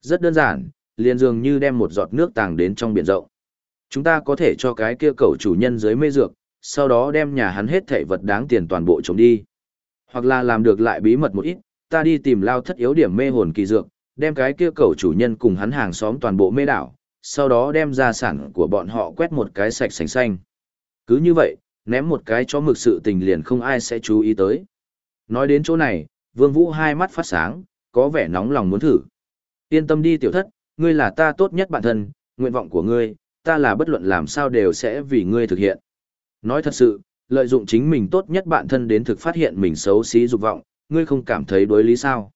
Rất đơn giản, liền dường như đem một giọt nước tàng đến trong biển rộng. Chúng ta có thể cho cái kia cầu chủ nhân dưới mê dược, sau đó đem nhà hắn hết thảy vật đáng tiền toàn bộ trống đi. Hoặc là làm được lại bí mật một ít, ta đi tìm lao thất yếu điểm mê hồn kỳ dược, đem cái kia cầu chủ nhân cùng hắn hàng xóm toàn bộ mê đảo, sau đó đem gia sản của bọn họ quét một cái sạch sành xanh. Cứ như vậy, ném một cái cho mực sự tình liền không ai sẽ chú ý tới. Nói đến chỗ này, Vương Vũ hai mắt phát sáng, có vẻ nóng lòng muốn thử. Yên tâm đi tiểu thất, ngươi là ta tốt nhất bạn thân, nguyện vọng của ngươi, ta là bất luận làm sao đều sẽ vì ngươi thực hiện. Nói thật sự, lợi dụng chính mình tốt nhất bạn thân đến thực phát hiện mình xấu xí dục vọng, ngươi không cảm thấy đối lý sao.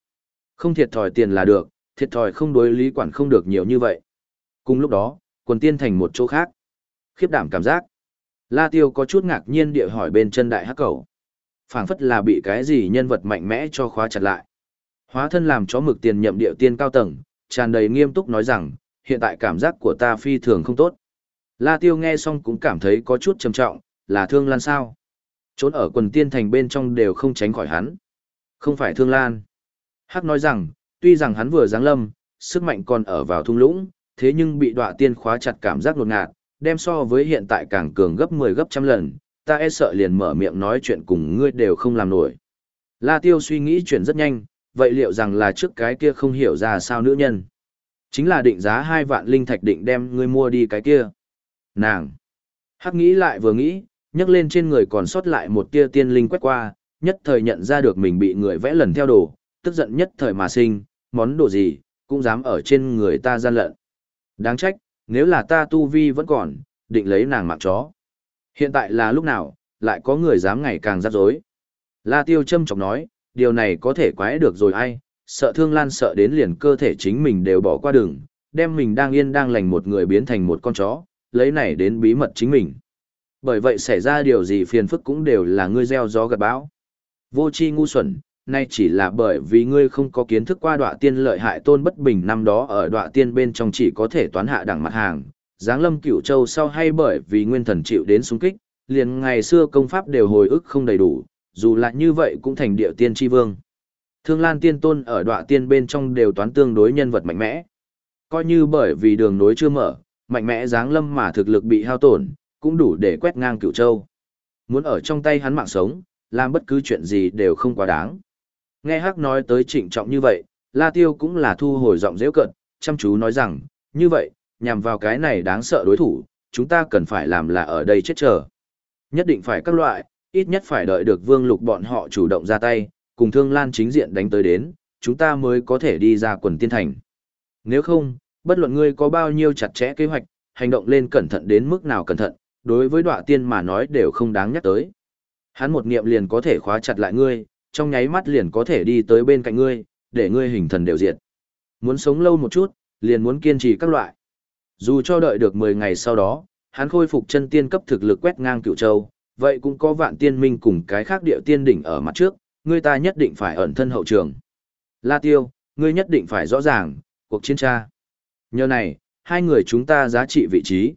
Không thiệt thòi tiền là được, thiệt thòi không đối lý quản không được nhiều như vậy. Cùng lúc đó, quần tiên thành một chỗ khác. Khiếp đảm cảm giác. La Tiêu có chút ngạc nhiên địa hỏi bên chân đại hắc cầu. phảng phất là bị cái gì nhân vật mạnh mẽ cho khóa chặt lại. Hóa thân làm chó mực tiền nhậm địa tiên cao tầng, tràn đầy nghiêm túc nói rằng, hiện tại cảm giác của ta phi thường không tốt. La Tiêu nghe xong cũng cảm thấy có chút trầm trọng, là thương lan sao. Trốn ở quần tiên thành bên trong đều không tránh khỏi hắn. Không phải thương lan. Hắc nói rằng, tuy rằng hắn vừa giáng lâm, sức mạnh còn ở vào thung lũng, thế nhưng bị đọa tiên khóa chặt cảm giác đột ngạt, đem so với hiện tại càng cường gấp 10 gấp trăm lần, ta e sợ liền mở miệng nói chuyện cùng ngươi đều không làm nổi. La Tiêu suy nghĩ chuyện rất nhanh, vậy liệu rằng là trước cái kia không hiểu ra sao nữ nhân? Chính là định giá hai vạn linh thạch định đem ngươi mua đi cái kia. Nàng! Hắc nghĩ lại vừa nghĩ, nhấc lên trên người còn sót lại một tia tiên linh quét qua, nhất thời nhận ra được mình bị người vẽ lần theo đồ, tức giận nhất thời mà sinh, món đồ gì, cũng dám ở trên người ta gian lận. Đáng trách, nếu là ta tu vi vẫn còn, định lấy nàng mạng chó. Hiện tại là lúc nào, lại có người dám ngày càng rắc rối. La Tiêu châm chọc nói, điều này có thể quái được rồi ai, sợ thương lan sợ đến liền cơ thể chính mình đều bỏ qua đường, đem mình đang yên đang lành một người biến thành một con chó, lấy này đến bí mật chính mình. Bởi vậy xảy ra điều gì phiền phức cũng đều là ngươi gieo gió gặt bão. Vô chi ngu xuẩn, nay chỉ là bởi vì ngươi không có kiến thức qua đọa tiên lợi hại tôn bất bình năm đó ở đọa tiên bên trong chỉ có thể toán hạ đẳng mặt hàng. Giáng lâm cửu châu sau hay bởi vì nguyên thần chịu đến xung kích, liền ngày xưa công pháp đều hồi ức không đầy đủ, dù là như vậy cũng thành địa tiên tri vương. Thương Lan Tiên Tôn ở đọa tiên bên trong đều toán tương đối nhân vật mạnh mẽ. Coi như bởi vì đường nối chưa mở, mạnh mẽ dáng lâm mà thực lực bị hao tổn, cũng đủ để quét ngang cửu châu. Muốn ở trong tay hắn mạng sống, làm bất cứ chuyện gì đều không quá đáng. Nghe Hắc nói tới trịnh trọng như vậy, La Tiêu cũng là thu hồi giọng dễ cận, chăm chú nói rằng, như vậy, nhằm vào cái này đáng sợ đối thủ, chúng ta cần phải làm là ở đây chết chờ. Nhất định phải các loại, ít nhất phải đợi được vương lục bọn họ chủ động ra tay, cùng thương lan chính diện đánh tới đến, chúng ta mới có thể đi ra quần tiên thành. Nếu không, bất luận ngươi có bao nhiêu chặt chẽ kế hoạch, hành động lên cẩn thận đến mức nào cẩn thận, đối với đọa tiên mà nói đều không đáng nhắc tới. Hắn một niệm liền có thể khóa chặt lại ngươi, trong nháy mắt liền có thể đi tới bên cạnh ngươi, để ngươi hình thần đều diệt. Muốn sống lâu một chút, liền muốn kiên trì các loại. Dù cho đợi được 10 ngày sau đó, hắn khôi phục chân tiên cấp thực lực quét ngang cựu châu, vậy cũng có vạn tiên minh cùng cái khác địa tiên đỉnh ở mặt trước, ngươi ta nhất định phải ẩn thân hậu trường. La Tiêu, ngươi nhất định phải rõ ràng, cuộc chiến tra. Nhờ này, hai người chúng ta giá trị vị trí.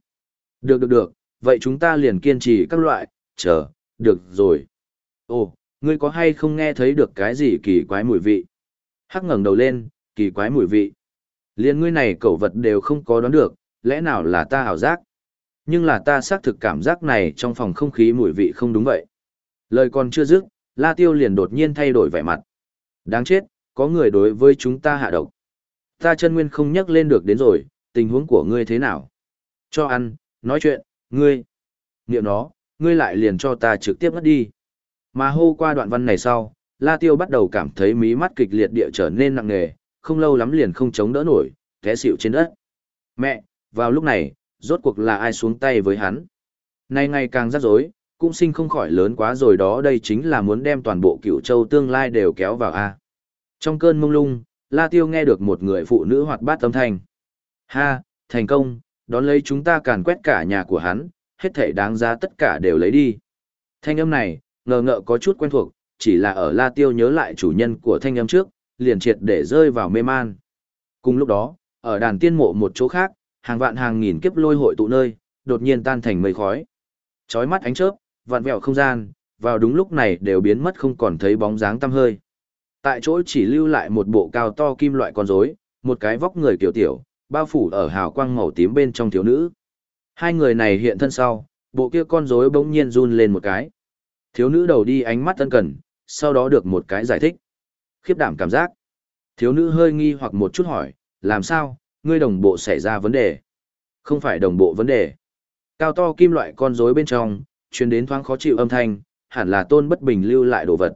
Được được được, vậy chúng ta liền kiên trì các loại, chờ, được rồi. Ồ, ngươi có hay không nghe thấy được cái gì kỳ quái mùi vị? Hắc ngẩng đầu lên, kỳ quái mùi vị. Liên ngươi này cẩu vật đều không có đoán được, lẽ nào là ta hảo giác? Nhưng là ta xác thực cảm giác này trong phòng không khí mùi vị không đúng vậy. Lời còn chưa dứt, La Tiêu liền đột nhiên thay đổi vẻ mặt. Đáng chết, có người đối với chúng ta hạ độc. Ta chân nguyên không nhắc lên được đến rồi, tình huống của ngươi thế nào? Cho ăn, nói chuyện, ngươi. Niệm nó, ngươi lại liền cho ta trực tiếp ngất đi. Mà hô qua đoạn văn này sau, La Tiêu bắt đầu cảm thấy mí mắt kịch liệt địa trở nên nặng nề, không lâu lắm liền không chống đỡ nổi, té xỉu trên đất. Mẹ, vào lúc này, rốt cuộc là ai xuống tay với hắn? Nay ngày càng rắc rối, cũng sinh không khỏi lớn quá rồi đó đây chính là muốn đem toàn bộ cựu châu tương lai đều kéo vào A. Trong cơn mông lung, La Tiêu nghe được một người phụ nữ hoạt bát âm thanh. Ha, thành công, đón lấy chúng ta càn quét cả nhà của hắn, hết thể đáng giá tất cả đều lấy đi. Thanh âm này, ngờ ngợ có chút quen thuộc, chỉ là ở La Tiêu nhớ lại chủ nhân của thanh âm trước, liền triệt để rơi vào mê man. Cùng lúc đó, ở đàn tiên mộ một chỗ khác, hàng vạn hàng nghìn kiếp lôi hội tụ nơi, đột nhiên tan thành mây khói. Chói mắt ánh chớp, vạn vẹo không gian, vào đúng lúc này đều biến mất không còn thấy bóng dáng tăm hơi. Tại chỗ chỉ lưu lại một bộ cao to kim loại con rối, một cái vóc người kiểu tiểu, bao phủ ở hào quang màu tím bên trong thiếu nữ. Hai người này hiện thân sau, bộ kia con rối bỗng nhiên run lên một cái. Thiếu nữ đầu đi ánh mắt tân cần, sau đó được một cái giải thích. Khiếp đảm cảm giác. Thiếu nữ hơi nghi hoặc một chút hỏi, làm sao, ngươi đồng bộ xảy ra vấn đề? Không phải đồng bộ vấn đề. Cao to kim loại con rối bên trong, truyền đến thoáng khó chịu âm thanh, hẳn là tôn bất bình lưu lại đồ vật.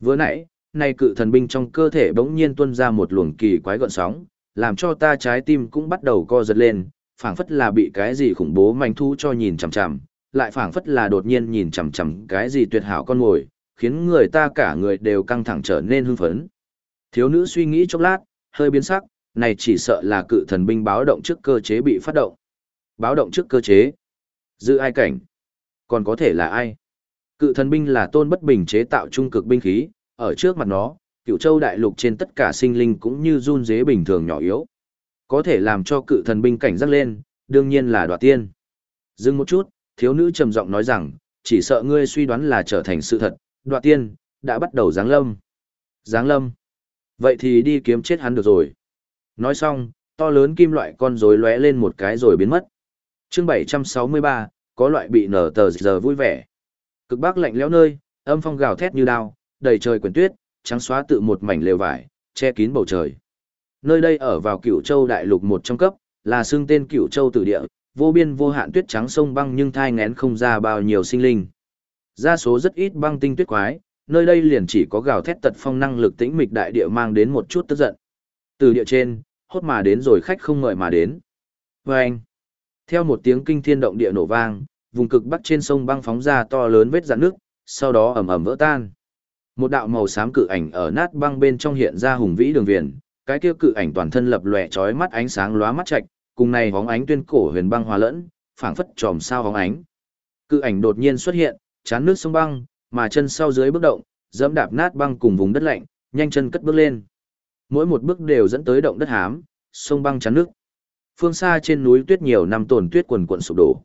Vừa nãy, nay cự thần binh trong cơ thể bỗng nhiên tuôn ra một luồng kỳ quái gợn sóng, làm cho ta trái tim cũng bắt đầu co giật lên, phảng phất là bị cái gì khủng bố manh thu cho nhìn chằm chằm, lại phảng phất là đột nhiên nhìn chằm chằm cái gì tuyệt hảo con ngồi, khiến người ta cả người đều căng thẳng trở nên hưng phấn. Thiếu nữ suy nghĩ chốc lát, hơi biến sắc, này chỉ sợ là cự thần binh báo động trước cơ chế bị phát động. Báo động trước cơ chế. Giữ ai cảnh? Còn có thể là ai? Cự thần binh là tôn bất bình chế tạo trung cực binh khí, ở trước mặt nó, cựu châu đại lục trên tất cả sinh linh cũng như run dế bình thường nhỏ yếu. Có thể làm cho cự thần binh cảnh giác lên, đương nhiên là đoạt tiên. Dừng một chút, thiếu nữ trầm giọng nói rằng, chỉ sợ ngươi suy đoán là trở thành sự thật, đoạt tiên, đã bắt đầu giáng lâm. Giáng lâm. Vậy thì đi kiếm chết hắn được rồi. Nói xong, to lớn kim loại con rối lóe lên một cái rồi biến mất. chương 763, có loại bị nở tờ giờ vui vẻ. Cực bắc lạnh lẽo nơi, âm phong gào thét như đao, đầy trời quyển tuyết, trắng xóa tự một mảnh lều vải, che kín bầu trời. Nơi đây ở vào cửu châu đại lục một trong cấp, là xương tên cửu châu tử địa, vô biên vô hạn tuyết trắng sông băng nhưng thai ngén không ra bao nhiêu sinh linh. Ra số rất ít băng tinh tuyết quái, nơi đây liền chỉ có gào thét tật phong năng lực tĩnh mịch đại địa mang đến một chút tức giận. Từ địa trên, hốt mà đến rồi khách không ngợi mà đến. Và anh, theo một tiếng kinh thiên động địa nổ vang, vùng cực bắc trên sông băng phóng ra to lớn vết dạn nước, sau đó ầm ầm vỡ tan. Một đạo màu xám cự ảnh ở nát băng bên trong hiện ra hùng vĩ đường viền, cái kia cự ảnh toàn thân lập lòe chói mắt ánh sáng lóa mắt chạch, cùng này hóng ánh tuyên cổ huyền băng hòa lẫn, phảng phất tròm sao hóng ánh. Cự ảnh đột nhiên xuất hiện, chán nước sông băng, mà chân sau dưới bước động, dẫm đạp nát băng cùng vùng đất lạnh, nhanh chân cất bước lên. Mỗi một bước đều dẫn tới động đất hám, sông băng chắn nước. Phương xa trên núi tuyết nhiều năm tồn tuyết quần quần sụp đổ.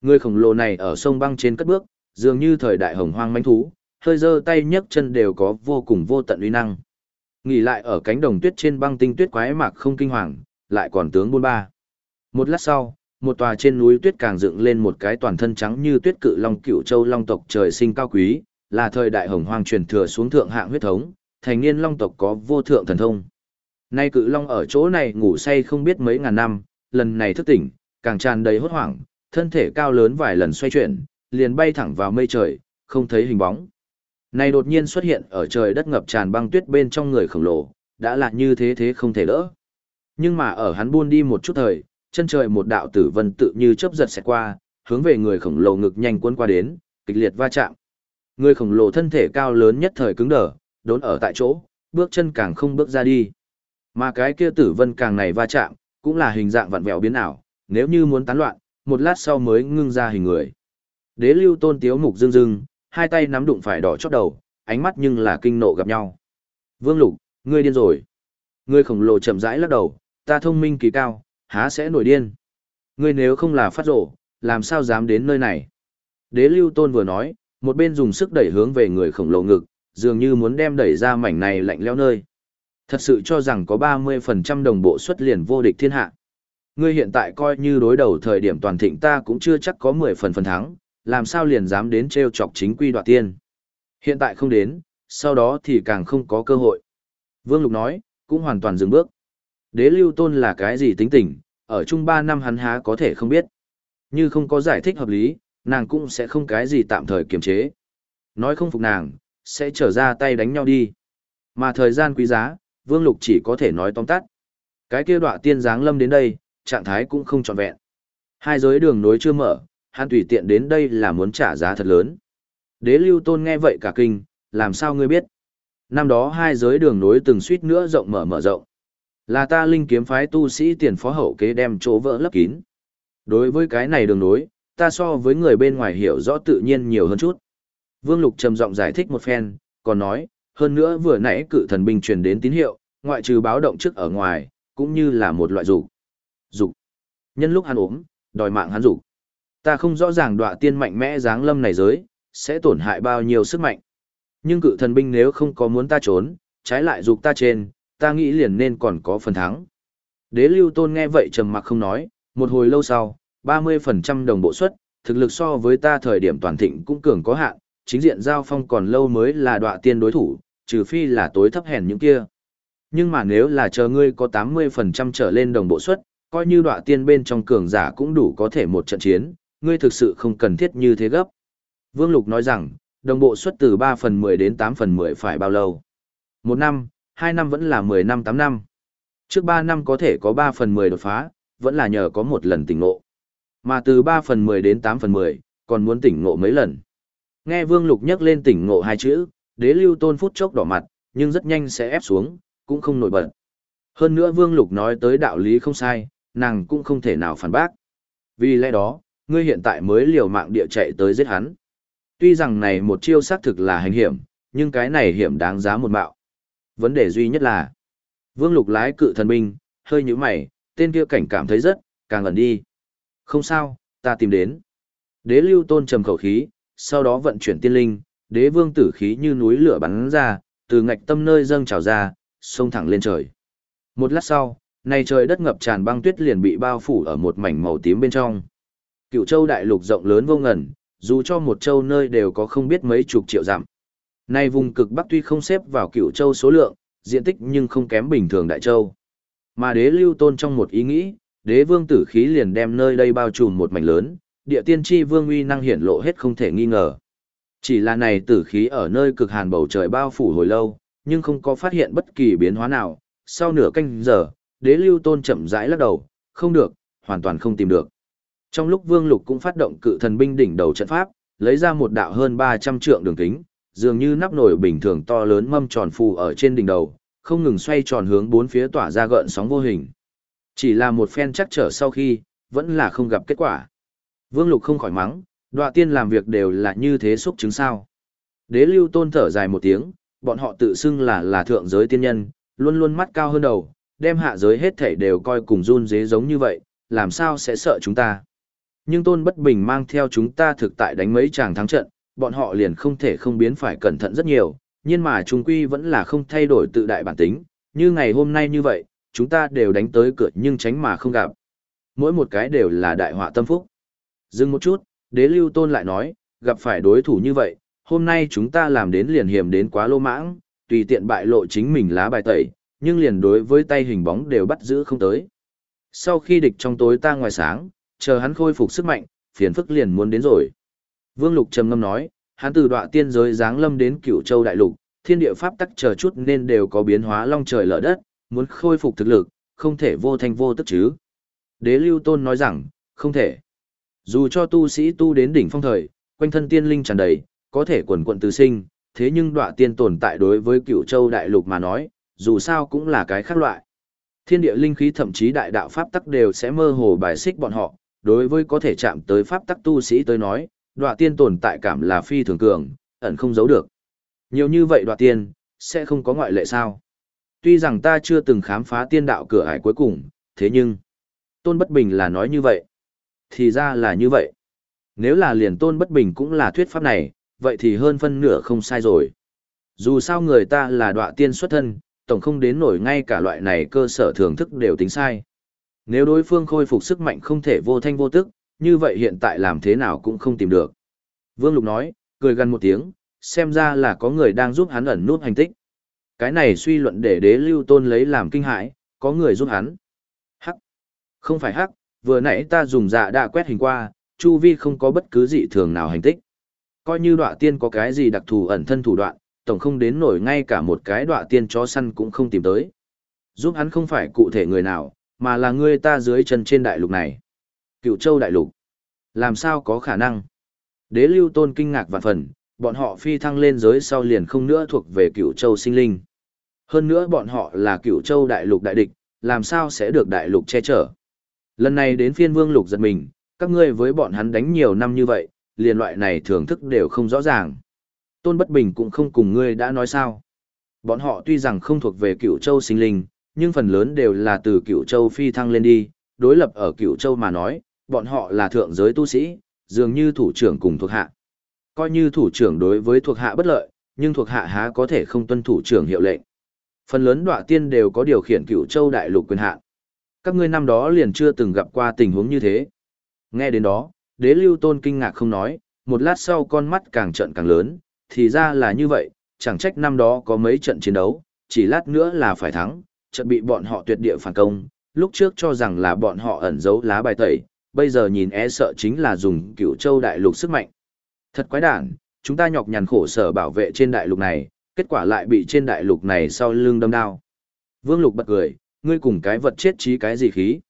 Người khổng lồ này ở sông băng trên cất bước, dường như thời đại hồng hoang manh thú, hơi giơ tay nhấc chân đều có vô cùng vô tận uy năng. Nghỉ lại ở cánh đồng tuyết trên băng tinh tuyết quái mạc không kinh hoàng, lại còn tướng buôn ba. Một lát sau, một tòa trên núi tuyết càng dựng lên một cái toàn thân trắng như tuyết cự long cựu châu long tộc trời sinh cao quý, là thời đại hồng hoang truyền thừa xuống thượng hạng huyết thống, thành niên long tộc có vô thượng thần thông. Nay cự long ở chỗ này ngủ say không biết mấy ngàn năm, lần này thức tỉnh, càng tràn đầy hốt hoảng, thân thể cao lớn vài lần xoay chuyển, liền bay thẳng vào mây trời, không thấy hình bóng. Này đột nhiên xuất hiện ở trời đất ngập tràn băng tuyết bên trong người khổng lồ, đã là như thế thế không thể đỡ. Nhưng mà ở hắn buôn đi một chút thời, chân trời một đạo tử vân tự như chớp giật xẹt qua, hướng về người khổng lồ ngực nhanh cuốn qua đến, kịch liệt va chạm. Người khổng lồ thân thể cao lớn nhất thời cứng đờ, đốn ở tại chỗ, bước chân càng không bước ra đi. Mà cái kia tử vân càng này va chạm, cũng là hình dạng vặn vẹo biến ảo, nếu như muốn tán loạn, một lát sau mới ngưng ra hình người. Đế lưu tôn tiếu mục dương dương, hai tay nắm đụng phải đỏ chót đầu, ánh mắt nhưng là kinh nộ gặp nhau. Vương lục, ngươi điên rồi. Ngươi khổng lồ chậm rãi lắc đầu, ta thông minh kỳ cao, há sẽ nổi điên. Ngươi nếu không là phát rổ, làm sao dám đến nơi này. Đế lưu tôn vừa nói, một bên dùng sức đẩy hướng về người khổng lồ ngực, dường như muốn đem đẩy ra mảnh này lạnh leo nơi. Thật sự cho rằng có 30% đồng bộ xuất liền vô địch thiên hạ. Ngươi hiện tại coi như đối đầu thời điểm toàn thịnh ta cũng chưa chắc có 10 phần phần thắng, làm sao liền dám đến treo chọc chính quy đoạt tiên. Hiện tại không đến, sau đó thì càng không có cơ hội. Vương Lục nói, cũng hoàn toàn dừng bước. Đế lưu tôn là cái gì tính tình, ở chung 3 năm hắn há có thể không biết. Như không có giải thích hợp lý, nàng cũng sẽ không cái gì tạm thời kiềm chế. Nói không phục nàng, sẽ trở ra tay đánh nhau đi. Mà thời gian quý giá, Vương Lục chỉ có thể nói tóm tắt. Cái kia đọa tiên giáng lâm đến đây, trạng thái cũng không trọn vẹn. Hai giới đường nối chưa mở, hắn tùy tiện đến đây là muốn trả giá thật lớn. Đế lưu tôn nghe vậy cả kinh, làm sao ngươi biết? Năm đó hai giới đường nối từng suýt nữa rộng mở mở rộng. Là ta linh kiếm phái tu sĩ tiền phó hậu kế đem chỗ vỡ lấp kín. Đối với cái này đường nối, ta so với người bên ngoài hiểu rõ tự nhiên nhiều hơn chút. Vương Lục trầm giọng giải thích một phen, còn nói, hơn nữa vừa nãy cự thần binh truyền đến tín hiệu, ngoại trừ báo động trước ở ngoài, cũng như là một loại dục. Dục. Nhân lúc hắn ốm, đòi mạng hắn dục. Ta không rõ ràng đọa tiên mạnh mẽ dáng lâm này giới, sẽ tổn hại bao nhiêu sức mạnh. Nhưng cự thần binh nếu không có muốn ta trốn, trái lại dục ta trên, ta nghĩ liền nên còn có phần thắng. Đế lưu tôn nghe vậy trầm mặc không nói, một hồi lâu sau, 30% đồng bộ suất, thực lực so với ta thời điểm toàn thịnh cũng cường có hạn, chính diện giao phong còn lâu mới là đọa tiên đối thủ, trừ phi là tối thấp hèn những kia. Nhưng mà nếu là chờ ngươi có 80% trở lên đồng bộ suất, coi như đọa tiên bên trong cường giả cũng đủ có thể một trận chiến, ngươi thực sự không cần thiết như thế gấp. Vương Lục nói rằng, đồng bộ suất từ 3 phần 10 đến 8 phần 10 phải bao lâu? Một năm, hai năm vẫn là 10 năm 8 năm. Trước 3 năm có thể có 3 phần 10 đột phá, vẫn là nhờ có một lần tỉnh ngộ. Mà từ 3 phần 10 đến 8 phần 10, còn muốn tỉnh ngộ mấy lần. Nghe Vương Lục nhắc lên tỉnh ngộ hai chữ, đế lưu tôn phút chốc đỏ mặt, nhưng rất nhanh sẽ ép xuống, cũng không nổi bật. Hơn nữa Vương Lục nói tới đạo lý không sai, nàng cũng không thể nào phản bác. Vì lẽ đó, ngươi hiện tại mới liều mạng địa chạy tới giết hắn. Tuy rằng này một chiêu xác thực là hành hiểm, nhưng cái này hiểm đáng giá một mạo. Vấn đề duy nhất là, Vương Lục lái cự thần binh, hơi như mày, tên kia cảnh cảm thấy rất, càng ẩn đi. Không sao, ta tìm đến. Đế lưu tôn trầm khẩu khí, sau đó vận chuyển tiên linh, đế vương tử khí như núi lửa bắn ra, từ ngạch tâm nơi dâng trào ra, xông thẳng lên trời. Một lát sau, này trời đất ngập tràn băng tuyết liền bị bao phủ ở một mảnh màu tím bên trong. Cựu châu đại lục rộng lớn vô ngần, dù cho một châu nơi đều có không biết mấy chục triệu dặm. Nay vùng cực Bắc tuy không xếp vào cựu châu số lượng, diện tích nhưng không kém bình thường đại châu. Mà đế lưu tôn trong một ý nghĩ, đế vương tử khí liền đem nơi đây bao trùm một mảnh lớn, địa tiên tri vương uy năng hiển lộ hết không thể nghi ngờ. Chỉ là này tử khí ở nơi cực hàn bầu trời bao phủ hồi lâu, nhưng không có phát hiện bất kỳ biến hóa nào. Sau nửa canh giờ, đế lưu tôn chậm rãi lắc đầu, không được, hoàn toàn không tìm được. Trong lúc vương lục cũng phát động cự thần binh đỉnh đầu trận pháp, lấy ra một đạo hơn 300 trượng đường kính, dường như nắp nổi bình thường to lớn mâm tròn phù ở trên đỉnh đầu, không ngừng xoay tròn hướng bốn phía tỏa ra gợn sóng vô hình. Chỉ là một phen chắc trở sau khi, vẫn là không gặp kết quả. Vương Lục không khỏi mắng, đoạ tiên làm việc đều là như thế xúc chứng sao. Đế lưu tôn thở dài một tiếng, bọn họ tự xưng là là thượng giới tiên nhân, luôn luôn mắt cao hơn đầu, đem hạ giới hết thảy đều coi cùng run dế giống như vậy, làm sao sẽ sợ chúng ta. Nhưng tôn bất bình mang theo chúng ta thực tại đánh mấy chàng thắng trận, bọn họ liền không thể không biến phải cẩn thận rất nhiều, nhưng mà chúng quy vẫn là không thay đổi tự đại bản tính, như ngày hôm nay như vậy, chúng ta đều đánh tới cửa nhưng tránh mà không gặp. Mỗi một cái đều là đại họa tâm phúc. Dừng một chút, đế lưu tôn lại nói, gặp phải đối thủ như vậy, hôm nay chúng ta làm đến liền hiểm đến quá lô mãng, tùy tiện bại lộ chính mình lá bài tẩy, nhưng liền đối với tay hình bóng đều bắt giữ không tới. Sau khi địch trong tối ta ngoài sáng, chờ hắn khôi phục sức mạnh, phiền phức liền muốn đến rồi. Vương Lục trầm ngâm nói, hắn từ đoạn tiên giới giáng lâm đến cửu châu đại lục, thiên địa pháp tắc chờ chút nên đều có biến hóa long trời lở đất, muốn khôi phục thực lực, không thể vô thanh vô tức chứ. Đế Lưu Tôn nói rằng, không thể. Dù cho tu sĩ tu đến đỉnh phong thời, quanh thân tiên linh tràn đầy, có thể quần quận từ sinh, thế nhưng đọa tiên tồn tại đối với cựu châu đại lục mà nói, dù sao cũng là cái khác loại. Thiên địa linh khí thậm chí đại đạo pháp tắc đều sẽ mơ hồ bài xích bọn họ, đối với có thể chạm tới pháp tắc tu sĩ tới nói, đọa tiên tồn tại cảm là phi thường cường, ẩn không giấu được. Nhiều như vậy đọa tiên, sẽ không có ngoại lệ sao? Tuy rằng ta chưa từng khám phá tiên đạo cửa ải cuối cùng, thế nhưng, Tôn Bất Bình là nói như vậy. Thì ra là như vậy. Nếu là liền Tôn Bất Bình cũng là thuyết pháp này, vậy thì hơn phân nửa không sai rồi. Dù sao người ta là đọa tiên xuất thân, tổng không đến nổi ngay cả loại này cơ sở thưởng thức đều tính sai. Nếu đối phương khôi phục sức mạnh không thể vô thanh vô tức, như vậy hiện tại làm thế nào cũng không tìm được. Vương Lục nói, cười gần một tiếng, xem ra là có người đang giúp hắn ẩn nút hành tích. Cái này suy luận để đế lưu tôn lấy làm kinh hãi, có người giúp hắn. Hắc. Không phải hắc, vừa nãy ta dùng dạ đã quét hình qua, chu vi không có bất cứ dị thường nào hành tích. Coi như đọa tiên có cái gì đặc thù ẩn thân thủ đoạn, tổng không đến nổi ngay cả một cái đọa tiên chó săn cũng không tìm tới. Giúp hắn không phải cụ thể người nào, mà là người ta dưới chân trên đại lục này. Cựu châu đại lục. Làm sao có khả năng? Đế lưu tôn kinh ngạc vạn phần, bọn họ phi thăng lên giới sau liền không nữa thuộc về cựu châu sinh linh. Hơn nữa bọn họ là cựu châu đại lục đại địch, làm sao sẽ được đại lục che chở. Lần này đến phiên vương lục giật mình, các ngươi với bọn hắn đánh nhiều năm như vậy, liền loại này thưởng thức đều không rõ ràng. Tôn Bất Bình cũng không cùng ngươi đã nói sao. Bọn họ tuy rằng không thuộc về cựu châu sinh linh, nhưng phần lớn đều là từ cựu châu phi thăng lên đi, đối lập ở cựu châu mà nói, bọn họ là thượng giới tu sĩ, dường như thủ trưởng cùng thuộc hạ. Coi như thủ trưởng đối với thuộc hạ bất lợi, nhưng thuộc hạ há có thể không tuân thủ trưởng hiệu lệnh. Phần lớn đọa tiên đều có điều khiển cựu châu đại lục quyền hạn. Các ngươi năm đó liền chưa từng gặp qua tình huống như thế. Nghe đến đó, đế lưu tôn kinh ngạc không nói, một lát sau con mắt càng trận càng lớn, thì ra là như vậy, chẳng trách năm đó có mấy trận chiến đấu, chỉ lát nữa là phải thắng, trận bị bọn họ tuyệt địa phản công, lúc trước cho rằng là bọn họ ẩn giấu lá bài tẩy, bây giờ nhìn e sợ chính là dùng cửu châu đại lục sức mạnh. Thật quái đản, chúng ta nhọc nhằn khổ sở bảo vệ trên đại lục này, kết quả lại bị trên đại lục này sau lưng đâm đao. Vương Lục bật cười, ngươi cùng cái vật chết trí cái gì khí.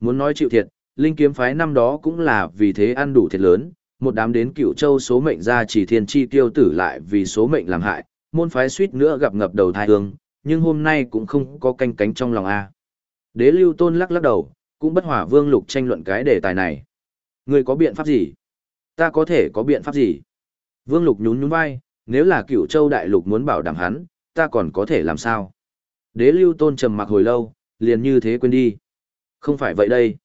Muốn nói chịu thiệt, Linh kiếm phái năm đó cũng là vì thế ăn đủ thiệt lớn, một đám đến cựu châu số mệnh ra chỉ thiên chi tiêu tử lại vì số mệnh làm hại, môn phái suýt nữa gặp ngập đầu thai hương, nhưng hôm nay cũng không có canh cánh trong lòng A. Đế lưu tôn lắc lắc đầu, cũng bất hòa vương lục tranh luận cái đề tài này. Ngươi có biện pháp gì? Ta có thể có biện pháp gì? Vương lục nhún nhún vai, nếu là cựu châu đại lục muốn bảo đảm hắn, ta còn có thể làm sao? Đế lưu tôn trầm mặc hồi lâu, liền như thế quên đi. Không phải vậy đây.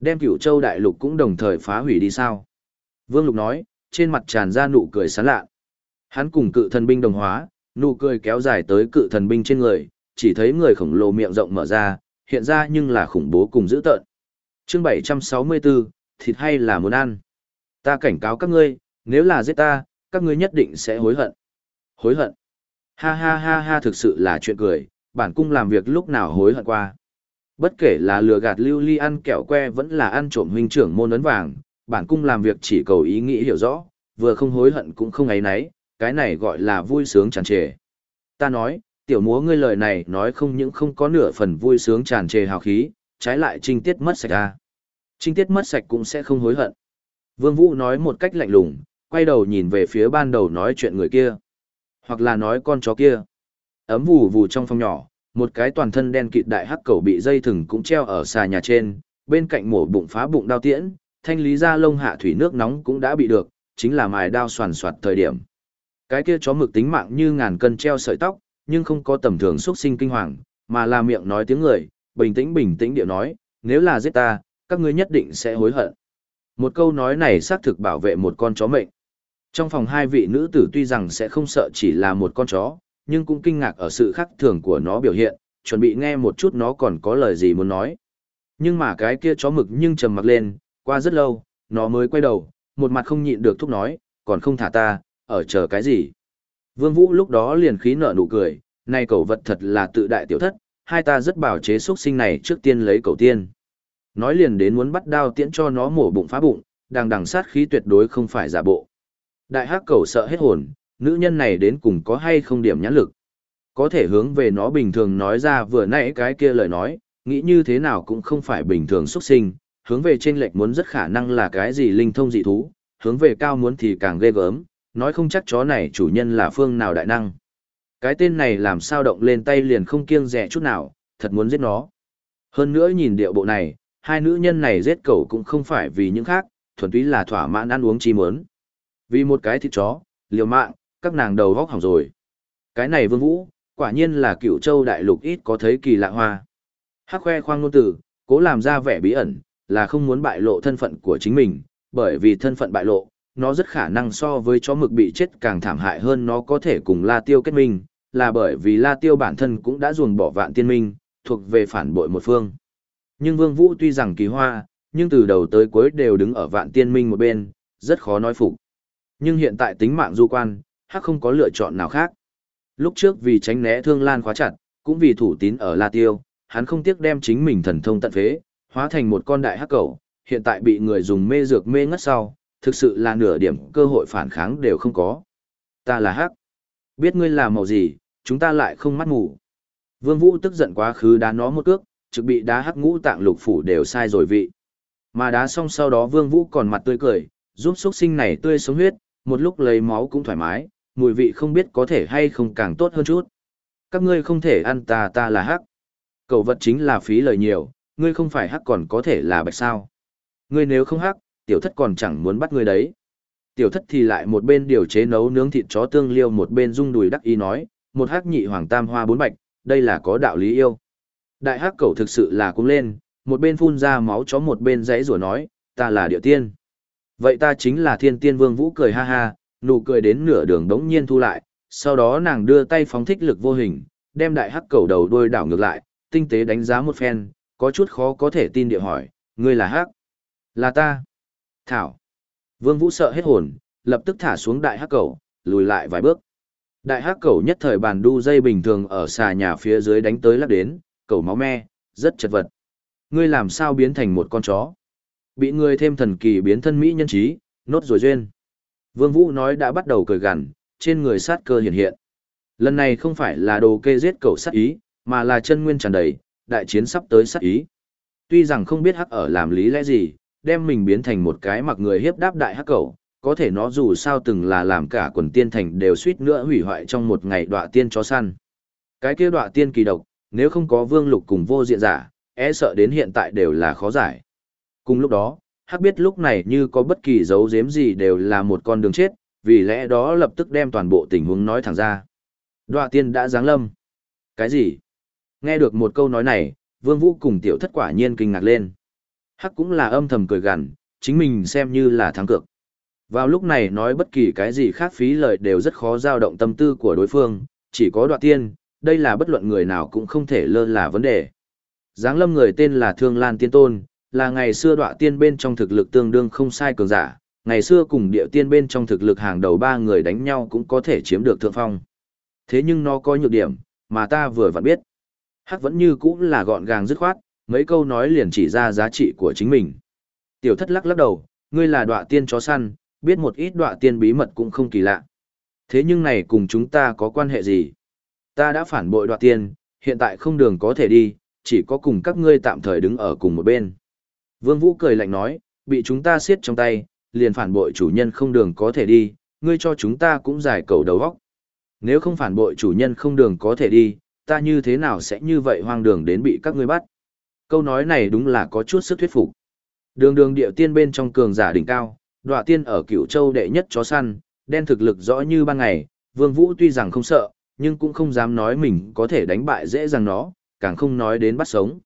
Đem cửu châu đại lục cũng đồng thời phá hủy đi sao? Vương lục nói, trên mặt tràn ra nụ cười sán lạ. Hắn cùng cự thần binh đồng hóa, nụ cười kéo dài tới cự thần binh trên người, chỉ thấy người khổng lồ miệng rộng mở ra, hiện ra nhưng là khủng bố cùng dữ tợn. Chương 764, thịt hay là muốn ăn? Ta cảnh cáo các ngươi, nếu là giết ta, các ngươi nhất định sẽ hối hận. Hối hận? Ha ha ha ha thực sự là chuyện cười, bản cung làm việc lúc nào hối hận qua. Bất kể là lừa gạt lưu ly ăn kẹo que vẫn là ăn trộm huynh trưởng môn ấn vàng, bản cung làm việc chỉ cầu ý nghĩ hiểu rõ, vừa không hối hận cũng không ấy nấy, cái này gọi là vui sướng tràn trề. Ta nói, tiểu múa ngươi lời này nói không những không có nửa phần vui sướng tràn trề hào khí, trái lại trinh tiết mất sạch ra. Trinh tiết mất sạch cũng sẽ không hối hận. Vương Vũ nói một cách lạnh lùng, quay đầu nhìn về phía ban đầu nói chuyện người kia. Hoặc là nói con chó kia. Ấm vù vù trong phòng nhỏ, một cái toàn thân đen kịt đại hắc cầu bị dây thừng cũng treo ở xà nhà trên, bên cạnh mổ bụng phá bụng đao tiễn, thanh lý ra lông hạ thủy nước nóng cũng đã bị được, chính là mài đao soàn soạt thời điểm. Cái kia chó mực tính mạng như ngàn cân treo sợi tóc, nhưng không có tầm thường xuất sinh kinh hoàng, mà là miệng nói tiếng người, bình tĩnh bình tĩnh điệu nói, nếu là giết ta, các ngươi nhất định sẽ hối hận. Một câu nói này xác thực bảo vệ một con chó mệnh. Trong phòng hai vị nữ tử tuy rằng sẽ không sợ chỉ là một con chó, nhưng cũng kinh ngạc ở sự khác thường của nó biểu hiện, chuẩn bị nghe một chút nó còn có lời gì muốn nói. Nhưng mà cái kia chó mực nhưng trầm mặt lên, qua rất lâu, nó mới quay đầu, một mặt không nhịn được thúc nói, còn không thả ta, ở chờ cái gì. Vương Vũ lúc đó liền khí nở nụ cười, này cậu vật thật là tự đại tiểu thất, hai ta rất bảo chế xuất sinh này trước tiên lấy cậu tiên. Nói liền đến muốn bắt đao tiễn cho nó mổ bụng phá bụng, đang đằng sát khí tuyệt đối không phải giả bộ. Đại hắc cầu sợ hết hồn, nữ nhân này đến cùng có hay không điểm nhãn lực. Có thể hướng về nó bình thường nói ra vừa nãy cái kia lời nói, nghĩ như thế nào cũng không phải bình thường xuất sinh, hướng về trên lệch muốn rất khả năng là cái gì linh thông dị thú, hướng về cao muốn thì càng ghê gớm, nói không chắc chó này chủ nhân là phương nào đại năng. Cái tên này làm sao động lên tay liền không kiêng rẻ chút nào, thật muốn giết nó. Hơn nữa nhìn điệu bộ này, hai nữ nhân này giết cậu cũng không phải vì những khác, thuần túy là thỏa mãn ăn uống chi muốn. Vì một cái thịt chó, liều mạng, các nàng đầu góc hỏng rồi. Cái này vương vũ, quả nhiên là cựu châu đại lục ít có thấy kỳ lạ hoa. Hắc khoe khoang ngôn tử, cố làm ra vẻ bí ẩn, là không muốn bại lộ thân phận của chính mình, bởi vì thân phận bại lộ, nó rất khả năng so với chó mực bị chết càng thảm hại hơn nó có thể cùng La Tiêu kết minh, là bởi vì La Tiêu bản thân cũng đã ruồng bỏ vạn tiên minh, thuộc về phản bội một phương. Nhưng Vương Vũ tuy rằng kỳ hoa, nhưng từ đầu tới cuối đều đứng ở vạn tiên minh một bên, rất khó nói phục. Nhưng hiện tại tính mạng du quan, hắc không có lựa chọn nào khác. Lúc trước vì tránh né thương lan khóa chặt, cũng vì thủ tín ở La Tiêu, hắn không tiếc đem chính mình thần thông tận phế, hóa thành một con đại hắc cầu, hiện tại bị người dùng mê dược mê ngất sau, thực sự là nửa điểm cơ hội phản kháng đều không có. Ta là hắc. Biết ngươi là màu gì, chúng ta lại không mắt mù. Vương Vũ tức giận quá khứ đá nó một cước, trực bị đá hắc ngũ tạng lục phủ đều sai rồi vị. Mà đá xong sau đó Vương Vũ còn mặt tươi cười, giúp xuất sinh này tươi sống huyết, một lúc lấy máu cũng thoải mái, mùi vị không biết có thể hay không càng tốt hơn chút. Các ngươi không thể ăn ta ta là hắc. Cầu vật chính là phí lời nhiều, ngươi không phải hắc còn có thể là bạch sao. Ngươi nếu không hắc, tiểu thất còn chẳng muốn bắt ngươi đấy. Tiểu thất thì lại một bên điều chế nấu nướng thịt chó tương liêu một bên rung đùi đắc ý nói, một hắc nhị hoàng tam hoa bốn bạch, đây là có đạo lý yêu. Đại hắc cầu thực sự là cũng lên, một bên phun ra máu chó một bên dãy rủa nói, ta là địa tiên. Vậy ta chính là thiên tiên vương vũ cười ha ha, nụ cười đến nửa đường đống nhiên thu lại, sau đó nàng đưa tay phóng thích lực vô hình, đem đại hắc cầu đầu đuôi đảo ngược lại, tinh tế đánh giá một phen, có chút khó có thể tin địa hỏi, ngươi là hắc? Là ta. Thảo. Vương Vũ sợ hết hồn, lập tức thả xuống đại hắc cầu, lùi lại vài bước. Đại hắc cầu nhất thời bàn đu dây bình thường ở xà nhà phía dưới đánh tới lắp đến, cầu máu me, rất chật vật. Ngươi làm sao biến thành một con chó? Bị ngươi thêm thần kỳ biến thân mỹ nhân trí, nốt rồi duyên. Vương Vũ nói đã bắt đầu cười gằn, trên người sát cơ hiện hiện. Lần này không phải là đồ kê giết cầu sát ý, mà là chân nguyên tràn đầy, đại chiến sắp tới sát ý. Tuy rằng không biết hắc ở làm lý lẽ gì, đem mình biến thành một cái mặc người hiếp đáp đại hắc cầu, có thể nó dù sao từng là làm cả quần tiên thành đều suýt nữa hủy hoại trong một ngày đọa tiên chó săn. Cái kia đọa tiên kỳ độc, nếu không có vương lục cùng vô diện giả, e sợ đến hiện tại đều là khó giải. Cùng lúc đó, hắc biết lúc này như có bất kỳ dấu giếm gì đều là một con đường chết, vì lẽ đó lập tức đem toàn bộ tình huống nói thẳng ra. Đoạ tiên đã giáng lâm. Cái gì? Nghe được một câu nói này, vương vũ cùng tiểu thất quả nhiên kinh ngạc lên. Hắc cũng là âm thầm cười gằn, chính mình xem như là thắng cược. Vào lúc này nói bất kỳ cái gì khác phí lời đều rất khó dao động tâm tư của đối phương, chỉ có đoạ tiên, đây là bất luận người nào cũng không thể lơ là vấn đề. Giáng lâm người tên là Thương Lan Tiên Tôn, là ngày xưa đọa tiên bên trong thực lực tương đương không sai cường giả, ngày xưa cùng địa tiên bên trong thực lực hàng đầu ba người đánh nhau cũng có thể chiếm được thượng phong. Thế nhưng nó có nhược điểm, mà ta vừa vặn biết. Hắc vẫn như cũ là gọn gàng dứt khoát, mấy câu nói liền chỉ ra giá trị của chính mình. Tiểu thất lắc lắc đầu, ngươi là đọa tiên chó săn, biết một ít đọa tiên bí mật cũng không kỳ lạ. Thế nhưng này cùng chúng ta có quan hệ gì? Ta đã phản bội đọa tiên, hiện tại không đường có thể đi, chỉ có cùng các ngươi tạm thời đứng ở cùng một bên. Vương Vũ cười lạnh nói, bị chúng ta siết trong tay, liền phản bội chủ nhân không đường có thể đi, ngươi cho chúng ta cũng giải cầu đầu góc. Nếu không phản bội chủ nhân không đường có thể đi, ta như thế nào sẽ như vậy hoang đường đến bị các ngươi bắt. Câu nói này đúng là có chút sức thuyết phục. Đường đường địa tiên bên trong cường giả đỉnh cao, đọa tiên ở cửu châu đệ nhất chó săn, đen thực lực rõ như ban ngày, vương vũ tuy rằng không sợ, nhưng cũng không dám nói mình có thể đánh bại dễ dàng nó, càng không nói đến bắt sống.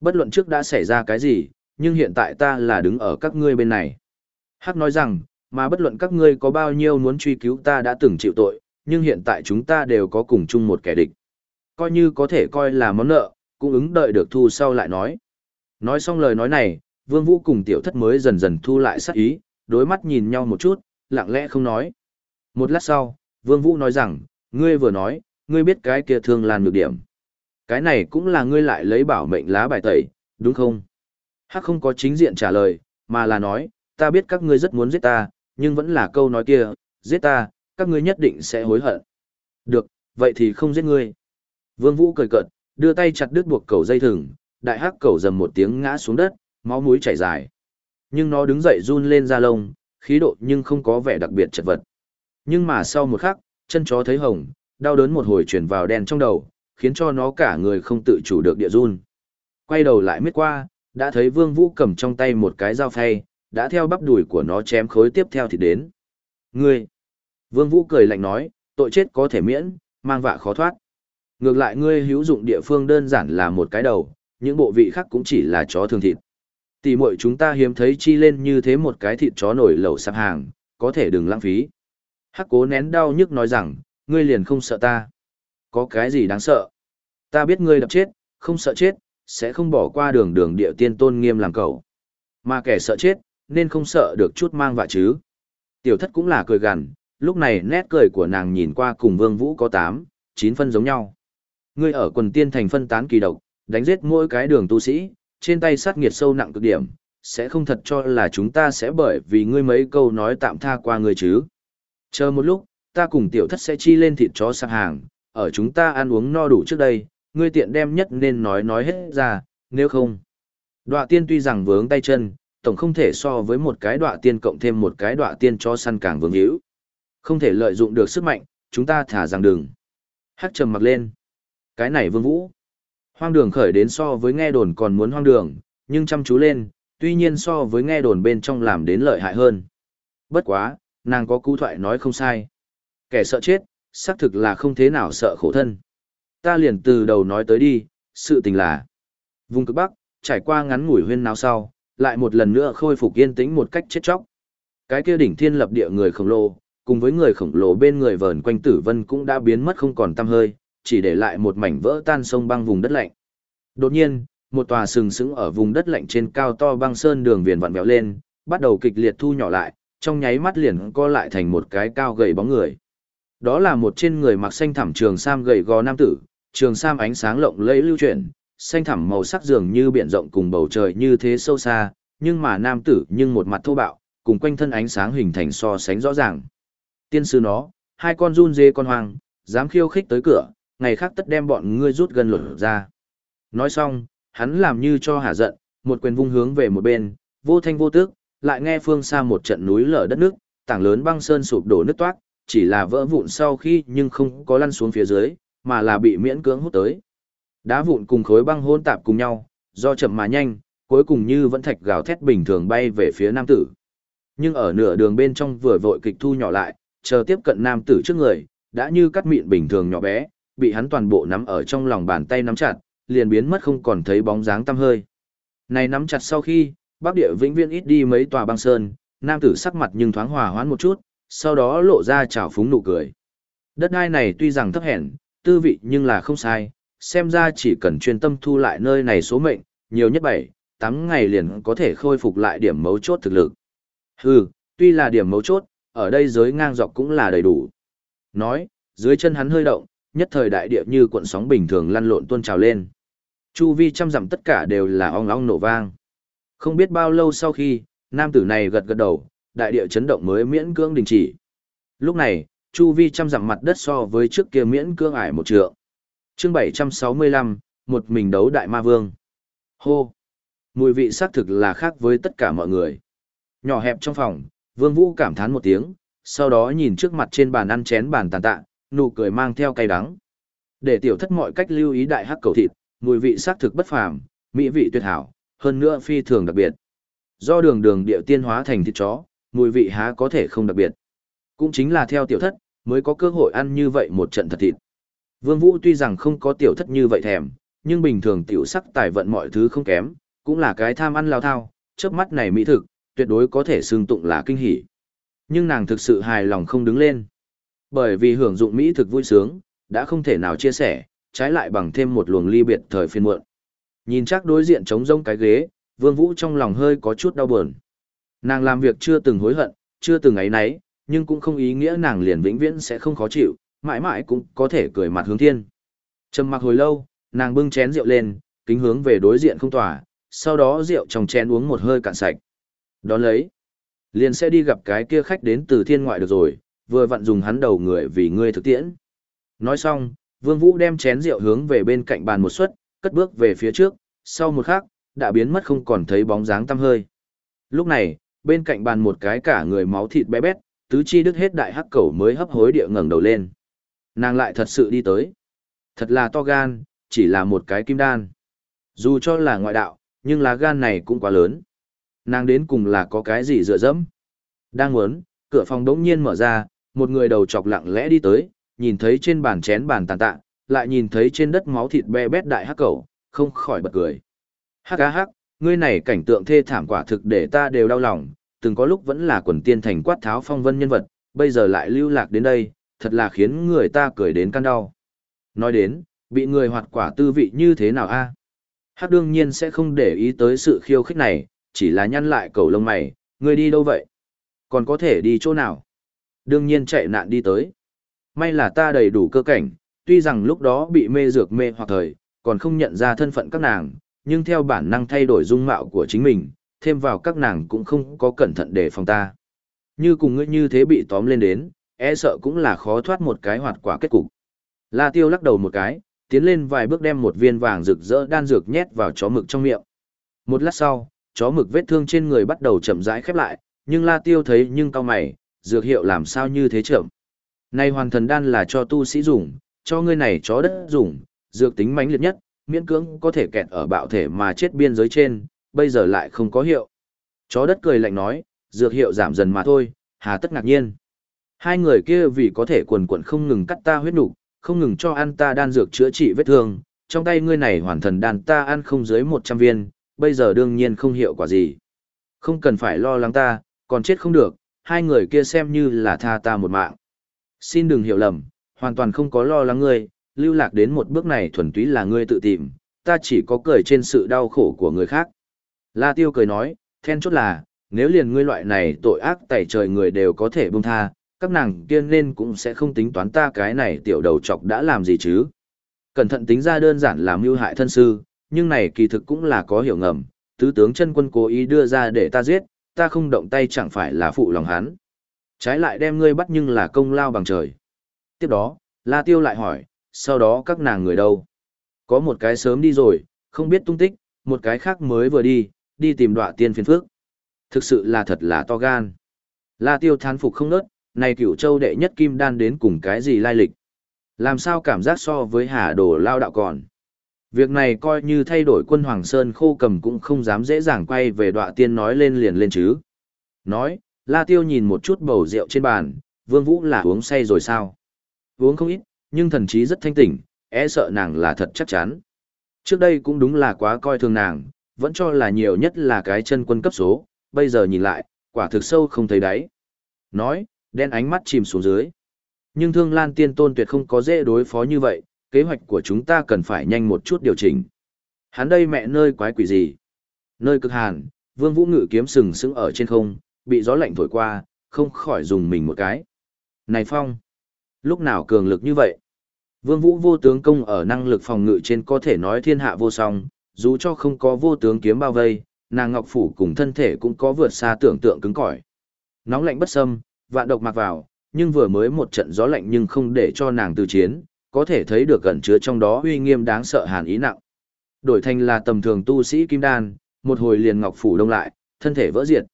Bất luận trước đã xảy ra cái gì, nhưng hiện tại ta là đứng ở các ngươi bên này. Hắc nói rằng, mà bất luận các ngươi có bao nhiêu muốn truy cứu ta đã từng chịu tội, nhưng hiện tại chúng ta đều có cùng chung một kẻ địch. Coi như có thể coi là món nợ, cũng ứng đợi được thu sau lại nói. Nói xong lời nói này, Vương Vũ cùng tiểu thất mới dần dần thu lại sát ý, đối mắt nhìn nhau một chút, lặng lẽ không nói. Một lát sau, Vương Vũ nói rằng, ngươi vừa nói, ngươi biết cái kia thương lan nhược điểm. Cái này cũng là ngươi lại lấy bảo mệnh lá bài tẩy, đúng không? Hắc không có chính diện trả lời, mà là nói, ta biết các ngươi rất muốn giết ta, nhưng vẫn là câu nói kia, giết ta, các ngươi nhất định sẽ hối hận. Được, vậy thì không giết ngươi. Vương Vũ cười cợt, đưa tay chặt đứt buộc cầu dây thừng, đại hắc cầu dầm một tiếng ngã xuống đất, máu mũi chảy dài. Nhưng nó đứng dậy run lên da lông, khí độ nhưng không có vẻ đặc biệt chật vật. Nhưng mà sau một khắc, chân chó thấy hồng, đau đớn một hồi chuyển vào đen trong đầu, khiến cho nó cả người không tự chủ được địa run. Quay đầu lại miết qua, đã thấy Vương Vũ cầm trong tay một cái dao phay, đã theo bắp đùi của nó chém khối tiếp theo thì đến. Ngươi! Vương Vũ cười lạnh nói, tội chết có thể miễn, mang vạ khó thoát. Ngược lại ngươi hữu dụng địa phương đơn giản là một cái đầu, những bộ vị khác cũng chỉ là chó thường thịt. Tỷ muội chúng ta hiếm thấy chi lên như thế một cái thịt chó nổi lẩu sạp hàng, có thể đừng lãng phí. Hắc cố nén đau nhức nói rằng, ngươi liền không sợ ta. Có cái gì đáng sợ? Ta biết ngươi đập chết, không sợ chết, sẽ không bỏ qua đường đường địa tiên tôn nghiêm làm cầu. Mà kẻ sợ chết, nên không sợ được chút mang vạ chứ. Tiểu thất cũng là cười gằn, lúc này nét cười của nàng nhìn qua cùng vương vũ có 8, 9 phân giống nhau. Ngươi ở quần tiên thành phân tán kỳ độc, đánh giết mỗi cái đường tu sĩ, trên tay sát nghiệt sâu nặng cực điểm, sẽ không thật cho là chúng ta sẽ bởi vì ngươi mấy câu nói tạm tha qua ngươi chứ. Chờ một lúc, ta cùng tiểu thất sẽ chi lên thịt chó sạp hàng, ở chúng ta ăn uống no đủ trước đây, ngươi tiện đem nhất nên nói nói hết ra, nếu không. Đoạ tiên tuy rằng vướng tay chân, tổng không thể so với một cái đoạ tiên cộng thêm một cái đoạ tiên cho săn càng vướng hữu. Không thể lợi dụng được sức mạnh, chúng ta thả rằng đừng. Hắc trầm mặc lên. Cái này vương vũ. Hoang đường khởi đến so với nghe đồn còn muốn hoang đường, nhưng chăm chú lên, tuy nhiên so với nghe đồn bên trong làm đến lợi hại hơn. Bất quá, nàng có cú thoại nói không sai. Kẻ sợ chết, xác thực là không thế nào sợ khổ thân. Ta liền từ đầu nói tới đi, sự tình là. Vùng cực Bắc, trải qua ngắn ngủi huyên náo sau, lại một lần nữa khôi phục yên tĩnh một cách chết chóc. Cái kia đỉnh thiên lập địa người khổng lồ, cùng với người khổng lồ bên người vờn quanh tử vân cũng đã biến mất không còn tăm hơi, chỉ để lại một mảnh vỡ tan sông băng vùng đất lạnh. Đột nhiên, một tòa sừng sững ở vùng đất lạnh trên cao to băng sơn đường viền vặn vẹo lên, bắt đầu kịch liệt thu nhỏ lại, trong nháy mắt liền co lại thành một cái cao gầy bóng người. Đó là một trên người mặc xanh thảm trường sam gầy gò nam tử, trường sam ánh sáng lộng lẫy lưu chuyển, xanh thẳm màu sắc dường như biển rộng cùng bầu trời như thế sâu xa, nhưng mà nam tử nhưng một mặt thô bạo, cùng quanh thân ánh sáng hình thành so sánh rõ ràng. Tiên sư nó, hai con run dê con hoang, dám khiêu khích tới cửa, ngày khác tất đem bọn ngươi rút gần lột ra. Nói xong, hắn làm như cho hả giận, một quyền vung hướng về một bên, vô thanh vô tước, lại nghe phương xa một trận núi lở đất nước, tảng lớn băng sơn sụp đổ nứt toát, chỉ là vỡ vụn sau khi nhưng không có lăn xuống phía dưới, mà là bị miễn cưỡng hút tới. Đá vụn cùng khối băng hôn tạp cùng nhau, do chậm mà nhanh, cuối cùng như vẫn thạch gào thét bình thường bay về phía nam tử. Nhưng ở nửa đường bên trong vừa vội kịch thu nhỏ lại, chờ tiếp cận nam tử trước người, đã như cắt mịn bình thường nhỏ bé, bị hắn toàn bộ nắm ở trong lòng bàn tay nắm chặt, liền biến mất không còn thấy bóng dáng tăm hơi. Này nắm chặt sau khi, Bắc Địa vĩnh viễn ít đi mấy tòa băng sơn, nam tử sắc mặt nhưng thoáng hòa hoãn một chút, sau đó lộ ra trào phúng nụ cười. Đất đai này tuy rằng thấp hèn, tư vị nhưng là không sai, xem ra chỉ cần chuyên tâm thu lại nơi này số mệnh, nhiều nhất 7, 8 ngày liền có thể khôi phục lại điểm mấu chốt thực lực. Hừ, tuy là điểm mấu chốt, ở đây giới ngang dọc cũng là đầy đủ. Nói, dưới chân hắn hơi động, nhất thời đại địa như cuộn sóng bình thường lăn lộn tuôn trào lên. Chu vi trăm dặm tất cả đều là ong ong nổ vang. Không biết bao lâu sau khi, nam tử này gật gật đầu, đại địa chấn động mới miễn cưỡng đình chỉ. Lúc này, chu vi trăm dặm mặt đất so với trước kia miễn cưỡng ải một trượng. Chương 765, một mình đấu đại ma vương. Hô! Mùi vị xác thực là khác với tất cả mọi người. Nhỏ hẹp trong phòng, Vương Vũ cảm thán một tiếng, sau đó nhìn trước mặt trên bàn ăn chén bàn tàn tạ, nụ cười mang theo cay đắng. Để tiểu thất mọi cách lưu ý đại hắc cầu thịt, mùi vị xác thực bất phàm, mỹ vị tuyệt hảo, hơn nữa phi thường đặc biệt. Do đường đường điệu tiên hóa thành thịt chó, mùi vị há có thể không đặc biệt. Cũng chính là theo tiểu thất, mới có cơ hội ăn như vậy một trận thật thịt. Vương Vũ tuy rằng không có tiểu thất như vậy thèm, nhưng bình thường tiểu sắc tài vận mọi thứ không kém, cũng là cái tham ăn lao thao, Chớp mắt này mỹ thực, tuyệt đối có thể xương tụng là kinh hỉ. Nhưng nàng thực sự hài lòng không đứng lên. Bởi vì hưởng dụng mỹ thực vui sướng, đã không thể nào chia sẻ, trái lại bằng thêm một luồng ly biệt thời phiên muộn. Nhìn chắc đối diện trống rông cái ghế, Vương Vũ trong lòng hơi có chút đau buồn. Nàng làm việc chưa từng hối hận, chưa từng ấy nấy, nhưng cũng không ý nghĩa nàng liền vĩnh viễn sẽ không khó chịu, mãi mãi cũng có thể cười mặt hướng thiên. Trầm mặc hồi lâu, nàng bưng chén rượu lên, kính hướng về đối diện không tỏa, sau đó rượu trong chén uống một hơi cạn sạch. Đón lấy, liền sẽ đi gặp cái kia khách đến từ thiên ngoại được rồi, vừa vặn dùng hắn đầu người vì ngươi thực tiễn. Nói xong, Vương Vũ đem chén rượu hướng về bên cạnh bàn một suất, cất bước về phía trước, sau một khắc, đã biến mất không còn thấy bóng dáng tăm hơi. Lúc này, bên cạnh bàn một cái cả người máu thịt bé bét, tứ chi đứt hết đại hắc cẩu mới hấp hối địa ngẩng đầu lên. Nàng lại thật sự đi tới. Thật là to gan, chỉ là một cái kim đan. Dù cho là ngoại đạo, nhưng lá gan này cũng quá lớn. Nàng đến cùng là có cái gì dựa dẫm. Đang muốn, cửa phòng đống nhiên mở ra, một người đầu chọc lặng lẽ đi tới, nhìn thấy trên bàn chén bàn tàn tạ, lại nhìn thấy trên đất máu thịt be bét đại hắc cẩu, không khỏi bật cười. Hắc á hắc, ngươi này cảnh tượng thê thảm quả thực để ta đều đau lòng, từng có lúc vẫn là quần tiên thành quát tháo phong vân nhân vật, bây giờ lại lưu lạc đến đây, thật là khiến người ta cười đến căn đau. Nói đến, bị người hoạt quả tư vị như thế nào a? Hắc đương nhiên sẽ không để ý tới sự khiêu khích này, chỉ là nhăn lại cầu lông mày, ngươi đi đâu vậy? Còn có thể đi chỗ nào? Đương nhiên chạy nạn đi tới. May là ta đầy đủ cơ cảnh, tuy rằng lúc đó bị mê dược mê hoặc thời, còn không nhận ra thân phận các nàng, nhưng theo bản năng thay đổi dung mạo của chính mình, thêm vào các nàng cũng không có cẩn thận để phòng ta. Như cùng ngươi như thế bị tóm lên đến, e sợ cũng là khó thoát một cái hoạt quả kết cục. La Tiêu lắc đầu một cái, tiến lên vài bước đem một viên vàng rực rỡ đan dược nhét vào chó mực trong miệng. Một lát sau, chó mực vết thương trên người bắt đầu chậm rãi khép lại, nhưng La Tiêu thấy nhưng cao mày, dược hiệu làm sao như thế chậm. Này hoàn thần đan là cho tu sĩ dùng, cho ngươi này chó đất dùng, dược tính mãnh liệt nhất, miễn cưỡng có thể kẹt ở bạo thể mà chết biên giới trên, bây giờ lại không có hiệu. Chó đất cười lạnh nói, dược hiệu giảm dần mà thôi, hà tất ngạc nhiên. Hai người kia vì có thể quần quần không ngừng cắt ta huyết nục, không ngừng cho ăn ta đan dược chữa trị vết thương, trong tay ngươi này hoàn thần đan ta ăn không dưới 100 viên, bây giờ đương nhiên không hiệu quả gì. Không cần phải lo lắng ta, còn chết không được, hai người kia xem như là tha ta một mạng. Xin đừng hiểu lầm, hoàn toàn không có lo lắng ngươi, lưu lạc đến một bước này thuần túy là ngươi tự tìm, ta chỉ có cười trên sự đau khổ của người khác. La Tiêu cười nói, then chốt là, nếu liền ngươi loại này tội ác tẩy trời người đều có thể buông tha, các nàng kia nên cũng sẽ không tính toán ta cái này tiểu đầu chọc đã làm gì chứ. Cẩn thận tính ra đơn giản làm mưu hại thân sư, nhưng này kỳ thực cũng là có hiểu ngầm, tứ tướng chân quân cố ý đưa ra để ta giết, ta không động tay chẳng phải là phụ lòng hắn. Trái lại đem ngươi bắt nhưng là công lao bằng trời. Tiếp đó, La Tiêu lại hỏi, sau đó các nàng người đâu? Có một cái sớm đi rồi, không biết tung tích, một cái khác mới vừa đi, đi tìm đọa tiên phiền phước. Thực sự là thật là to gan. La Tiêu thán phục không nớt, này cửu châu đệ nhất kim đan đến cùng cái gì lai lịch. Làm sao cảm giác so với hà đồ lao đạo còn. Việc này coi như thay đổi quân Hoàng Sơn khô cầm cũng không dám dễ dàng quay về đọa tiên nói lên liền lên chứ. Nói, La Tiêu nhìn một chút bầu rượu trên bàn, Vương Vũ là uống say rồi sao? Uống không ít, nhưng thần trí rất thanh tỉnh, e sợ nàng là thật chắc chắn. Trước đây cũng đúng là quá coi thường nàng, vẫn cho là nhiều nhất là cái chân quân cấp số, bây giờ nhìn lại, quả thực sâu không thấy đáy. Nói, đen ánh mắt chìm xuống dưới. Nhưng thương lan tiên tôn tuyệt không có dễ đối phó như vậy, kế hoạch của chúng ta cần phải nhanh một chút điều chỉnh. Hắn đây mẹ nơi quái quỷ gì? Nơi cực hàn, vương vũ ngự kiếm sừng sững ở trên không, bị gió lạnh thổi qua, không khỏi dùng mình một cái. Này Phong! Lúc nào cường lực như vậy? Vương Vũ vô tướng công ở năng lực phòng ngự trên có thể nói thiên hạ vô song, dù cho không có vô tướng kiếm bao vây, nàng ngọc phủ cùng thân thể cũng có vượt xa tưởng tượng cứng cỏi. Nóng lạnh bất xâm, vạn độc mặc vào, nhưng vừa mới một trận gió lạnh nhưng không để cho nàng từ chiến, có thể thấy được gần chứa trong đó uy nghiêm đáng sợ hàn ý nặng. Đổi thành là tầm thường tu sĩ kim đan, một hồi liền ngọc phủ đông lại, thân thể vỡ diệt.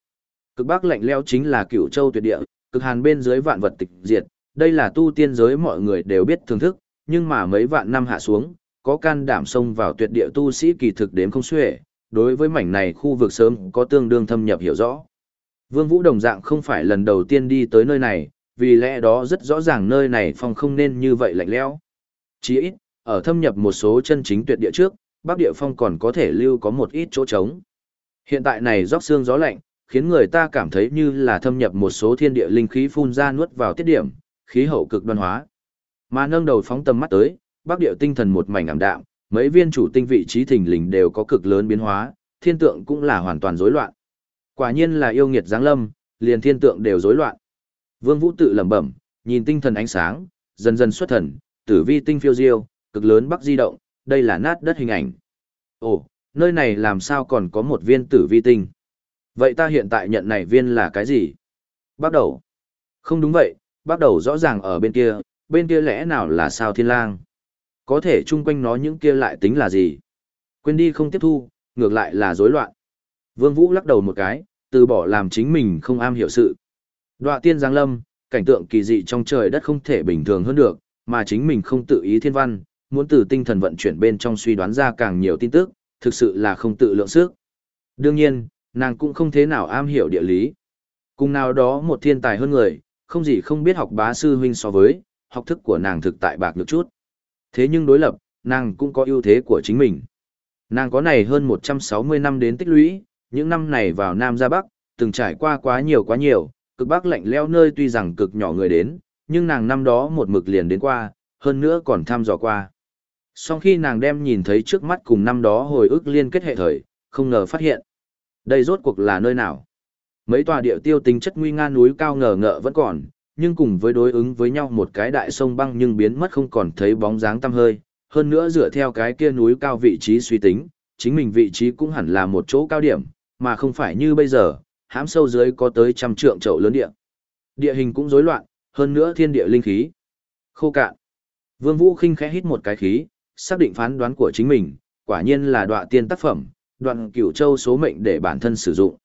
Cực bắc lạnh leo chính là cửu châu tuyệt địa, cực hàn bên dưới vạn vật tịch diệt, đây là tu tiên giới mọi người đều biết thưởng thức, nhưng mà mấy vạn năm hạ xuống, có can đảm xông vào tuyệt địa tu sĩ kỳ thực đếm không xuể, đối với mảnh này khu vực sớm có tương đương thâm nhập hiểu rõ. Vương Vũ đồng dạng không phải lần đầu tiên đi tới nơi này, vì lẽ đó rất rõ ràng nơi này phong không nên như vậy lạnh lẽo. Chỉ ít, ở thâm nhập một số chân chính tuyệt địa trước, Bắc Địa Phong còn có thể lưu có một ít chỗ trống. Hiện tại này róc xương gió lạnh, khiến người ta cảm thấy như là thâm nhập một số thiên địa linh khí phun ra nuốt vào tiết điểm, khí hậu cực đoan hóa. Mà nâng đầu phóng tầm mắt tới, Bắc Địa tinh thần một mảnh ảm đạm, mấy viên chủ tinh vị trí thình lình đều có cực lớn biến hóa, thiên tượng cũng là hoàn toàn rối loạn. Quả nhiên là yêu nghiệt giáng lâm, liền thiên tượng đều rối loạn. Vương Vũ tự lẩm bẩm, nhìn tinh thần ánh sáng, dần dần xuất thần, tử vi tinh phiêu diêu, cực lớn bắc di động, đây là nát đất hình ảnh. Ồ, nơi này làm sao còn có một viên tử vi tinh? Vậy ta hiện tại nhận này viên là cái gì? Bắt đầu. Không đúng vậy, bắt đầu rõ ràng ở bên kia, bên kia lẽ nào là sao thiên lang? Có thể chung quanh nó những kia lại tính là gì? Quên đi không tiếp thu, ngược lại là rối loạn. Vương Vũ lắc đầu một cái, từ bỏ làm chính mình không am hiểu sự. Đoạ tiên giáng lâm, cảnh tượng kỳ dị trong trời đất không thể bình thường hơn được, mà chính mình không tự ý thiên văn, muốn từ tinh thần vận chuyển bên trong suy đoán ra càng nhiều tin tức, thực sự là không tự lượng sức. Đương nhiên, nàng cũng không thế nào am hiểu địa lý. Cùng nào đó một thiên tài hơn người, không gì không biết học bá sư huynh so với, học thức của nàng thực tại bạc được chút. Thế nhưng đối lập, nàng cũng có ưu thế của chính mình. Nàng có này hơn 160 năm đến tích lũy, những năm này vào Nam ra Bắc, từng trải qua quá nhiều quá nhiều, cực Bắc lạnh leo nơi tuy rằng cực nhỏ người đến, nhưng nàng năm đó một mực liền đến qua, hơn nữa còn thăm dò qua. Sau khi nàng đem nhìn thấy trước mắt cùng năm đó hồi ức liên kết hệ thời, không ngờ phát hiện. Đây rốt cuộc là nơi nào? Mấy tòa địa tiêu tính chất nguy nga núi cao ngờ ngợ vẫn còn, nhưng cùng với đối ứng với nhau một cái đại sông băng nhưng biến mất không còn thấy bóng dáng tăm hơi. Hơn nữa dựa theo cái kia núi cao vị trí suy tính, chính mình vị trí cũng hẳn là một chỗ cao điểm, mà không phải như bây giờ, hãm sâu dưới có tới trăm trượng chậu lớn địa. Địa hình cũng rối loạn, hơn nữa thiên địa linh khí. Khô cạn. Vương Vũ khinh khẽ hít một cái khí, xác định phán đoán của chính mình, quả nhiên là đoạn tiên tác phẩm, đoạn cửu châu số mệnh để bản thân sử dụng.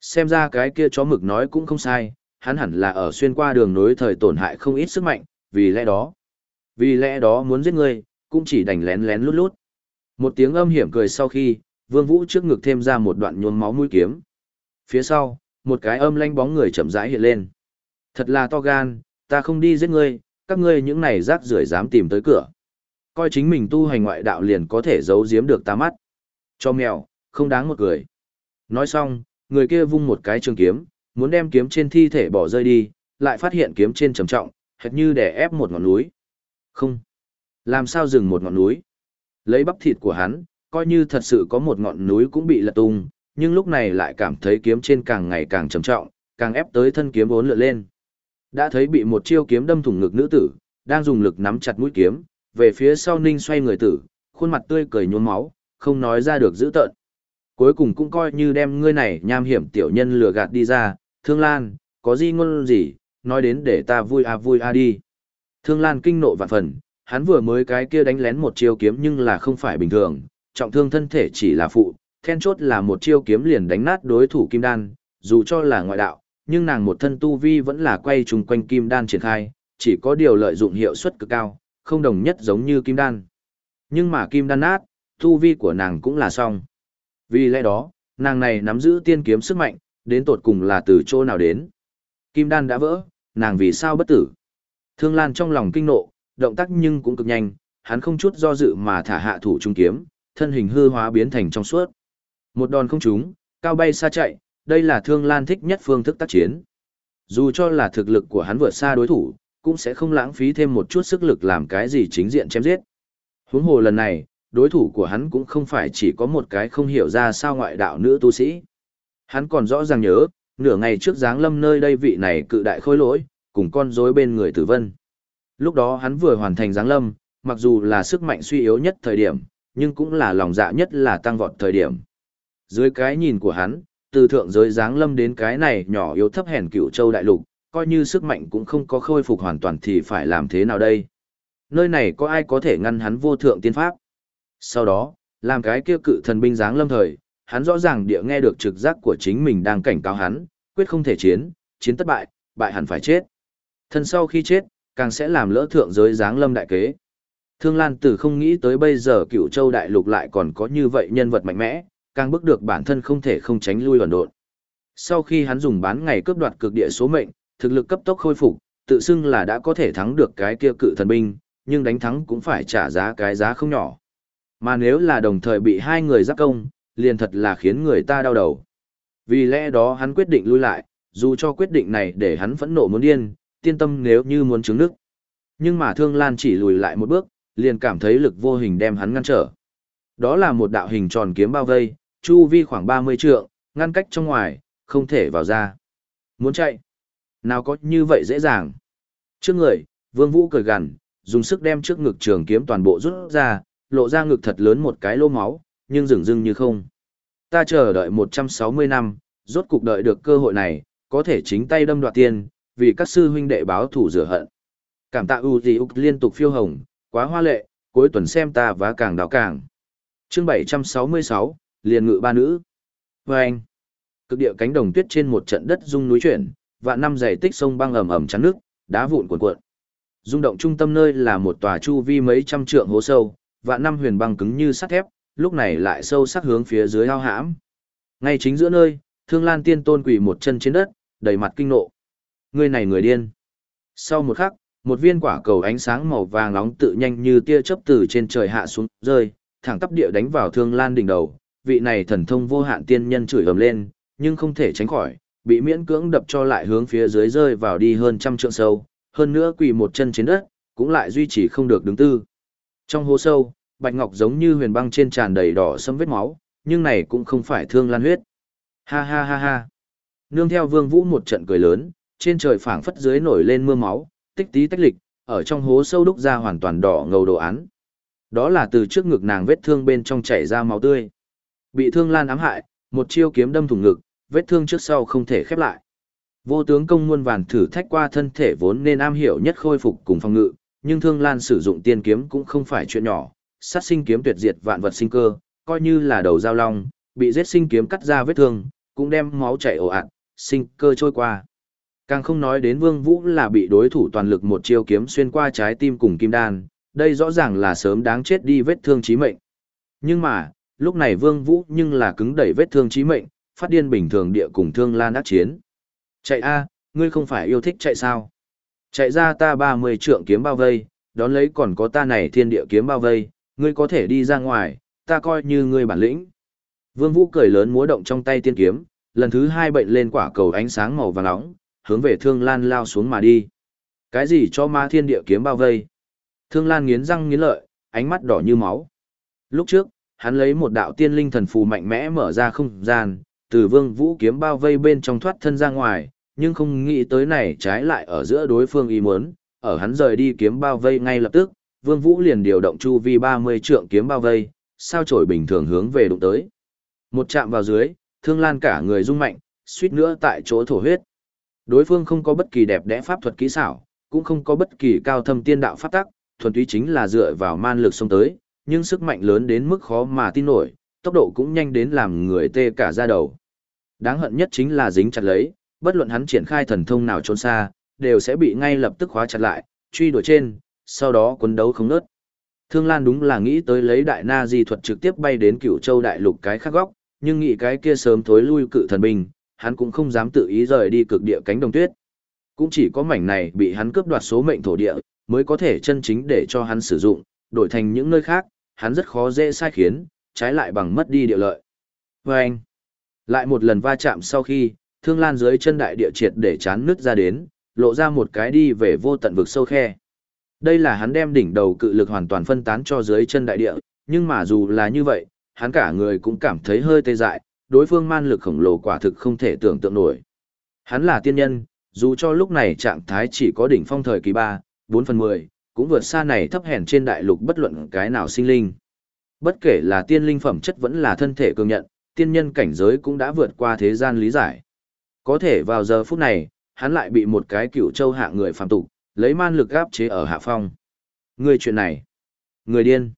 Xem ra cái kia chó mực nói cũng không sai, hắn hẳn là ở xuyên qua đường nối thời tổn hại không ít sức mạnh, vì lẽ đó. Vì lẽ đó muốn giết ngươi, cũng chỉ đành lén lén lút lút. Một tiếng âm hiểm cười sau khi, Vương Vũ trước ngực thêm ra một đoạn nhuốm máu mũi kiếm. Phía sau, một cái âm lanh bóng người chậm rãi hiện lên. Thật là to gan, ta không đi giết ngươi, các ngươi những này rác rưởi dám tìm tới cửa. Coi chính mình tu hành ngoại đạo liền có thể giấu giếm được ta mắt. Cho mèo, không đáng một cười. Nói xong, người kia vung một cái trường kiếm, muốn đem kiếm trên thi thể bỏ rơi đi, lại phát hiện kiếm trên trầm trọng, hệt như để ép một ngọn núi. Không. Làm sao dừng một ngọn núi? Lấy bắp thịt của hắn, coi như thật sự có một ngọn núi cũng bị lật tung, nhưng lúc này lại cảm thấy kiếm trên càng ngày càng trầm trọng, càng ép tới thân kiếm vốn lượn lên. Đã thấy bị một chiêu kiếm đâm thủng ngực nữ tử, đang dùng lực nắm chặt mũi kiếm, về phía sau ninh xoay người tử, khuôn mặt tươi cười nhuốm máu, không nói ra được dữ tợn. Cuối cùng cũng coi như đem ngươi này nham hiểm tiểu nhân lừa gạt đi ra, Thương Lan, có gì ngôn gì, nói đến để ta vui à vui à đi. Thương Lan kinh nộ vạn phần, hắn vừa mới cái kia đánh lén một chiêu kiếm nhưng là không phải bình thường, trọng thương thân thể chỉ là phụ, then chốt là một chiêu kiếm liền đánh nát đối thủ kim đan, dù cho là ngoại đạo, nhưng nàng một thân tu vi vẫn là quay trùng quanh kim đan triển khai, chỉ có điều lợi dụng hiệu suất cực cao, không đồng nhất giống như kim đan. Nhưng mà kim đan nát, tu vi của nàng cũng là xong. Vì lẽ đó, nàng này nắm giữ tiên kiếm sức mạnh, đến tột cùng là từ chỗ nào đến. Kim đan đã vỡ, nàng vì sao bất tử. Thương Lan trong lòng kinh nộ, động tác nhưng cũng cực nhanh, hắn không chút do dự mà thả hạ thủ trung kiếm, thân hình hư hóa biến thành trong suốt. Một đòn không trúng, cao bay xa chạy, đây là Thương Lan thích nhất phương thức tác chiến. Dù cho là thực lực của hắn vượt xa đối thủ, cũng sẽ không lãng phí thêm một chút sức lực làm cái gì chính diện chém giết. Huống hồ lần này, đối thủ của hắn cũng không phải chỉ có một cái không hiểu ra sao ngoại đạo nữ tu sĩ. Hắn còn rõ ràng nhớ, nửa ngày trước dáng lâm nơi đây vị này cự đại khôi lỗi, cùng con rối bên người tử vân. Lúc đó hắn vừa hoàn thành dáng lâm, mặc dù là sức mạnh suy yếu nhất thời điểm, nhưng cũng là lòng dạ nhất là tăng vọt thời điểm. Dưới cái nhìn của hắn, từ thượng giới dáng lâm đến cái này nhỏ yếu thấp hèn cựu châu đại lục, coi như sức mạnh cũng không có khôi phục hoàn toàn thì phải làm thế nào đây? Nơi này có ai có thể ngăn hắn vô thượng tiên pháp? Sau đó, làm cái kia cự thần binh dáng lâm thời, hắn rõ ràng địa nghe được trực giác của chính mình đang cảnh cáo hắn, quyết không thể chiến, chiến thất bại, bại hẳn phải chết. Thân sau khi chết, càng sẽ làm lỡ thượng giới dáng lâm đại kế. Thương Lan Tử không nghĩ tới bây giờ cựu châu đại lục lại còn có như vậy nhân vật mạnh mẽ, càng bức được bản thân không thể không tránh lui ẩn độn. Sau khi hắn dùng bán ngày cướp đoạt cực địa số mệnh, thực lực cấp tốc khôi phục, tự xưng là đã có thể thắng được cái kia cự thần binh, nhưng đánh thắng cũng phải trả giá cái giá không nhỏ. Mà nếu là đồng thời bị hai người giáp công, liền thật là khiến người ta đau đầu. Vì lẽ đó hắn quyết định lui lại, dù cho quyết định này để hắn phẫn nộ muốn điên, tiên tâm nếu như muốn chứng nước. Nhưng mà Thương Lan chỉ lùi lại một bước, liền cảm thấy lực vô hình đem hắn ngăn trở. Đó là một đạo hình tròn kiếm bao vây, chu vi khoảng 30 trượng, ngăn cách trong ngoài, không thể vào ra. Muốn chạy? Nào có như vậy dễ dàng. Trước người, Vương Vũ cười gằn, dùng sức đem trước ngực trường kiếm toàn bộ rút ra, lộ ra ngực thật lớn một cái lô máu, nhưng dừng dưng như không. Ta chờ đợi 160 năm, rốt cục đợi được cơ hội này, có thể chính tay đâm đoạt tiền, vì các sư huynh đệ báo thủ rửa hận. Cảm tạ ưu gì ục liên tục phiêu hồng, quá hoa lệ, cuối tuần xem ta và càng đào càng. Chương 766, liền ngự ba nữ. Và anh, cực địa cánh đồng tuyết trên một trận đất rung núi chuyển, và năm dày tích sông băng ầm ầm chắn nước, đá vụn cuộn cuộn. Rung động trung tâm nơi là một tòa chu vi mấy trăm trượng hố sâu, và năm huyền băng cứng như sắt thép, lúc này lại sâu sắc hướng phía dưới ao hãm. Ngay chính giữa nơi, Thương Lan Tiên Tôn quỳ một chân trên đất, đầy mặt kinh nộ. Người này người điên. Sau một khắc, một viên quả cầu ánh sáng màu vàng nóng tự nhanh như tia chớp từ trên trời hạ xuống, rơi, thẳng tắp địa đánh vào Thương Lan đỉnh đầu. Vị này thần thông vô hạn tiên nhân chửi ầm lên, nhưng không thể tránh khỏi, bị miễn cưỡng đập cho lại hướng phía dưới rơi vào đi hơn trăm trượng sâu, hơn nữa quỳ một chân trên đất, cũng lại duy trì không được đứng tư. Trong hố sâu, bạch ngọc giống như huyền băng trên tràn đầy đỏ sâm vết máu, nhưng này cũng không phải thương lan huyết. Ha ha ha ha. Nương theo vương vũ một trận cười lớn, trên trời phảng phất dưới nổi lên mưa máu, tích tí tách lịch, ở trong hố sâu đúc ra hoàn toàn đỏ ngầu đồ án. Đó là từ trước ngực nàng vết thương bên trong chảy ra máu tươi. Bị thương lan ám hại, một chiêu kiếm đâm thủng ngực, vết thương trước sau không thể khép lại. Vô tướng công muôn vàn thử thách qua thân thể vốn nên am hiểu nhất khôi phục cùng phòng ngự, nhưng Thương Lan sử dụng tiên kiếm cũng không phải chuyện nhỏ, sát sinh kiếm tuyệt diệt vạn vật sinh cơ, coi như là đầu dao long, bị giết sinh kiếm cắt ra vết thương, cũng đem máu chảy ồ ạt, sinh cơ trôi qua. Càng không nói đến Vương Vũ là bị đối thủ toàn lực một chiêu kiếm xuyên qua trái tim cùng kim đan, đây rõ ràng là sớm đáng chết đi vết thương chí mệnh. Nhưng mà, lúc này Vương Vũ nhưng là cứng đẩy vết thương chí mệnh, phát điên bình thường địa cùng Thương Lan đắc chiến. Chạy a, ngươi không phải yêu thích chạy sao? Chạy ra ta 30 trượng kiếm bao vây, đón lấy còn có ta này thiên địa kiếm bao vây, ngươi có thể đi ra ngoài, ta coi như ngươi bản lĩnh. Vương Vũ cười lớn múa động trong tay tiên kiếm, lần thứ hai bệnh lên quả cầu ánh sáng màu vàng nóng, hướng về Thương Lan lao xuống mà đi. Cái gì cho ma thiên địa kiếm bao vây? Thương Lan nghiến răng nghiến lợi, ánh mắt đỏ như máu. Lúc trước, hắn lấy một đạo tiên linh thần phù mạnh mẽ mở ra không gian, từ vương vũ kiếm bao vây bên trong thoát thân ra ngoài, nhưng không nghĩ tới này trái lại ở giữa đối phương ý muốn, ở hắn rời đi kiếm bao vây ngay lập tức, vương vũ liền điều động chu vi 30 trượng kiếm bao vây, sao chổi bình thường hướng về đụng tới. Một chạm vào dưới, thương lan cả người rung mạnh, suýt nữa tại chỗ thổ huyết. Đối phương không có bất kỳ đẹp đẽ pháp thuật kỹ xảo, cũng không có bất kỳ cao thâm tiên đạo pháp tắc, thuần túy chính là dựa vào man lực xông tới, nhưng sức mạnh lớn đến mức khó mà tin nổi, tốc độ cũng nhanh đến làm người tê cả da đầu. Đáng hận nhất chính là dính chặt lấy, bất luận hắn triển khai thần thông nào trốn xa, đều sẽ bị ngay lập tức khóa chặt lại, truy đuổi trên, sau đó quấn đấu không nớt. Thương Lan đúng là nghĩ tới lấy đại na di thuật trực tiếp bay đến cửu châu đại lục cái khác góc, nhưng nghĩ cái kia sớm thối lui cự thần binh, hắn cũng không dám tự ý rời đi cực địa cánh đồng tuyết. Cũng chỉ có mảnh này bị hắn cướp đoạt số mệnh thổ địa, mới có thể chân chính để cho hắn sử dụng, đổi thành những nơi khác, hắn rất khó dễ sai khiến, trái lại bằng mất đi địa lợi. Và anh, lại một lần va chạm sau khi, thương lan dưới chân đại địa triệt để chán nước ra đến, lộ ra một cái đi về vô tận vực sâu khe. Đây là hắn đem đỉnh đầu cự lực hoàn toàn phân tán cho dưới chân đại địa, nhưng mà dù là như vậy, hắn cả người cũng cảm thấy hơi tê dại, đối phương man lực khổng lồ quả thực không thể tưởng tượng nổi. Hắn là tiên nhân, dù cho lúc này trạng thái chỉ có đỉnh phong thời kỳ 3, 4 phần 10, cũng vượt xa này thấp hèn trên đại lục bất luận cái nào sinh linh. Bất kể là tiên linh phẩm chất vẫn là thân thể cường nhận, tiên nhân cảnh giới cũng đã vượt qua thế gian lý giải. Có thể vào giờ phút này, hắn lại bị một cái cựu châu hạ người phàm tục, lấy man lực gáp chế ở hạ phong. Người chuyện này, người điên.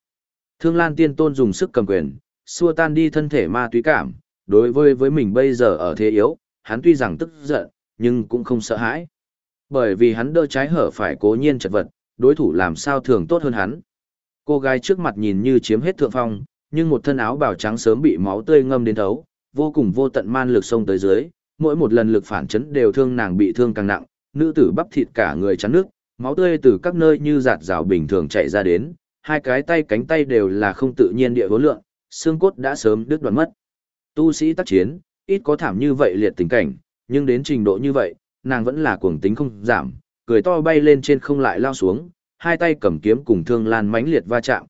Thương Lan Tiên Tôn dùng sức cầm quyền, xua tan đi thân thể ma túy cảm, đối với với mình bây giờ ở thế yếu, hắn tuy rằng tức giận, nhưng cũng không sợ hãi. Bởi vì hắn đỡ trái hở phải cố nhiên chật vật, đối thủ làm sao thường tốt hơn hắn. Cô gái trước mặt nhìn như chiếm hết thượng phong, nhưng một thân áo bào trắng sớm bị máu tươi ngâm đến thấu, vô cùng vô tận man lực xông tới dưới, mỗi một lần lực phản chấn đều thương nàng bị thương càng nặng, nữ tử bắp thịt cả người chắn nước, máu tươi từ các nơi như giạt rào bình thường chảy ra đến, hai cái tay cánh tay đều là không tự nhiên địa vô lượng, xương cốt đã sớm đứt đoạn mất. Tu sĩ tác chiến, ít có thảm như vậy liệt tình cảnh, nhưng đến trình độ như vậy, nàng vẫn là cuồng tính không giảm, cười to bay lên trên không lại lao xuống, hai tay cầm kiếm cùng thương lan mãnh liệt va chạm.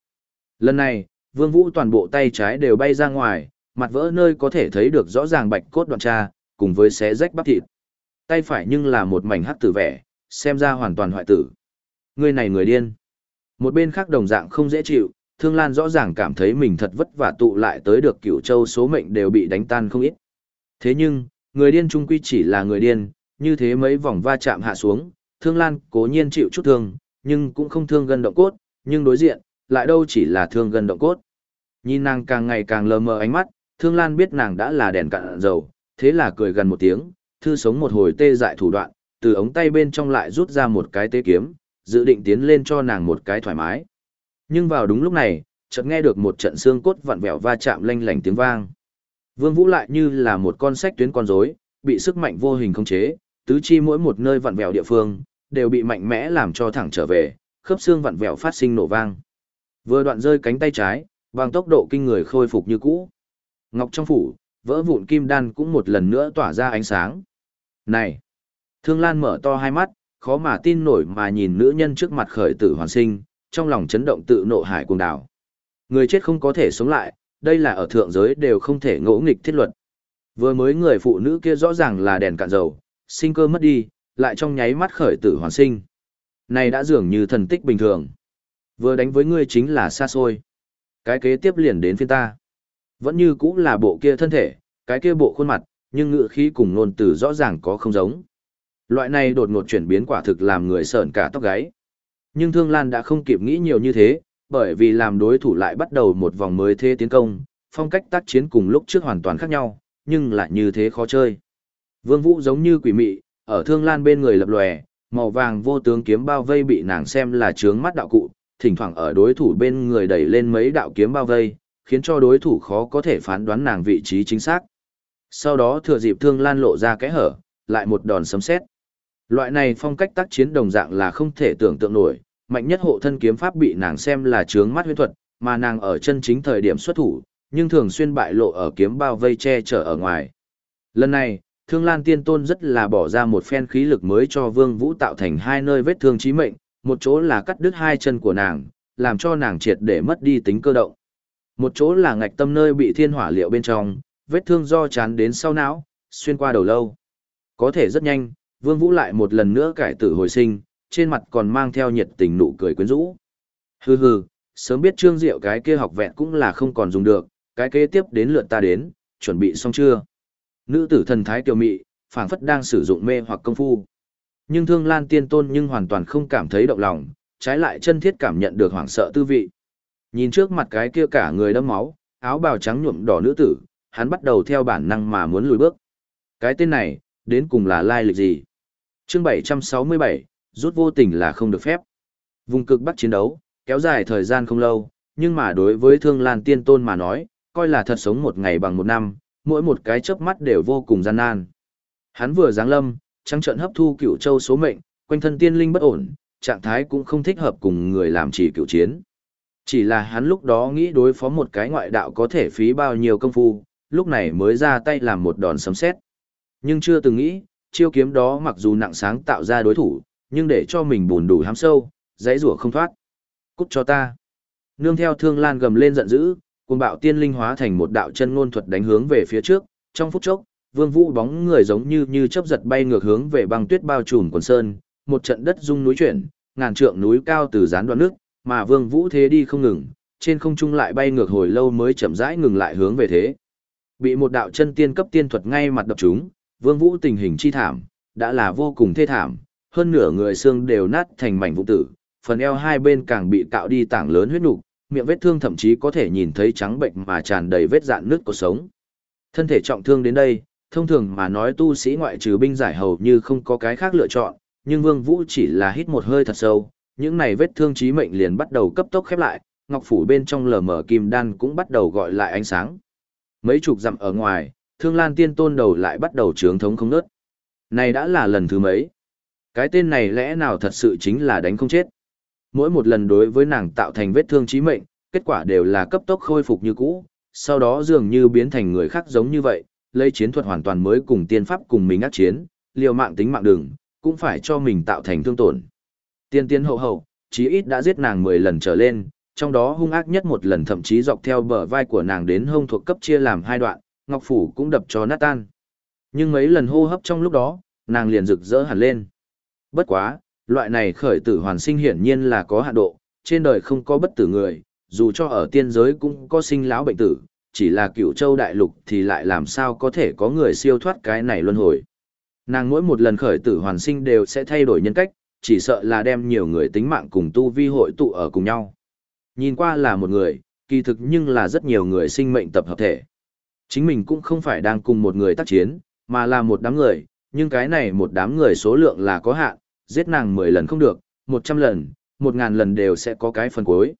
Lần này, Vương Vũ toàn bộ tay trái đều bay ra ngoài, mặt vỡ nơi có thể thấy được rõ ràng bạch cốt đoạn tra, cùng với xé rách bắp thịt. Tay phải nhưng là một mảnh hắc tử vẻ, xem ra hoàn toàn hoại tử. Người này người điên. Một bên khác đồng dạng không dễ chịu, Thương Lan rõ ràng cảm thấy mình thật vất vả tụ lại tới được cửu châu số mệnh đều bị đánh tan không ít. Thế nhưng, người điên trung quy chỉ là người điên, như thế mấy vòng va chạm hạ xuống, Thương Lan cố nhiên chịu chút thương, nhưng cũng không thương gần động cốt, nhưng đối diện, lại đâu chỉ là thương gần động cốt. Nhìn nàng càng ngày càng lờ mờ ánh mắt, Thương Lan biết nàng đã là đèn cạn dầu, thế là cười gần một tiếng, thư sống một hồi tê dại thủ đoạn, từ ống tay bên trong lại rút ra một cái tê kiếm, dự định tiến lên cho nàng một cái thoải mái. Nhưng vào đúng lúc này, chợt nghe được một trận xương cốt vặn vẹo va chạm lanh lảnh tiếng vang. Vương Vũ lại như là một con sách tuyến con rối, bị sức mạnh vô hình khống chế, tứ chi mỗi một nơi vặn vẹo địa phương, đều bị mạnh mẽ làm cho thẳng trở về, khớp xương vặn vẹo phát sinh nổ vang. Vừa đoạn rơi cánh tay trái, bằng tốc độ kinh người khôi phục như cũ. Ngọc trong phủ, vỡ vụn kim đan cũng một lần nữa tỏa ra ánh sáng. Này! Thương Lan mở to hai mắt, khó mà tin nổi mà nhìn nữ nhân trước mặt khởi tử hoàn sinh, trong lòng chấn động tự nộ hải cuồng đảo. Người chết không có thể sống lại, đây là ở thượng giới đều không thể ngỗ nghịch thiết luật. Vừa mới người phụ nữ kia rõ ràng là đèn cạn dầu, sinh cơ mất đi, lại trong nháy mắt khởi tử hoàn sinh. Này đã dường như thần tích bình thường. Vừa đánh với ngươi chính là xa xôi. Cái kế tiếp liền đến phiên ta. Vẫn như cũng là bộ kia thân thể, cái kia bộ khuôn mặt, nhưng ngựa khí cùng ngôn từ rõ ràng có không giống. Loại này đột ngột chuyển biến quả thực làm người sợn cả tóc gáy. Nhưng Thương Lan đã không kịp nghĩ nhiều như thế, bởi vì làm đối thủ lại bắt đầu một vòng mới thế tiến công, phong cách tác chiến cùng lúc trước hoàn toàn khác nhau, nhưng lại như thế khó chơi. Vương Vũ giống như quỷ mị, ở Thương Lan bên người lập lòe, màu vàng vô tướng kiếm bao vây bị nàng xem là trướng mắt đạo cụ, thỉnh thoảng ở đối thủ bên người đẩy lên mấy đạo kiếm bao vây, khiến cho đối thủ khó có thể phán đoán nàng vị trí chính xác. Sau đó thừa dịp Thương Lan lộ ra kẽ hở, lại một đòn sấm sét. Loại này phong cách tác chiến đồng dạng là không thể tưởng tượng nổi, mạnh nhất hộ thân kiếm pháp bị nàng xem là trướng mắt huyễn thuật, mà nàng ở chân chính thời điểm xuất thủ, nhưng thường xuyên bại lộ ở kiếm bao vây che chở ở ngoài. Lần này, Thương Lan Tiên Tôn rất là bỏ ra một phen khí lực mới cho Vương Vũ tạo thành hai nơi vết thương chí mệnh, một chỗ là cắt đứt hai chân của nàng, làm cho nàng triệt để mất đi tính cơ động. Một chỗ là ngạch tâm nơi bị thiên hỏa liệu bên trong, vết thương do chán đến sau não, xuyên qua đầu lâu. Có thể rất nhanh, Vương Vũ lại một lần nữa cải tử hồi sinh, trên mặt còn mang theo nhiệt tình nụ cười quyến rũ. Hừ hừ, sớm biết Trương Diệu cái kia học vẹn cũng là không còn dùng được, cái kế tiếp đến lượt ta đến, chuẩn bị xong chưa? Nữ tử thần thái kiều mị, phảng phất đang sử dụng mê hoặc công phu. Nhưng Thương Lan Tiên Tôn nhưng hoàn toàn không cảm thấy động lòng, trái lại chân thiết cảm nhận được hoảng sợ tư vị. Nhìn trước mặt cái kia cả người đẫm máu, áo bào trắng nhuộm đỏ nữ tử, hắn bắt đầu theo bản năng mà muốn lùi bước. Cái tên này, đến cùng là lai lịch gì? Chương 767, rút vô tình là không được phép. Vùng cực bắc chiến đấu, kéo dài thời gian không lâu, nhưng mà đối với Thương Lan Tiên Tôn mà nói, coi là thật sống một ngày bằng một năm, mỗi một cái chớp mắt đều vô cùng gian nan. Hắn vừa giáng lâm, trắng trận hấp thu cựu châu số mệnh, quanh thân tiên linh bất ổn, trạng thái cũng không thích hợp cùng người làm chỉ cựu chiến. Chỉ là hắn lúc đó nghĩ đối phó một cái ngoại đạo có thể phí bao nhiêu công phu, lúc này mới ra tay làm một đòn sấm sét. Nhưng chưa từng nghĩ, chiêu kiếm đó mặc dù nặng sáng tạo ra đối thủ, nhưng để cho mình bùn đủ hám sâu, dãy rủa không thoát. Cút cho ta. Nương theo thương lan gầm lên giận dữ, cùng bạo tiên linh hóa thành một đạo chân ngôn thuật đánh hướng về phía trước, trong phút chốc, vương vũ bóng người giống như như chớp giật bay ngược hướng về băng tuyết bao trùm quần sơn, một trận đất rung núi chuyển, ngàn trượng núi cao từ gián đoạn nước, mà vương vũ thế đi không ngừng, trên không trung lại bay ngược hồi lâu mới chậm rãi ngừng lại hướng về thế. Bị một đạo chân tiên cấp tiên thuật ngay mặt đập chúng, vương vũ tình hình chi thảm, đã là vô cùng thê thảm, hơn nửa người xương đều nát thành mảnh vụn tử, phần eo hai bên càng bị cạo đi tảng lớn huyết nục, miệng vết thương thậm chí có thể nhìn thấy trắng bệnh mà tràn đầy vết dạn nước của sống. Thân thể trọng thương đến đây, thông thường mà nói tu sĩ ngoại trừ binh giải hầu như không có cái khác lựa chọn, nhưng Vương Vũ chỉ là hít một hơi thật sâu, những này vết thương chí mệnh liền bắt đầu cấp tốc khép lại, ngọc phủ bên trong lờ mờ kim đan cũng bắt đầu gọi lại ánh sáng. Mấy chục dặm ở ngoài, Thương Lan Tiên Tôn đầu lại bắt đầu trướng thống không nớt. Này đã là lần thứ mấy? Cái tên này lẽ nào thật sự chính là đánh không chết? Mỗi một lần đối với nàng tạo thành vết thương chí mệnh, kết quả đều là cấp tốc khôi phục như cũ, sau đó dường như biến thành người khác giống như vậy, lấy chiến thuật hoàn toàn mới cùng tiên pháp cùng mình ác chiến, liều mạng tính mạng đường cũng phải cho mình tạo thành thương tổn. Tiên tiên hậu hậu, chí ít đã giết nàng 10 lần trở lên, trong đó hung ác nhất một lần thậm chí dọc theo bờ vai của nàng đến hông thuộc cấp chia làm hai đoạn, ngọc phủ cũng đập cho nát tan. Nhưng mấy lần hô hấp trong lúc đó, nàng liền rực rỡ hẳn lên. Bất quá, loại này khởi tử hoàn sinh hiển nhiên là có hạn độ, trên đời không có bất tử người, dù cho ở tiên giới cũng có sinh lão bệnh tử, chỉ là cựu châu đại lục thì lại làm sao có thể có người siêu thoát cái này luân hồi. Nàng mỗi một lần khởi tử hoàn sinh đều sẽ thay đổi nhân cách, chỉ sợ là đem nhiều người tính mạng cùng tu vi hội tụ ở cùng nhau. Nhìn qua là một người, kỳ thực nhưng là rất nhiều người sinh mệnh tập hợp thể. Chính mình cũng không phải đang cùng một người tác chiến, mà là một đám người, nhưng cái này một đám người số lượng là có hạn, giết nàng 10 lần không được, 100 lần, 1000 lần đều sẽ có cái phần cuối.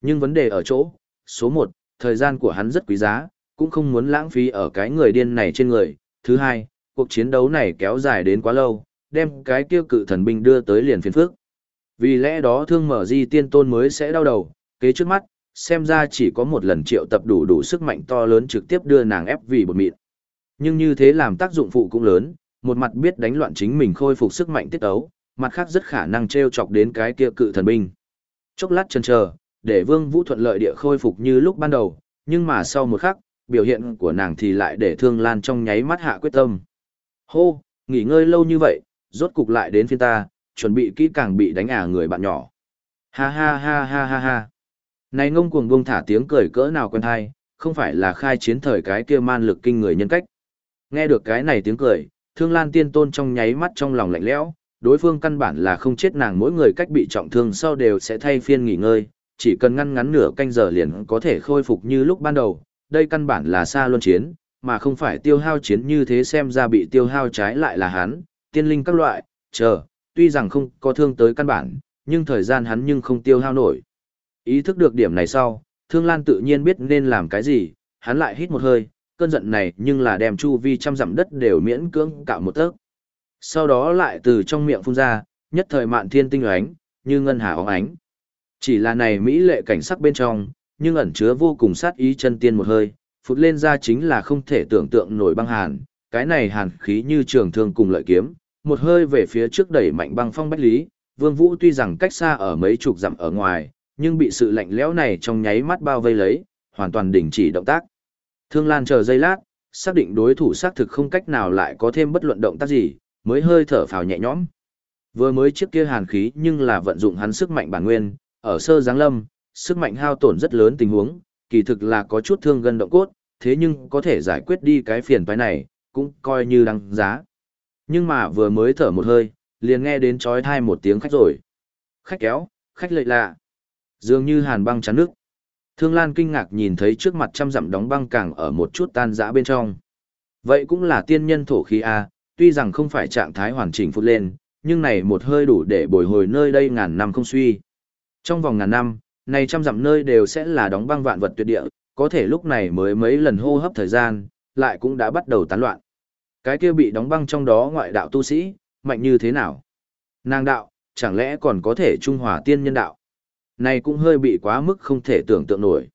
Nhưng vấn đề ở chỗ, số 1, thời gian của hắn rất quý giá, cũng không muốn lãng phí ở cái người điên này trên người. Thứ hai, cuộc chiến đấu này kéo dài đến quá lâu, đem cái kia cự thần binh đưa tới liền phiền phước. Vì lẽ đó thương mở di tiên tôn mới sẽ đau đầu, kế trước mắt, xem ra chỉ có một lần triệu tập đủ đủ sức mạnh to lớn trực tiếp đưa nàng ép vì bột mịn. Nhưng như thế làm tác dụng phụ cũng lớn, một mặt biết đánh loạn chính mình khôi phục sức mạnh tiết ấu, mặt khác rất khả năng treo chọc đến cái kia cự thần binh. Chốc lát chần chờ, để Vương Vũ thuận lợi địa khôi phục như lúc ban đầu, nhưng mà sau một khắc, biểu hiện của nàng thì lại để Thương Lan trong nháy mắt hạ quyết tâm. Hô, nghỉ ngơi lâu như vậy, rốt cục lại đến phiên ta, chuẩn bị kỹ càng bị đánh à người bạn nhỏ. Ha ha ha ha ha ha. Này ngông cuồng buông thả tiếng cười cỡ nào quen hay, không phải là khai chiến thời cái kia man lực kinh người nhân cách. Nghe được cái này tiếng cười, Thương Lan Tiên Tôn trong nháy mắt trong lòng lạnh lẽo, đối phương căn bản là không chết nàng mỗi người cách bị trọng thương sau đều sẽ thay phiên nghỉ ngơi, chỉ cần ngăn ngắn nửa canh giờ liền có thể khôi phục như lúc ban đầu, đây căn bản là xa luân chiến, mà không phải tiêu hao chiến như thế xem ra bị tiêu hao trái lại là hắn, tiên linh các loại, chờ, tuy rằng không có thương tới căn bản, nhưng thời gian hắn nhưng không tiêu hao nổi. Ý thức được điểm này sau, Thương Lan tự nhiên biết nên làm cái gì, hắn lại hít một hơi, cơn giận này nhưng là đem chu vi trăm dặm đất đều miễn cưỡng cạo một tấc. Sau đó lại từ trong miệng phun ra, nhất thời mạn thiên tinh ánh, như ngân hà óng ánh. Chỉ là này mỹ lệ cảnh sắc bên trong, nhưng ẩn chứa vô cùng sát ý chân tiên một hơi, phụt lên ra chính là không thể tưởng tượng nổi băng hàn, cái này hàn khí như trường thương cùng lợi kiếm, một hơi về phía trước đẩy mạnh băng phong bách lý, Vương Vũ tuy rằng cách xa ở mấy chục dặm ở ngoài, nhưng bị sự lạnh lẽo này trong nháy mắt bao vây lấy, hoàn toàn đình chỉ động tác. Thương Lan chờ giây lát, xác định đối thủ xác thực không cách nào lại có thêm bất luận động tác gì, mới hơi thở phào nhẹ nhõm. Vừa mới trước kia hàn khí nhưng là vận dụng hắn sức mạnh bản nguyên, ở sơ giáng lâm, sức mạnh hao tổn rất lớn tình huống, kỳ thực là có chút thương gần động cốt, thế nhưng có thể giải quyết đi cái phiền toái này, cũng coi như đáng giá. Nhưng mà vừa mới thở một hơi, liền nghe đến chói thai một tiếng khách rồi. Khách kéo, khách lợi lạ. Dường như hàn băng chắn nước. Thương Lan kinh ngạc nhìn thấy trước mặt trăm dặm đóng băng càng ở một chút tan rã bên trong. Vậy cũng là tiên nhân thổ khí A, tuy rằng không phải trạng thái hoàn chỉnh phút lên, nhưng này một hơi đủ để bồi hồi nơi đây ngàn năm không suy. Trong vòng ngàn năm, này trăm dặm nơi đều sẽ là đóng băng vạn vật tuyệt địa, có thể lúc này mới mấy lần hô hấp thời gian, lại cũng đã bắt đầu tán loạn. Cái kia bị đóng băng trong đó ngoại đạo tu sĩ, mạnh như thế nào? Nàng đạo, chẳng lẽ còn có thể trung hòa tiên nhân đạo? Này cũng hơi bị quá mức không thể tưởng tượng nổi.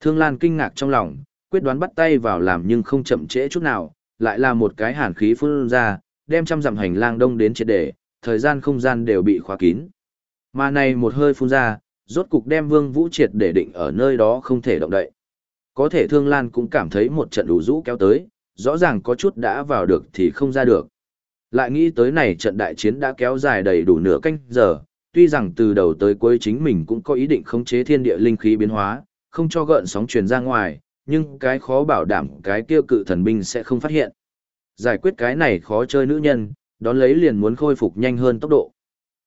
Thương Lan kinh ngạc trong lòng, quyết đoán bắt tay vào làm nhưng không chậm trễ chút nào, lại là một cái hàn khí phun ra, đem trăm dặm hành lang đông đến triệt để, thời gian không gian đều bị khóa kín. Mà này một hơi phun ra, rốt cục đem Vương Vũ triệt để định ở nơi đó không thể động đậy. Có thể Thương Lan cũng cảm thấy một trận đủ rũ kéo tới, rõ ràng có chút đã vào được thì không ra được. Lại nghĩ tới này trận đại chiến đã kéo dài đầy đủ nửa canh giờ, tuy rằng từ đầu tới cuối chính mình cũng có ý định khống chế thiên địa linh khí biến hóa, không cho gợn sóng truyền ra ngoài, nhưng cái khó bảo đảm cái kia cự thần binh sẽ không phát hiện. Giải quyết cái này khó chơi nữ nhân, đón lấy liền muốn khôi phục nhanh hơn tốc độ.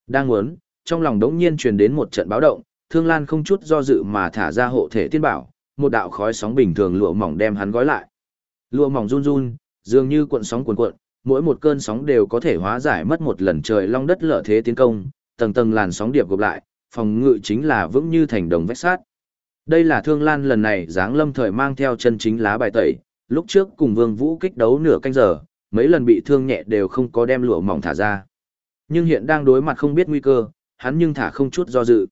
Đang muốn, trong lòng đống nhiên truyền đến một trận báo động, Thương Lan không chút do dự mà thả ra hộ thể tiên bảo, một đạo khói sóng bình thường lụa mỏng đem hắn gói lại. Lụa mỏng run run, dường như cuộn sóng cuộn cuộn, mỗi một cơn sóng đều có thể hóa giải mất một lần trời long đất lở thế tiến công, tầng tầng làn sóng điệp gộp lại, phòng ngự chính là vững như thành đồng vách sát. Đây là Thương Lan lần này dáng lâm thời mang theo chân chính lá bài tẩy, lúc trước cùng Vương Vũ kích đấu nửa canh giờ, mấy lần bị thương nhẹ đều không có đem lụa mỏng thả ra. Nhưng hiện đang đối mặt không biết nguy cơ, hắn nhưng thả không chút do dự.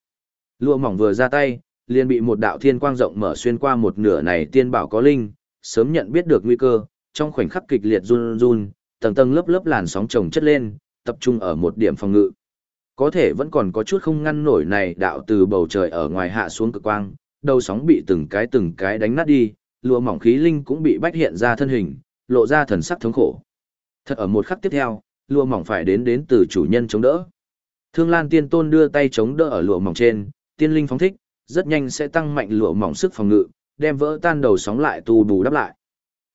Lụa mỏng vừa ra tay, liền bị một đạo thiên quang rộng mở xuyên qua một nửa này tiên bảo có linh, sớm nhận biết được nguy cơ, trong khoảnh khắc kịch liệt run run, tầng tầng lớp lớp làn sóng chồng chất lên, tập trung ở một điểm phòng ngự. Có thể vẫn còn có chút không ngăn nổi này đạo từ bầu trời ở ngoài hạ xuống cực quang, đầu sóng bị từng cái từng cái đánh nát đi, lụa mỏng khí linh cũng bị bách hiện ra thân hình, lộ ra thần sắc thống khổ. Thật ở một khắc tiếp theo, lụa mỏng phải đến đến từ chủ nhân chống đỡ. Thương Lan Tiên Tôn đưa tay chống đỡ ở lụa mỏng trên, tiên linh phóng thích, rất nhanh sẽ tăng mạnh lụa mỏng sức phòng ngự, đem vỡ tan đầu sóng lại tu bù đắp lại.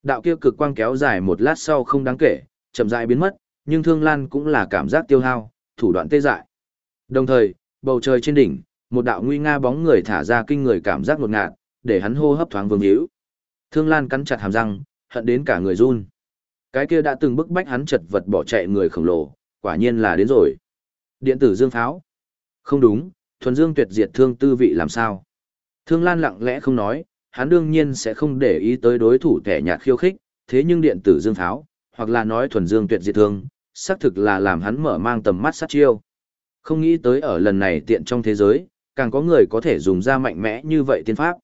Đạo kia cực quang kéo dài một lát sau không đáng kể, chậm rãi biến mất, nhưng Thương Lan cũng là cảm giác tiêu hao, thủ đoạn tê dại. Đồng thời, bầu trời trên đỉnh, một đạo nguy nga bóng người thả ra kinh người cảm giác ngột ngạt, để hắn hô hấp thoáng vương hữu. Thương Lan cắn chặt hàm răng, hận đến cả người run. Cái kia đã từng bức bách hắn chật vật bỏ chạy người khổng lồ, quả nhiên là đến rồi. Điện tử dương pháo. Không đúng, thuần dương tuyệt diệt thương tư vị làm sao? Thương Lan lặng lẽ không nói, hắn đương nhiên sẽ không để ý tới đối thủ kẻ nhạt khiêu khích, thế nhưng điện tử dương pháo, hoặc là nói thuần dương tuyệt diệt thương, xác thực là làm hắn mở mang tầm mắt sát chiêu. Không nghĩ tới ở lần này tiện trong thế giới, càng có người có thể dùng ra mạnh mẽ như vậy tiên pháp.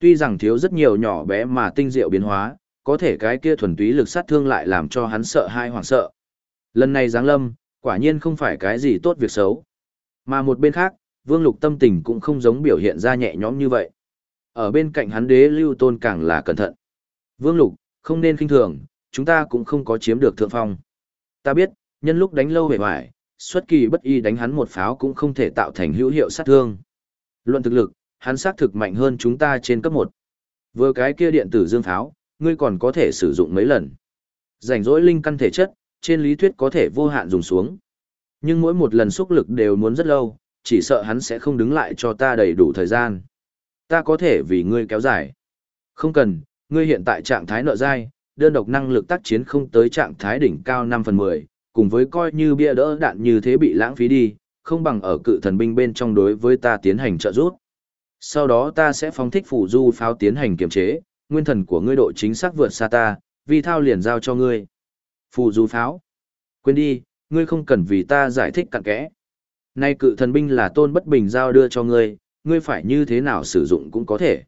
Tuy rằng thiếu rất nhiều nhỏ bé mà tinh diệu biến hóa, có thể cái kia thuần túy lực sát thương lại làm cho hắn sợ hai hoảng sợ. Lần này giáng lâm, quả nhiên không phải cái gì tốt việc xấu. Mà một bên khác, Vương Lục tâm tình cũng không giống biểu hiện ra nhẹ nhõm như vậy. Ở bên cạnh hắn đế lưu tôn càng là cẩn thận. Vương Lục, không nên kinh thường, chúng ta cũng không có chiếm được thượng phong. Ta biết, nhân lúc đánh lâu về hoài, xuất kỳ bất y đánh hắn một pháo cũng không thể tạo thành hữu hiệu sát thương. Luận thực lực, hắn xác thực mạnh hơn chúng ta trên cấp 1. Vừa cái kia điện tử dương pháo, ngươi còn có thể sử dụng mấy lần. Rảnh rỗi linh căn thể chất, trên lý thuyết có thể vô hạn dùng xuống. Nhưng mỗi một lần xúc lực đều muốn rất lâu, chỉ sợ hắn sẽ không đứng lại cho ta đầy đủ thời gian. Ta có thể vì ngươi kéo dài. Không cần, ngươi hiện tại trạng thái nợ dai, đơn độc năng lực tác chiến không tới trạng thái đỉnh cao 5 phần 10, cùng với coi như bia đỡ đạn như thế bị lãng phí đi, không bằng ở cự thần binh bên trong đối với ta tiến hành trợ giúp. Sau đó ta sẽ phóng thích phủ du pháo tiến hành kiểm chế, nguyên thần của ngươi độ chính xác vượt xa ta, vì thao liền giao cho ngươi. Phủ du pháo. Quên đi, ngươi không cần vì ta giải thích cặn kẽ. Nay cự thần binh là tôn bất bình giao đưa cho ngươi, ngươi phải như thế nào sử dụng cũng có thể.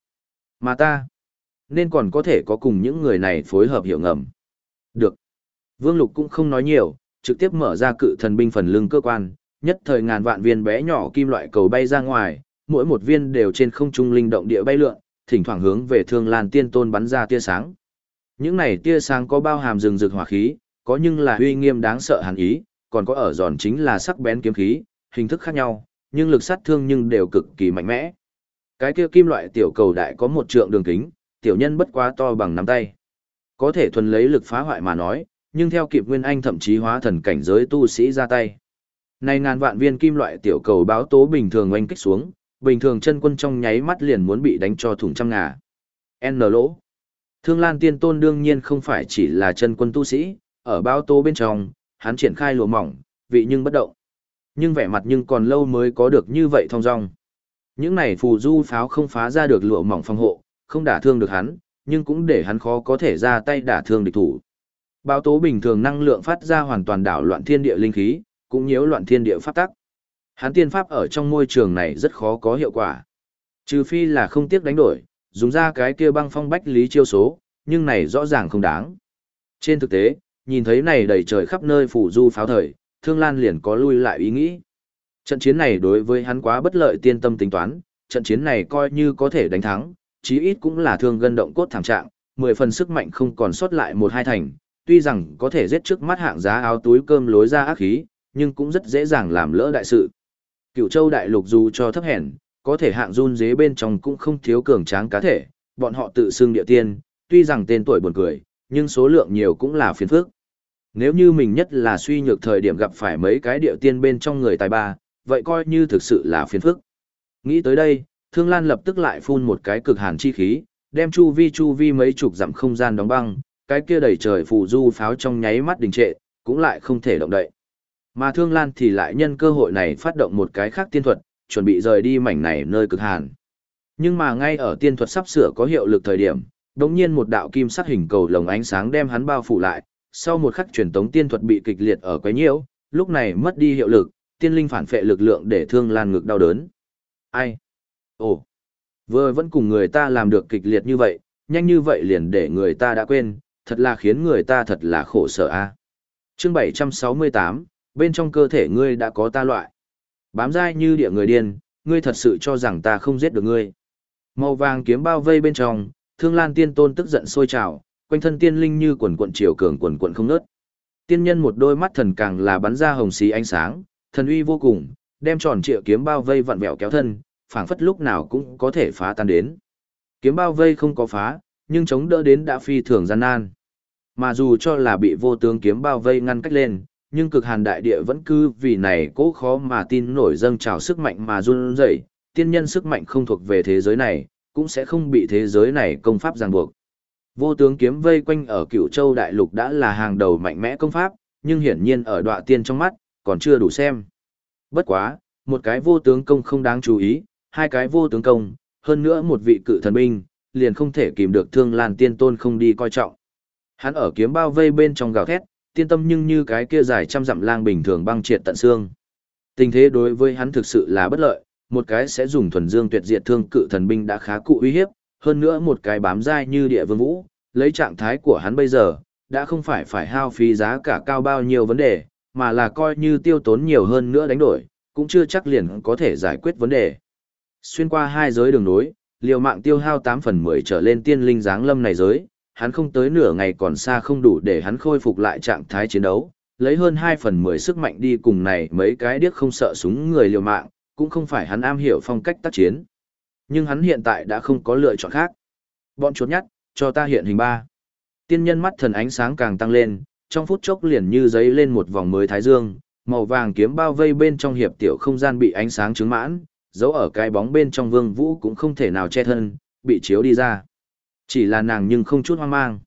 Mà ta, nên còn có thể có cùng những người này phối hợp hiểu ngầm. Được. Vương Lục cũng không nói nhiều, trực tiếp mở ra cự thần binh phần lưng cơ quan, nhất thời ngàn vạn viên bé nhỏ kim loại cầu bay ra ngoài, mỗi một viên đều trên không trung linh động địa bay lượn, thỉnh thoảng hướng về Thương Lan Tiên Tôn bắn ra tia sáng. Những này tia sáng có bao hàm rừng rực hỏa khí, có nhưng là uy nghiêm đáng sợ hàn ý, còn có ở giòn chính là sắc bén kiếm khí, hình thức khác nhau, nhưng lực sát thương nhưng đều cực kỳ mạnh mẽ. Cái kia kim loại tiểu cầu đại có một trượng đường kính, tiểu nhân bất quá to bằng nắm tay. Có thể thuần lấy lực phá hoại mà nói, nhưng theo kịp Nguyên Anh thậm chí hóa thần cảnh giới tu sĩ ra tay. Này ngàn vạn viên kim loại tiểu cầu báo tố bình thường oanh kích xuống, bình thường chân quân trong nháy mắt liền muốn bị đánh cho thủng trăm ngà. N lỗ. Thương Lan Tiên Tôn đương nhiên không phải chỉ là chân quân tu sĩ, ở báo tố bên trong, hắn triển khai lụa mỏng, vị nhưng bất động. Nhưng vẻ mặt nhưng còn lâu mới có được như vậy thong dong. Những này phù du pháo không phá ra được lụa mỏng phòng hộ, không đả thương được hắn, nhưng cũng để hắn khó có thể ra tay đả thương địch thủ. Báo tố bình thường năng lượng phát ra hoàn toàn đảo loạn thiên địa linh khí, cũng nhiễu loạn thiên địa pháp tắc. Hắn tiên pháp ở trong môi trường này rất khó có hiệu quả. Trừ phi là không tiếc đánh đổi, dùng ra cái kia băng phong bách lý chiêu số, nhưng này rõ ràng không đáng. Trên thực tế, nhìn thấy này đầy trời khắp nơi phủ du pháo thời, Thương Lan liền có lui lại ý nghĩ. Trận chiến này đối với hắn quá bất lợi tiên tâm tính toán, trận chiến này coi như có thể đánh thắng, chí ít cũng là thương gân động cốt thảm trạng, mười phần sức mạnh không còn sót lại một hai thành, tuy rằng có thể giết trước mắt hạng giá áo túi cơm lối ra ác khí, nhưng cũng rất dễ dàng làm lỡ đại sự. Cựu châu đại lục dù cho thấp hèn, có thể hạng run dế bên trong cũng không thiếu cường tráng cá thể, bọn họ tự xưng địa tiên, tuy rằng tên tuổi buồn cười, nhưng số lượng nhiều cũng là phiền phức. Nếu như mình nhất là suy nhược thời điểm gặp phải mấy cái địa tiên bên trong người tài ba, vậy coi như thực sự là phiền phức. Nghĩ tới đây, Thương Lan lập tức lại phun một cái cực hàn chi khí, đem chu vi chu vi mấy chục dặm không gian đóng băng, cái kia đầy trời phù du pháo trong nháy mắt đình trệ, cũng lại không thể động đậy. Mà Thương Lan thì lại nhân cơ hội này phát động một cái khác tiên thuật, chuẩn bị rời đi mảnh này nơi cực hàn. Nhưng mà ngay ở tiên thuật sắp sửa có hiệu lực thời điểm, đột nhiên một đạo kim sắc hình cầu lồng ánh sáng đem hắn bao phủ lại, sau một khắc truyền tống tiên thuật bị kịch liệt ở quấy nhiễu, lúc này mất đi hiệu lực, tiên linh phản phệ lực lượng để Thương Lan ngực đau đớn. Ai? Ồ, vừa vẫn cùng người ta làm được kịch liệt như vậy, nhanh như vậy liền để người ta đã quên, thật là khiến người ta thật là khổ sở a. À. Chương 768, bên trong cơ thể ngươi đã có ta loại. Bám dai như địa người điên, ngươi thật sự cho rằng ta không giết được ngươi. Màu vàng kiếm bao vây bên trong, Thương Lan Tiên Tôn tức giận sôi trào, quanh thân tiên linh như quần quần triều cường quần quần không ngớt. Tiên nhân một đôi mắt thần càng là bắn ra hồng xí ánh sáng, thần uy vô cùng, đem tròn trịa kiếm bao vây vặn vẹo kéo thân, phảng phất lúc nào cũng có thể phá tan đến. Kiếm bao vây không có phá, nhưng chống đỡ đến đã phi thường gian nan. Mà dù cho là bị vô tướng kiếm bao vây ngăn cách lên, nhưng cực hàn đại địa vẫn cứ vì này cố khó mà tin nổi dâng trào sức mạnh mà run rẩy, tiên nhân sức mạnh không thuộc về thế giới này, cũng sẽ không bị thế giới này công pháp ràng buộc. Vô tướng kiếm vây quanh ở cựu châu đại lục đã là hàng đầu mạnh mẽ công pháp, nhưng hiển nhiên ở đọa tiên trong mắt, còn chưa đủ xem. Bất quá, một cái vô tướng công không đáng chú ý, hai cái vô tướng công, hơn nữa một vị cự thần binh, liền không thể kìm được thương lan tiên tôn không đi coi trọng. Hắn ở kiếm bao vây bên trong gào thét, tiên tâm nhưng như cái kia dài trăm dặm lang bình thường băng triệt tận xương. Tình thế đối với hắn thực sự là bất lợi, một cái sẽ dùng thuần dương tuyệt diệt thương cự thần binh đã khá cụ uy hiếp, hơn nữa một cái bám dai như địa vương vũ, lấy trạng thái của hắn bây giờ, đã không phải phải hao phí giá cả cao bao nhiêu vấn đề, mà là coi như tiêu tốn nhiều hơn nữa đánh đổi, cũng chưa chắc liền có thể giải quyết vấn đề. Xuyên qua hai giới đường nối, liều mạng tiêu hao 8 phần 10 trở lên tiên linh dáng lâm này giới, hắn không tới nửa ngày còn xa không đủ để hắn khôi phục lại trạng thái chiến đấu, lấy hơn 2 phần 10 sức mạnh đi cùng này mấy cái điếc không sợ súng người liều mạng, cũng không phải hắn am hiểu phong cách tác chiến. Nhưng hắn hiện tại đã không có lựa chọn khác. Bọn chuột nhắt, cho ta hiện hình ba. Tiên nhân mắt thần ánh sáng càng tăng lên, trong phút chốc liền như giấy lên một vòng mới thái dương, màu vàng kiếm bao vây bên trong hiệp tiểu không gian bị ánh sáng chứng mãn, giấu ở cái bóng bên trong vương vũ cũng không thể nào che thân, bị chiếu đi ra. Chỉ là nàng nhưng không chút hoang mang.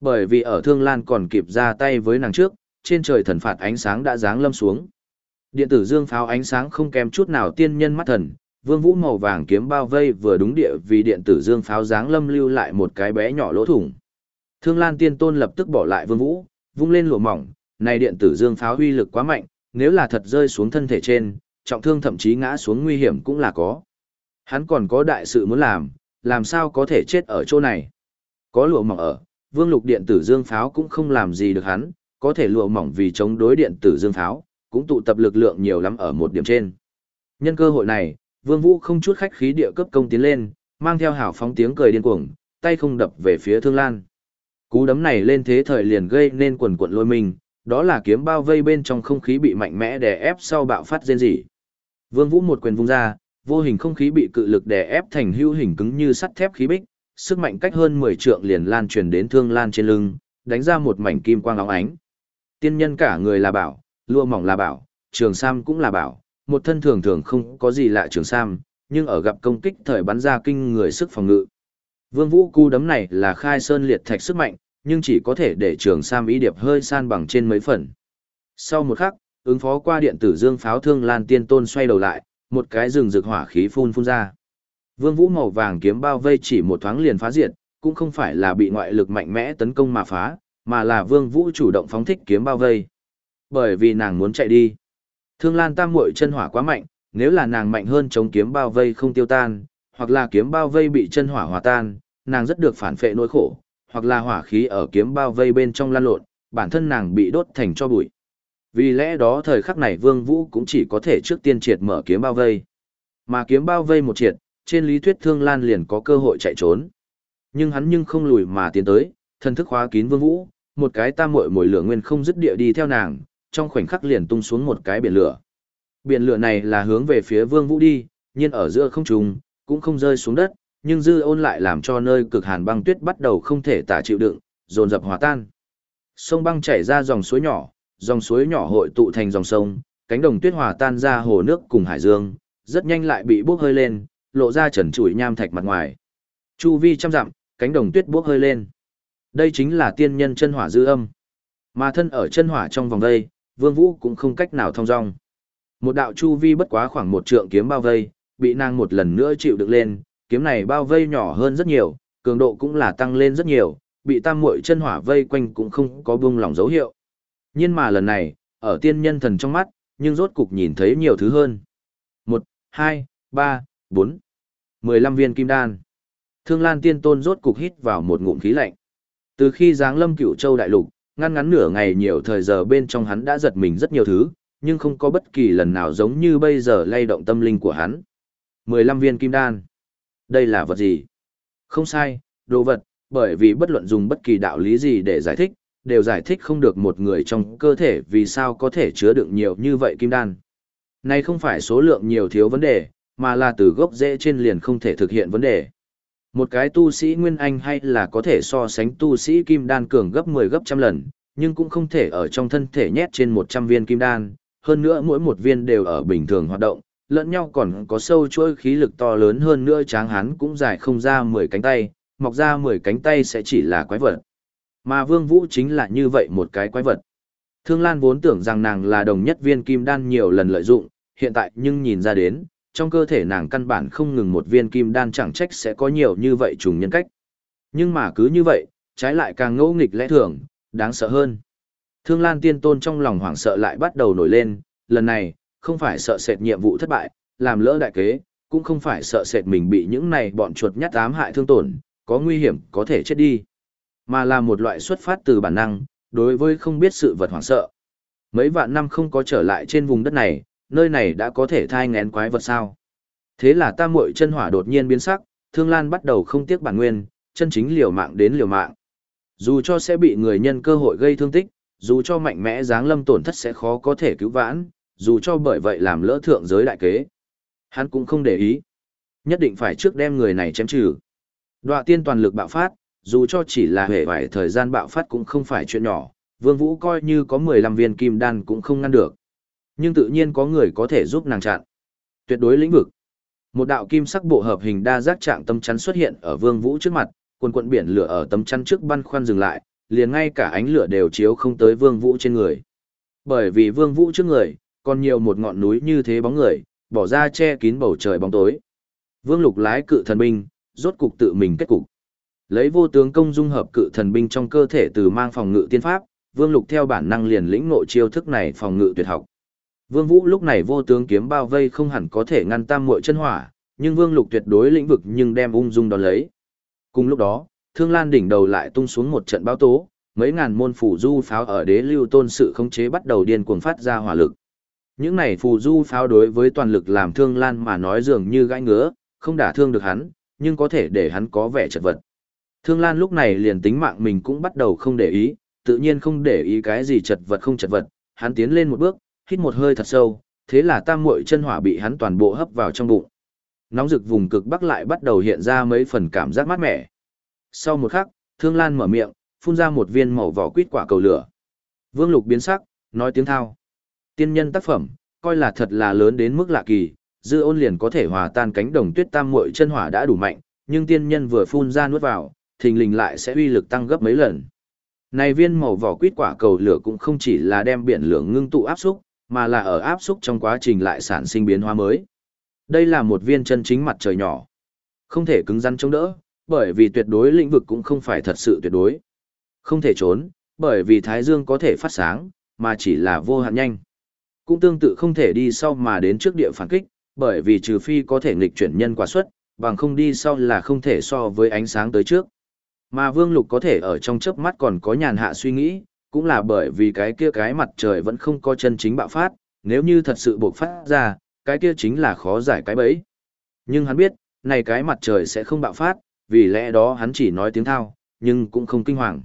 Bởi vì ở Thương Lan còn kịp ra tay với nàng trước, trên trời thần phạt ánh sáng đã giáng lâm xuống. Điện tử dương pháo ánh sáng không kém chút nào tiên nhân mắt thần, vương vũ màu vàng kiếm bao vây vừa đúng địa vì điện tử dương pháo giáng lâm lưu lại một cái bé nhỏ lỗ thủng. Thương Lan tiên tôn lập tức bỏ lại vương vũ, vung lên lụa mỏng, này điện tử dương pháo uy lực quá mạnh, nếu là thật rơi xuống thân thể trên, trọng thương thậm chí ngã xuống nguy hiểm cũng là có. Hắn còn có đại sự muốn làm, làm sao có thể chết ở chỗ này. Có lụa mỏng ở, vương lục điện tử dương pháo cũng không làm gì được hắn, có thể lụa mỏng vì chống đối điện tử dương pháo, cũng tụ tập lực lượng nhiều lắm ở một điểm trên. Nhân cơ hội này, vương vũ không chút khách khí địa cấp công tiến lên, mang theo hảo phóng tiếng cười điên cuồng, tay không đập về phía Thương Lan. Cú đấm này lên thế thời liền gây nên quần cuộn lôi mình, đó là kiếm bao vây bên trong không khí bị mạnh mẽ đè ép sau bạo phát rên rỉ. Vương Vũ một quyền vung ra, vô hình không khí bị cự lực đè ép thành hữu hình cứng như sắt thép khí bích, sức mạnh cách hơn 10 trượng liền lan truyền đến Thương Lan trên lưng, đánh ra một mảnh kim quang óng ánh. Tiên nhân cả người là bảo, lụa mỏng là bảo, trường sam cũng là bảo, một thân thường thường không có gì lạ trường sam, nhưng ở gặp công kích thời bắn ra kinh người sức phòng ngự. Vương Vũ cú đấm này là khai sơn liệt thạch sức mạnh, nhưng chỉ có thể để trường sam ý điệp hơi san bằng trên mấy phần. Sau một khắc, ứng phó qua điện tử dương pháo thương lan tiên tôn xoay đầu lại, một cái rừng rực hỏa khí phun phun ra. Vương Vũ màu vàng kiếm bao vây chỉ một thoáng liền phá diệt, cũng không phải là bị ngoại lực mạnh mẽ tấn công mà phá, mà là Vương Vũ chủ động phóng thích kiếm bao vây. Bởi vì nàng muốn chạy đi. Thương Lan Tam muội chân hỏa quá mạnh, nếu là nàng mạnh hơn chống kiếm bao vây không tiêu tan, hoặc là kiếm bao vây bị chân hỏa hòa tan, nàng rất được phản phệ nỗi khổ, hoặc là hỏa khí ở kiếm bao vây bên trong lan lộn, bản thân nàng bị đốt thành cho bụi. Vì lẽ đó thời khắc này Vương Vũ cũng chỉ có thể trước tiên triệt mở kiếm bao vây. Mà kiếm bao vây một triệt, trên lý thuyết Thương Lan liền có cơ hội chạy trốn. Nhưng hắn nhưng không lùi mà tiến tới, thân thức khóa kín Vương Vũ, một cái tam muội mồi lửa nguyên không dứt địa đi theo nàng, trong khoảnh khắc liền tung xuống một cái biển lửa. Biển lửa này là hướng về phía Vương Vũ đi, nhiên ở giữa không trùng, cũng không rơi xuống đất, nhưng dư ôn lại làm cho nơi cực hàn băng tuyết bắt đầu không thể tả chịu đựng, dồn dập hòa tan. Sông băng chảy ra dòng suối nhỏ, dòng suối nhỏ hội tụ thành dòng sông, cánh đồng tuyết hòa tan ra hồ nước cùng hải dương, rất nhanh lại bị bốc hơi lên, lộ ra trần trụi nham thạch mặt ngoài. Chu vi trăm dặm, cánh đồng tuyết bốc hơi lên. Đây chính là tiên nhân chân hỏa dư âm. Mà thân ở chân hỏa trong vòng đây, Vương Vũ cũng không cách nào thông dong. Một đạo chu vi bất quá khoảng một trượng kiếm bao vây, bị nàng một lần nữa chịu được lên, kiếm này bao vây nhỏ hơn rất nhiều, cường độ cũng là tăng lên rất nhiều, bị tam muội chân hỏa vây quanh cũng không có buông lỏng dấu hiệu. Nhưng mà lần này, ở tiên nhân thần trong mắt, nhưng rốt cục nhìn thấy nhiều thứ hơn. Một, hai, ba, bốn, mười lăm viên kim đan. Thương Lan Tiên Tôn rốt cục hít vào một ngụm khí lạnh. Từ khi giáng lâm cựu châu đại lục, ngăn ngắn nửa ngày nhiều thời giờ bên trong hắn đã giật mình rất nhiều thứ, nhưng không có bất kỳ lần nào giống như bây giờ lay động tâm linh của hắn. 15 viên kim đan. Đây là vật gì? Không sai, đồ vật, bởi vì bất luận dùng bất kỳ đạo lý gì để giải thích, đều giải thích không được một người trong cơ thể vì sao có thể chứa đựng nhiều như vậy kim đan. Này không phải số lượng nhiều thiếu vấn đề, mà là từ gốc rễ trên liền không thể thực hiện vấn đề. Một cái tu sĩ Nguyên Anh hay là có thể so sánh tu sĩ Kim Đan cường gấp 10 gấp trăm lần, nhưng cũng không thể ở trong thân thể nhét trên 100 viên Kim Đan, hơn nữa mỗi một viên đều ở bình thường hoạt động, lẫn nhau còn có sâu chuỗi khí lực to lớn hơn nữa tráng hắn cũng dài không ra 10 cánh tay, mọc ra 10 cánh tay sẽ chỉ là quái vật. Mà Vương Vũ chính là như vậy một cái quái vật. Thương Lan vốn tưởng rằng nàng là đồng nhất viên kim đan nhiều lần lợi dụng, hiện tại nhưng nhìn ra đến, trong cơ thể nàng căn bản không ngừng một viên kim đan chẳng trách sẽ có nhiều như vậy trùng nhân cách. Nhưng mà cứ như vậy, trái lại càng ngẫu nghịch lẽ thường, đáng sợ hơn. Thương Lan Tiên Tôn trong lòng hoảng sợ lại bắt đầu nổi lên, lần này, không phải sợ sệt nhiệm vụ thất bại, làm lỡ đại kế, cũng không phải sợ sệt mình bị những này bọn chuột nhắt ám hại thương tổn, có nguy hiểm có thể chết đi, mà là một loại xuất phát từ bản năng, đối với không biết sự vật hoảng sợ. Mấy vạn năm không có trở lại trên vùng đất này, nơi này đã có thể thai ngén quái vật sao. Thế là tam muội chân hỏa đột nhiên biến sắc, Thương Lan bắt đầu không tiếc bản nguyên, chân chính liều mạng đến liều mạng. Dù cho sẽ bị người nhân cơ hội gây thương tích, dù cho mạnh mẽ dáng lâm tổn thất sẽ khó có thể cứu vãn, dù cho bởi vậy làm lỡ thượng giới đại kế. Hắn cũng không để ý. Nhất định phải trước đem người này chém trừ. Đoạ tiên toàn lực bạo phát, dù cho chỉ là hệ vài thời gian bạo phát cũng không phải chuyện nhỏ, Vương Vũ coi như có 15 viên kim đan cũng không ngăn được. Nhưng tự nhiên có người có thể giúp nàng chặn. Tuyệt đối lĩnh vực. Một đạo kim sắc bộ hợp hình đa giác trạng tâm chắn xuất hiện ở Vương Vũ trước mặt, quần quận biển lửa ở tấm chắn trước băn khoăn dừng lại, liền ngay cả ánh lửa đều chiếu không tới Vương Vũ trên người. Bởi vì Vương Vũ trước người, còn nhiều một ngọn núi như thế bóng người, bỏ ra che kín bầu trời bóng tối. Vương Lục lái cự thần binh, rốt cục tự mình kết cục. Lấy vô tướng công dung hợp cự thần binh trong cơ thể từ mang phòng ngự tiên pháp, Vương Lục theo bản năng liền lĩnh ngộ chiêu thức này phòng ngự tuyệt học. Vương Vũ lúc này vô tướng kiếm bao vây không hẳn có thể ngăn tam muội chân hỏa, nhưng Vương Lục tuyệt đối lĩnh vực nhưng đem ung dung đón lấy. Cùng lúc đó, Thương Lan đỉnh đầu lại tung xuống một trận báo tố, mấy ngàn môn phủ du pháo ở đế lưu tôn sự khống chế bắt đầu điên cuồng phát ra hỏa lực. Những này phù du pháo đối với toàn lực làm Thương Lan mà nói dường như gãi ngứa, không đả thương được hắn, nhưng có thể để hắn có vẻ chật vật. Thương Lan lúc này liền tính mạng mình cũng bắt đầu không để ý, tự nhiên không để ý cái gì chật vật không chật vật, hắn tiến lên một bước, hít một hơi thật sâu, thế là tam muội chân hỏa bị hắn toàn bộ hấp vào trong bụng. Nóng rực vùng cực bắc lại bắt đầu hiện ra mấy phần cảm giác mát mẻ. Sau một khắc, Thương Lan mở miệng, phun ra một viên màu vỏ quýt quả cầu lửa. Vương Lục biến sắc, nói tiếng thao. Tiên nhân tác phẩm, coi là thật là lớn đến mức lạ kỳ, dư ôn liền có thể hòa tan cánh đồng tuyết tam muội chân hỏa đã đủ mạnh, nhưng tiên nhân vừa phun ra nuốt vào, thình lình lại sẽ uy lực tăng gấp mấy lần. Này viên màu vỏ quýt quả cầu lửa cũng không chỉ là đem biển lửa ngưng tụ áp xúc, mà là ở áp xúc trong quá trình lại sản sinh biến hóa mới. Đây là một viên chân chính mặt trời nhỏ. Không thể cứng rắn chống đỡ, bởi vì tuyệt đối lĩnh vực cũng không phải thật sự tuyệt đối. Không thể trốn, bởi vì Thái Dương có thể phát sáng, mà chỉ là vô hạn nhanh. Cũng tương tự không thể đi sau mà đến trước địa phản kích, bởi vì trừ phi có thể nghịch chuyển nhân quả suất, bằng không đi sau là không thể so với ánh sáng tới trước. Mà Vương Lục có thể ở trong chớp mắt còn có nhàn hạ suy nghĩ, cũng là bởi vì cái kia cái mặt trời vẫn không có chân chính bạo phát, nếu như thật sự bộc phát ra, cái kia chính là khó giải cái bẫy. Nhưng hắn biết, này cái mặt trời sẽ không bạo phát, vì lẽ đó hắn chỉ nói tiếng thao, nhưng cũng không kinh hoàng.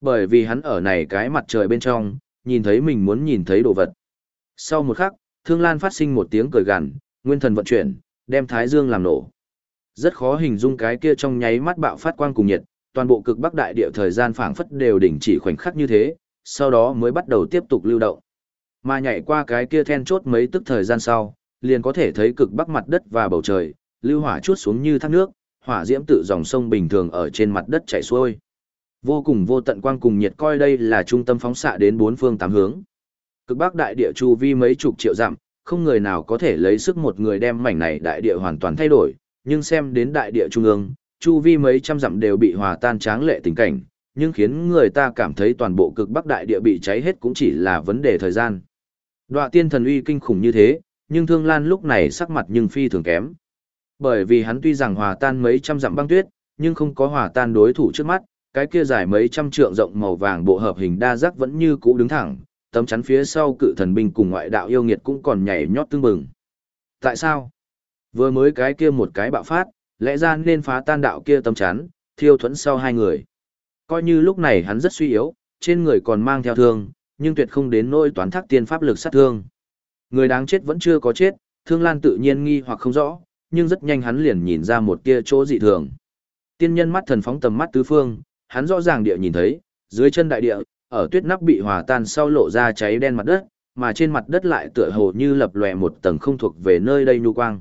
Bởi vì hắn ở này cái mặt trời bên trong, nhìn thấy mình muốn nhìn thấy đồ vật. Sau một khắc, Thương Lan phát sinh một tiếng cười gằn, nguyên thần vận chuyển, đem Thái Dương làm nổ. Rất khó hình dung cái kia trong nháy mắt bạo phát quang cùng nhiệt, toàn bộ cực bắc đại địa thời gian phảng phất đều đình chỉ khoảnh khắc như thế, sau đó mới bắt đầu tiếp tục lưu động. Mà nhảy qua cái kia then chốt mấy tức thời gian sau, liền có thể thấy cực bắc mặt đất và bầu trời, lưu hỏa chuốt xuống như thác nước, hỏa diễm tự dòng sông bình thường ở trên mặt đất chảy xuôi. Vô cùng vô tận quang cùng nhiệt coi đây là trung tâm phóng xạ đến bốn phương tám hướng. Cực bắc đại địa chu vi mấy chục triệu dặm, không người nào có thể lấy sức một người đem mảnh này đại địa hoàn toàn thay đổi, nhưng xem đến đại địa trung ương, chu vi mấy trăm dặm đều bị hòa tan tráng lệ tình cảnh, nhưng khiến người ta cảm thấy toàn bộ cực bắc đại địa bị cháy hết cũng chỉ là vấn đề thời gian. Đoạ tiên thần uy kinh khủng như thế, nhưng Thương Lan lúc này sắc mặt nhưng phi thường kém. Bởi vì hắn tuy rằng hòa tan mấy trăm dặm băng tuyết, nhưng không có hòa tan đối thủ trước mắt, cái kia dài mấy trăm trượng rộng màu vàng bộ hợp hình đa giác vẫn như cũ đứng thẳng, tấm chắn phía sau cự thần binh cùng ngoại đạo yêu nghiệt cũng còn nhảy nhót tương bừng. Tại sao? Vừa mới cái kia một cái bạo phát, lẽ ra nên phá tan đạo kia tâm chán, thiêu thuẫn sau hai người. Coi như lúc này hắn rất suy yếu, trên người còn mang theo thương, nhưng tuyệt không đến nỗi toán thác tiên pháp lực sát thương. Người đáng chết vẫn chưa có chết, Thương Lan tự nhiên nghi hoặc không rõ, nhưng rất nhanh hắn liền nhìn ra một kia chỗ dị thường. Tiên nhân mắt thần phóng tầm mắt tứ phương, hắn rõ ràng địa nhìn thấy, dưới chân đại địa, ở tuyết nắp bị hòa tan sau lộ ra cháy đen mặt đất, mà trên mặt đất lại tựa hồ như lập lòe một tầng không thuộc về nơi đây nhu quang.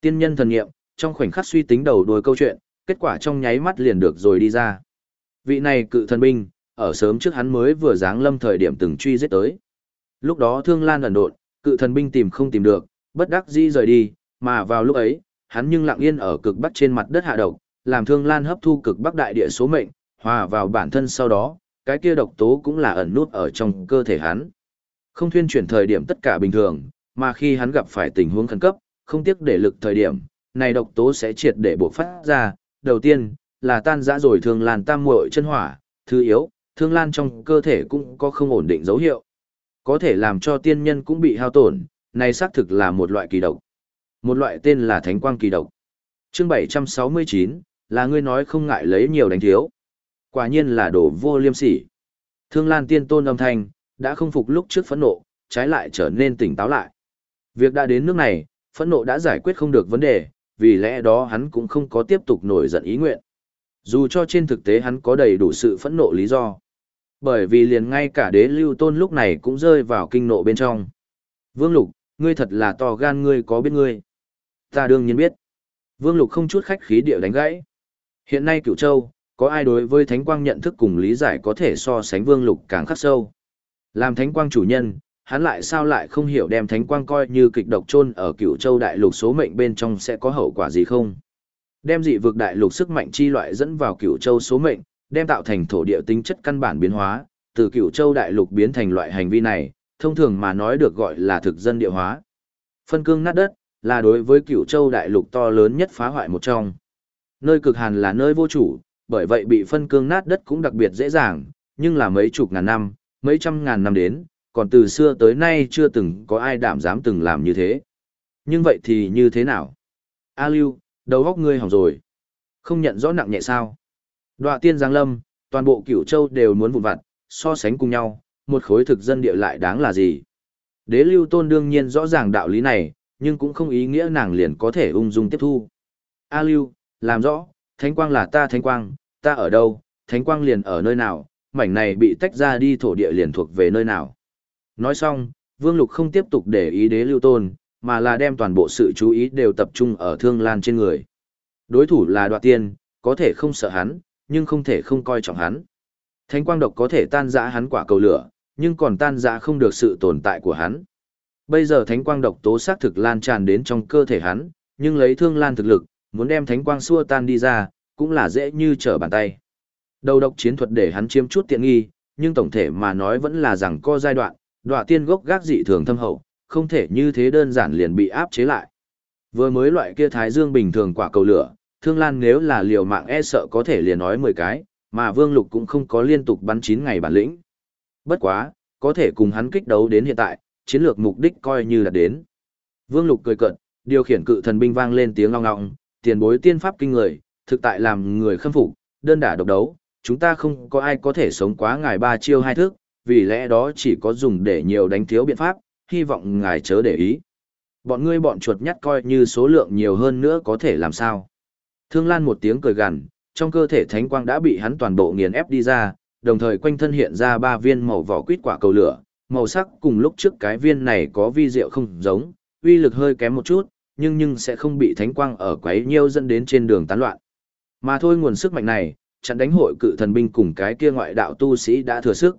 Tiên nhân thần nghiệm, trong khoảnh khắc suy tính đầu đuôi câu chuyện, kết quả trong nháy mắt liền được rồi đi ra. Vị này cự thần binh, ở sớm trước hắn mới vừa giáng lâm thời điểm từng truy giết tới. Lúc đó Thương Lan ẩn độn, cự thần binh tìm không tìm được, bất đắc dĩ rời đi, mà vào lúc ấy, hắn nhưng lặng yên ở cực bắc trên mặt đất hạ độc, làm Thương Lan hấp thu cực bắc đại địa số mệnh, hòa vào bản thân sau đó, cái kia độc tố cũng là ẩn nút ở trong cơ thể hắn. Không thuyên chuyển thời điểm tất cả bình thường, mà khi hắn gặp phải tình huống khẩn cấp, không tiếc để lực thời điểm, này độc tố sẽ triệt để bộc phát ra, đầu tiên là tan rã rồi Thương Lan tam muội chân hỏa, thứ yếu, Thương Lan trong cơ thể cũng có không ổn định dấu hiệu. Có thể làm cho tiên nhân cũng bị hao tổn, này xác thực là một loại kỳ độc. Một loại tên là Thánh Quang kỳ độc. Chương 769, là ngươi nói không ngại lấy nhiều đánh thiếu. Quả nhiên là đồ vô liêm sỉ. Thương Lan tiên tôn âm thanh, đã không phục lúc trước phẫn nộ, trái lại trở nên tỉnh táo lại. Việc đã đến nước này, phẫn nộ đã giải quyết không được vấn đề, vì lẽ đó hắn cũng không có tiếp tục nổi giận ý nguyện. Dù cho trên thực tế hắn có đầy đủ sự phẫn nộ lý do. Bởi vì liền ngay cả đế lưu tôn lúc này cũng rơi vào kinh nộ bên trong. Vương Lục, ngươi thật là to gan ngươi có biết ngươi. Ta đương nhiên biết. Vương Lục không chút khách khí địa đánh gãy. Hiện nay cửu châu, có ai đối với thánh quang nhận thức cùng lý giải có thể so sánh Vương Lục càng khắc sâu. Làm thánh quang chủ nhân, hắn lại sao lại không hiểu đem thánh quang coi như kịch độc chôn ở cửu châu đại lục số mệnh bên trong sẽ có hậu quả gì không? Đem dị vực đại lục sức mạnh chi loại dẫn vào cửu châu số mệnh, đem tạo thành thổ địa tính chất căn bản biến hóa, từ cửu châu đại lục biến thành loại hành vi này, thông thường mà nói được gọi là thực dân địa hóa. Phân cương nát đất, là đối với cửu châu đại lục to lớn nhất phá hoại một trong. Nơi cực hàn là nơi vô chủ, bởi vậy bị phân cương nát đất cũng đặc biệt dễ dàng, nhưng là mấy chục ngàn năm, mấy trăm ngàn năm đến, còn từ xưa tới nay chưa từng có ai đảm dám từng làm như thế. Nhưng vậy thì như thế nào? A Lưu, đầu góc ngươi hỏng rồi. Không nhận rõ nặng nhẹ sao. Đoạ tiên giáng lâm, toàn bộ cửu châu đều muốn vụn vặt, so sánh cùng nhau, một khối thực dân địa lại đáng là gì. Đế lưu tôn đương nhiên rõ ràng đạo lý này, nhưng cũng không ý nghĩa nàng liền có thể ung dung tiếp thu. A lưu, làm rõ, thánh quang là ta thánh quang, ta ở đâu, thánh quang liền ở nơi nào, mảnh này bị tách ra đi thổ địa liền thuộc về nơi nào. Nói xong, Vương Lục không tiếp tục để ý đế lưu tôn, mà là đem toàn bộ sự chú ý đều tập trung ở thương lan trên người. Đối thủ là đoạt tiên, có thể không sợ hắn, nhưng không thể không coi trọng hắn. Thánh quang độc có thể tan rã hắn quả cầu lửa, nhưng còn tan rã không được sự tồn tại của hắn. Bây giờ thánh quang độc tố xác thực lan tràn đến trong cơ thể hắn, nhưng lấy thương lan thực lực, muốn đem thánh quang xua tan đi ra, cũng là dễ như trở bàn tay. Đầu độc chiến thuật để hắn chiếm chút tiện nghi, nhưng tổng thể mà nói vẫn là rằng co giai đoạn, đọa tiên gốc gác dị thường thâm hậu, không thể như thế đơn giản liền bị áp chế lại. Vừa mới loại kia thái dương bình thường quả cầu lửa, thương lan nếu là liều mạng e sợ có thể liền nói 10 cái, mà vương lục cũng không có liên tục bắn 9 ngày bản lĩnh. Bất quá, có thể cùng hắn kích đấu đến hiện tại, chiến lược mục đích coi như là đến. Vương lục cười cận, điều khiển cự thần binh vang lên tiếng long ngọng, tiền bối tiên pháp kinh người, thực tại làm người khâm phục, đơn đả độc đấu, chúng ta không có ai có thể sống quá ngài ba chiêu hai thước, vì lẽ đó chỉ có dùng để nhiều đánh thiếu biện pháp, hy vọng ngài chớ để ý. Bọn ngươi bọn chuột nhắt coi như số lượng nhiều hơn nữa có thể làm sao. Thương Lan một tiếng cười gằn, trong cơ thể thánh quang đã bị hắn toàn bộ nghiền ép đi ra, đồng thời quanh thân hiện ra ba viên màu vỏ quýt quả cầu lửa, màu sắc cùng lúc trước cái viên này có vi diệu không giống, uy lực hơi kém một chút, nhưng nhưng sẽ không bị thánh quang ở quấy nhiêu dẫn đến trên đường tán loạn. Mà thôi nguồn sức mạnh này, chặn đánh hội cự thần binh cùng cái kia ngoại đạo tu sĩ đã thừa sức.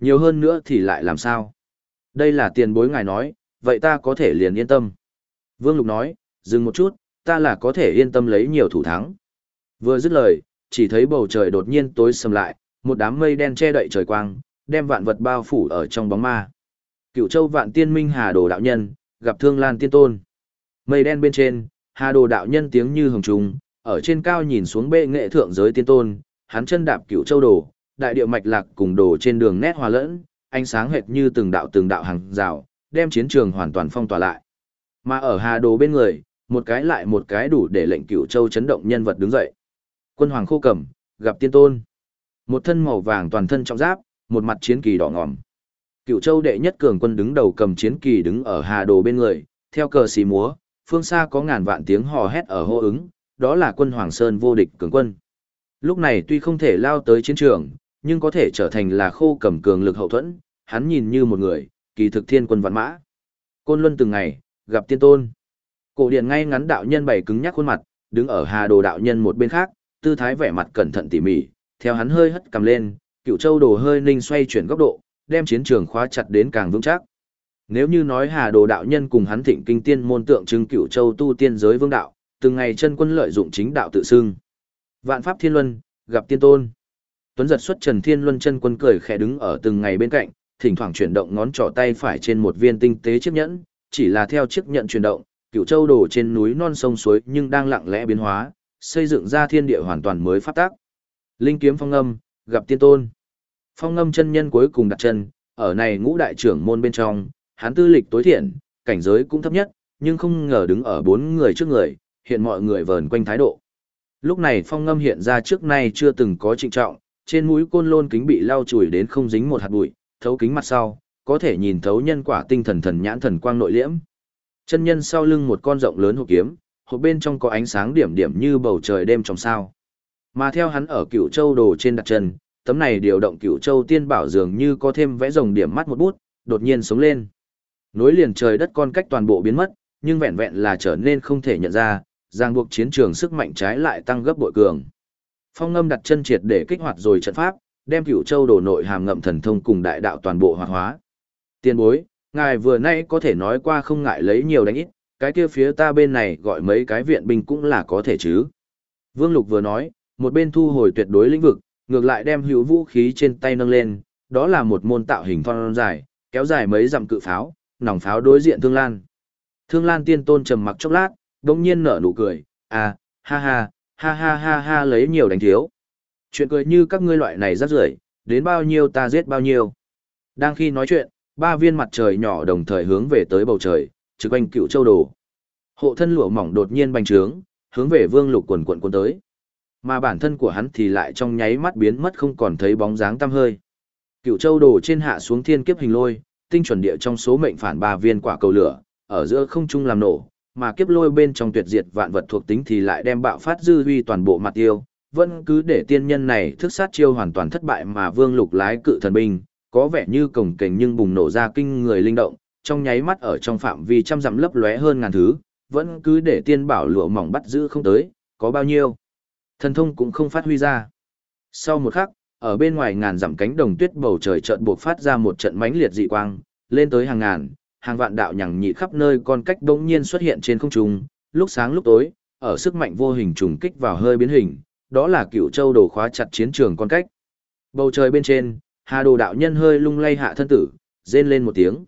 Nhiều hơn nữa thì lại làm sao? Đây là tiền bối ngài nói, vậy ta có thể liền yên tâm. Vương Lục nói, dừng một chút, ta là có thể yên tâm lấy nhiều thủ thắng. Vừa dứt lời, chỉ thấy bầu trời đột nhiên tối sầm lại, một đám mây đen che đậy trời quang, đem vạn vật bao phủ ở trong bóng ma. Cựu châu vạn tiên minh hà đồ đạo nhân, gặp thương lan tiên tôn. Mây đen bên trên, hà đồ đạo nhân tiếng như hồng trùng, ở trên cao nhìn xuống bệ nghệ thượng giới tiên tôn, hắn chân đạp cựu châu đồ, đại địa mạch lạc cùng đồ trên đường nét hòa lẫn, ánh sáng hệt như từng đạo từng đạo hàng rào, đem chiến trường hoàn toàn phong tỏa lại. Mà ở hà đồ bên người, một cái lại một cái đủ để lệnh cựu châu chấn động nhân vật đứng dậy. Quân hoàng khô cẩm, gặp tiên tôn. Một thân màu vàng toàn thân trọng giáp, một mặt chiến kỳ đỏ ngòm. Cựu châu đệ nhất cường quân đứng đầu cầm chiến kỳ đứng ở hà đồ bên người, theo cờ xì múa, phương xa có ngàn vạn tiếng hò hét ở hô ứng, đó là quân Hoàng Sơn vô địch cường quân. Lúc này tuy không thể lao tới chiến trường, nhưng có thể trở thành là khô cầm cường lực hậu thuẫn, hắn nhìn như một người, kỳ thực thiên quân vạn mã. Côn Luân từng ngày, gặp tiên tôn. Cổ điện ngay ngắn đạo nhân bày cứng nhắc khuôn mặt, đứng ở hà đồ đạo nhân một bên khác, tư thái vẻ mặt cẩn thận tỉ mỉ, theo hắn hơi hất cầm lên, cựu châu đồ hơi ninh xoay chuyển góc độ, đem chiến trường khóa chặt đến càng vững chắc. Nếu như nói hà đồ đạo nhân cùng hắn thịnh kinh tiên môn tượng trưng cựu châu tu tiên giới vương đạo, từng ngày chân quân lợi dụng chính đạo tự xưng. Vạn pháp thiên luân, gặp tiên tôn. Tuấn giật xuất Trần Thiên Luân chân quân cười khẽ đứng ở từng ngày bên cạnh, thỉnh thoảng chuyển động ngón trỏ tay phải trên một viên tinh tế chiếc nhẫn, chỉ là theo chiếc nhẫn chuyển động, cựu châu đổ trên núi non sông suối nhưng đang lặng lẽ biến hóa, xây dựng ra thiên địa hoàn toàn mới phát tác. Linh kiếm phong âm, gặp tiên tôn. Phong âm chân nhân cuối cùng đặt chân, ở này ngũ đại trưởng môn bên trong, hắn tư lịch tối thiện, cảnh giới cũng thấp nhất, nhưng không ngờ đứng ở bốn người trước người, hiện mọi người vờn quanh thái độ. Lúc này phong ngâm hiện ra trước nay chưa từng có trịnh trọng, trên mũi côn lôn kính bị lau chùi đến không dính một hạt bụi, thấu kính mặt sau, có thể nhìn thấu nhân quả tinh thần thần nhãn thần quang nội liễm. Chân nhân sau lưng một con rộng lớn hộp kiếm, hộp bên trong có ánh sáng điểm điểm như bầu trời đêm trong sao. Mà theo hắn ở cửu châu đồ trên đặt chân, tấm này điều động cửu châu tiên bảo dường như có thêm vẽ rồng điểm mắt một bút, đột nhiên sống lên. Nối liền trời đất con cách toàn bộ biến mất, nhưng vẹn vẹn là trở nên không thể nhận ra, ràng buộc chiến trường sức mạnh trái lại tăng gấp bội cường. Phong ngâm đặt chân triệt để kích hoạt rồi trận pháp, đem cửu châu đổ nội hàm ngậm thần thông cùng đại đạo toàn bộ hoạt hóa. Tiên bối, ngài vừa nay có thể nói qua không ngại lấy nhiều đánh ít, cái kia phía ta bên này gọi mấy cái viện binh cũng là có thể chứ. Vương Lục vừa nói, một bên thu hồi tuyệt đối lĩnh vực, ngược lại đem hữu vũ khí trên tay nâng lên, đó là một môn tạo hình thon dài, kéo dài mấy dặm cự pháo, nòng pháo đối diện Thương Lan. Thương Lan tiên tôn trầm mặc chốc lát, đông nhiên nở nụ cười, à, ha ha, ha ha ha ha lấy nhiều đánh thiếu. Chuyện cười như các ngươi loại này rất rưởi, đến bao nhiêu ta giết bao nhiêu. Đang khi nói chuyện, ba viên mặt trời nhỏ đồng thời hướng về tới bầu trời, trực quanh cựu châu đồ. Hộ thân lụa mỏng đột nhiên bành trướng, hướng về vương lục quần quần quần tới. mà bản thân của hắn thì lại trong nháy mắt biến mất không còn thấy bóng dáng tăm hơi. Cựu châu đồ trên hạ xuống thiên kiếp hình lôi, tinh chuẩn địa trong số mệnh phản ba viên quả cầu lửa, ở giữa không trung làm nổ, mà kiếp lôi bên trong tuyệt diệt vạn vật thuộc tính thì lại đem bạo phát dư huy toàn bộ mặt tiêu, vẫn cứ để tiên nhân này thức sát chiêu hoàn toàn thất bại mà vương lục lái cự thần binh, có vẻ như cổng kềnh nhưng bùng nổ ra kinh người linh động, trong nháy mắt ở trong phạm vi trăm dặm lấp lóe hơn ngàn thứ, vẫn cứ để tiên bảo lụa mỏng bắt giữ không tới, có bao nhiêu. Thần thông cũng không phát huy ra. Sau một khắc, ở bên ngoài ngàn dặm cánh đồng tuyết bầu trời chợt buộc phát ra một trận mãnh liệt dị quang, lên tới hàng ngàn, hàng vạn đạo nhằng nhị khắp nơi con cách bỗng nhiên xuất hiện trên không trung, lúc sáng lúc tối, ở sức mạnh vô hình trùng kích vào hơi biến hình, đó là cựu châu đồ khóa chặt chiến trường con cách. Bầu trời bên trên, Hà Đồ đạo nhân hơi lung lay hạ thân tử, rên lên một tiếng.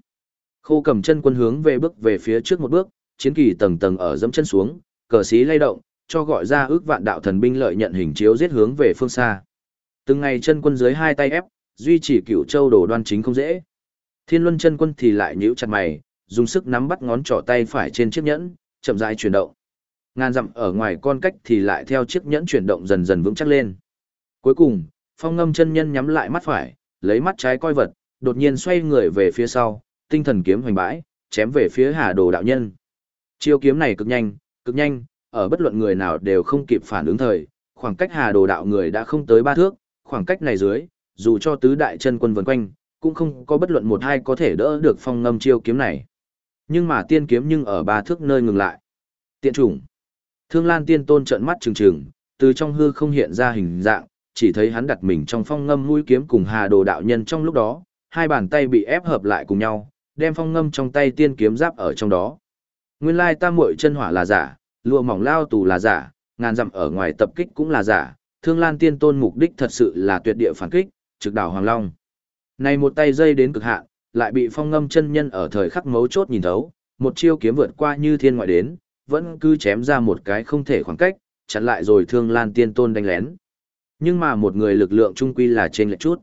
Khô cầm chân quân hướng về bước về phía trước một bước, chiến kỳ tầng tầng ở dẫm chân xuống, cờ xí lay động, cho gọi ra ước vạn đạo thần binh lợi nhận hình chiếu giết hướng về phương xa. Từng ngày chân quân dưới hai tay ép, duy trì cựu châu đồ đoan chính không dễ. Thiên Luân chân quân thì lại nhíu chặt mày, dùng sức nắm bắt ngón trỏ tay phải trên chiếc nhẫn, chậm rãi chuyển động. Ngàn dặm ở ngoài con cách thì lại theo chiếc nhẫn chuyển động dần dần vững chắc lên. Cuối cùng, Phong Ngâm chân nhân nhắm lại mắt phải, lấy mắt trái coi vật, đột nhiên xoay người về phía sau, tinh thần kiếm hoành bãi, chém về phía Hà Đồ đạo nhân. Chiêu kiếm này cực nhanh, cực nhanh, ở bất luận người nào đều không kịp phản ứng thời, khoảng cách Hà Đồ đạo người đã không tới ba thước, khoảng cách này dưới, dù cho tứ đại chân quân vần quanh, cũng không có bất luận một hai có thể đỡ được phong ngâm chiêu kiếm này. Nhưng mà tiên kiếm nhưng ở ba thước nơi ngừng lại. Tiện chủng. Thương Lan tiên tôn trợn mắt trừng trừng, từ trong hư không hiện ra hình dạng, chỉ thấy hắn đặt mình trong phong ngâm mũi kiếm cùng Hà Đồ đạo nhân trong lúc đó, hai bàn tay bị ép hợp lại cùng nhau, đem phong ngâm trong tay tiên kiếm giáp ở trong đó. Nguyên lai tam muội chân hỏa là giả, lụa mỏng lao tù là giả, ngàn dặm ở ngoài tập kích cũng là giả, Thương Lan Tiên Tôn mục đích thật sự là tuyệt địa phản kích, trực đảo Hoàng Long. Này một tay dây đến cực hạn, lại bị phong ngâm chân nhân ở thời khắc mấu chốt nhìn thấu, một chiêu kiếm vượt qua như thiên ngoại đến, vẫn cứ chém ra một cái không thể khoảng cách, chặn lại rồi Thương Lan Tiên Tôn đánh lén. Nhưng mà một người lực lượng trung quy là trên lệch chút.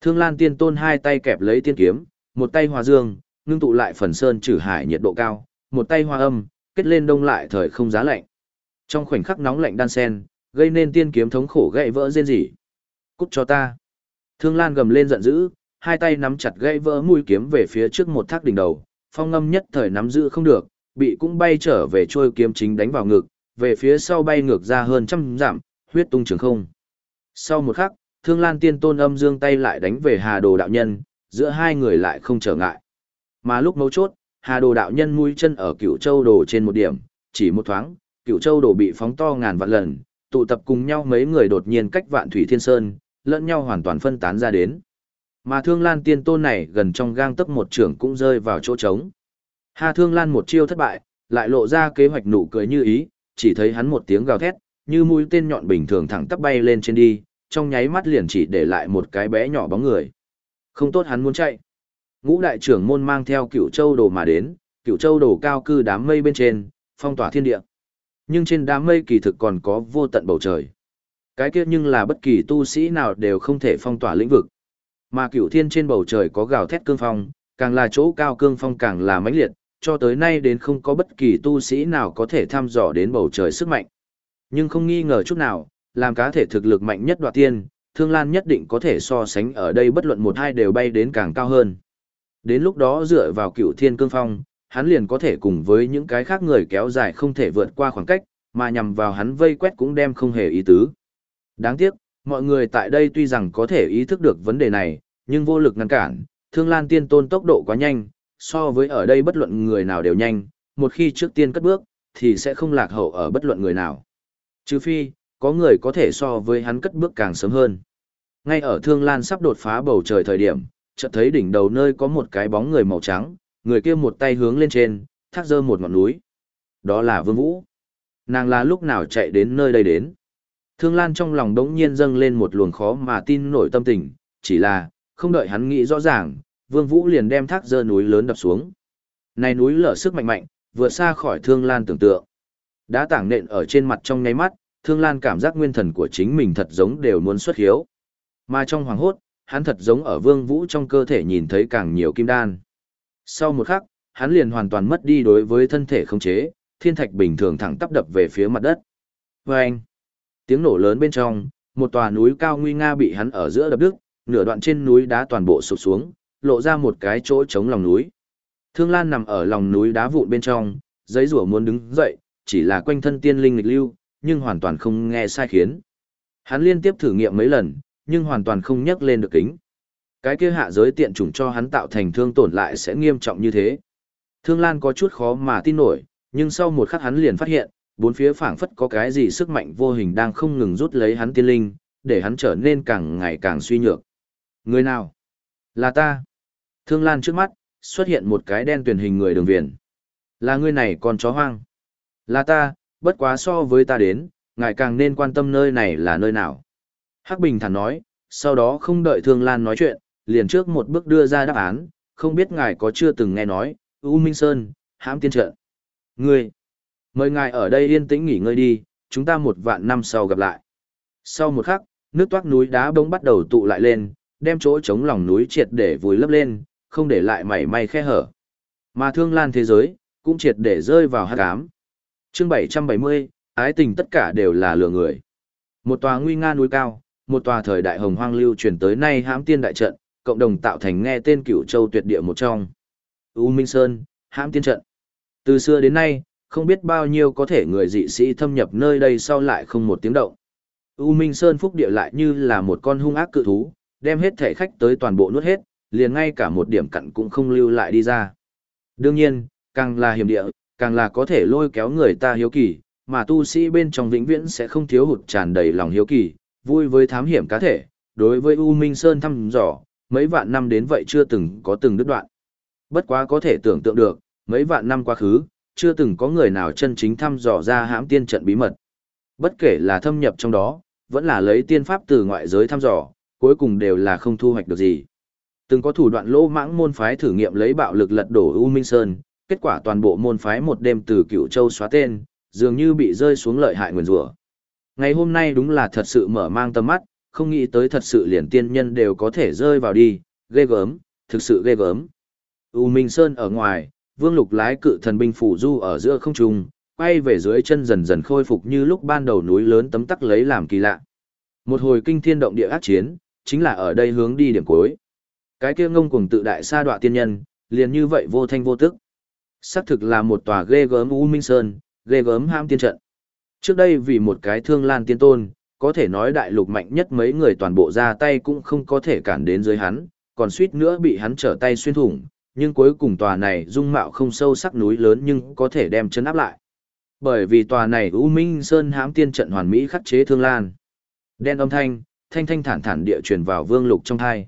Thương Lan Tiên Tôn hai tay kẹp lấy tiên kiếm, một tay hòa dương, ngưng tụ lại phần sơn trừ hải nhiệt độ cao, một tay hòa âm, kết lên đông lại thời không giá lạnh. Trong khoảnh khắc nóng lạnh đan sen, gây nên tiên kiếm thống khổ gãy vỡ rên rỉ. Cút cho ta. Thương Lan gầm lên giận dữ, hai tay nắm chặt gãy vỡ mũi kiếm về phía trước một thác đỉnh đầu, phong ngâm nhất thời nắm giữ không được, bị cũng bay trở về trôi kiếm chính đánh vào ngực, về phía sau bay ngược ra hơn trăm dặm, huyết tung trường không. Sau một khắc, Thương Lan tiên tôn âm dương tay lại đánh về Hà Đồ đạo nhân, giữa hai người lại không trở ngại. Mà lúc mấu chốt, Hà Đồ đạo nhân mũi chân ở Cửu Châu Đồ trên một điểm, chỉ một thoáng, Cửu Châu Đồ bị phóng to ngàn vạn lần, tụ tập cùng nhau mấy người đột nhiên cách Vạn Thủy Thiên Sơn, lẫn nhau hoàn toàn phân tán ra đến. Mà Thương Lan tiên tôn này gần trong gang tấc một trưởng cũng rơi vào chỗ trống. Hà Thương Lan một chiêu thất bại, lại lộ ra kế hoạch nụ cười như ý, chỉ thấy hắn một tiếng gào thét, như mũi tên nhọn bình thường thẳng tắp bay lên trên đi, trong nháy mắt liền chỉ để lại một cái bé nhỏ bóng người. Không tốt hắn muốn chạy. Ngũ đại trưởng môn mang theo cựu châu đồ mà đến, cựu châu đồ cao cư đám mây bên trên, phong tỏa thiên địa. Nhưng trên đám mây kỳ thực còn có vô tận bầu trời. Cái kia nhưng là bất kỳ tu sĩ nào đều không thể phong tỏa lĩnh vực. Mà cửu thiên trên bầu trời có gào thét cương phong, càng là chỗ cao cương phong càng là mãnh liệt, cho tới nay đến không có bất kỳ tu sĩ nào có thể thăm dò đến bầu trời sức mạnh. Nhưng không nghi ngờ chút nào, làm cá thể thực lực mạnh nhất đoạt tiên, Thương Lan nhất định có thể so sánh ở đây bất luận một hai đều bay đến càng cao hơn. Đến lúc đó dựa vào cựu thiên cương phong, hắn liền có thể cùng với những cái khác người kéo dài không thể vượt qua khoảng cách, mà nhằm vào hắn vây quét cũng đem không hề ý tứ. Đáng tiếc, mọi người tại đây tuy rằng có thể ý thức được vấn đề này, nhưng vô lực ngăn cản, Thương Lan Tiên Tôn tốc độ quá nhanh, so với ở đây bất luận người nào đều nhanh, một khi trước tiên cất bước, thì sẽ không lạc hậu ở bất luận người nào. Trừ phi, có người có thể so với hắn cất bước càng sớm hơn. Ngay ở Thương Lan sắp đột phá bầu trời thời điểm, chợt thấy đỉnh đầu nơi có một cái bóng người màu trắng, người kia một tay hướng lên trên, thác dơ một ngọn núi. Đó là Vương Vũ. Nàng là lúc nào chạy đến nơi đây đến. Thương Lan trong lòng đống nhiên dâng lên một luồng khó mà tin nổi tâm tình, chỉ là, không đợi hắn nghĩ rõ ràng, Vương Vũ liền đem thác dơ núi lớn đập xuống. Này núi lở sức mạnh mạnh, vượt xa khỏi Thương Lan tưởng tượng. Đã tảng nện ở trên mặt trong nháy mắt, Thương Lan cảm giác nguyên thần của chính mình thật giống đều muốn xuất hiếu. Mà trong hoàng hốt, hắn thật giống ở Vương Vũ trong cơ thể nhìn thấy càng nhiều kim đan. Sau một khắc, hắn liền hoàn toàn mất đi đối với thân thể không chế, thiên thạch bình thường thẳng tắp đập về phía mặt đất. Vâng! Tiếng nổ lớn bên trong, một tòa núi cao nguy nga bị hắn ở giữa đập đứt, nửa đoạn trên núi đá toàn bộ sụp xuống, lộ ra một cái chỗ trống lòng núi. Thương Lan nằm ở lòng núi đá vụn bên trong, giấy rủa muốn đứng dậy, chỉ là quanh thân tiên linh nghịch lưu, nhưng hoàn toàn không nghe sai khiến. Hắn liên tiếp thử nghiệm mấy lần, nhưng hoàn toàn không nhấc lên được kính. Cái kia hạ giới tiện chủng cho hắn tạo thành thương tổn lại sẽ nghiêm trọng như thế. Thương Lan có chút khó mà tin nổi, nhưng sau một khắc hắn liền phát hiện, bốn phía phảng phất có cái gì sức mạnh vô hình đang không ngừng rút lấy hắn tiên linh, để hắn trở nên càng ngày càng suy nhược. Người nào? Là ta. Thương Lan trước mắt, xuất hiện một cái đen tuyển hình người đường viền. Là người này còn chó hoang. Là ta, bất quá so với ta đến, ngài càng nên quan tâm nơi này là nơi nào. Hắc Bình thản nói, sau đó không đợi Thương Lan nói chuyện, liền trước một bước đưa ra đáp án, không biết ngài có chưa từng nghe nói, U Minh Sơn, hãm tiên trận. Ngươi, mời ngài ở đây yên tĩnh nghỉ ngơi đi, chúng ta một vạn năm sau gặp lại. Sau một khắc, nước toát núi đá bỗng bắt đầu tụ lại lên, đem chỗ chống lòng núi triệt để vùi lấp lên, không để lại mảy may khe hở. Mà thương lan thế giới, cũng triệt để rơi vào hát ám. chương 770, ái tình tất cả đều là lừa người. Một tòa nguy nga núi cao, một tòa thời đại hồng hoang lưu truyền tới nay hãm tiên đại trận, cộng đồng tạo thành nghe tên cửu châu tuyệt địa một trong. U Minh Sơn, hãm tiên trận. Từ xưa đến nay, không biết bao nhiêu có thể người dị sĩ thâm nhập nơi đây sau lại không một tiếng động. U Minh Sơn phúc địa lại như là một con hung ác cự thú, đem hết thể khách tới toàn bộ nuốt hết, liền ngay cả một điểm cặn cũng không lưu lại đi ra. Đương nhiên, càng là hiểm địa, càng là có thể lôi kéo người ta hiếu kỳ, mà tu sĩ bên trong vĩnh viễn sẽ không thiếu hụt tràn đầy lòng hiếu kỳ, vui với thám hiểm cá thể, đối với U Minh Sơn thăm dò, mấy vạn năm đến vậy chưa từng có từng đứt đoạn. Bất quá có thể tưởng tượng được, mấy vạn năm quá khứ, chưa từng có người nào chân chính thăm dò ra hãm tiên trận bí mật. Bất kể là thâm nhập trong đó, vẫn là lấy tiên pháp từ ngoại giới thăm dò, cuối cùng đều là không thu hoạch được gì. Từng có thủ đoạn lỗ mãng môn phái thử nghiệm lấy bạo lực lật đổ U Minh Sơn, kết quả toàn bộ môn phái một đêm từ cựu châu xóa tên, dường như bị rơi xuống lợi hại nguyền rủa. Ngày hôm nay đúng là thật sự mở mang tầm mắt, không nghĩ tới thật sự liền tiên nhân đều có thể rơi vào đi, ghê gớm, thực sự ghê gớm. U Minh Sơn ở ngoài, Vương Lục lái cự thần binh phủ du ở giữa không trung, quay về dưới chân dần dần khôi phục như lúc ban đầu núi lớn tấm tắc lấy làm kỳ lạ. Một hồi kinh thiên động địa ác chiến, chính là ở đây hướng đi điểm cuối. Cái kia ngông cuồng tự đại sa đoạ tiên nhân, liền như vậy vô thanh vô tức. Xác thực là một tòa ghê gớm U Minh Sơn, ghê gớm ham tiên trận. Trước đây vì một cái thương lan tiên tôn, có thể nói đại lục mạnh nhất mấy người toàn bộ ra tay cũng không có thể cản đến dưới hắn, còn suýt nữa bị hắn trở tay xuyên thủng, nhưng cuối cùng tòa này dung mạo không sâu sắc núi lớn nhưng có thể đem chân áp lại. Bởi vì tòa này U Minh Sơn hãm tiên trận hoàn mỹ khắc chế Thương Lan. Đen âm thanh, thanh thanh thản thản địa truyền vào Vương Lục trong thai.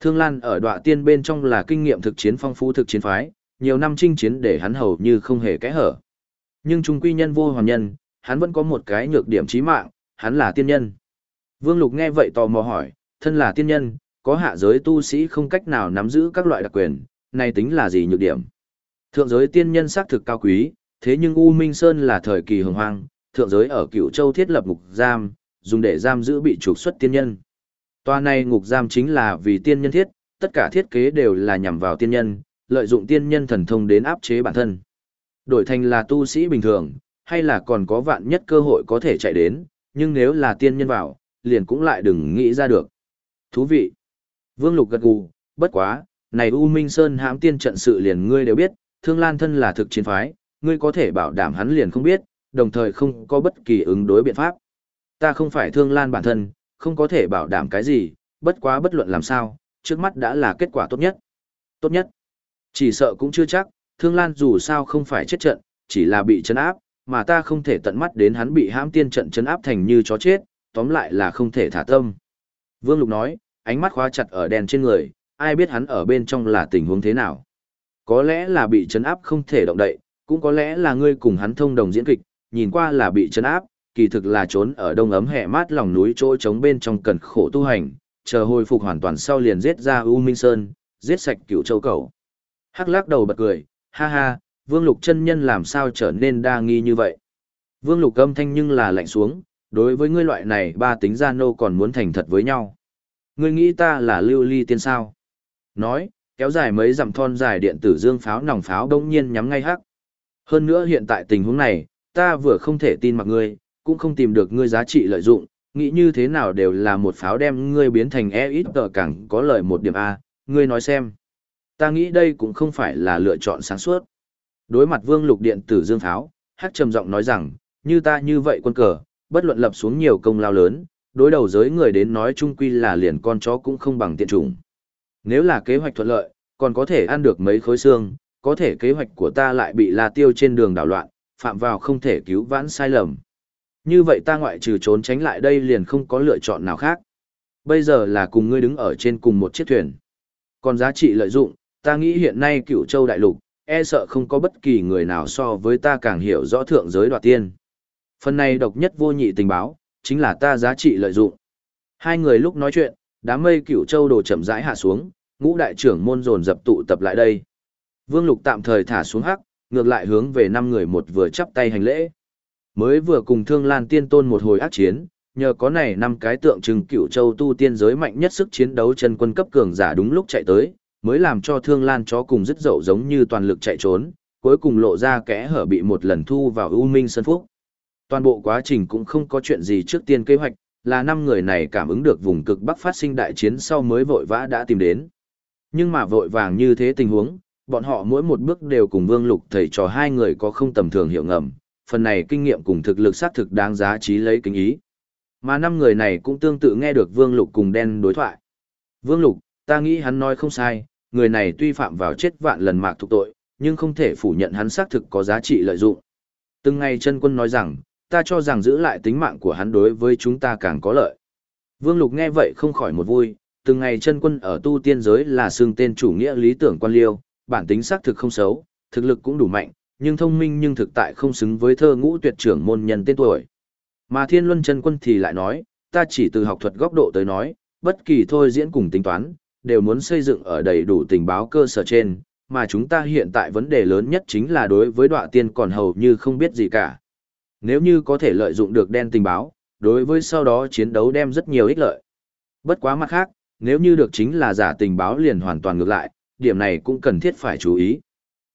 Thương Lan ở đọa tiên bên trong là kinh nghiệm thực chiến phong phú thực chiến phái, nhiều năm chinh chiến để hắn hầu như không hề kẽ hở. Nhưng trung quy nhân vô hoàn nhân, hắn vẫn có một cái nhược điểm chí mạng, hắn là tiên nhân. Vương Lục nghe vậy tò mò hỏi, thân là tiên nhân, có hạ giới tu sĩ không cách nào nắm giữ các loại đặc quyền, này tính là gì nhược điểm? Thượng giới tiên nhân xác thực cao quý, thế nhưng U Minh Sơn là thời kỳ hồng hoang, thượng giới ở cựu châu thiết lập ngục giam, dùng để giam giữ bị trục xuất tiên nhân. Tòa này ngục giam chính là vì tiên nhân thiết, tất cả thiết kế đều là nhằm vào tiên nhân, lợi dụng tiên nhân thần thông đến áp chế bản thân. Đổi thành là tu sĩ bình thường, hay là còn có vạn nhất cơ hội có thể chạy đến, nhưng nếu là tiên nhân vào, liền cũng lại đừng nghĩ ra được. Thú vị. Vương Lục gật gù, bất quá, này U Minh Sơn hãm tiên trận sự liền ngươi đều biết, Thương Lan thân là thực chiến phái, ngươi có thể bảo đảm hắn liền không biết, đồng thời không có bất kỳ ứng đối biện pháp. Ta không phải Thương Lan bản thân, không có thể bảo đảm cái gì, bất quá bất luận làm sao, trước mắt đã là kết quả tốt nhất. Tốt nhất. Chỉ sợ cũng chưa chắc, Thương Lan dù sao không phải chết trận, chỉ là bị chấn áp, mà ta không thể tận mắt đến hắn bị hãm tiên trận chấn áp thành như chó chết, tóm lại là không thể thả tâm. Vương Lục nói, ánh mắt khóa chặt ở đèn trên người, ai biết hắn ở bên trong là tình huống thế nào. Có lẽ là bị chấn áp không thể động đậy, cũng có lẽ là ngươi cùng hắn thông đồng diễn kịch, nhìn qua là bị chấn áp, kỳ thực là trốn ở đông ấm hẹ mát lòng núi chỗ trống bên trong cần khổ tu hành, chờ hồi phục hoàn toàn sau liền giết ra U Minh Sơn, giết sạch cựu châu cầu. Hắc lắc đầu bật cười, ha ha, Vương Lục chân nhân làm sao trở nên đa nghi như vậy. Vương Lục âm thanh nhưng là lạnh xuống, đối với ngươi loại này ba tính gia nô còn muốn thành thật với nhau. Ngươi nghĩ ta là lưu ly tiên sao? Nói, kéo dài mấy dặm thon dài điện tử dương pháo nòng pháo đông nhiên nhắm ngay hắc. Hơn nữa hiện tại tình huống này, ta vừa không thể tin mặc ngươi, cũng không tìm được ngươi giá trị lợi dụng, nghĩ như thế nào đều là một pháo đem ngươi biến thành e ít tờ cẳng, có lợi một điểm A, ngươi nói xem. Ta nghĩ đây cũng không phải là lựa chọn sáng suốt. Đối mặt vương lục điện tử dương pháo, hắc trầm giọng nói rằng, như ta như vậy quân cờ, bất luận lập xuống nhiều công lao lớn, đối đầu giới người đến nói chung quy là liền con chó cũng không bằng tiện chủng. Nếu là kế hoạch thuận lợi, còn có thể ăn được mấy khối xương, có thể kế hoạch của ta lại bị La Tiêu trên đường đảo loạn, phạm vào không thể cứu vãn sai lầm. Như vậy ta ngoại trừ trốn tránh lại đây liền không có lựa chọn nào khác. Bây giờ là cùng ngươi đứng ở trên cùng một chiếc thuyền. Còn giá trị lợi dụng, ta nghĩ hiện nay cựu châu đại lục, e sợ không có bất kỳ người nào so với ta càng hiểu rõ thượng giới đoạt tiên. Phần này độc nhất vô nhị tình báo, chính là ta giá trị lợi dụng. Hai người lúc nói chuyện, đám mây cựu châu đồ chậm rãi hạ xuống, ngũ đại trưởng môn dồn dập tụ tập lại đây. Vương Lục tạm thời thả xuống hắc, ngược lại hướng về năm người một vừa chắp tay hành lễ. Mới vừa cùng Thương Lan Tiên Tôn một hồi ác chiến, nhờ có này năm cái tượng trưng cựu châu tu tiên giới mạnh nhất sức chiến đấu chân quân cấp cường giả đúng lúc chạy tới, mới làm cho Thương Lan chó cùng dứt dậu giống như toàn lực chạy trốn, cuối cùng lộ ra kẽ hở bị một lần thu vào U Minh Sơn Phúc. Toàn bộ quá trình cũng không có chuyện gì trước tiên kế hoạch, là năm người này cảm ứng được vùng cực bắc phát sinh đại chiến sau mới vội vã đã tìm đến. Nhưng mà vội vàng như thế tình huống, bọn họ mỗi một bước đều cùng Vương Lục thầy trò hai người có không tầm thường hiệu ngầm, phần này kinh nghiệm cùng thực lực xác thực đáng giá trí lấy kính ý. Mà năm người này cũng tương tự nghe được Vương Lục cùng đen đối thoại. Vương Lục, ta nghĩ hắn nói không sai, người này tuy phạm vào chết vạn lần mạc thuộc tội, nhưng không thể phủ nhận hắn xác thực có giá trị lợi dụng. Từng ngày chân quân nói rằng, ta cho rằng giữ lại tính mạng của hắn đối với chúng ta càng có lợi. Vương Lục nghe vậy không khỏi một vui, từng ngày chân quân ở tu tiên giới là xương tên chủ nghĩa lý tưởng quan liêu, bản tính xác thực không xấu, thực lực cũng đủ mạnh, nhưng thông minh nhưng thực tại không xứng với thơ ngũ tuyệt trưởng môn nhân tên tuổi. Mà Thiên Luân chân quân thì lại nói, ta chỉ từ học thuật góc độ tới nói, bất kỳ thôi diễn cùng tính toán, đều muốn xây dựng ở đầy đủ tình báo cơ sở trên, mà chúng ta hiện tại vấn đề lớn nhất chính là đối với đọa tiên còn hầu như không biết gì cả. Nếu như có thể lợi dụng được đen tình báo, đối với sau đó chiến đấu đem rất nhiều ích lợi. Bất quá mặt khác, nếu như được chính là giả tình báo liền hoàn toàn ngược lại, điểm này cũng cần thiết phải chú ý.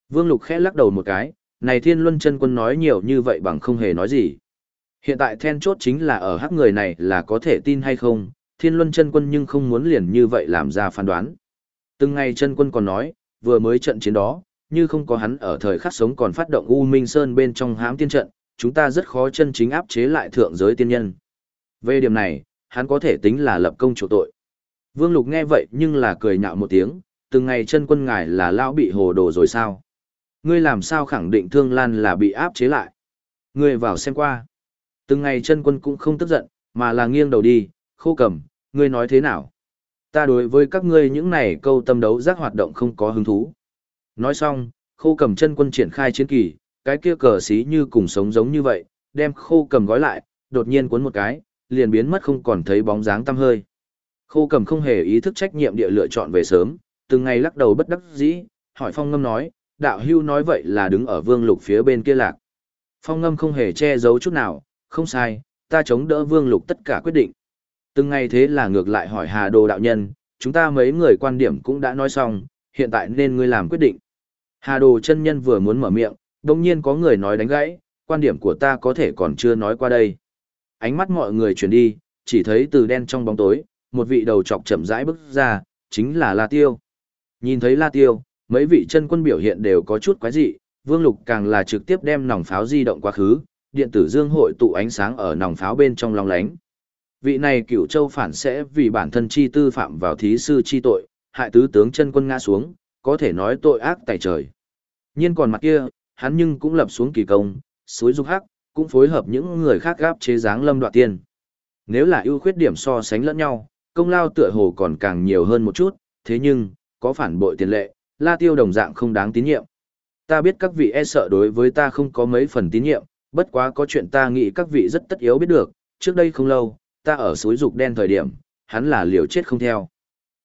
Vương Lục khẽ lắc đầu một cái, này Thiên Luân chân quân nói nhiều như vậy bằng không hề nói gì. Hiện tại then chốt chính là ở hắc người này là có thể tin hay không, Thiên Luân chân quân nhưng không muốn liền như vậy làm ra phán đoán. Từng ngày chân quân còn nói, vừa mới trận chiến đó, như không có hắn ở thời khắc sống còn phát động U Minh Sơn bên trong hãm tiên trận, chúng ta rất khó chân chính áp chế lại thượng giới tiên nhân. Về điểm này, hắn có thể tính là lập công chủ tội. Vương Lục nghe vậy nhưng là cười nhạo một tiếng, từng ngày chân quân ngài là lão bị hồ đồ rồi sao? Ngươi làm sao khẳng định Thương Lan là bị áp chế lại? Ngươi vào xem qua. Từng ngày chân quân cũng không tức giận, mà là nghiêng đầu đi, khô cầm, ngươi nói thế nào? Ta đối với các ngươi những này câu tâm đấu giác hoạt động không có hứng thú. Nói xong, khô cầm chân quân triển khai chiến kỳ, cái kia cờ xí như cùng sống giống như vậy, đem khô cầm gói lại, đột nhiên cuốn một cái, liền biến mất không còn thấy bóng dáng tăm hơi. Khô cầm không hề ý thức trách nhiệm địa lựa chọn về sớm, từng ngày lắc đầu bất đắc dĩ, hỏi phong ngâm nói, đạo hưu nói vậy là đứng ở vương lục phía bên kia lạc. Phong ngâm không hề che giấu chút nào, không sai, ta chống đỡ vương lục tất cả quyết định. Từng ngày thế là ngược lại hỏi hà đồ đạo nhân, chúng ta mấy người quan điểm cũng đã nói xong, hiện tại nên ngươi làm quyết định. Hà đồ chân nhân vừa muốn mở miệng, đồng nhiên có người nói đánh gãy, quan điểm của ta có thể còn chưa nói qua đây. Ánh mắt mọi người chuyển đi, chỉ thấy từ đen trong bóng tối, một vị đầu trọc chậm rãi bước ra, chính là La Tiêu. Nhìn thấy La Tiêu, mấy vị chân quân biểu hiện đều có chút quái dị, Vương Lục càng là trực tiếp đem nòng pháo di động quá khứ, điện tử dương hội tụ ánh sáng ở nòng pháo bên trong long lánh. Vị này cửu châu phản sẽ vì bản thân chi tư phạm vào thí sư chi tội, hại tứ tướng chân quân ngã xuống, có thể nói tội ác tại trời. Nhiên còn mặt kia, hắn nhưng cũng lập xuống kỳ công, suối dục hắc, cũng phối hợp những người khác gáp chế dáng lâm đoạt tiên. Nếu là ưu khuyết điểm so sánh lẫn nhau, công lao tựa hồ còn càng nhiều hơn một chút, thế nhưng, có phản bội tiền lệ, la tiêu đồng dạng không đáng tín nhiệm. Ta biết các vị e sợ đối với ta không có mấy phần tín nhiệm, bất quá có chuyện ta nghĩ các vị rất tất yếu biết được, trước đây không lâu, ta ở suối dục đen thời điểm, hắn là liều chết không theo.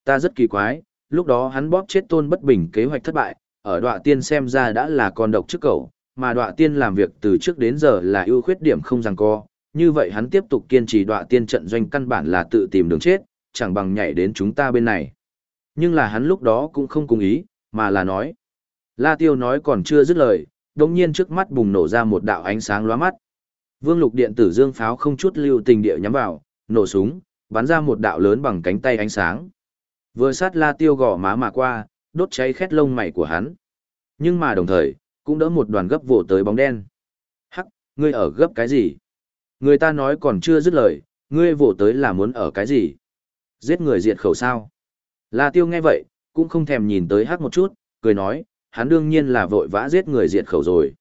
Ta rất kỳ quái, lúc đó hắn bóp chết tôn bất bình kế hoạch thất bại, ở đọa tiên xem ra đã là con độc trước cầu, mà đọa tiên làm việc từ trước đến giờ là ưu khuyết điểm không rằng co, như vậy hắn tiếp tục kiên trì đọa tiên trận doanh căn bản là tự tìm đường chết, chẳng bằng nhảy đến chúng ta bên này. Nhưng là hắn lúc đó cũng không cùng ý, mà là nói. La Tiêu nói còn chưa dứt lời, đồng nhiên trước mắt bùng nổ ra một đạo ánh sáng lóa mắt. Vương lục điện tử dương pháo không chút lưu tình địa nhắm vào, nổ súng, bắn ra một đạo lớn bằng cánh tay ánh sáng. Vừa sát la tiêu gò má mà qua, đốt cháy khét lông mày của hắn. Nhưng mà đồng thời, cũng đỡ một đoàn gấp vỗ tới bóng đen. Hắc, ngươi ở gấp cái gì? Người ta nói còn chưa dứt lời, ngươi vỗ tới là muốn ở cái gì? Giết người diệt khẩu sao? La tiêu nghe vậy, cũng không thèm nhìn tới hắc một chút, cười nói, hắn đương nhiên là vội vã giết người diệt khẩu rồi.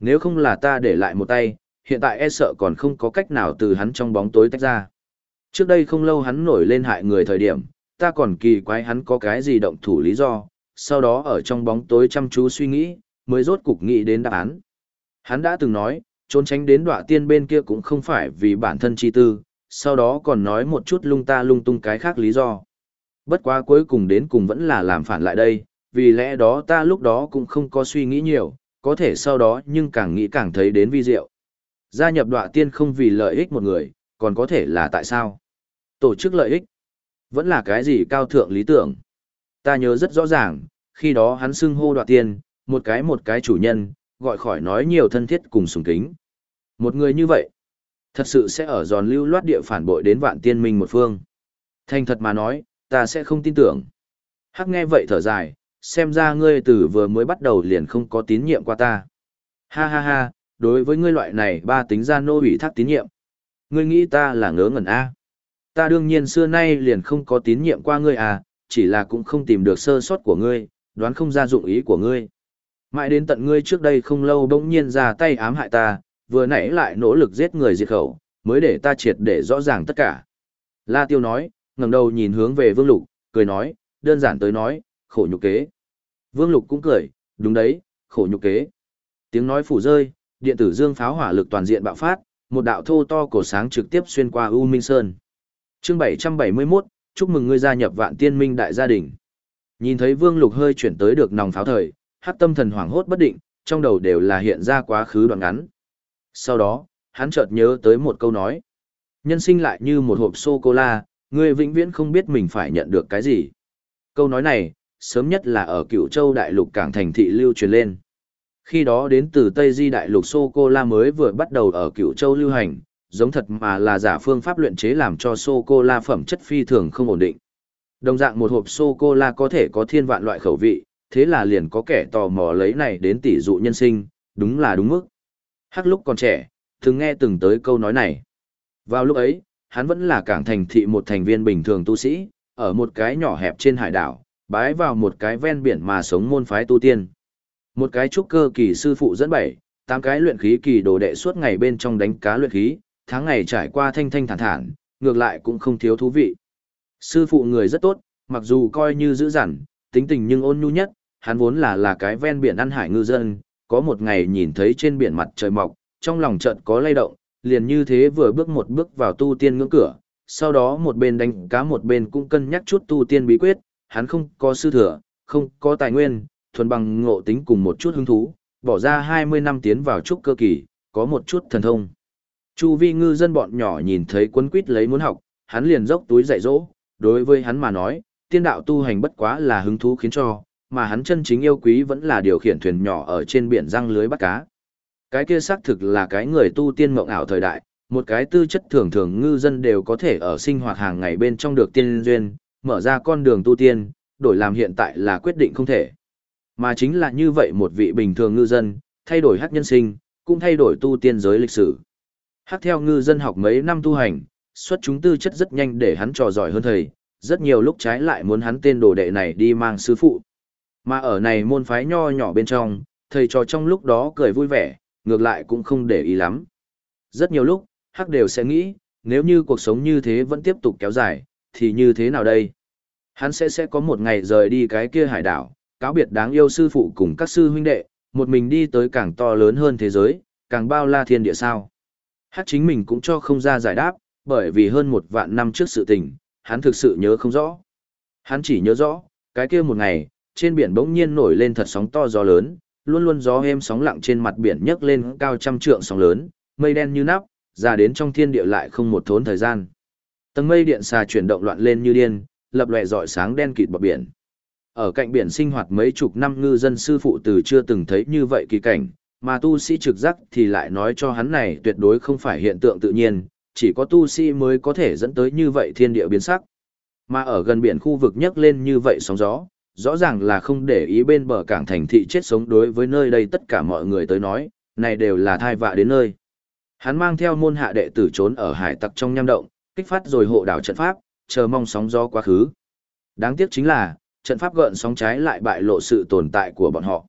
Nếu không là ta để lại một tay, hiện tại e sợ còn không có cách nào từ hắn trong bóng tối tách ra. Trước đây không lâu hắn nổi lên hại người thời điểm, ta còn kỳ quái hắn có cái gì động thủ lý do, sau đó ở trong bóng tối chăm chú suy nghĩ, mới rốt cục nghĩ đến đáp án. Hắn đã từng nói, trốn tránh đến đọa tiên bên kia cũng không phải vì bản thân chi tư, sau đó còn nói một chút lung ta lung tung cái khác lý do. Bất quá cuối cùng đến cùng vẫn là làm phản lại đây, vì lẽ đó ta lúc đó cũng không có suy nghĩ nhiều, có thể sau đó nhưng càng nghĩ càng thấy đến vi diệu. Gia nhập đọa tiên không vì lợi ích một người, còn có thể là tại sao? Tổ chức lợi ích, vẫn là cái gì cao thượng lý tưởng. Ta nhớ rất rõ ràng, khi đó hắn xưng hô đọa tiên, một cái một cái chủ nhân, gọi khỏi nói nhiều thân thiết cùng sùng kính. Một người như vậy, thật sự sẽ ở giòn lưu loát địa phản bội đến vạn tiên minh một phương. Thành thật mà nói, ta sẽ không tin tưởng. Hắc nghe vậy thở dài, xem ra ngươi từ vừa mới bắt đầu liền không có tín nhiệm qua ta. Ha ha ha, đối với ngươi loại này ba tính ra nô ủy thác tín nhiệm. Ngươi nghĩ ta là ngớ ngẩn A. Ta đương nhiên xưa nay liền không có tín nhiệm qua ngươi à, chỉ là cũng không tìm được sơ sót của ngươi, đoán không ra dụng ý của ngươi. Mãi đến tận ngươi trước đây không lâu bỗng nhiên ra tay ám hại ta, vừa nãy lại nỗ lực giết người diệt khẩu, mới để ta triệt để rõ ràng tất cả. La Tiêu nói, ngẩng đầu nhìn hướng về Vương Lục, cười nói, đơn giản tới nói, khổ nhục kế. Vương Lục cũng cười, đúng đấy, khổ nhục kế. Tiếng nói phủ rơi, điện tử dương pháo hỏa lực toàn diện bạo phát, một đạo thô to cổ sáng trực tiếp xuyên qua U Minh Sơn. Chương 771, chúc mừng ngươi gia nhập Vạn Tiên Minh đại gia đình. Nhìn thấy Vương Lục hơi chuyển tới được nòng pháo thời, Hắc Tâm Thần hoảng hốt bất định, trong đầu đều là hiện ra quá khứ đoạn ngắn. Sau đó, hắn chợt nhớ tới một câu nói. Nhân sinh lại như một hộp sô-cô-la, ngươi vĩnh viễn không biết mình phải nhận được cái gì. Câu nói này, sớm nhất là ở cựu châu đại lục cảng thành thị lưu truyền lên. Khi đó đến từ Tây Di đại lục sô-cô-la mới vừa bắt đầu ở cựu châu lưu hành, giống thật mà là giả phương pháp luyện chế làm cho sô-cô-la phẩm chất phi thường không ổn định. Đồng dạng một hộp sô-cô-la có thể có thiên vạn loại khẩu vị, thế là liền có kẻ tò mò lấy này đến tỷ dụ nhân sinh, đúng là đúng mức. Hắc lúc còn trẻ, thường nghe từng tới câu nói này. Vào lúc ấy, hắn vẫn là cảng thành thị một thành viên bình thường tu sĩ, ở một cái nhỏ hẹp trên hải đảo, bái vào một cái ven biển mà sống môn phái tu tiên. Một cái trúc cơ kỳ sư phụ dẫn bảy, tám cái luyện khí kỳ đồ đệ suốt ngày bên trong đánh cá luyện khí, tháng ngày trải qua thanh thanh thản thản, ngược lại cũng không thiếu thú vị. Sư phụ người rất tốt, mặc dù coi như dữ dằn, tính tình nhưng ôn nhu nhất, hắn vốn là là cái ven biển ăn hải ngư dân, có một ngày nhìn thấy trên biển mặt trời mọc, trong lòng chợt có lay động, liền như thế vừa bước một bước vào tu tiên ngưỡng cửa, sau đó một bên đánh cá một bên cũng cân nhắc chút tu tiên bí quyết, hắn không có sư thừa, không có tài nguyên, thuần bằng ngộ tính cùng một chút hứng thú, bỏ ra 20 năm tiến vào trúc cơ kỳ, có một chút thần thông. Chu vi ngư dân bọn nhỏ nhìn thấy quấn quýt lấy muốn học, hắn liền dốc túi dạy dỗ, đối với hắn mà nói, tiên đạo tu hành bất quá là hứng thú khiến cho, mà hắn chân chính yêu quý vẫn là điều khiển thuyền nhỏ ở trên biển răng lưới bắt cá. Cái kia xác thực là cái người tu tiên mộng ảo thời đại, một cái tư chất thường thường ngư dân đều có thể ở sinh hoạt hàng ngày bên trong được tiên duyên, mở ra con đường tu tiên, đổi làm hiện tại là quyết định không thể. Mà chính là như vậy một vị bình thường ngư dân, thay đổi hắc nhân sinh, cũng thay đổi tu tiên giới lịch sử. Hắc theo ngư dân học mấy năm tu hành, xuất chúng tư chất rất nhanh để hắn trò giỏi hơn thầy, rất nhiều lúc trái lại muốn hắn tên đồ đệ này đi mang sư phụ. Mà ở này môn phái nho nhỏ bên trong, thầy trò trong lúc đó cười vui vẻ, ngược lại cũng không để ý lắm. Rất nhiều lúc, Hắc đều sẽ nghĩ, nếu như cuộc sống như thế vẫn tiếp tục kéo dài, thì như thế nào đây? Hắn sẽ sẽ có một ngày rời đi cái kia hải đảo, cáo biệt đáng yêu sư phụ cùng các sư huynh đệ, một mình đi tới càng to lớn hơn thế giới, càng bao la thiên địa sao. Hắc chính mình cũng cho không ra giải đáp, bởi vì hơn một vạn năm trước sự tình, hắn thực sự nhớ không rõ. Hắn chỉ nhớ rõ, cái kia một ngày, trên biển bỗng nhiên nổi lên thật sóng to gió lớn, luôn luôn gió êm sóng lặng trên mặt biển nhấc lên cao trăm trượng sóng lớn, mây đen như nắp, ra đến trong thiên địa lại không một thốn thời gian. Tầng mây điện xà chuyển động loạn lên như điên, lập lòe rọi sáng đen kịt bờ biển. Ở cạnh biển sinh hoạt mấy chục năm ngư dân sư phụ từ chưa từng thấy như vậy kỳ cảnh, mà tu sĩ trực giác thì lại nói cho hắn này tuyệt đối không phải hiện tượng tự nhiên, chỉ có tu sĩ mới có thể dẫn tới như vậy thiên địa biến sắc. Mà ở gần biển khu vực nhấc lên như vậy sóng gió, rõ ràng là không để ý bên bờ cảng thành thị chết sống đối với nơi đây tất cả mọi người tới nói, này đều là thai vạ đến nơi. Hắn mang theo môn hạ đệ tử trốn ở hải tặc trong nham động, kích phát rồi hộ đảo trận pháp, chờ mong sóng gió quá khứ. Đáng tiếc chính là, trận pháp gợn sóng trái lại bại lộ sự tồn tại của bọn họ.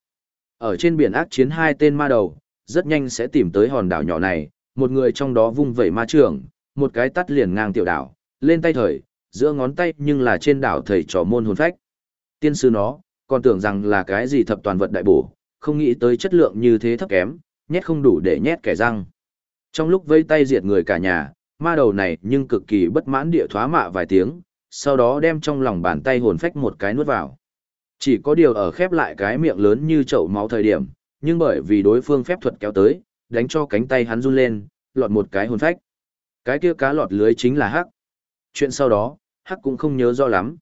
Ở trên biển ác chiến hai tên ma đầu, rất nhanh sẽ tìm tới hòn đảo nhỏ này, một người trong đó vung vẩy ma trường, một cái tắt liền ngang tiểu đảo, lên tay thời, giữa ngón tay nhưng là trên đảo thầy trò môn hồn phách. Tiên sư nó, còn tưởng rằng là cái gì thập toàn vật đại bổ, không nghĩ tới chất lượng như thế thấp kém, nhét không đủ để nhét kẻ răng. Trong lúc vây tay diệt người cả nhà, ma đầu này nhưng cực kỳ bất mãn địa thoá mạ vài tiếng, sau đó đem trong lòng bàn tay hồn phách một cái nuốt vào. Chỉ có điều ở khép lại cái miệng lớn như chậu máu thời điểm, nhưng bởi vì đối phương phép thuật kéo tới, đánh cho cánh tay hắn run lên, lọt một cái hồn phách. Cái kia cá lọt lưới chính là Hắc. Chuyện sau đó, Hắc cũng không nhớ rõ lắm.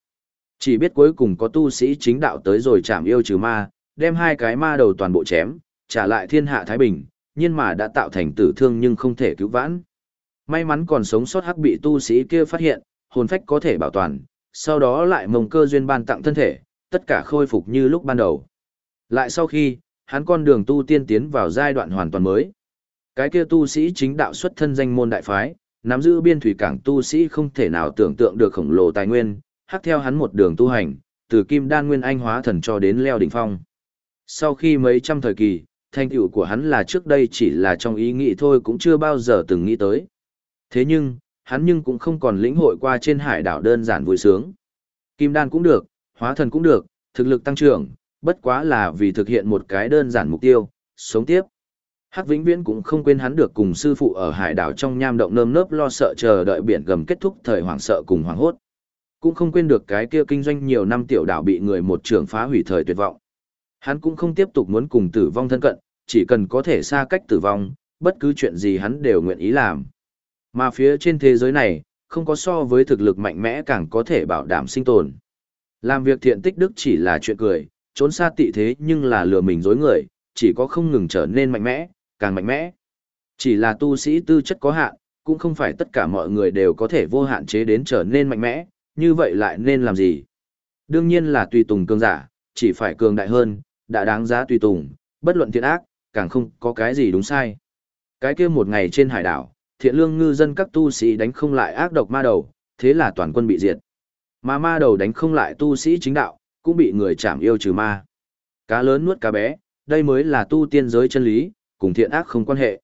Chỉ biết cuối cùng có tu sĩ chính đạo tới rồi chạm yêu trừ ma, đem hai cái ma đầu toàn bộ chém, trả lại thiên hạ Thái Bình, nhưng mà đã tạo thành tử thương nhưng không thể cứu vãn. May mắn còn sống sót Hắc bị tu sĩ kia phát hiện, hồn phách có thể bảo toàn, sau đó lại mồng cơ duyên ban tặng thân thể, tất cả khôi phục như lúc ban đầu. Lại sau khi, hắn con đường tu tiên tiến vào giai đoạn hoàn toàn mới. Cái kia tu sĩ chính đạo xuất thân danh môn đại phái, nắm giữ biên thủy cảng tu sĩ không thể nào tưởng tượng được khổng lồ tài nguyên, hắc theo hắn một đường tu hành, từ kim đan nguyên anh hóa thần cho đến leo đỉnh phong. Sau khi mấy trăm thời kỳ, thành tựu của hắn là trước đây chỉ là trong ý nghĩ thôi cũng chưa bao giờ từng nghĩ tới. Thế nhưng, hắn nhưng cũng không còn lĩnh hội qua trên hải đảo đơn giản vui sướng. Kim đan cũng được, hóa thần cũng được, thực lực tăng trưởng, bất quá là vì thực hiện một cái đơn giản mục tiêu, sống tiếp. Hắc Vĩnh Viễn cũng không quên hắn được cùng sư phụ ở hải đảo trong nham động nơm nớp lo sợ chờ đợi biển gầm kết thúc thời hoảng sợ cùng hoảng hốt. Cũng không quên được cái kia kinh doanh nhiều năm tiểu đảo bị người một trưởng phá hủy thời tuyệt vọng. Hắn cũng không tiếp tục muốn cùng tử vong thân cận, chỉ cần có thể xa cách tử vong, bất cứ chuyện gì hắn đều nguyện ý làm. Mà phía trên thế giới này, không có so với thực lực mạnh mẽ càng có thể bảo đảm sinh tồn. Làm việc thiện tích đức chỉ là chuyện cười, trốn xa tị thế nhưng là lừa mình dối người, chỉ có không ngừng trở nên mạnh mẽ, càng mạnh mẽ. Chỉ là tu sĩ tư chất có hạn, cũng không phải tất cả mọi người đều có thể vô hạn chế đến trở nên mạnh mẽ, như vậy lại nên làm gì? Đương nhiên là tùy tùng cường giả, chỉ phải cường đại hơn, đã đáng giá tùy tùng, bất luận thiện ác, càng không có cái gì đúng sai. Cái kia một ngày trên hải đảo, thiện lương ngư dân các tu sĩ đánh không lại ác độc ma đầu, thế là toàn quân bị diệt. Mà ma đầu đánh không lại tu sĩ chính đạo, cũng bị người chạm yêu trừ ma. Cá lớn nuốt cá bé, đây mới là tu tiên giới chân lý, cùng thiện ác không quan hệ.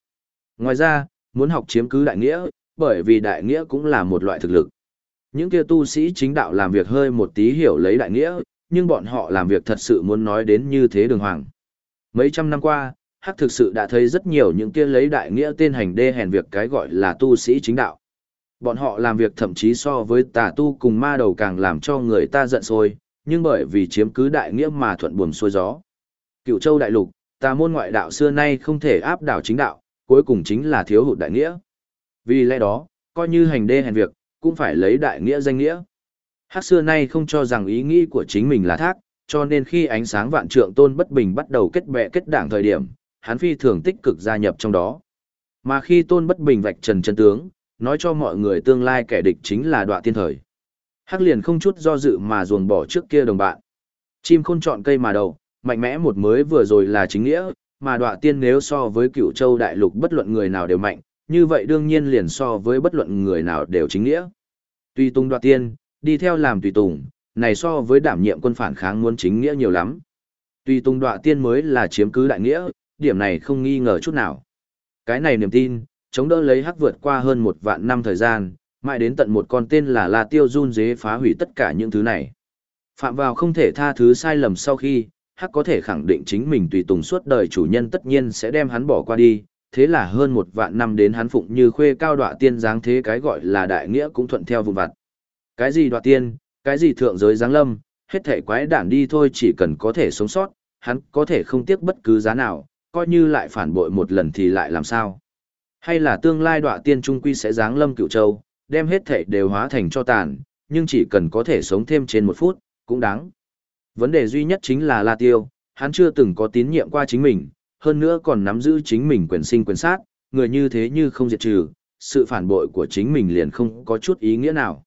Ngoài ra, muốn học chiếm cứ đại nghĩa, bởi vì đại nghĩa cũng là một loại thực lực. Những kia tu sĩ chính đạo làm việc hơi một tí hiểu lấy đại nghĩa, nhưng bọn họ làm việc thật sự muốn nói đến như thế đường hoàng. Mấy trăm năm qua, Hắc thực sự đã thấy rất nhiều những kia lấy đại nghĩa tên hành đê hèn việc cái gọi là tu sĩ chính đạo. Bọn họ làm việc thậm chí so với tà tu cùng ma đầu càng làm cho người ta giận sôi, nhưng bởi vì chiếm cứ đại nghĩa mà thuận buồm xuôi gió. Cựu châu đại lục, tà môn ngoại đạo xưa nay không thể áp đảo chính đạo, cuối cùng chính là thiếu hụt đại nghĩa. Vì lẽ đó, coi như hành đê hèn việc, cũng phải lấy đại nghĩa danh nghĩa. Hắc xưa nay không cho rằng ý nghĩ của chính mình là thác, cho nên khi ánh sáng vạn trượng tôn bất bình bắt đầu kết bè kết đảng thời điểm, hắn phi thường tích cực gia nhập trong đó. Mà khi tôn bất bình vạch trần chân tướng, nói cho mọi người tương lai kẻ địch chính là đoạn tiên thời. Hắc liền không chút do dự mà ruồng bỏ trước kia đồng bạn. Chim khôn chọn cây mà đầu, mạnh mẽ một mới vừa rồi là chính nghĩa, mà đoạn tiên nếu so với cựu châu đại lục bất luận người nào đều mạnh, như vậy đương nhiên liền so với bất luận người nào đều chính nghĩa. Tùy tùng đoạt tiên, đi theo làm tùy tùng, này so với đảm nhiệm quân phản kháng muốn chính nghĩa nhiều lắm. Tùy tùng đoạt tiên mới là chiếm cứ đại nghĩa, điểm này không nghi ngờ chút nào. Cái này niềm tin, chống đỡ lấy hắc vượt qua hơn một vạn năm thời gian, mãi đến tận một con tên là La Tiêu jun dế phá hủy tất cả những thứ này. Phạm vào không thể tha thứ sai lầm sau khi, hắc có thể khẳng định chính mình tùy tùng suốt đời chủ nhân tất nhiên sẽ đem hắn bỏ qua đi, thế là hơn một vạn năm đến hắn phụng như khuê cao đọa tiên dáng thế cái gọi là đại nghĩa cũng thuận theo vụn vặt. Cái gì đọa tiên, cái gì thượng giới giáng lâm, hết thể quái đản đi thôi chỉ cần có thể sống sót, hắn có thể không tiếc bất cứ giá nào, coi như lại phản bội một lần thì lại làm sao. Hay là tương lai đọa tiên trung quy sẽ giáng lâm cựu châu, đem hết thể đều hóa thành cho tàn, nhưng chỉ cần có thể sống thêm trên một phút, cũng đáng. Vấn đề duy nhất chính là La Tiêu, hắn chưa từng có tín nhiệm qua chính mình, hơn nữa còn nắm giữ chính mình quyền sinh quyền sát, người như thế như không diệt trừ, sự phản bội của chính mình liền không có chút ý nghĩa nào.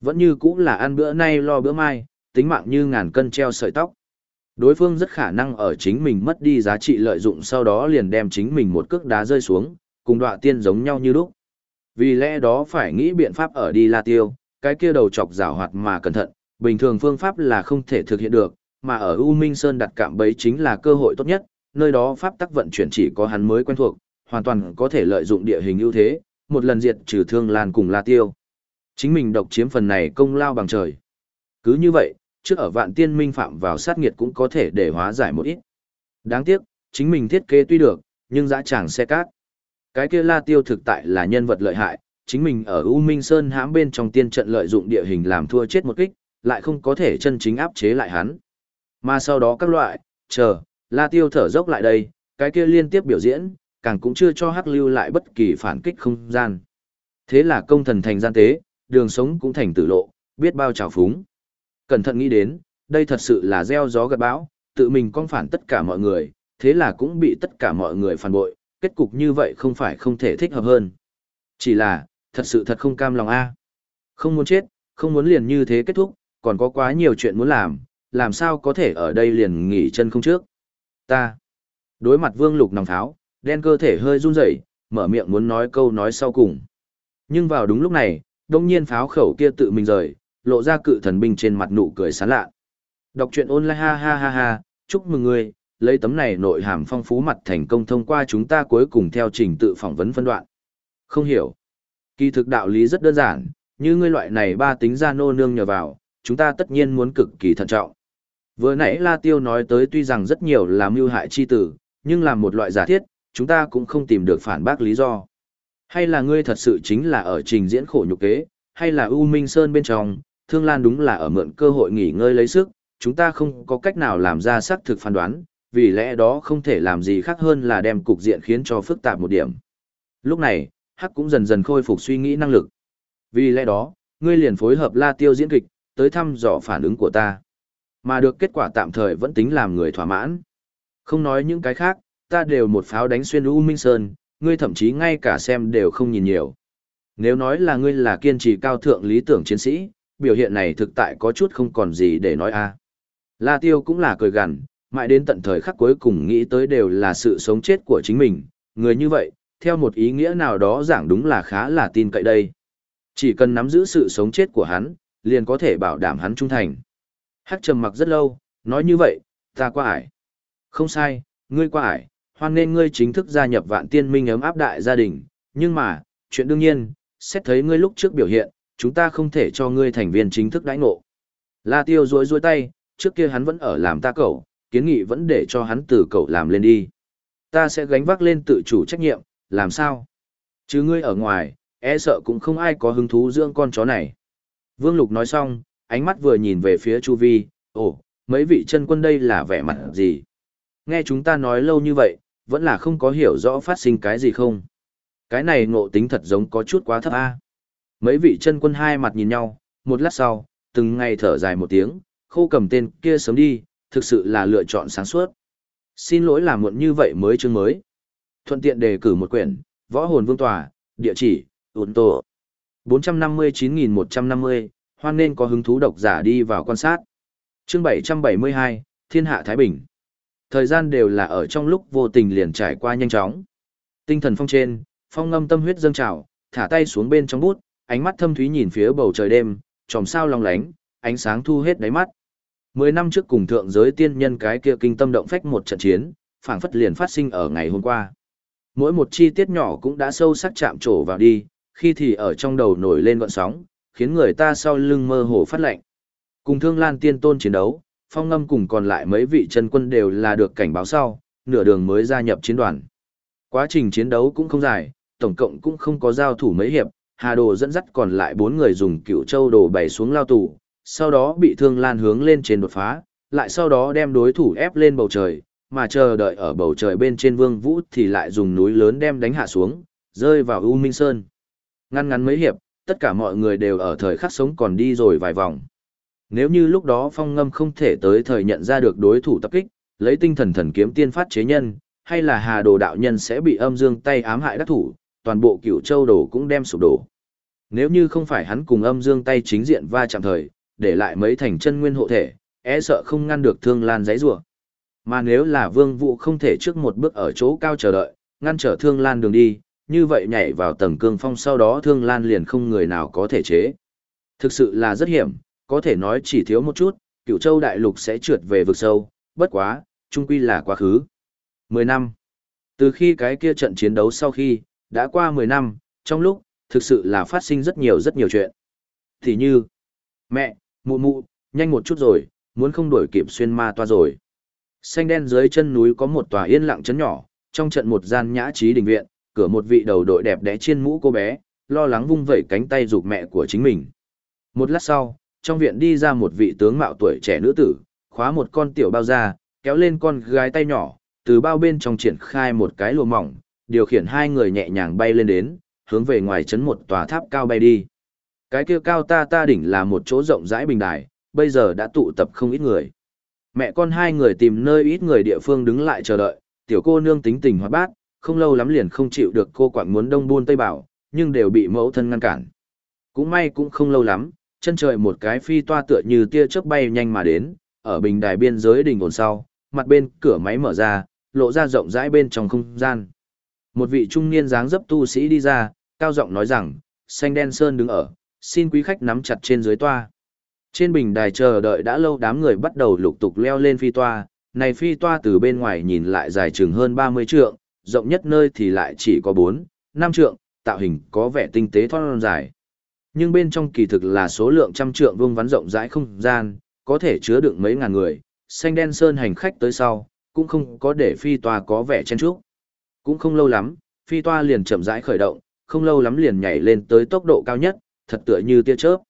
Vẫn như cũng là ăn bữa nay lo bữa mai, tính mạng như ngàn cân treo sợi tóc. Đối phương rất khả năng ở chính mình mất đi giá trị lợi dụng sau đó liền đem chính mình một cước đá rơi xuống, cùng đọa tiên giống nhau như lúc. Vì lẽ đó phải nghĩ biện pháp ở đi la tiêu, cái kia đầu chọc rào hoạt mà cẩn thận, bình thường phương pháp là không thể thực hiện được, mà ở U Minh Sơn đặt cạm bấy chính là cơ hội tốt nhất, nơi đó pháp tắc vận chuyển chỉ có hắn mới quen thuộc, hoàn toàn có thể lợi dụng địa hình ưu thế, một lần diệt trừ thương lan cùng la tiêu. Chính mình độc chiếm phần này công lao bằng trời. Cứ như vậy, trước ở vạn tiên minh phạm vào sát nghiệt cũng có thể để hóa giải một ít. Đáng tiếc, chính mình thiết kế tuy được, nhưng dã chẳng xe cát. Cái kia la tiêu thực tại là nhân vật lợi hại, chính mình ở U Minh Sơn hãm bên trong tiên trận lợi dụng địa hình làm thua chết một kích, lại không có thể chân chính áp chế lại hắn. Mà sau đó các loại, chờ, la tiêu thở dốc lại đây, cái kia liên tiếp biểu diễn, càng cũng chưa cho hắc lưu lại bất kỳ phản kích không gian. Thế là công thần thành gian tế, đường sống cũng thành tử lộ, biết bao trào phúng. Cẩn thận nghĩ đến, đây thật sự là gieo gió gặt bão, tự mình con phản tất cả mọi người, thế là cũng bị tất cả mọi người phản bội, kết cục như vậy không phải không thể thích hợp hơn. Chỉ là, thật sự thật không cam lòng a. Không muốn chết, không muốn liền như thế kết thúc, còn có quá nhiều chuyện muốn làm, làm sao có thể ở đây liền nghỉ chân không trước. Ta. Đối mặt vương lục nòng tháo, đen cơ thể hơi run rẩy, mở miệng muốn nói câu nói sau cùng. Nhưng vào đúng lúc này, đông nhiên pháo khẩu kia tự mình rời, lộ ra cự thần binh trên mặt nụ cười sán lạ. Đọc truyện online ha ha ha ha, chúc mừng người, lấy tấm này nội hàm phong phú mặt thành công thông qua chúng ta cuối cùng theo trình tự phỏng vấn phân đoạn. Không hiểu. Kỳ thực đạo lý rất đơn giản, như ngươi loại này ba tính ra nô nương nhờ vào, chúng ta tất nhiên muốn cực kỳ thận trọng. Vừa nãy La Tiêu nói tới tuy rằng rất nhiều là mưu hại chi tử, nhưng làm một loại giả thiết, chúng ta cũng không tìm được phản bác lý do. Hay là ngươi thật sự chính là ở trình diễn khổ nhục kế, hay là U Minh Sơn bên trong, Thương Lan đúng là ở mượn cơ hội nghỉ ngơi lấy sức, chúng ta không có cách nào làm ra xác thực phán đoán, vì lẽ đó không thể làm gì khác hơn là đem cục diện khiến cho phức tạp một điểm. Lúc này, Hắc cũng dần dần khôi phục suy nghĩ năng lực. Vì lẽ đó, ngươi liền phối hợp La Tiêu diễn kịch, tới thăm dò phản ứng của ta. Mà được kết quả tạm thời vẫn tính làm người thỏa mãn. Không nói những cái khác, ta đều một pháo đánh xuyên U Minh Sơn, ngươi thậm chí ngay cả xem đều không nhìn nhiều. Nếu nói là ngươi là kiên trì cao thượng lý tưởng chiến sĩ, biểu hiện này thực tại có chút không còn gì để nói a. La Tiêu cũng là cười gằn, mãi đến tận thời khắc cuối cùng nghĩ tới đều là sự sống chết của chính mình, người như vậy, theo một ý nghĩa nào đó giảng đúng là khá là tin cậy đây. Chỉ cần nắm giữ sự sống chết của hắn, liền có thể bảo đảm hắn trung thành. Hắc trầm mặc rất lâu, nói như vậy, ta qua ải. Không sai, ngươi qua ải, hoan nên ngươi chính thức gia nhập vạn tiên minh ấm áp đại gia đình, nhưng mà, chuyện đương nhiên, xét thấy ngươi lúc trước biểu hiện, chúng ta không thể cho ngươi thành viên chính thức đãi ngộ. La tiêu rối rối tay, trước kia hắn vẫn ở làm ta cậu, kiến nghị vẫn để cho hắn từ cậu làm lên đi. Ta sẽ gánh vác lên tự chủ trách nhiệm, làm sao? Chứ ngươi ở ngoài, e sợ cũng không ai có hứng thú dưỡng con chó này. Vương Lục nói xong, ánh mắt vừa nhìn về phía Chu Vi, ồ, mấy vị chân quân đây là vẻ mặt gì? Nghe chúng ta nói lâu như vậy, vẫn là không có hiểu rõ phát sinh cái gì không? Cái này ngộ tính thật giống có chút quá thấp a. Mấy vị chân quân hai mặt nhìn nhau, một lát sau, từng ngày thở dài một tiếng, khô cầm tên kia sớm đi, thực sự là lựa chọn sáng suốt. Xin lỗi là muộn như vậy mới chương mới. Thuận tiện đề cử một quyển, Võ hồn vương tòa, địa chỉ, ổn tổ. 459.150, hoan nên có hứng thú độc giả đi vào quan sát. Chương 772, Thiên hạ Thái Bình. Thời gian đều là ở trong lúc vô tình liền trải qua nhanh chóng. Tinh thần phong trên, phong ngâm tâm huyết dâng trào, thả tay xuống bên trong bút, ánh mắt thâm thúy nhìn phía bầu trời đêm, tròm sao long lánh, ánh sáng thu hết đáy mắt. Mười năm trước cùng thượng giới tiên nhân cái kia kinh tâm động phách một trận chiến, phảng phất liền phát sinh ở ngày hôm qua. Mỗi một chi tiết nhỏ cũng đã sâu sắc chạm trổ vào đi, khi thì ở trong đầu nổi lên gọn sóng, khiến người ta sau lưng mơ hồ phát lạnh. Cùng Thương Lan Tiên Tôn chiến đấu, Phong Ngâm cùng còn lại mấy vị chân quân đều là được cảnh báo sau, nửa đường mới gia nhập chiến đoàn. Quá trình chiến đấu cũng không dài, tổng cộng cũng không có giao thủ mấy hiệp, Hà Đồ dẫn dắt còn lại bốn người dùng cựu châu đồ bày xuống lao tù, sau đó bị Thương Lan hướng lên trên đột phá, lại sau đó đem đối thủ ép lên bầu trời, mà chờ đợi ở bầu trời bên trên Vương Vũ thì lại dùng núi lớn đem đánh hạ xuống, rơi vào U Minh Sơn. Ngăn ngắn mấy hiệp, tất cả mọi người đều ở thời khắc sống còn đi rồi vài vòng. Nếu như lúc đó phong ngâm không thể tới thời nhận ra được đối thủ tập kích, lấy tinh thần thần kiếm tiên phát chế nhân, hay là Hà Đồ đạo nhân sẽ bị âm dương tay ám hại đắc thủ, toàn bộ Cửu Châu đồ cũng đem sụp đổ. Nếu như không phải hắn cùng âm dương tay chính diện va chạm thời, để lại mấy thành chân nguyên hộ thể, e sợ không ngăn được Thương Lan giấy rủa. Mà nếu là Vương Vũ không thể trước một bước ở chỗ cao chờ đợi, ngăn trở Thương Lan đường đi, như vậy nhảy vào tầng cương phong sau đó Thương Lan liền không người nào có thể chế. Thực sự là rất hiểm, có thể nói chỉ thiếu một chút, Cửu Châu đại lục sẽ trượt về vực sâu, bất quá, trung quy là quá khứ. 10 năm. Từ khi cái kia trận chiến đấu sau khi, đã qua 10 năm, trong lúc, thực sự là phát sinh rất nhiều rất nhiều chuyện. Thì như, mẹ, mụ mụ, nhanh một chút rồi, muốn không đổi kịp xuyên ma toa rồi. Xanh đen dưới chân núi có một tòa yên lặng trấn nhỏ, trong trận một gian nhã trí đình viện, cửa một vị đầu đội đẹp đẽ chiên mũ cô bé, lo lắng vung vẩy cánh tay giục mẹ của chính mình. Một lát sau, trong viện đi ra một vị tướng mạo tuổi trẻ nữ tử, khóa một con tiểu bao ra, kéo lên con gái tay nhỏ, từ bao bên trong triển khai một cái lùa mỏng, điều khiển hai người nhẹ nhàng bay lên đến, hướng về ngoài chấn một tòa tháp cao bay đi. Cái kia cao ta ta đỉnh là một chỗ rộng rãi bình đài, bây giờ đã tụ tập không ít người. Mẹ con hai người tìm nơi ít người địa phương đứng lại chờ đợi, tiểu cô nương tính tình hoạt bát, không lâu lắm liền không chịu được cô quạng muốn đông buôn tây bảo, nhưng đều bị mẫu thân ngăn cản. Cũng may cũng không lâu lắm, chân trời một cái phi toa tựa như tia chớp bay nhanh mà đến, ở bình đài biên giới đỉnh ổn sau, mặt bên cửa máy mở ra, lộ ra rộng rãi bên trong không gian. Một vị trung niên dáng dấp tu sĩ đi ra, cao giọng nói rằng, xanh đen sơn đứng ở, xin quý khách nắm chặt trên dưới toa. Trên bình đài chờ đợi đã lâu đám người bắt đầu lục tục leo lên phi toa, này phi toa từ bên ngoài nhìn lại dài chừng hơn 30 trượng, rộng nhất nơi thì lại chỉ có 4, 5 trượng, tạo hình có vẻ tinh tế thon dài. Nhưng bên trong kỳ thực là số lượng trăm trượng vuông vắn rộng rãi không gian, có thể chứa đựng mấy ngàn người, xanh đen sơn hành khách tới sau, cũng không có để phi toa có vẻ chen chúc. Cũng không lâu lắm, phi toa liền chậm rãi khởi động, không lâu lắm liền nhảy lên tới tốc độ cao nhất, thật tựa như tia chớp.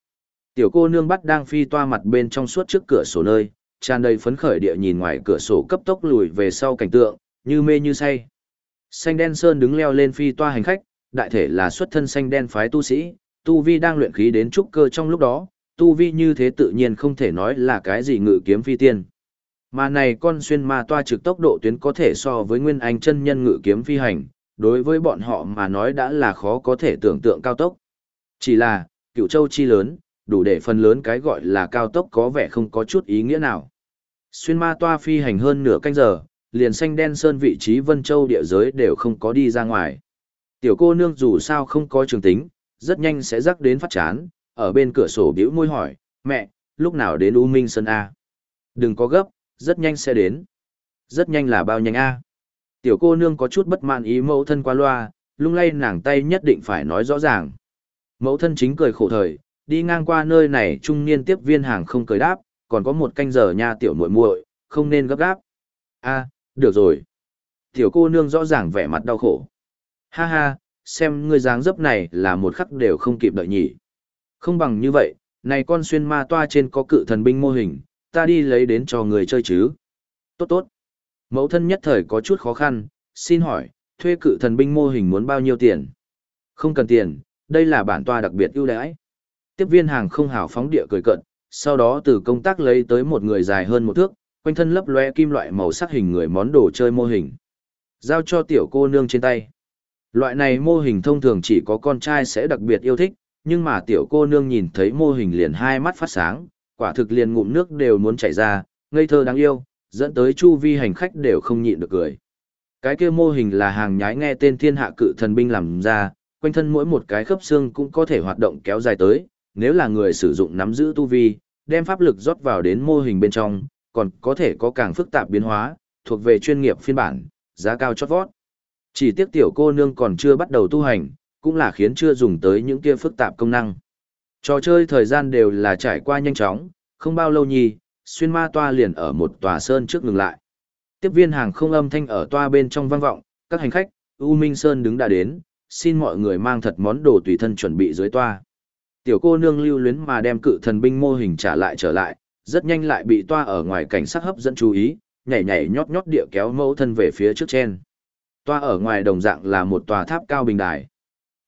Tiểu cô nương bắt đang phi toa mặt bên trong suốt trước cửa sổ nơi, tràn đầy phấn khởi địa nhìn ngoài cửa sổ cấp tốc lùi về sau cảnh tượng, như mê như say. Xanh đen sơn đứng leo lên phi toa hành khách, đại thể là xuất thân xanh đen phái tu sĩ, tu vi đang luyện khí đến trúc cơ trong lúc đó, tu vi như thế tự nhiên không thể nói là cái gì ngự kiếm phi tiên. Mà này con xuyên ma toa trực tốc độ tuyến có thể so với nguyên anh chân nhân ngự kiếm phi hành, đối với bọn họ mà nói đã là khó có thể tưởng tượng cao tốc. Chỉ là, cựu châu chi lớn, đủ để phần lớn cái gọi là cao tốc có vẻ không có chút ý nghĩa nào. Xuyên ma toa phi hành hơn nửa canh giờ, liền xanh đen sơn vị trí Vân Châu địa giới đều không có đi ra ngoài. Tiểu cô nương dù sao không có trường tính, rất nhanh sẽ rắc đến phát chán, ở bên cửa sổ biểu môi hỏi, mẹ, lúc nào đến U Minh Sơn A? Đừng có gấp, rất nhanh sẽ đến. Rất nhanh là bao nhanh A. Tiểu cô nương có chút bất mãn ý mẫu thân qua loa, lung lay nàng tay nhất định phải nói rõ ràng. Mẫu thân chính cười khổ thời, đi ngang qua nơi này trung niên tiếp viên hàng không cười đáp, còn có một canh giờ nha tiểu muội muội, không nên gấp gáp. A, được rồi. Tiểu cô nương rõ ràng vẻ mặt đau khổ. Ha ha, xem ngươi dáng dấp này là một khắc đều không kịp đợi nhỉ. Không bằng như vậy, này con xuyên ma toa trên có cự thần binh mô hình, ta đi lấy đến cho người chơi chứ. Tốt tốt. Mẫu thân nhất thời có chút khó khăn, xin hỏi, thuê cự thần binh mô hình muốn bao nhiêu tiền? Không cần tiền, đây là bản toa đặc biệt ưu đãi. Tiếp viên hàng không hào phóng địa cười cận, sau đó từ công tác lấy tới một người dài hơn một thước, quanh thân lấp loe kim loại màu sắc hình người món đồ chơi mô hình. Giao cho tiểu cô nương trên tay. Loại này mô hình thông thường chỉ có con trai sẽ đặc biệt yêu thích, nhưng mà tiểu cô nương nhìn thấy mô hình liền hai mắt phát sáng, quả thực liền ngụm nước đều muốn chảy ra, ngây thơ đáng yêu, dẫn tới chu vi hành khách đều không nhịn được cười. Cái kia mô hình là hàng nhái nghe tên thiên hạ cự thần binh làm ra, quanh thân mỗi một cái khớp xương cũng có thể hoạt động kéo dài tới, nếu là người sử dụng nắm giữ tu vi, đem pháp lực rót vào đến mô hình bên trong, còn có thể có càng phức tạp biến hóa, thuộc về chuyên nghiệp phiên bản, giá cao chót vót. Chỉ tiếc tiểu cô nương còn chưa bắt đầu tu hành, cũng là khiến chưa dùng tới những kia phức tạp công năng. Trò chơi thời gian đều là trải qua nhanh chóng, không bao lâu nhì, xuyên ma toa liền ở một tòa sơn trước ngừng lại. Tiếp viên hàng không âm thanh ở toa bên trong vang vọng, các hành khách, U Minh Sơn đứng đã đến, xin mọi người mang thật món đồ tùy thân chuẩn bị dưới toa. Tiểu cô nương lưu luyến mà đem cự thần binh mô hình trả lại trở lại, rất nhanh lại bị toa ở ngoài cảnh sát hấp dẫn chú ý, nhảy nhảy nhót nhót địa kéo mẫu thân về phía trước trên. Toa ở ngoài đồng dạng là một tòa tháp cao bình đài.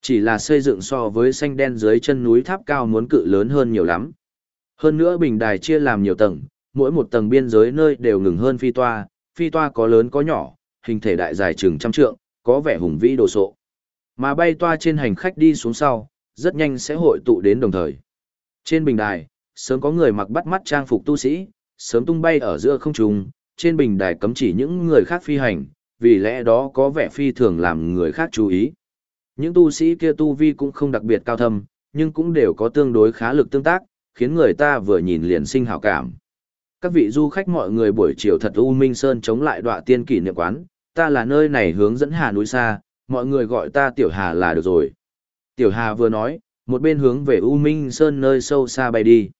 Chỉ là xây dựng so với xanh đen dưới chân núi tháp cao muốn cự lớn hơn nhiều lắm. Hơn nữa bình đài chia làm nhiều tầng, mỗi một tầng biên giới nơi đều ngừng hơn phi toa, phi toa có lớn có nhỏ, hình thể đại dài chừng trăm trượng, có vẻ hùng vĩ đồ sộ. Mà bay toa trên hành khách đi xuống sau, rất nhanh sẽ hội tụ đến đồng thời. Trên bình đài, sớm có người mặc bắt mắt trang phục tu sĩ, sớm tung bay ở giữa không trung, trên bình đài cấm chỉ những người khác phi hành, vì lẽ đó có vẻ phi thường làm người khác chú ý. Những tu sĩ kia tu vi cũng không đặc biệt cao thâm, nhưng cũng đều có tương đối khá lực tương tác, khiến người ta vừa nhìn liền sinh hảo cảm. Các vị du khách mọi người buổi chiều thật U Minh Sơn chống lại đọa tiên kỷ niệm quán, ta là nơi này hướng dẫn Hà núi xa, mọi người gọi ta Tiểu Hà là được rồi. Tiểu Hà vừa nói, một bên hướng về U Minh Sơn nơi sâu xa bay đi.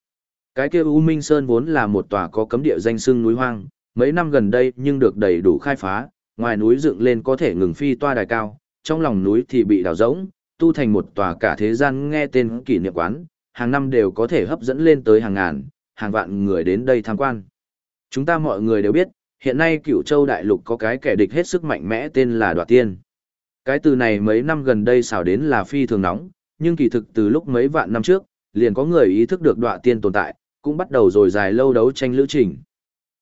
Cái kia U Minh Sơn vốn là một tòa có cấm địa danh sưng núi hoang, mấy năm gần đây nhưng được đầy đủ khai phá, ngoài núi dựng lên có thể ngừng phi toa đài cao, trong lòng núi thì bị đào rỗng, tu thành một tòa cả thế gian nghe tên kỷ niệm quán, hàng năm đều có thể hấp dẫn lên tới hàng ngàn, hàng vạn người đến đây tham quan. Chúng ta mọi người đều biết, hiện nay cửu châu đại lục có cái kẻ địch hết sức mạnh mẽ tên là đoạt tiên. Cái từ này mấy năm gần đây xào đến là phi thường nóng, nhưng kỳ thực từ lúc mấy vạn năm trước, liền có người ý thức được đoạt tiên tồn tại, cũng bắt đầu rồi dài lâu đấu tranh lữ trình.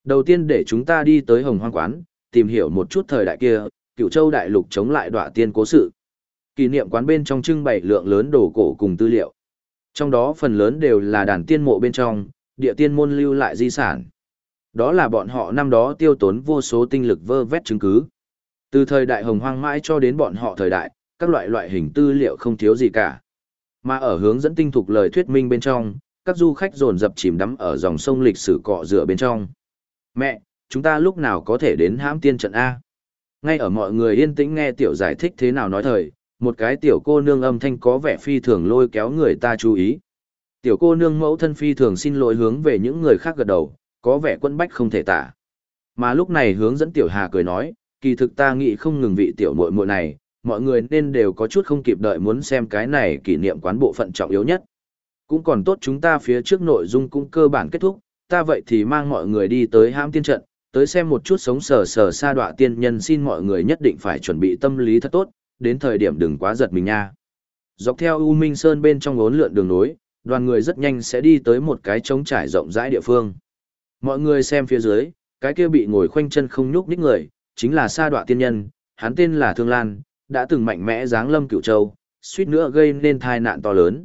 Đầu tiên để chúng ta đi tới Hồng Hoang Quán, tìm hiểu một chút thời đại kia, cựu châu đại lục chống lại đoạ tiên cố sự. Kỷ niệm quán bên trong trưng bày lượng lớn đồ cổ cùng tư liệu. Trong đó phần lớn đều là đàn tiên mộ bên trong, địa tiên môn lưu lại di sản. Đó là bọn họ năm đó tiêu tốn vô số tinh lực vơ vét chứng cứ. Từ thời đại hồng hoang mãi cho đến bọn họ thời đại, các loại loại hình tư liệu không thiếu gì cả. Mà ở hướng dẫn tinh thục lời thuyết minh bên trong, các du khách dồn dập chìm đắm ở dòng sông lịch sử cọ rửa bên trong. Mẹ, chúng ta lúc nào có thể đến hãm tiên trận A? Ngay ở mọi người yên tĩnh nghe tiểu giải thích thế nào nói thời, một cái tiểu cô nương âm thanh có vẻ phi thường lôi kéo người ta chú ý. Tiểu cô nương mẫu thân phi thường xin lỗi hướng về những người khác gật đầu, có vẻ quân bách không thể tả. Mà lúc này hướng dẫn tiểu hà cười nói, kỳ thực ta nghĩ không ngừng vị tiểu muội muội này, mọi người nên đều có chút không kịp đợi muốn xem cái này kỷ niệm quán bộ phận trọng yếu nhất. Cũng còn tốt chúng ta phía trước nội dung cũng cơ bản kết thúc, ta vậy thì mang mọi người đi tới ham tiên trận, tới xem một chút sống sờ sờ sa đọa tiên nhân xin mọi người nhất định phải chuẩn bị tâm lý thật tốt, đến thời điểm đừng quá giật mình nha. Dọc theo U Minh Sơn bên trong ốn lượn đường nối, đoàn người rất nhanh sẽ đi tới một cái trống trải rộng rãi địa phương. Mọi người xem phía dưới, cái kia bị ngồi khoanh chân không nhúc nhích người, chính là sa đọa tiên nhân, hắn tên là Thương Lan, đã từng mạnh mẽ giáng lâm cửu châu, suýt nữa gây nên tai nạn to lớn.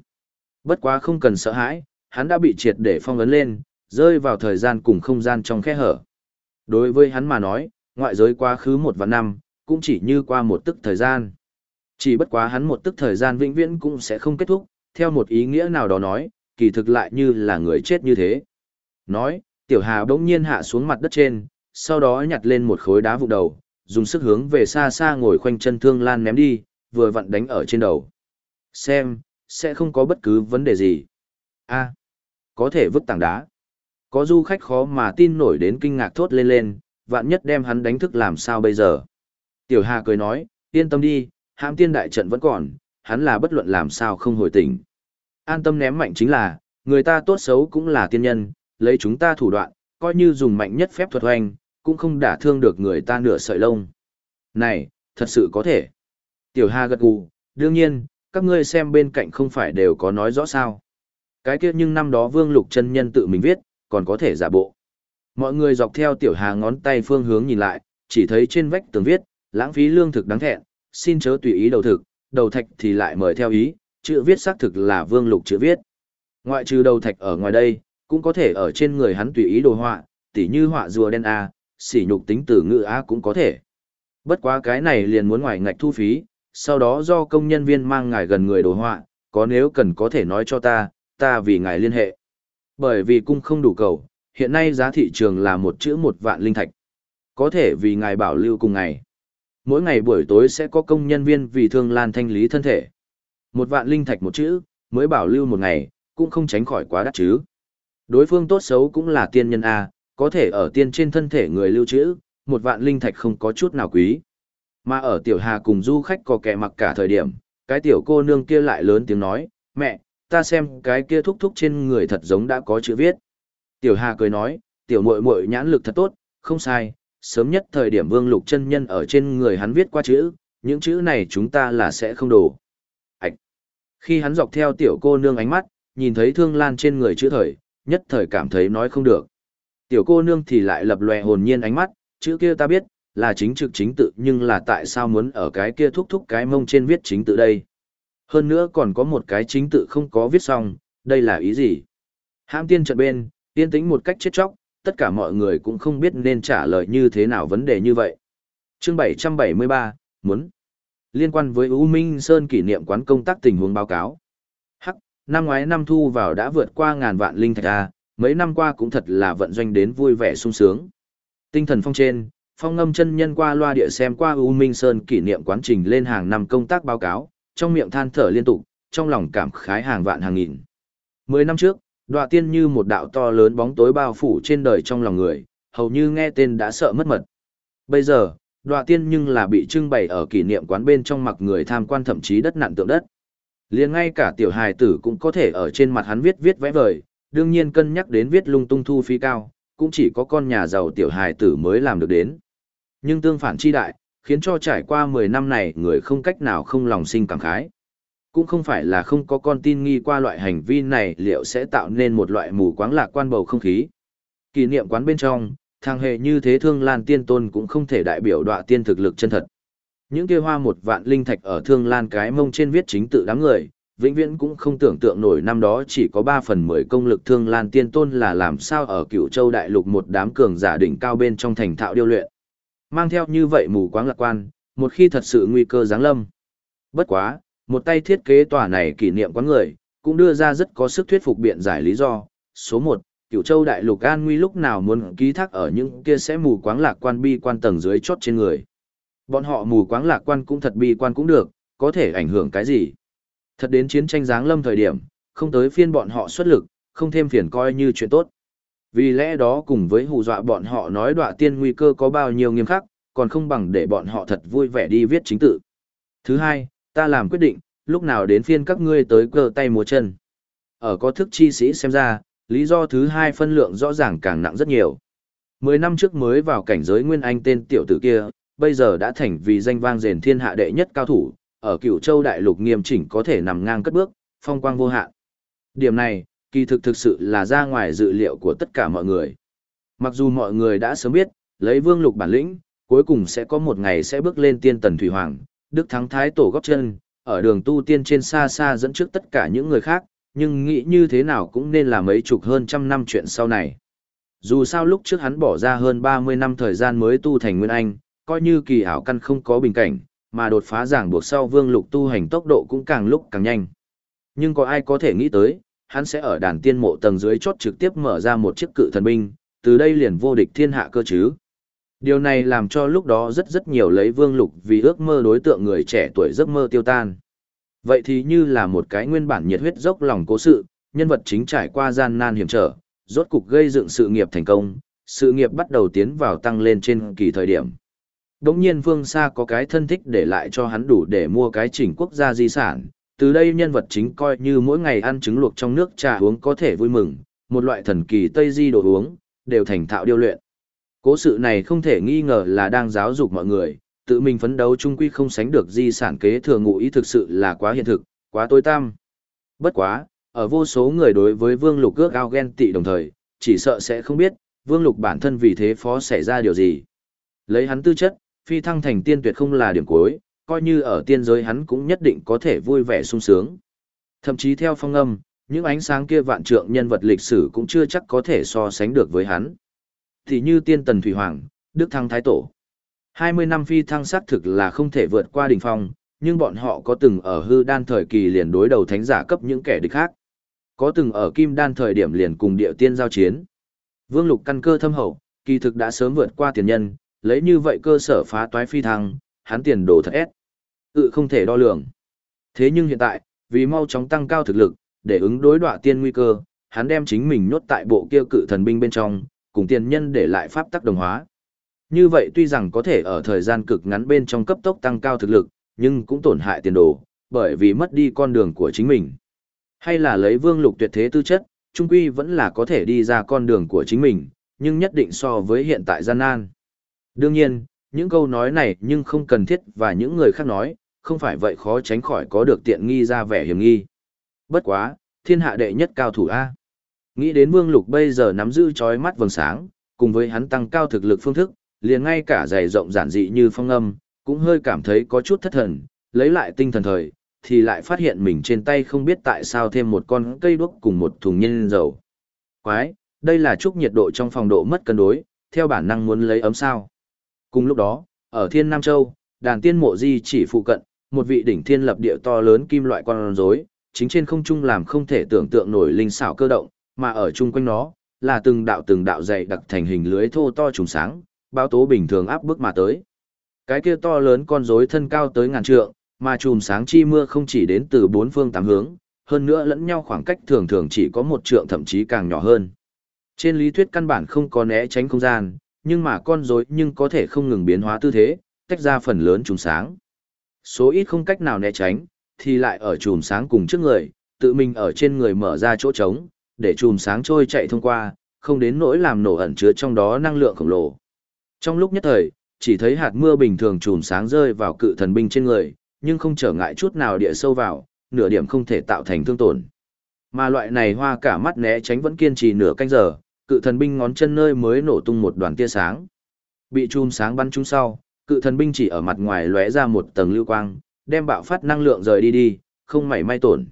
Bất quá không cần sợ hãi, hắn đã bị triệt để phong ấn lên, rơi vào thời gian cùng không gian trong khe hở. Đối với hắn mà nói, ngoại giới quá khứ một và năm, cũng chỉ như qua một tức thời gian. Chỉ bất quá hắn một tức thời gian vĩnh viễn cũng sẽ không kết thúc, theo một ý nghĩa nào đó nói, kỳ thực lại như là người chết như thế. Nói, tiểu hà bỗng nhiên hạ xuống mặt đất trên, sau đó nhặt lên một khối đá vụ đầu, dùng sức hướng về xa xa ngồi khoanh chân thương lan ném đi, vừa vặn đánh ở trên đầu. Xem, sẽ không có bất cứ vấn đề gì. a có thể vứt tảng đá. Có du khách khó mà tin nổi đến kinh ngạc thốt lên lên, vạn nhất đem hắn đánh thức làm sao bây giờ. Tiểu Hà cười nói, yên tâm đi, hãm tiên đại trận vẫn còn, hắn là bất luận làm sao không hồi tỉnh. An tâm ném mạnh chính là, người ta tốt xấu cũng là tiên nhân, lấy chúng ta thủ đoạn, coi như dùng mạnh nhất phép thuật hoành, cũng không đả thương được người ta nửa sợi lông. Này, thật sự có thể. Tiểu Hà gật gù, đương nhiên, các ngươi xem bên cạnh không phải đều có nói rõ sao. Cái kia nhưng năm đó Vương Lục chân nhân tự mình viết, còn có thể giả bộ. Mọi người dọc theo tiểu hà ngón tay phương hướng nhìn lại, chỉ thấy trên vách tường viết, lãng phí lương thực đáng thẹn, xin chớ tùy ý đầu thực, đầu thạch thì lại mời theo ý, chữ viết xác thực là vương lục chữ viết. Ngoại trừ đầu thạch ở ngoài đây, cũng có thể ở trên người hắn tùy ý đồ họa, tỉ như họa rùa đen A, sỉ nhục tính từ ngữ A cũng có thể. Bất quá cái này liền muốn ngoài ngạch thu phí, sau đó do công nhân viên mang ngài gần người đồ họa, có nếu cần có thể nói cho ta, ta vì ngài liên hệ. Bởi vì cung không đủ cầu, hiện nay giá thị trường là một chữ một vạn linh thạch. Có thể vì ngài bảo lưu cùng ngày. Mỗi ngày buổi tối sẽ có công nhân viên vì thương lan thanh lý thân thể. Một vạn linh thạch một chữ, mới bảo lưu một ngày, cũng không tránh khỏi quá đắt chứ. Đối phương tốt xấu cũng là tiên nhân A, có thể ở tiên trên thân thể người lưu trữ, một vạn linh thạch không có chút nào quý. Mà ở tiểu hà cùng du khách có kẻ mặc cả thời điểm, cái tiểu cô nương kia lại lớn tiếng nói, mẹ, ta xem cái kia thúc thúc trên người thật giống đã có chữ viết. Tiểu Hà cười nói, tiểu muội muội nhãn lực thật tốt, không sai, sớm nhất thời điểm Vương Lục chân nhân ở trên người hắn viết qua chữ, những chữ này chúng ta là sẽ không đổ. Ảch! Khi hắn dọc theo tiểu cô nương ánh mắt, nhìn thấy thương lan trên người chữ thời, nhất thời cảm thấy nói không được. Tiểu cô nương thì lại lập lòe hồn nhiên ánh mắt, chữ kia ta biết, là chính trực chính tự nhưng là tại sao muốn ở cái kia thúc thúc cái mông trên viết chính tự đây. Hơn nữa còn có một cái chính tự không có viết xong, đây là ý gì? Hãm tiên trận bên, tiên tĩnh một cách chết chóc, tất cả mọi người cũng không biết nên trả lời như thế nào vấn đề như vậy. Chương 773, muốn liên quan với U Minh Sơn kỷ niệm quán công tác tình huống báo cáo. Hắc, năm ngoái năm thu vào đã vượt qua ngàn vạn linh thạch a, mấy năm qua cũng thật là vận doanh đến vui vẻ sung sướng. Tinh thần phong trên, phong ngâm chân nhân qua loa địa xem qua U Minh Sơn kỷ niệm quán trình lên hàng năm công tác báo cáo, trong miệng than thở liên tục, trong lòng cảm khái hàng vạn hàng nghìn. Mười năm trước, đoạ tiên như một đạo to lớn bóng tối bao phủ trên đời trong lòng người, hầu như nghe tên đã sợ mất mật. Bây giờ, đoạ tiên nhưng là bị trưng bày ở kỷ niệm quán bên trong mặc người tham quan thậm chí đất nặn tượng đất. liền ngay cả tiểu hài tử cũng có thể ở trên mặt hắn viết viết vẽ vời, đương nhiên cân nhắc đến viết lung tung thu phí cao, cũng chỉ có con nhà giàu tiểu hài tử mới làm được đến. Nhưng tương phản chi đại, khiến cho trải qua 10 năm này người không cách nào không lòng sinh cảm khái. Cũng không phải là không có con tin nghi qua loại hành vi này liệu sẽ tạo nên một loại mù quáng lạc quan bầu không khí. Kỷ niệm quán bên trong, thằng hề như thế thương lan tiên tôn cũng không thể đại biểu đọa tiên thực lực chân thật. Những kia hoa một vạn linh thạch ở thương lan cái mông trên viết chính tự đám người, vĩnh viễn cũng không tưởng tượng nổi năm đó chỉ có 3 phần 10 công lực thương lan tiên tôn là làm sao ở cựu châu đại lục một đám cường giả đỉnh cao bên trong thành thạo điêu luyện. Mang theo như vậy mù quáng lạc quan, một khi thật sự nguy cơ giáng lâm. Bất quá, một tay thiết kế tòa này kỷ niệm quán người, cũng đưa ra rất có sức thuyết phục biện giải lý do. Số 1, Cửu châu đại lục an nguy lúc nào muốn ký thác ở những kia sẽ mù quáng lạc quan bi quan tầng dưới chốt trên người. Bọn họ mù quáng lạc quan cũng thật bi quan cũng được, có thể ảnh hưởng cái gì. Thật đến chiến tranh giáng lâm thời điểm, không tới phiên bọn họ xuất lực, không thêm phiền coi như chuyện tốt. Vì lẽ đó cùng với hù dọa bọn họ nói đọa tiên nguy cơ có bao nhiêu nghiêm khắc, còn không bằng để bọn họ thật vui vẻ đi viết chính tự. Thứ hai, ta làm quyết định, lúc nào đến phiên các ngươi tới cơ tay múa chân. Ở có thức chi sĩ xem ra, lý do thứ hai phân lượng rõ ràng càng nặng rất nhiều. Mười năm trước mới vào cảnh giới Nguyên Anh tên tiểu tử kia, bây giờ đã thành vì danh vang rền thiên hạ đệ nhất cao thủ, ở cựu châu đại lục nghiêm chỉnh có thể nằm ngang cất bước, phong quang vô hạn. Điểm này, kỳ thực thực sự là ra ngoài dự liệu của tất cả mọi người. Mặc dù mọi người đã sớm biết, lấy vương lục bản lĩnh, cuối cùng sẽ có một ngày sẽ bước lên tiên tần thủy hoàng, đức thắng thái tổ góp chân, ở đường tu tiên trên xa xa dẫn trước tất cả những người khác, nhưng nghĩ như thế nào cũng nên là mấy chục hơn trăm năm chuyện sau này. Dù sao lúc trước hắn bỏ ra hơn 30 năm thời gian mới tu thành Nguyên Anh, coi như kỳ ảo căn không có bình cảnh, mà đột phá giảng buộc sau vương lục tu hành tốc độ cũng càng lúc càng nhanh. Nhưng có ai có thể nghĩ tới, hắn sẽ ở đàn tiên mộ tầng dưới chốt trực tiếp mở ra một chiếc cự thần binh, từ đây liền vô địch thiên hạ cơ chứ. Điều này làm cho lúc đó rất rất nhiều lấy vương lục vì ước mơ đối tượng người trẻ tuổi giấc mơ tiêu tan. Vậy thì như là một cái nguyên bản nhiệt huyết dốc lòng cố sự, nhân vật chính trải qua gian nan hiểm trở, rốt cục gây dựng sự nghiệp thành công, sự nghiệp bắt đầu tiến vào tăng lên trên kỳ thời điểm. Đống nhiên Vương xa có cái thân thích để lại cho hắn đủ để mua cái chỉnh quốc gia di sản, từ đây nhân vật chính coi như mỗi ngày ăn trứng luộc trong nước trà uống có thể vui mừng, một loại thần kỳ Tây Di đồ uống, đều thành thạo điêu luyện. Cố sự này không thể nghi ngờ là đang giáo dục mọi người, tự mình phấn đấu chung quy không sánh được di sản kế thừa ngụ ý thực sự là quá hiện thực, quá tối tăm. Bất quá, ở vô số người đối với Vương Lục ước ao ghen tị đồng thời, chỉ sợ sẽ không biết, Vương Lục bản thân vì thế phó xảy ra điều gì. Lấy hắn tư chất, phi thăng thành tiên tuyệt không là điểm cuối, coi như ở tiên giới hắn cũng nhất định có thể vui vẻ sung sướng. Thậm chí theo phong âm, những ánh sáng kia vạn trượng nhân vật lịch sử cũng chưa chắc có thể so sánh được với hắn. Thì như tiên tần Thủy Hoàng, Đức Thăng Thái Tổ. 20 năm phi thăng xác thực là không thể vượt qua đỉnh phong, nhưng bọn họ có từng ở hư đan thời kỳ liền đối đầu thánh giả cấp những kẻ địch khác. Có từng ở kim đan thời điểm liền cùng địa tiên giao chiến. Vương lục căn cơ thâm hậu, kỳ thực đã sớm vượt qua tiền nhân, lấy như vậy cơ sở phá toái phi thăng, hắn tiền đồ thật ép tự không thể đo lường. Thế nhưng hiện tại, vì mau chóng tăng cao thực lực, để ứng đối đọa tiên nguy cơ, hắn đem chính mình nhốt tại bộ kia cự thần binh bên trong, cùng tiền nhân để lại pháp tắc đồng hóa. Như vậy tuy rằng có thể ở thời gian cực ngắn bên trong cấp tốc tăng cao thực lực, nhưng cũng tổn hại tiền đồ, bởi vì mất đi con đường của chính mình. Hay là lấy vương lục tuyệt thế tư chất, trung quy vẫn là có thể đi ra con đường của chính mình, nhưng nhất định so với hiện tại gian nan. Đương nhiên, những câu nói này nhưng không cần thiết và những người khác nói, không phải vậy khó tránh khỏi có được tiện nghi ra vẻ hiểm nghi. Bất quá, thiên hạ đệ nhất cao thủ A. Nghĩ đến vương lục bây giờ nắm giữ chói mắt vầng sáng, cùng với hắn tăng cao thực lực phương thức, liền ngay cả giày rộng giản dị như phong âm, cũng hơi cảm thấy có chút thất thần, lấy lại tinh thần thời, thì lại phát hiện mình trên tay không biết tại sao thêm một con cây đuốc cùng một thùng nhân dầu. Quái, đây là chúc nhiệt độ trong phòng độ mất cân đối, theo bản năng muốn lấy ấm sao. Cùng lúc đó, ở Thiên Nam Châu, đàn tiên mộ di chỉ phụ cận, một vị đỉnh thiên lập địa to lớn kim loại con rối, chính trên không trung làm không thể tưởng tượng nổi linh xảo cơ động, mà ở chung quanh nó, là từng đạo từng đạo dày đặc thành hình lưới thô to trùng sáng, bao tố bình thường áp bức mà tới. Cái kia to lớn con rối thân cao tới ngàn trượng, mà chùm sáng chi mưa không chỉ đến từ bốn phương tám hướng, hơn nữa lẫn nhau khoảng cách thường thường chỉ có một trượng thậm chí càng nhỏ hơn. Trên lý thuyết căn bản không có né tránh không gian, nhưng mà con rối nhưng có thể không ngừng biến hóa tư thế, tách ra phần lớn chùm sáng. Số ít không cách nào né tránh, thì lại ở chùm sáng cùng trước người, tự mình ở trên người mở ra chỗ trống, để chùm sáng trôi chạy thông qua, không đến nỗi làm nổ ẩn chứa trong đó năng lượng khổng lồ. Trong lúc nhất thời, chỉ thấy hạt mưa bình thường chùm sáng rơi vào cự thần binh trên người, nhưng không trở ngại chút nào địa sâu vào, nửa điểm không thể tạo thành thương tổn. Mà loại này hoa cả mắt né tránh vẫn kiên trì nửa canh giờ, cự thần binh ngón chân nơi mới nổ tung một đoàn tia sáng. Bị chùm sáng bắn trúng sau, cự thần binh chỉ ở mặt ngoài lóe ra một tầng lưu quang, đem bạo phát năng lượng rời đi đi, không mảy may tổn.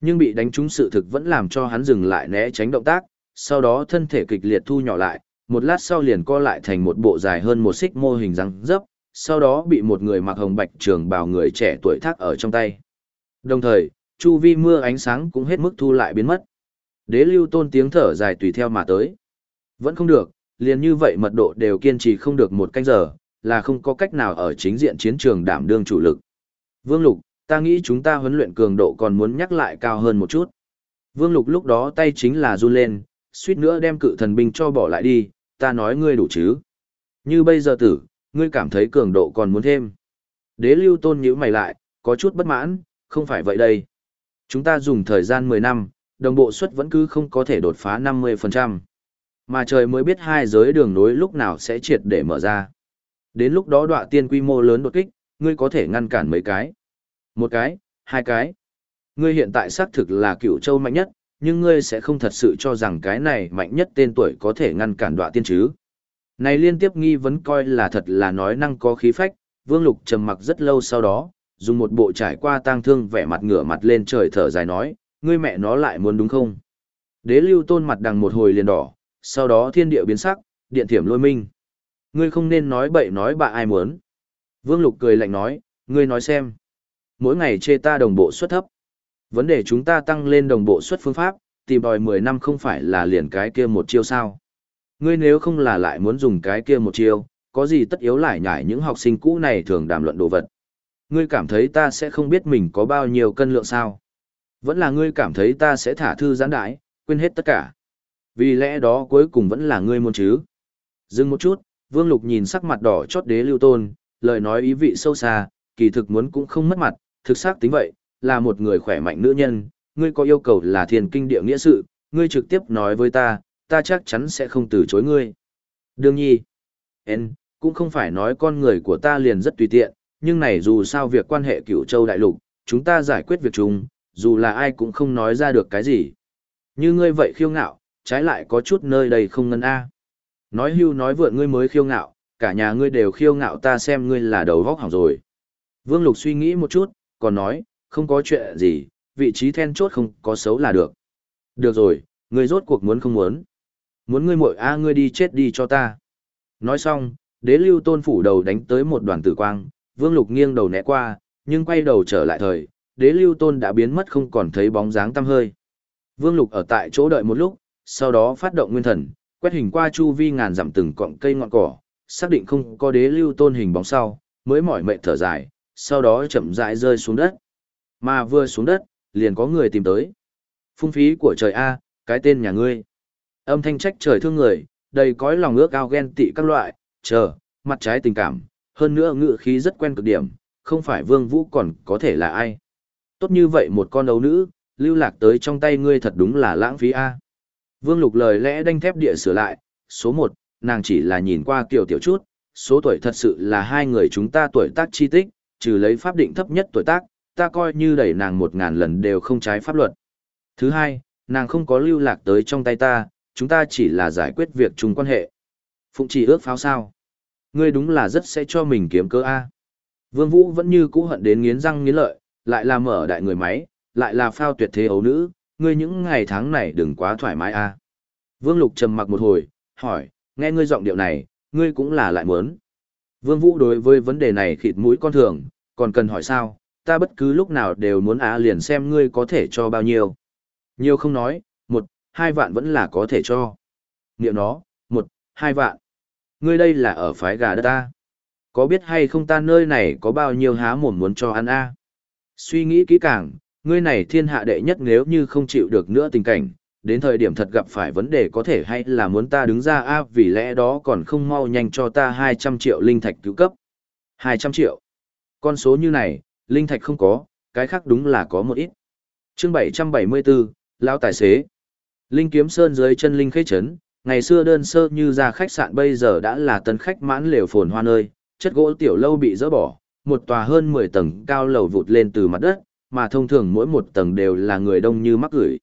Nhưng bị đánh trúng sự thực vẫn làm cho hắn dừng lại né tránh động tác, sau đó thân thể kịch liệt thu nhỏ lại, một lát sau liền co lại thành một bộ dài hơn một xích mô hình răng dấp, sau đó bị một người mặc hồng bạch trường bào người trẻ tuổi thác ở trong tay. Đồng thời, chu vi mưa ánh sáng cũng hết mức thu lại biến mất. Đế lưu tôn tiếng thở dài tùy theo mà tới. Vẫn không được, liền như vậy mật độ đều kiên trì không được một canh giờ, là không có cách nào ở chính diện chiến trường đảm đương chủ lực. Vương Lục, ta nghĩ chúng ta huấn luyện cường độ còn muốn nhắc lại cao hơn một chút. Vương Lục lúc đó tay chính là run lên, suýt nữa đem cự thần binh cho bỏ lại đi, ta nói ngươi đủ chứ. Như bây giờ tử, ngươi cảm thấy cường độ còn muốn thêm. Đế lưu tôn nhữ mày lại, có chút bất mãn, không phải vậy đây. Chúng ta dùng thời gian 10 năm, đồng bộ suất vẫn cứ không có thể đột phá 50%. Mà trời mới biết hai giới đường nối lúc nào sẽ triệt để mở ra. Đến lúc đó đọa tiên quy mô lớn đột kích, ngươi có thể ngăn cản mấy cái. Một cái, hai cái. Ngươi hiện tại xác thực là cựu châu mạnh nhất, nhưng ngươi sẽ không thật sự cho rằng cái này mạnh nhất tên tuổi có thể ngăn cản đọa tiên chứ. Này liên tiếp nghi vấn coi là thật là nói năng có khí phách, Vương Lục trầm mặc rất lâu sau đó, dùng một bộ trải qua tang thương vẻ mặt ngửa mặt lên trời thở dài nói, ngươi mẹ nó lại muốn đúng không? Đế lưu tôn mặt đằng một hồi liền đỏ, sau đó thiên địa biến sắc, điện thiểm lôi minh. Ngươi không nên nói bậy nói bạ ai muốn. Vương Lục cười lạnh nói, ngươi nói xem. Mỗi ngày chê ta đồng bộ suất thấp. Vấn đề chúng ta tăng lên đồng bộ suất phương pháp, tìm đòi 10 năm không phải là liền cái kia một chiêu sao. Ngươi nếu không là lại muốn dùng cái kia một chiêu, có gì tất yếu lại nhải những học sinh cũ này thường đàm luận đồ vật. Ngươi cảm thấy ta sẽ không biết mình có bao nhiêu cân lượng sao. Vẫn là ngươi cảm thấy ta sẽ thả thư giãn đãi, quên hết tất cả. Vì lẽ đó cuối cùng vẫn là ngươi muốn chứ. Dừng một chút, Vương Lục nhìn sắc mặt đỏ chót đế lưu tôn, lời nói ý vị sâu xa, kỳ thực muốn cũng không mất mặt, thực xác tính vậy, là một người khỏe mạnh nữ nhân, ngươi có yêu cầu là thiền kinh địa nghĩa sự, ngươi trực tiếp nói với ta, ta chắc chắn sẽ không từ chối ngươi. Đương nhi, en, cũng không phải nói con người của ta liền rất tùy tiện, nhưng này dù sao việc quan hệ cửu châu đại lục, chúng ta giải quyết việc chung, dù là ai cũng không nói ra được cái gì. Như ngươi vậy khiêu ngạo, trái lại có chút nơi đây không ngân a. Nói hưu nói vượn ngươi mới khiêu ngạo, cả nhà ngươi đều khiêu ngạo ta xem ngươi là đầu vóc hỏng rồi. Vương Lục suy nghĩ một chút, còn nói, không có chuyện gì, vị trí then chốt không có xấu là được. Được rồi, ngươi rốt cuộc muốn không muốn. Muốn ngươi muội a ngươi đi chết đi cho ta. Nói xong, đế lưu tôn phủ đầu đánh tới một đoàn tử quang, Vương Lục nghiêng đầu né qua, nhưng quay đầu trở lại thời, đế lưu tôn đã biến mất không còn thấy bóng dáng tăm hơi. Vương Lục ở tại chỗ đợi một lúc, sau đó phát động nguyên thần, quét hình qua chu vi ngàn dặm từng cọng cây ngọn cỏ, xác định không có đế lưu tôn hình bóng sau, mới mỏi mệt thở dài, sau đó chậm rãi rơi xuống đất. Mà vừa xuống đất, liền có người tìm tới. Phung phí của trời A, cái tên nhà ngươi. Âm thanh trách trời thương người, đầy cõi lòng ước ao ghen tị các loại, chờ, mặt trái tình cảm, hơn nữa ngựa khí rất quen cực điểm, không phải vương vũ còn có thể là ai. Tốt như vậy một con đấu nữ, lưu lạc tới trong tay ngươi thật đúng là lãng phí A. Vương lục lời lẽ đanh thép địa sửa lại, số một, nàng chỉ là nhìn qua kiểu tiểu chút, số tuổi thật sự là hai người chúng ta tuổi tác chi tích, trừ lấy pháp định thấp nhất tuổi tác, ta coi như đẩy nàng một ngàn lần đều không trái pháp luật. Thứ hai, nàng không có lưu lạc tới trong tay ta, chúng ta chỉ là giải quyết việc chung quan hệ. Phụng chỉ ước pháo sao. Ngươi đúng là rất sẽ cho mình kiếm cơ A. Vương Vũ vẫn như cũ hận đến nghiến răng nghiến lợi, lại là mở đại người máy, lại là phao tuyệt thế ấu nữ, ngươi những ngày tháng này đừng quá thoải mái a. Vương Lục trầm mặc một hồi, hỏi, nghe ngươi giọng điệu này, ngươi cũng là lại muốn. Vương Vũ đối với vấn đề này khịt mũi con thường, còn cần hỏi sao, ta bất cứ lúc nào đều muốn á liền xem ngươi có thể cho bao nhiêu. Nhiều không nói, một, hai vạn vẫn là có thể cho. Niệm nó, một, hai vạn. Ngươi đây là ở phái gà đất ta. Có biết hay không ta nơi này có bao nhiêu há mồm muốn cho ăn a? Suy nghĩ kỹ càng, ngươi này thiên hạ đệ nhất nếu như không chịu được nữa tình cảnh, đến thời điểm thật gặp phải vấn đề có thể hay là muốn ta đứng ra a vì lẽ đó còn không mau nhanh cho ta 200 triệu linh thạch cứu cấp. 200 triệu. Con số như này, linh thạch không có, cái khác đúng là có một ít. chương 774, lão tài xế. Linh kiếm sơn dưới chân linh khế chấn, ngày xưa đơn sơ như ra khách sạn bây giờ đã là tân khách mãn lều phồn hoa nơi, chất gỗ tiểu lâu bị dỡ bỏ, một tòa hơn 10 tầng cao lầu vụt lên từ mặt đất, mà thông thường mỗi một tầng đều là người đông như mắc gửi.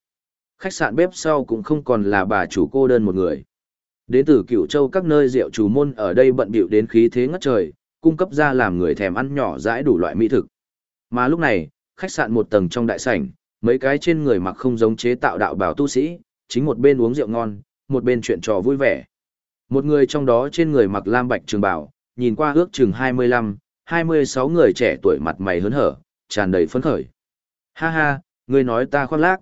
Khách sạn bếp sau cũng không còn là bà chủ cô đơn một người. Đến từ cửu châu các nơi rượu chủ môn ở đây bận bịu đến khí thế ngất trời, cung cấp ra làm người thèm ăn nhỏ dãi đủ loại mỹ thực. Mà lúc này, khách sạn một tầng trong đại sảnh, mấy cái trên người mặc không giống chế tạo đạo bảo tu sĩ, chính một bên uống rượu ngon, một bên chuyện trò vui vẻ. Một người trong đó trên người mặc lam bạch trường bảo, nhìn qua ước chừng 25, 26 người trẻ tuổi mặt mày hớn hở, tràn đầy phấn khởi. Ha ha, ngươi nói ta khoác lác.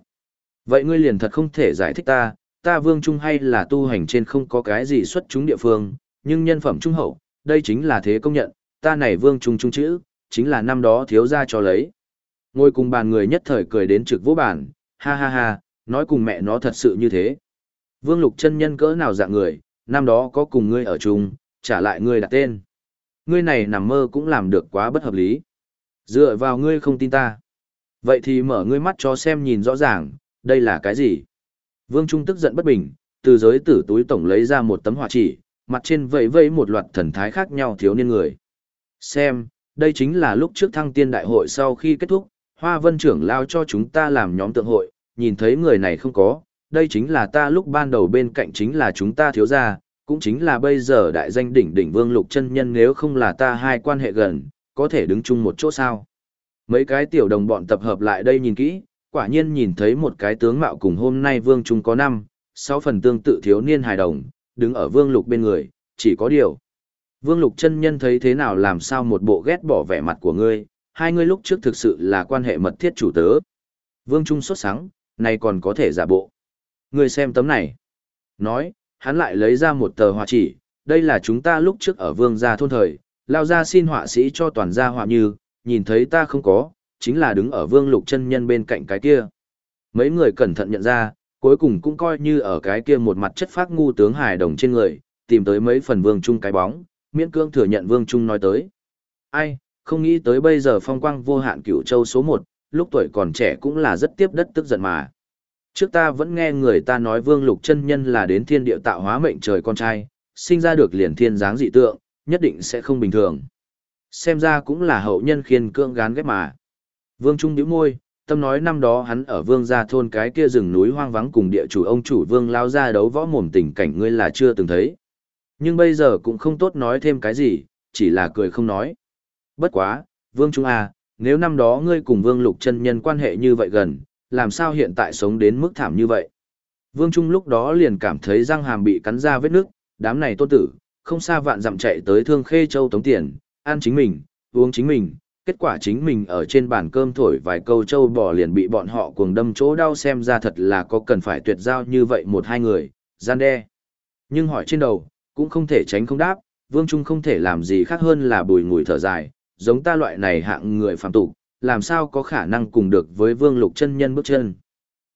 Vậy ngươi liền thật không thể giải thích ta, ta vương trung hay là tu hành trên không có cái gì xuất chúng địa phương, nhưng nhân phẩm trung hậu, đây chính là thế công nhận, ta này vương trung trung chữ, chính là năm đó thiếu ra cho lấy. Ngồi cùng bàn người nhất thời cười đến trực vô bàn, ha ha ha, nói cùng mẹ nó thật sự như thế. Vương lục chân nhân cỡ nào dạng người, năm đó có cùng ngươi ở chung, trả lại ngươi đặt tên. Ngươi này nằm mơ cũng làm được quá bất hợp lý. Dựa vào ngươi không tin ta. Vậy thì mở ngươi mắt cho xem nhìn rõ ràng, đây là cái gì? Vương Trung tức giận bất bình, từ giới tử túi tổng lấy ra một tấm họa chỉ, mặt trên vẫy vẫy một loạt thần thái khác nhau thiếu niên người. Xem, đây chính là lúc trước thăng tiên đại hội sau khi kết thúc, Hoa Vân trưởng lao cho chúng ta làm nhóm tượng hội, nhìn thấy người này không có, đây chính là ta lúc ban đầu bên cạnh chính là chúng ta thiếu gia, cũng chính là bây giờ đại danh đỉnh đỉnh vương lục chân nhân nếu không là ta hai quan hệ gần, có thể đứng chung một chỗ sao. Mấy cái tiểu đồng bọn tập hợp lại đây nhìn kỹ, quả nhiên nhìn thấy một cái tướng mạo cùng hôm nay vương trung có năm, sáu phần tương tự thiếu niên hài đồng, đứng ở vương lục bên người, chỉ có điều. Vương lục chân nhân thấy thế nào làm sao một bộ ghét bỏ vẻ mặt của ngươi, hai ngươi lúc trước thực sự là quan hệ mật thiết chủ tớ. Vương Trung xuất sáng, này còn có thể giả bộ. Ngươi xem tấm này. Nói, hắn lại lấy ra một tờ họa chỉ, đây là chúng ta lúc trước ở vương gia thôn thời, lao ra xin họa sĩ cho toàn gia họa như, nhìn thấy ta không có, chính là đứng ở vương lục chân nhân bên cạnh cái kia. Mấy người cẩn thận nhận ra, cuối cùng cũng coi như ở cái kia một mặt chất phác ngu tướng hài đồng trên người, tìm tới mấy phần vương trung cái bóng, miễn cương thừa nhận vương trung nói tới. Ai, không nghĩ tới bây giờ phong quang vô hạn cửu châu số 1, lúc tuổi còn trẻ cũng là rất tiếp đất tức giận mà. Trước ta vẫn nghe người ta nói vương lục chân nhân là đến thiên địa tạo hóa mệnh trời con trai, sinh ra được liền thiên dáng dị tượng, nhất định sẽ không bình thường. Xem ra cũng là hậu nhân khiên cưỡng gán ghép mà. Vương Trung nhíu môi, tâm nói năm đó hắn ở vương gia thôn cái kia rừng núi hoang vắng cùng địa chủ ông chủ vương lao ra đấu võ mồm tình cảnh ngươi là chưa từng thấy. Nhưng bây giờ cũng không tốt nói thêm cái gì, chỉ là cười không nói. Bất quá, vương Trung à, nếu năm đó ngươi cùng vương lục chân nhân quan hệ như vậy gần, làm sao hiện tại sống đến mức thảm như vậy? Vương Trung lúc đó liền cảm thấy răng hàm bị cắn ra vết nước, đám này tôn tử, không xa vạn dặm chạy tới thương khê châu tống tiền, ăn chính mình, uống chính mình, kết quả chính mình ở trên bàn cơm thổi vài câu châu bò liền bị bọn họ cuồng đâm chỗ đau xem ra thật là có cần phải tuyệt giao như vậy một hai người, gian đe. Nhưng hỏi trên đầu, cũng không thể tránh không đáp, Vương Trung không thể làm gì khác hơn là bùi ngùi thở dài, giống ta loại này hạng người phạm tục, làm sao có khả năng cùng được với Vương Lục chân nhân bước chân.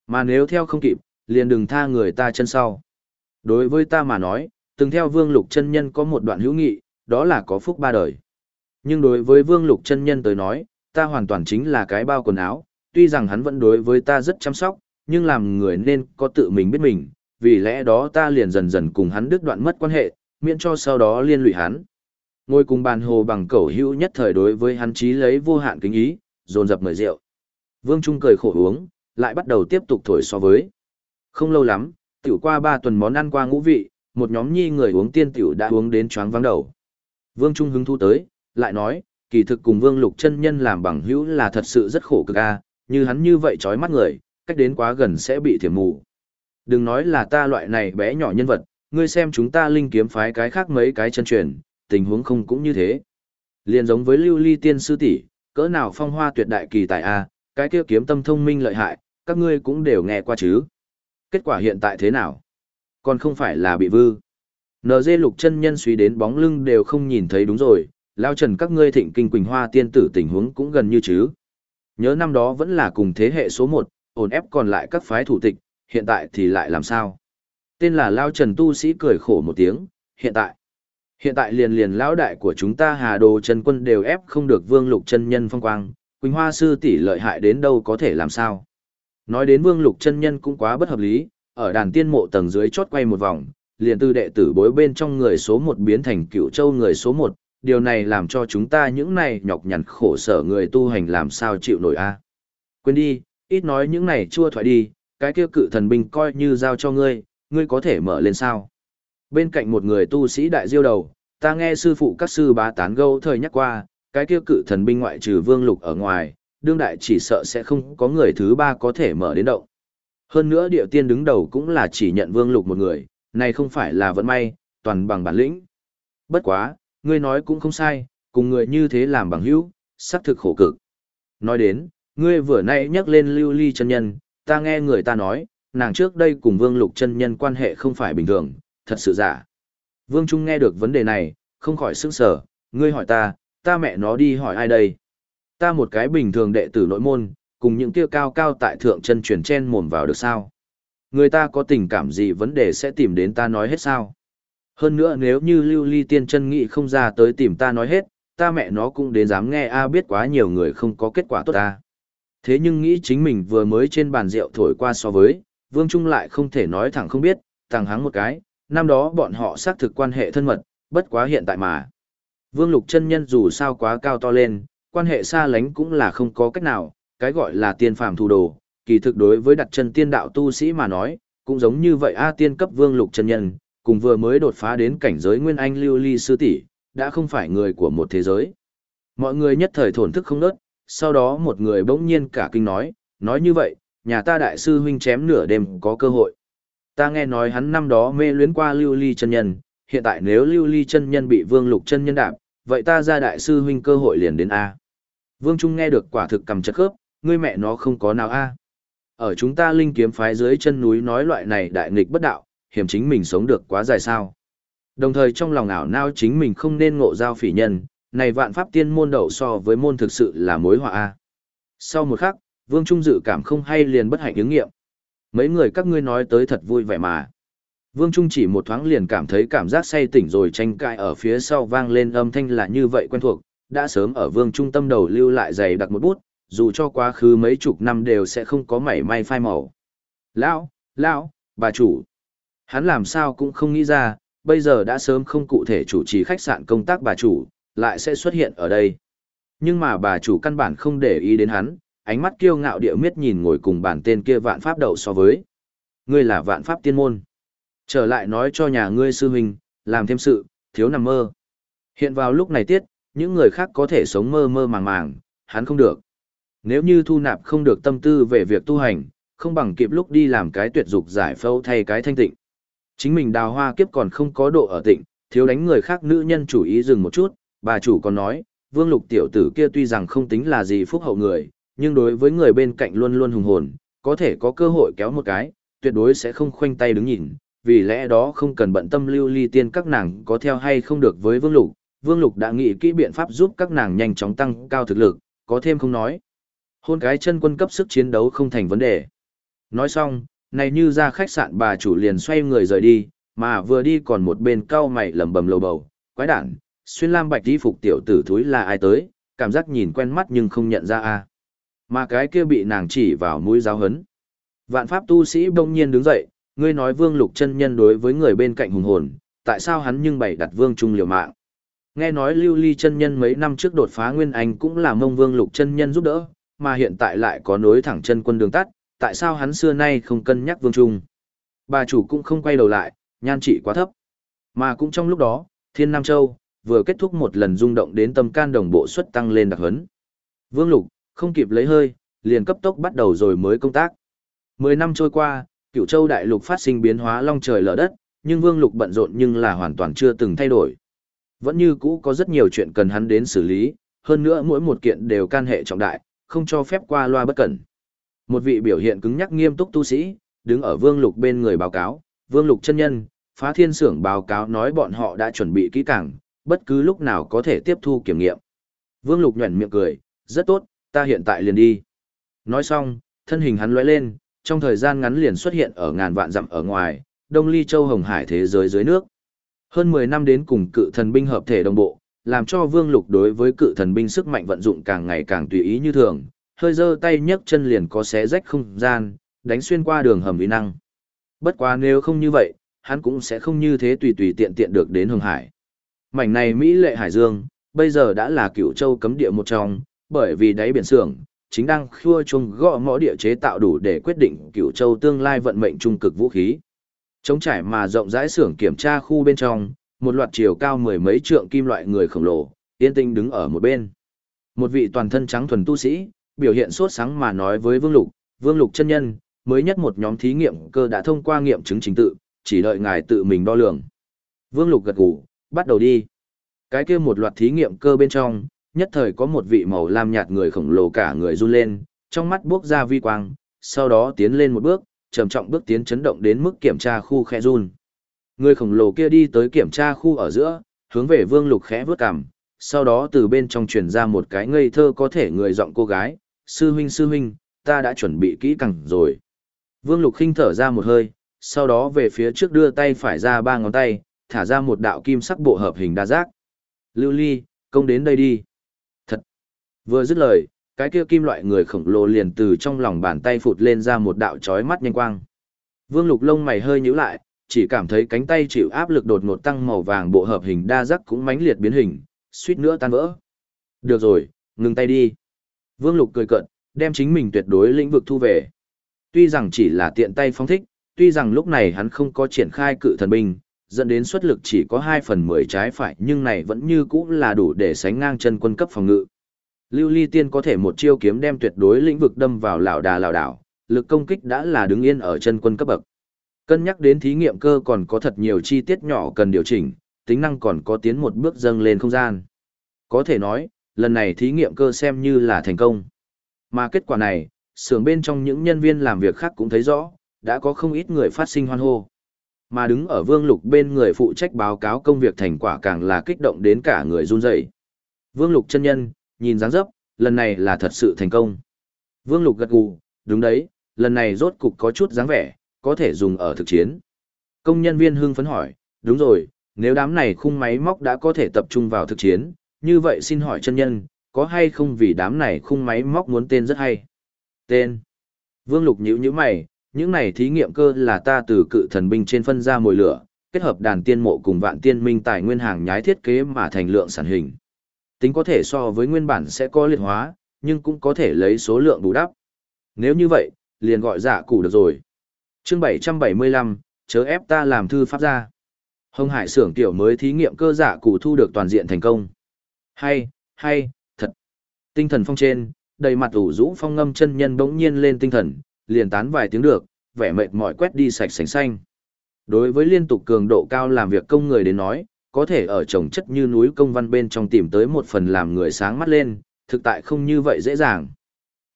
Mà nếu theo không kịp, liền đừng tha người ta chân sau. Đối với ta mà nói, từng theo Vương Lục chân nhân có một đoạn hữu nghị, đó là có phúc ba đời. Nhưng đối với Vương Lục chân nhân tới nói, ta hoàn toàn chính là cái bao quần áo, tuy rằng hắn vẫn đối với ta rất chăm sóc, nhưng làm người nên có tự mình biết mình, vì lẽ đó ta liền dần dần cùng hắn đứt đoạn mất quan hệ, miễn cho sau đó liên lụy hắn. Ngồi cùng bàn hồ bằng cẩu hữu nhất thời đối với hắn chí lấy vô hạn kính ý, dồn dập mời rượu. Vương Trung cười khổ uống, lại bắt đầu tiếp tục thổi so với. Không lâu lắm, tiểu qua ba tuần món ăn qua ngũ vị, một nhóm nhi người uống tiên tiểu đã uống đến choáng vắng đầu. Vương Trung hứng thú tới, lại nói, kỳ thực cùng Vương Lục chân nhân làm bằng hữu là thật sự rất khổ cực a, như hắn như vậy chói mắt người, cách đến quá gần sẽ bị thiểm mù. Đừng nói là ta loại này bé nhỏ nhân vật, ngươi xem chúng ta linh kiếm phái cái khác mấy cái chân truyền, tình huống không cũng như thế. Liên giống với Lưu Ly tiên sư tỷ, cỡ nào phong hoa tuyệt đại kỳ tài a, cái kia kiếm tâm thông minh lợi hại, các ngươi cũng đều nghe qua chứ. Kết quả hiện tại thế nào? Còn không phải là bị vư. NG lục chân nhân suy đến bóng lưng đều không nhìn thấy đúng rồi, lao trần các ngươi thịnh kinh quỳnh hoa tiên tử tình huống cũng gần như chứ. Nhớ năm đó vẫn là cùng thế hệ số một, ổn ép còn lại các phái thủ tịch, hiện tại thì lại làm sao? Tên là Lao Trần Tu Sĩ cười khổ một tiếng, hiện tại. Hiện tại liền liền lão đại của chúng ta Hà Đồ Trần Quân đều ép không được Vương Lục chân nhân phong quang, Quỳnh Hoa sư tỷ lợi hại đến đâu có thể làm sao? Nói đến Vương Lục chân nhân cũng quá bất hợp lý, ở đàn tiên mộ tầng dưới chót quay một vòng, liền từ đệ tử bối bên trong người số một biến thành cựu châu người số một, điều này làm cho chúng ta những này nhọc nhằn khổ sở người tu hành làm sao chịu nổi a Quên đi, ít nói những này chua thoại đi, cái kia cự thần binh coi như giao cho ngươi, ngươi có thể mở lên sao. Bên cạnh một người tu sĩ đại diêu đầu, ta nghe sư phụ các sư bá tán gâu thời nhắc qua, cái kia cự thần binh ngoại trừ vương lục ở ngoài, đương đại chỉ sợ sẽ không có người thứ ba có thể mở đến động. Hơn nữa địa tiên đứng đầu cũng là chỉ nhận vương lục một người, này không phải là vận may, toàn bằng bản lĩnh. Bất quá, ngươi nói cũng không sai, cùng người như thế làm bằng hữu, xác thực khổ cực. Nói đến, ngươi vừa nãy nhắc lên lưu ly chân nhân, ta nghe người ta nói, nàng trước đây cùng vương lục chân nhân quan hệ không phải bình thường, thật sự giả. Vương Trung nghe được vấn đề này, không khỏi sững sờ, ngươi hỏi ta, ta mẹ nó đi hỏi ai đây? Ta một cái bình thường đệ tử nội môn, cùng những kia cao cao tại thượng chân truyền chen mồm vào được sao? Người ta có tình cảm gì vấn đề sẽ tìm đến ta nói hết sao? Hơn nữa nếu như lưu ly tiên chân nghị không ra tới tìm ta nói hết, ta mẹ nó cũng đến dám nghe a biết quá nhiều người không có kết quả tốt ta. Thế nhưng nghĩ chính mình vừa mới trên bàn rượu thổi qua so với, Vương Trung lại không thể nói thẳng không biết, thẳng hắng một cái, năm đó bọn họ xác thực quan hệ thân mật, bất quá hiện tại mà. Vương Lục chân nhân dù sao quá cao to lên, quan hệ xa lánh cũng là không có cách nào, cái gọi là tiên phàm thủ đồ, kỳ thực đối với đặt chân tiên đạo tu sĩ mà nói, cũng giống như vậy A tiên cấp Vương Lục chân nhân, cùng vừa mới đột phá đến cảnh giới Nguyên Anh Lưu Ly sư tỷ, đã không phải người của một thế giới. Mọi người nhất thời thổn thức không nớt, sau đó một người bỗng nhiên cả kinh nói, nói như vậy, nhà ta đại sư huynh chém nửa đêm có cơ hội. Ta nghe nói hắn năm đó mê luyến qua Lưu Ly chân nhân, hiện tại nếu Lưu Ly chân nhân bị Vương Lục chân nhân đạp, vậy ta ra đại sư huynh cơ hội liền đến A. Vương Trung nghe được quả thực cầm chất khớp, ngươi mẹ nó không có nào A. Ở chúng ta linh kiếm phái dưới chân núi nói loại này đại nghịch bất đạo, hiểm chính mình sống được quá dài sao. Đồng thời trong lòng ảo nao chính mình không nên ngộ giao phỉ nhân, này vạn pháp tiên môn đậu so với môn thực sự là mối họa A. Sau một khắc, Vương Trung dự cảm không hay liền bất hạnh ứng nghiệm. Mấy người các ngươi nói tới thật vui vẻ mà. Vương Trung chỉ một thoáng liền cảm thấy cảm giác say tỉnh rồi tranh cãi ở phía sau vang lên âm thanh là như vậy quen thuộc, đã sớm ở Vương Trung tâm đầu lưu lại dày đặc một bút, dù cho quá khứ mấy chục năm đều sẽ không có mảy may phai màu. Lão, lão, bà chủ. Hắn làm sao cũng không nghĩ ra, bây giờ đã sớm không cụ thể chủ trì khách sạn công tác bà chủ, lại sẽ xuất hiện ở đây. Nhưng mà bà chủ căn bản không để ý đến hắn, ánh mắt kiêu ngạo địa miết nhìn ngồi cùng bản tên kia vạn pháp đậu so với. Ngươi là vạn pháp tiên môn. Trở lại nói cho nhà ngươi sư huynh, làm thêm sự, thiếu nằm mơ. Hiện vào lúc này tiết, những người khác có thể sống mơ mơ màng màng, hắn không được. Nếu như thu nạp không được tâm tư về việc tu hành, không bằng kịp lúc đi làm cái tuyệt dục giải phẫu thay cái thanh tịnh. Chính mình đào hoa kiếp còn không có độ ở tịnh, thiếu đánh người khác nữ nhân chủ ý dừng một chút, bà chủ còn nói, vương lục tiểu tử kia tuy rằng không tính là gì phúc hậu người, nhưng đối với người bên cạnh luôn luôn hùng hồn, có thể có cơ hội kéo một cái, tuyệt đối sẽ không khoanh tay đứng nhìn, vì lẽ đó không cần bận tâm lưu ly tiên các nàng có theo hay không được với vương lục, vương lục đã nghĩ kỹ biện pháp giúp các nàng nhanh chóng tăng cao thực lực, có thêm không nói. Hôn cái chân quân cấp sức chiến đấu không thành vấn đề. Nói xong, này như ra khách sạn bà chủ liền xoay người rời đi, mà vừa đi còn một bên cau mày lầm bầm lầu bầu, quái đản, xuyên lam bạch đi phục tiểu tử thúi là ai tới, cảm giác nhìn quen mắt nhưng không nhận ra a. Mà cái kia bị nàng chỉ vào mũi giáo hấn. Vạn pháp tu sĩ bỗng nhiên đứng dậy, ngươi nói vương lục chân nhân đối với người bên cạnh hùng hồn, tại sao hắn nhưng bày đặt vương trung liều mạng. Nghe nói lưu ly chân nhân mấy năm trước đột phá nguyên anh cũng là mông vương lục chân nhân giúp đỡ, mà hiện tại lại có nối thẳng chân quân đường tắt, tại sao hắn xưa nay không cân nhắc vương trung. Bà chủ cũng không quay đầu lại, nhan trị quá thấp. Mà cũng trong lúc đó, Thiên Nam Châu, vừa kết thúc một lần rung động đến tâm can đồng bộ suất tăng lên đặc hấn. Vương Lục, không kịp lấy hơi, liền cấp tốc bắt đầu rồi mới công tác. Mười năm trôi qua, cựu châu đại lục phát sinh biến hóa long trời lở đất, nhưng Vương Lục bận rộn nhưng là hoàn toàn chưa từng thay đổi. Vẫn như cũ có rất nhiều chuyện cần hắn đến xử lý, hơn nữa mỗi một kiện đều can hệ trọng đại, không cho phép qua loa bất cẩn. Một vị biểu hiện cứng nhắc nghiêm túc tu sĩ, đứng ở Vương Lục bên người báo cáo, Vương Lục chân nhân, phá thiên sưởng báo cáo nói bọn họ đã chuẩn bị kỹ càng, bất cứ lúc nào có thể tiếp thu kiểm nghiệm. Vương Lục nhuẩn miệng cười, rất tốt, ta hiện tại liền đi. Nói xong, thân hình hắn lóe lên, trong thời gian ngắn liền xuất hiện ở ngàn vạn dặm ở ngoài, Đông Ly Châu Hồng Hải thế giới dưới nước. Hơn 10 năm đến cùng cự thần binh hợp thể đồng bộ, làm cho Vương Lục đối với cự thần binh sức mạnh vận dụng càng ngày càng tùy ý như thường, hơi giơ tay nhấc chân liền có xé rách không gian, đánh xuyên qua đường hầm uy năng. Bất quá nếu không như vậy, hắn cũng sẽ không như thế tùy tùy tiện tiện được đến Hồng Hải. Mảnh này Mỹ lệ Hải Dương, bây giờ đã là cựu châu cấm địa một trong, bởi vì đáy biển sưởng chính đang khua chung gõ ngõ địa chế tạo đủ để quyết định cựu châu tương lai vận mệnh trung cực vũ khí. Trống trải mà rộng rãi xưởng kiểm tra khu bên trong, một loạt chiều cao mười mấy trượng kim loại người khổng lồ, yên tinh đứng ở một bên. Một vị toàn thân trắng thuần tu sĩ, biểu hiện sốt sáng mà nói với Vương Lục, Vương Lục chân nhân, mới nhất một nhóm thí nghiệm cơ đã thông qua nghiệm chứng trình tự, chỉ đợi ngài tự mình đo lường. Vương Lục gật gù, bắt đầu đi. Cái kia một loạt thí nghiệm cơ bên trong, nhất thời có một vị màu lam nhạt người khổng lồ cả người run lên, trong mắt bước ra vi quang, sau đó tiến lên một bước, trầm trọng bước tiến chấn động đến mức kiểm tra khu khẽ run. Người khổng lồ kia đi tới kiểm tra khu ở giữa, hướng về Vương Lục khẽ vướt cằm, sau đó từ bên trong truyền ra một cái ngây thơ có thể người giọng cô gái, "Sư huynh sư huynh, ta đã chuẩn bị kỹ càng rồi." Vương Lục khinh thở ra một hơi, sau đó về phía trước đưa tay phải ra ba ngón tay, thả ra một đạo kim sắc bộ hợp hình đa giác. "Lưu Ly, công đến đây đi." Thật. Vừa dứt lời, cái kia kim loại người khổng lồ liền từ trong lòng bàn tay phụt lên ra một đạo chói mắt nhanh quang. Vương Lục lông mày hơi nhíu lại, chỉ cảm thấy cánh tay chịu áp lực đột ngột tăng màu vàng bộ hợp hình đa giác cũng mãnh liệt biến hình, suýt nữa tan vỡ. Được rồi, ngừng tay đi. Vương Lục cười cợt, đem chính mình tuyệt đối lĩnh vực thu về. Tuy rằng chỉ là tiện tay phóng thích, tuy rằng lúc này hắn không có triển khai cự thần binh, dẫn đến xuất lực chỉ có 2 phần 10 trái phải nhưng này vẫn như cũ là đủ để sánh ngang chân quân cấp phòng ngự. Lưu Ly Tiên có thể một chiêu kiếm đem tuyệt đối lĩnh vực đâm vào lão đà lão đảo, lực công kích đã là đứng yên ở chân quân cấp bậc. Cân nhắc đến thí nghiệm cơ còn có thật nhiều chi tiết nhỏ cần điều chỉnh, tính năng còn có tiến một bước dâng lên không gian. Có thể nói, lần này thí nghiệm cơ xem như là thành công. Mà kết quả này, xưởng bên trong những nhân viên làm việc khác cũng thấy rõ, đã có không ít người phát sinh hoan hô. Mà đứng ở Vương Lục bên người phụ trách báo cáo công việc thành quả càng là kích động đến cả người run rẩy. Vương Lục chân nhân, nhìn dáng dấp, lần này là thật sự thành công. Vương Lục gật gù, đúng đấy, lần này rốt cục có chút dáng vẻ, có thể dùng ở thực chiến. Công nhân viên hưng phấn hỏi, đúng rồi, nếu đám này khung máy móc đã có thể tập trung vào thực chiến, như vậy xin hỏi chân nhân, có hay không vì đám này khung máy móc muốn tên rất hay? Tên. Vương Lục nhíu nhíu mày, những này thí nghiệm cơ là ta từ cự thần binh trên phân ra mồi lửa, kết hợp đàn tiên mộ cùng vạn tiên minh tài nguyên hàng nhái thiết kế mà thành lượng sản hình. Tính có thể so với nguyên bản sẽ có liệt hóa, nhưng cũng có thể lấy số lượng bù đắp. Nếu như vậy, liền gọi giả cụ được rồi. chương 775, chớ ép ta làm thư pháp ra Hồng Hải xưởng tiểu mới thí nghiệm cơ giả cụ thu được toàn diện thành công. Hay, hay, thật. Tinh thần phong trên, đầy mặt ủ rũ phong ngâm chân nhân bỗng nhiên lên tinh thần, liền tán vài tiếng được, vẻ mệt mỏi quét đi sạch sành xanh. Đối với liên tục cường độ cao làm việc công người đến nói, có thể ở trồng chất như núi công văn bên trong tìm tới một phần làm người sáng mắt lên, thực tại không như vậy dễ dàng.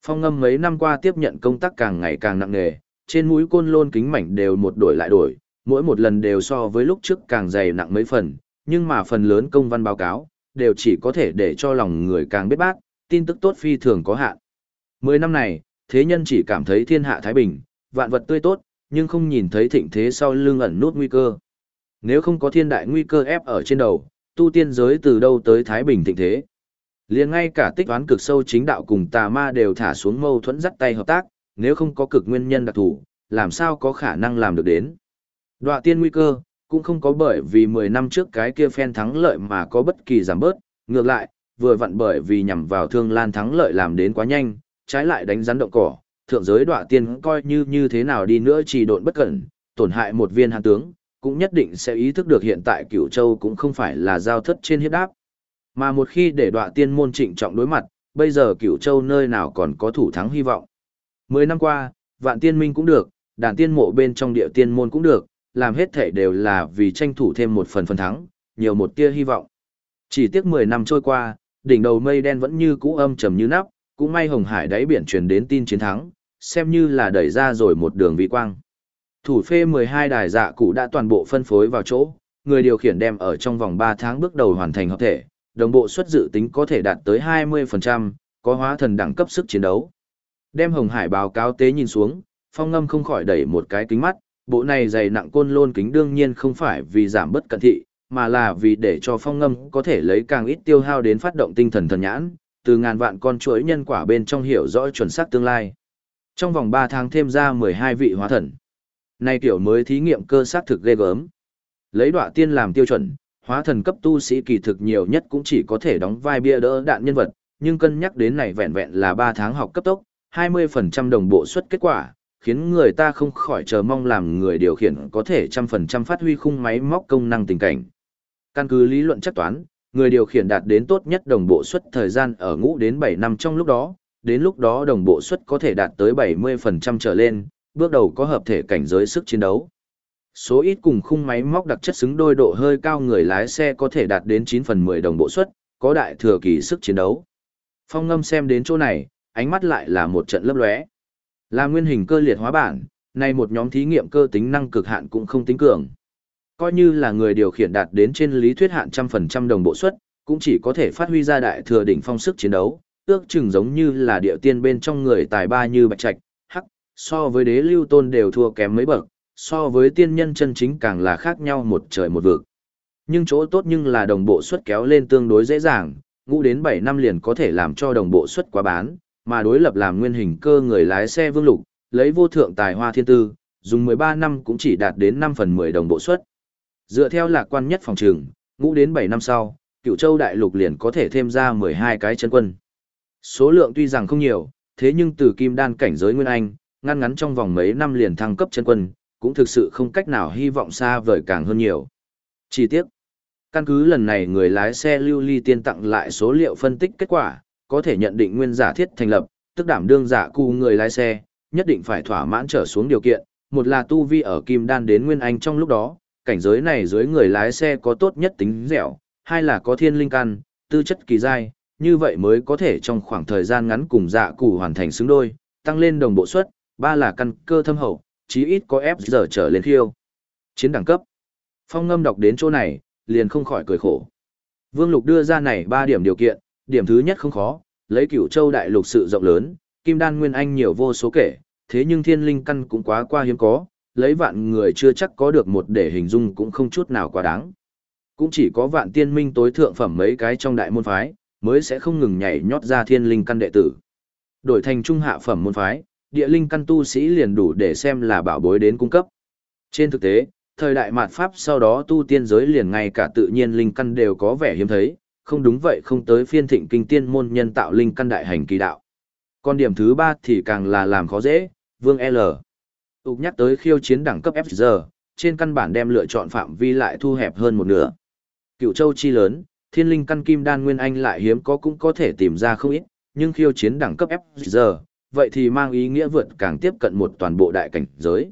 Phong ngâm mấy năm qua tiếp nhận công tác càng ngày càng nặng nề, trên mũi côn lôn kính mảnh đều một đổi lại đổi, mỗi một lần đều so với lúc trước càng dày nặng mấy phần, nhưng mà phần lớn công văn báo cáo, đều chỉ có thể để cho lòng người càng biết bác, tin tức tốt phi thường có hạn. Mười năm này, thế nhân chỉ cảm thấy thiên hạ thái bình, vạn vật tươi tốt, nhưng không nhìn thấy thịnh thế sau lưng ẩn nút nguy cơ. Nếu không có thiên đại nguy cơ ép ở trên đầu, tu tiên giới từ đâu tới thái bình thịnh thế. liền ngay cả tích toán cực sâu chính đạo cùng tà ma đều thả xuống mâu thuẫn dắt tay hợp tác, nếu không có cực nguyên nhân đặc thủ, làm sao có khả năng làm được đến. Đoạ tiên nguy cơ, cũng không có bởi vì 10 năm trước cái kia phen thắng lợi mà có bất kỳ giảm bớt, ngược lại, vừa vặn bởi vì nhằm vào thương lan thắng lợi làm đến quá nhanh, trái lại đánh rắn động cỏ, thượng giới đọa tiên coi như như thế nào đi nữa chỉ độn bất cẩn, tổn hại một viên hàn tướng, cũng nhất định sẽ ý thức được hiện tại cửu châu cũng không phải là giao thất trên hiếp đáp. Mà một khi để đọa tiên môn trịnh trọng đối mặt, bây giờ cửu châu nơi nào còn có thủ thắng hy vọng. Mười năm qua, vạn tiên minh cũng được, đàn tiên mộ bên trong địa tiên môn cũng được, làm hết thể đều là vì tranh thủ thêm một phần phần thắng, nhiều một tia hy vọng. Chỉ tiếc 10 năm trôi qua, đỉnh đầu mây đen vẫn như cũ âm trầm như nắp, cũng may Hồng Hải đáy biển truyền đến tin chiến thắng, xem như là đẩy ra rồi một đường vị quang. Thủ phê 12 đài dạ cụ đã toàn bộ phân phối vào chỗ, người điều khiển đem ở trong vòng 3 tháng bước đầu hoàn thành hợp thể, đồng bộ suất dự tính có thể đạt tới 20%, có hóa thần đẳng cấp sức chiến đấu. Đem Hồng Hải báo cáo tế nhìn xuống, phong ngâm không khỏi đẩy một cái kính mắt, bộ này dày nặng côn lôn kính đương nhiên không phải vì giảm bất cận thị, mà là vì để cho phong ngâm có thể lấy càng ít tiêu hao đến phát động tinh thần thần nhãn, từ ngàn vạn con chuỗi nhân quả bên trong hiểu rõ chuẩn xác tương lai. Trong vòng 3 tháng thêm ra 12 vị hóa thần. Nay kiểu mới thí nghiệm cơ xác thực ghê gớm. Lấy đọa tiên làm tiêu chuẩn, hóa thần cấp tu sĩ kỳ thực nhiều nhất cũng chỉ có thể đóng vai bia đỡ đạn nhân vật, nhưng cân nhắc đến này vẹn vẹn là 3 tháng học cấp tốc, 20% đồng bộ suất kết quả, khiến người ta không khỏi chờ mong làm người điều khiển có thể trăm phần trăm phát huy khung máy móc công năng tình cảnh. Căn cứ lý luận chắc toán, người điều khiển đạt đến tốt nhất đồng bộ suất thời gian ở ngũ đến 7 năm trong lúc đó, đến lúc đó đồng bộ suất có thể đạt tới 70% trở lên, bước đầu có hợp thể cảnh giới sức chiến đấu. Số ít cùng khung máy móc đặc chất xứng đôi độ hơi cao người lái xe có thể đạt đến 9 phần 10 đồng bộ suất, có đại thừa kỳ sức chiến đấu. Phong ngâm xem đến chỗ này, ánh mắt lại là một trận lấp lóe. Là nguyên hình cơ liệt hóa bản, Nay một nhóm thí nghiệm cơ tính năng cực hạn cũng không tính cường. Coi như là người điều khiển đạt đến trên lý thuyết hạn trăm phần trăm đồng bộ suất, cũng chỉ có thể phát huy ra đại thừa đỉnh phong sức chiến đấu, ước chừng giống như là địa tiên bên trong người tài ba như bạch trạch, hắc, so với đế lưu tôn đều thua kém mấy bậc, so với tiên nhân chân chính càng là khác nhau một trời một vực. Nhưng chỗ tốt nhưng là đồng bộ suất kéo lên tương đối dễ dàng, ngũ đến 7 năm liền có thể làm cho đồng bộ suất quá bán, mà đối lập làm nguyên hình cơ người lái xe vương lục, lấy vô thượng tài hoa thiên tư, dùng 13 năm cũng chỉ đạt đến 5 phần 10 đồng bộ suất. Dựa theo lạc quan nhất phòng trường, ngũ đến 7 năm sau, cựu châu đại lục liền có thể thêm ra 12 cái chân quân. Số lượng tuy rằng không nhiều, thế nhưng từ kim đan cảnh giới Nguyên Anh, ngăn ngắn trong vòng mấy năm liền thăng cấp chân quân, cũng thực sự không cách nào hy vọng xa vời càng hơn nhiều. Chi tiết Căn cứ lần này người lái xe lưu ly tiên tặng lại số liệu phân tích kết quả, có thể nhận định nguyên giả thiết thành lập, tức đảm đương giả cu người lái xe, nhất định phải thỏa mãn trở xuống điều kiện, một là tu vi ở kim đan đến nguyên anh trong lúc đó, cảnh giới này dưới người lái xe có tốt nhất tính dẻo, hai là có thiên linh căn, tư chất kỳ giai, như vậy mới có thể trong khoảng thời gian ngắn cùng dạ cụ hoàn thành xứng đôi, tăng lên đồng bộ suất, ba là căn cơ thâm hậu, chí ít có ép giờ trở lên khiêu. Chiến đẳng cấp. Phong ngâm đọc đến chỗ này, liền không khỏi cười khổ. Vương Lục đưa ra này ba điểm điều kiện, điểm thứ nhất không khó, lấy cửu châu đại lục sự rộng lớn, kim đan nguyên anh nhiều vô số kể, thế nhưng thiên linh căn cũng quá qua hiếm có, lấy vạn người chưa chắc có được một để hình dung cũng không chút nào quá đáng. Cũng chỉ có vạn tiên minh tối thượng phẩm mấy cái trong đại môn phái, mới sẽ không ngừng nhảy nhót ra thiên linh căn đệ tử. Đổi thành trung hạ phẩm môn phái, địa linh căn tu sĩ liền đủ để xem là bảo bối đến cung cấp. Trên thực tế, thời đại mạt Pháp sau đó tu tiên giới liền ngay cả tự nhiên linh căn đều có vẻ hiếm thấy, không đúng vậy không tới phiên thịnh kinh tiên môn nhân tạo linh căn đại hành kỳ đạo. Còn điểm thứ ba thì càng là làm khó dễ, vương L. Tục nhắc tới khiêu chiến đẳng cấp FG, trên căn bản đem lựa chọn phạm vi lại thu hẹp hơn một nửa. Cựu châu chi lớn, thiên linh căn kim đan nguyên anh lại hiếm có cũng có thể tìm ra không ít, nhưng khiêu chiến đẳng cấp FG, vậy thì mang ý nghĩa vượt càng tiếp cận một toàn bộ đại cảnh giới.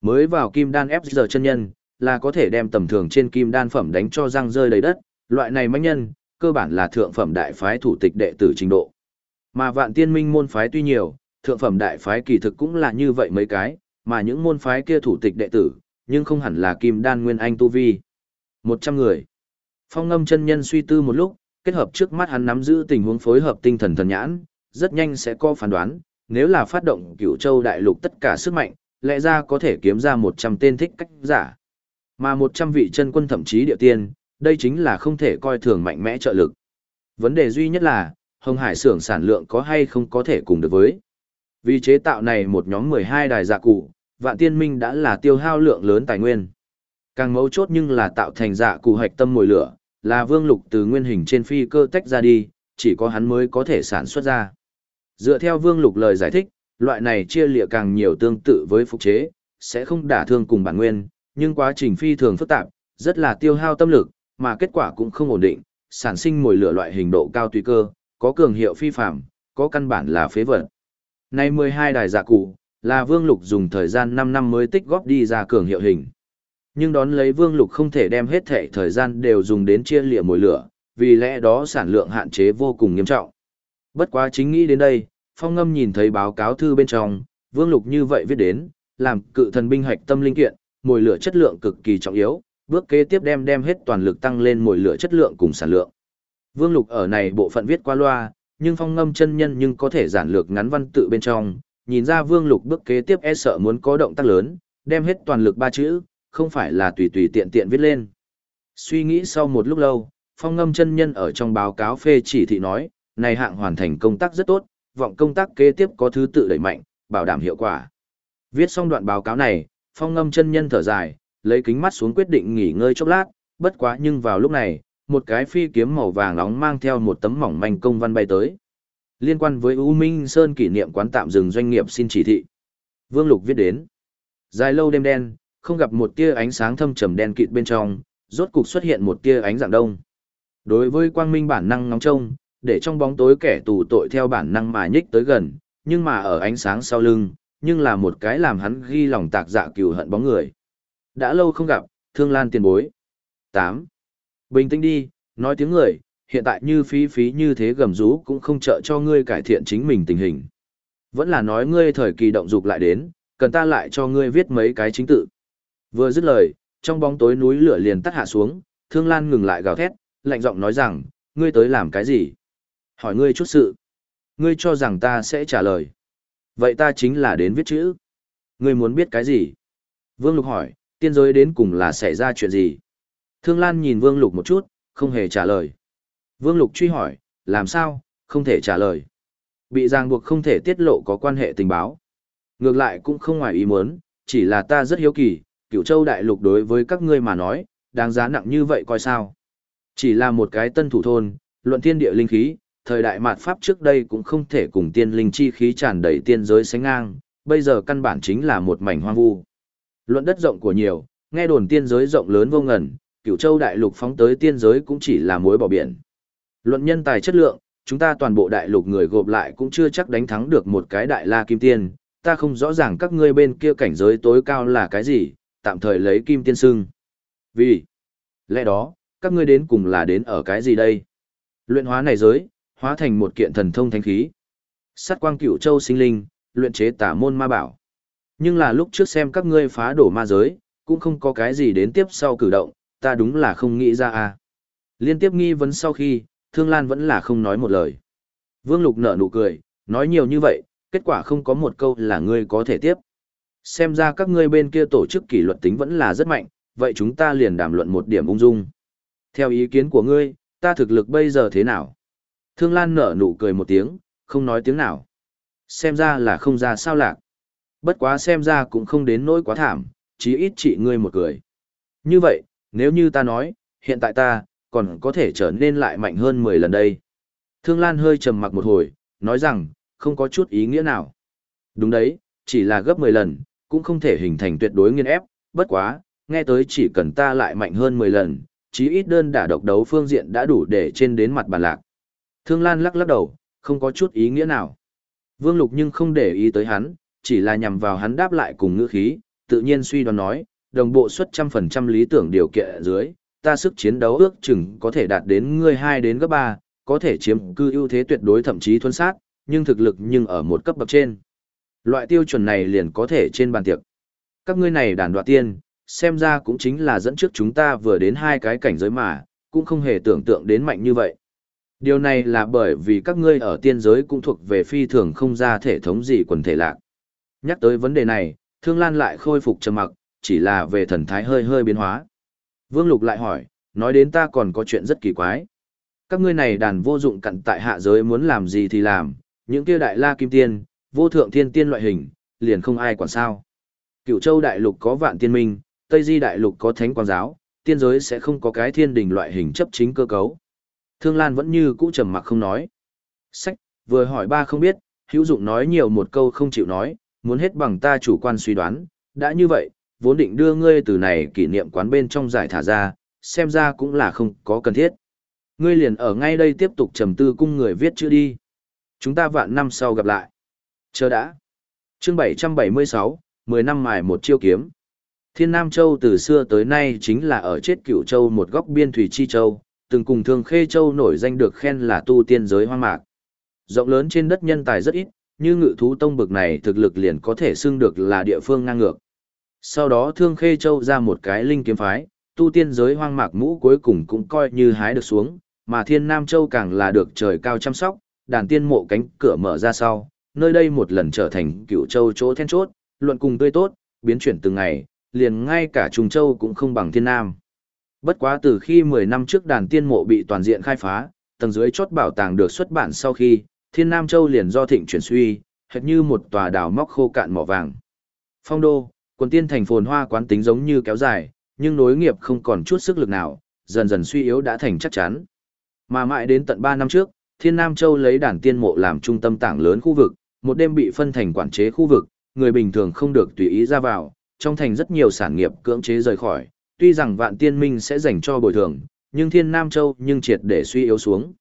Mới vào kim đan FG chân nhân, là có thể đem tầm thường trên kim đan phẩm đánh cho răng rơi đầy đất, loại này manh nhân, cơ bản là thượng phẩm đại phái thủ tịch đệ tử trình độ. Mà vạn tiên minh môn phái tuy nhiều, thượng phẩm đại phái kỳ thực cũng là như vậy mấy cái, mà những môn phái kia thủ tịch đệ tử, nhưng không hẳn là kim đan nguyên anh tu vi. 100 người. Phong ngâm chân nhân suy tư một lúc, kết hợp trước mắt hắn nắm giữ tình huống phối hợp tinh thần thần nhãn, rất nhanh sẽ có phán đoán, nếu là phát động cửu châu đại lục tất cả sức mạnh, lẽ ra có thể kiếm ra 100 tên thích cách giả. Mà 100 vị chân quân thậm chí địa tiên, đây chính là không thể coi thường mạnh mẽ trợ lực. Vấn đề duy nhất là, Hồng Hải xưởng sản lượng có hay không có thể cùng được với. Vì chế tạo này một nhóm 12 đài dạ cụ, vạn tiên minh đã là tiêu hao lượng lớn tài nguyên. Càng mấu chốt nhưng là tạo thành dạ cụ hạch tâm mồi lửa, là vương lục từ nguyên hình trên phi cơ tách ra đi, chỉ có hắn mới có thể sản xuất ra. Dựa theo vương lục lời giải thích, loại này chia lịa càng nhiều tương tự với phục chế, sẽ không đả thương cùng bản nguyên, nhưng quá trình phi thường phức tạp, rất là tiêu hao tâm lực, mà kết quả cũng không ổn định, sản sinh mồi lửa loại hình độ cao tùy cơ, có cường hiệu phi phạm, có căn bản là phế vật. Nay 12 đài giả cụ, là Vương Lục dùng thời gian 5 năm mới tích góp đi ra cường hiệu hình. Nhưng đón lấy Vương Lục không thể đem hết thể thời gian đều dùng đến chia lịa mồi lửa, vì lẽ đó sản lượng hạn chế vô cùng nghiêm trọng. Bất quá chính nghĩ đến đây, Phong Ngâm nhìn thấy báo cáo thư bên trong, Vương Lục như vậy viết đến, làm cự thần binh hạch tâm linh kiện, mồi lửa chất lượng cực kỳ trọng yếu, bước kế tiếp đem đem hết toàn lực tăng lên mồi lửa chất lượng cùng sản lượng. Vương Lục ở này bộ phận viết qua loa, nhưng Phong Ngâm chân nhân nhưng có thể giản lược ngắn văn tự bên trong, nhìn ra Vương Lục bước kế tiếp e sợ muốn có động tác lớn, đem hết toàn lực ba chữ, không phải là tùy tùy tiện tiện viết lên. Suy nghĩ sau một lúc lâu, Phong Ngâm chân nhân ở trong báo cáo phê chỉ thị nói, này hạng hoàn thành công tác rất tốt, vọng công tác kế tiếp có thứ tự đẩy mạnh, bảo đảm hiệu quả. Viết xong đoạn báo cáo này, Phong Ngâm chân nhân thở dài, lấy kính mắt xuống quyết định nghỉ ngơi chốc lát, bất quá nhưng vào lúc này, một cái phi kiếm màu vàng nóng mang theo một tấm mỏng manh công văn bay tới. Liên quan với U Minh Sơn kỷ niệm quán tạm dừng doanh nghiệp xin chỉ thị. Vương Lục viết đến. Dài lâu đêm đen, không gặp một tia ánh sáng thâm trầm đen kịt bên trong, rốt cục xuất hiện một tia ánh dạng đông. Đối với quang minh bản năng nóng trông, để trong bóng tối kẻ tù tội theo bản năng mà nhích tới gần, nhưng mà ở ánh sáng sau lưng, nhưng là một cái làm hắn ghi lòng tạc dạ cừu hận bóng người. Đã lâu không gặp, thương lan tiền bối. 8. Bình tĩnh đi, nói tiếng người, hiện tại như phí phí như thế gầm rú cũng không trợ cho ngươi cải thiện chính mình tình hình. Vẫn là nói ngươi thời kỳ động dục lại đến, cần ta lại cho ngươi viết mấy cái chính tự. Vừa dứt lời, trong bóng tối núi lửa liền tắt hạ xuống, Thương Lan ngừng lại gào thét, lạnh giọng nói rằng, ngươi tới làm cái gì? Hỏi ngươi chút sự. Ngươi cho rằng ta sẽ trả lời. Vậy ta chính là đến viết chữ. Ngươi muốn biết cái gì? Vương Lục hỏi, tiên giới đến cùng là xảy ra chuyện gì? Thương Lan nhìn Vương Lục một chút, không hề trả lời. Vương Lục truy hỏi, làm sao, không thể trả lời. Bị ràng buộc không thể tiết lộ có quan hệ tình báo. Ngược lại cũng không ngoài ý muốn, chỉ là ta rất hiếu kỳ, cửu châu đại lục đối với các ngươi mà nói, đáng giá nặng như vậy coi sao. Chỉ là một cái tân thủ thôn, luận thiên địa linh khí, thời đại mạt pháp trước đây cũng không thể cùng tiên linh chi khí tràn đầy tiên giới sánh ngang, bây giờ căn bản chính là một mảnh hoang vu. Luận đất rộng của nhiều, nghe đồn tiên giới rộng lớn vô ngần, cửu châu đại lục phóng tới tiên giới cũng chỉ là mối bỏ biển. Luận nhân tài chất lượng, chúng ta toàn bộ đại lục người gộp lại cũng chưa chắc đánh thắng được một cái đại la kim tiên, ta không rõ ràng các ngươi bên kia cảnh giới tối cao là cái gì, tạm thời lấy kim tiên sưng. Vì, lẽ đó, các ngươi đến cùng là đến ở cái gì đây? Luyện hóa này giới, hóa thành một kiện thần thông thánh khí. Sát quang cửu châu sinh linh, luyện chế tả môn ma bảo. Nhưng là lúc trước xem các ngươi phá đổ ma giới, cũng không có cái gì đến tiếp sau cử động, ta đúng là không nghĩ ra à. Liên tiếp nghi vấn sau khi, Thương Lan vẫn là không nói một lời. Vương Lục nở nụ cười, nói nhiều như vậy, kết quả không có một câu là ngươi có thể tiếp. Xem ra các ngươi bên kia tổ chức kỷ luật tính vẫn là rất mạnh, vậy chúng ta liền đàm luận một điểm ung dung. Theo ý kiến của ngươi, ta thực lực bây giờ thế nào? Thương Lan nở nụ cười một tiếng, không nói tiếng nào. Xem ra là không ra sao lạc. Bất quá xem ra cũng không đến nỗi quá thảm, chí ít chị ngươi một cười. Như vậy, nếu như ta nói, hiện tại ta, còn có thể trở nên lại mạnh hơn 10 lần đây. Thương Lan hơi trầm mặc một hồi, nói rằng, không có chút ý nghĩa nào. Đúng đấy, chỉ là gấp 10 lần, cũng không thể hình thành tuyệt đối nghiên ép, bất quá, nghe tới chỉ cần ta lại mạnh hơn 10 lần, chí ít đơn đả độc đấu phương diện đã đủ để trên đến mặt bàn lạc. Thương Lan lắc lắc đầu, không có chút ý nghĩa nào. Vương Lục nhưng không để ý tới hắn, chỉ là nhằm vào hắn đáp lại cùng ngữ khí, tự nhiên suy đoán nói, đồng bộ suất trăm phần trăm lý tưởng điều kiện dưới, ta sức chiến đấu ước chừng có thể đạt đến ngươi hai đến gấp ba, có thể chiếm cư ưu thế tuyệt đối thậm chí thuần sát, nhưng thực lực nhưng ở một cấp bậc trên. Loại tiêu chuẩn này liền có thể trên bàn tiệc. Các ngươi này đàn đoạt tiên, xem ra cũng chính là dẫn trước chúng ta vừa đến hai cái cảnh giới mà, cũng không hề tưởng tượng đến mạnh như vậy. Điều này là bởi vì các ngươi ở tiên giới cũng thuộc về phi thường không ra thể thống gì quần thể lạc. Nhắc tới vấn đề này, Thương Lan lại khôi phục trầm mặc, chỉ là về thần thái hơi hơi biến hóa. Vương Lục lại hỏi, nói đến ta còn có chuyện rất kỳ quái. Các ngươi này đàn vô dụng cặn tại hạ giới muốn làm gì thì làm, những kia đại la kim tiên, vô thượng thiên tiên loại hình, liền không ai quản sao. Cựu châu đại lục có vạn tiên minh, Tây Di đại lục có thánh quang giáo, tiên giới sẽ không có cái thiên đình loại hình chấp chính cơ cấu. Thương Lan vẫn như cũ trầm mặc không nói. Sách, vừa hỏi ba không biết, hữu dụng nói nhiều một câu không chịu nói, muốn hết bằng ta chủ quan suy đoán, đã như vậy, vốn định đưa ngươi từ này kỷ niệm quán bên trong giải thả ra, xem ra cũng là không có cần thiết. Ngươi liền ở ngay đây tiếp tục trầm tư cung người viết chữ đi. Chúng ta vạn năm sau gặp lại. Chờ đã. Chương 776, 10 năm mài một chiêu kiếm. Thiên Nam Châu từ xưa tới nay chính là ở chết cửu châu một góc biên thủy chi châu, từng cùng thường khê châu nổi danh được khen là tu tiên giới hoang mạc. Rộng lớn trên đất nhân tài rất ít, như ngự thú tông bực này thực lực liền có thể xưng được là địa phương ngang ngược. Sau đó thương khê châu ra một cái linh kiếm phái, tu tiên giới hoang mạc mũ cuối cùng cũng coi như hái được xuống, mà thiên nam châu càng là được trời cao chăm sóc, đàn tiên mộ cánh cửa mở ra sau, nơi đây một lần trở thành cựu châu chỗ then chốt, luận cùng tươi tốt, biến chuyển từng ngày, liền ngay cả trùng châu cũng không bằng thiên nam. Bất quá từ khi 10 năm trước đàn tiên mộ bị toàn diện khai phá, tầng dưới chốt bảo tàng được xuất bản sau khi, thiên nam châu liền do thịnh chuyển suy, hệt như một tòa đảo móc khô cạn mỏ vàng. Phong đô, quần tiên thành phồn hoa quán tính giống như kéo dài, nhưng nối nghiệp không còn chút sức lực nào, dần dần suy yếu đã thành chắc chắn. Mà mãi đến tận 3 năm trước, Thiên Nam Châu lấy đàn tiên mộ làm trung tâm tảng lớn khu vực, một đêm bị phân thành quản chế khu vực, người bình thường không được tùy ý ra vào, trong thành rất nhiều sản nghiệp cưỡng chế rời khỏi, tuy rằng vạn tiên minh sẽ dành cho bồi thường, nhưng Thiên Nam Châu nhưng triệt để suy yếu xuống.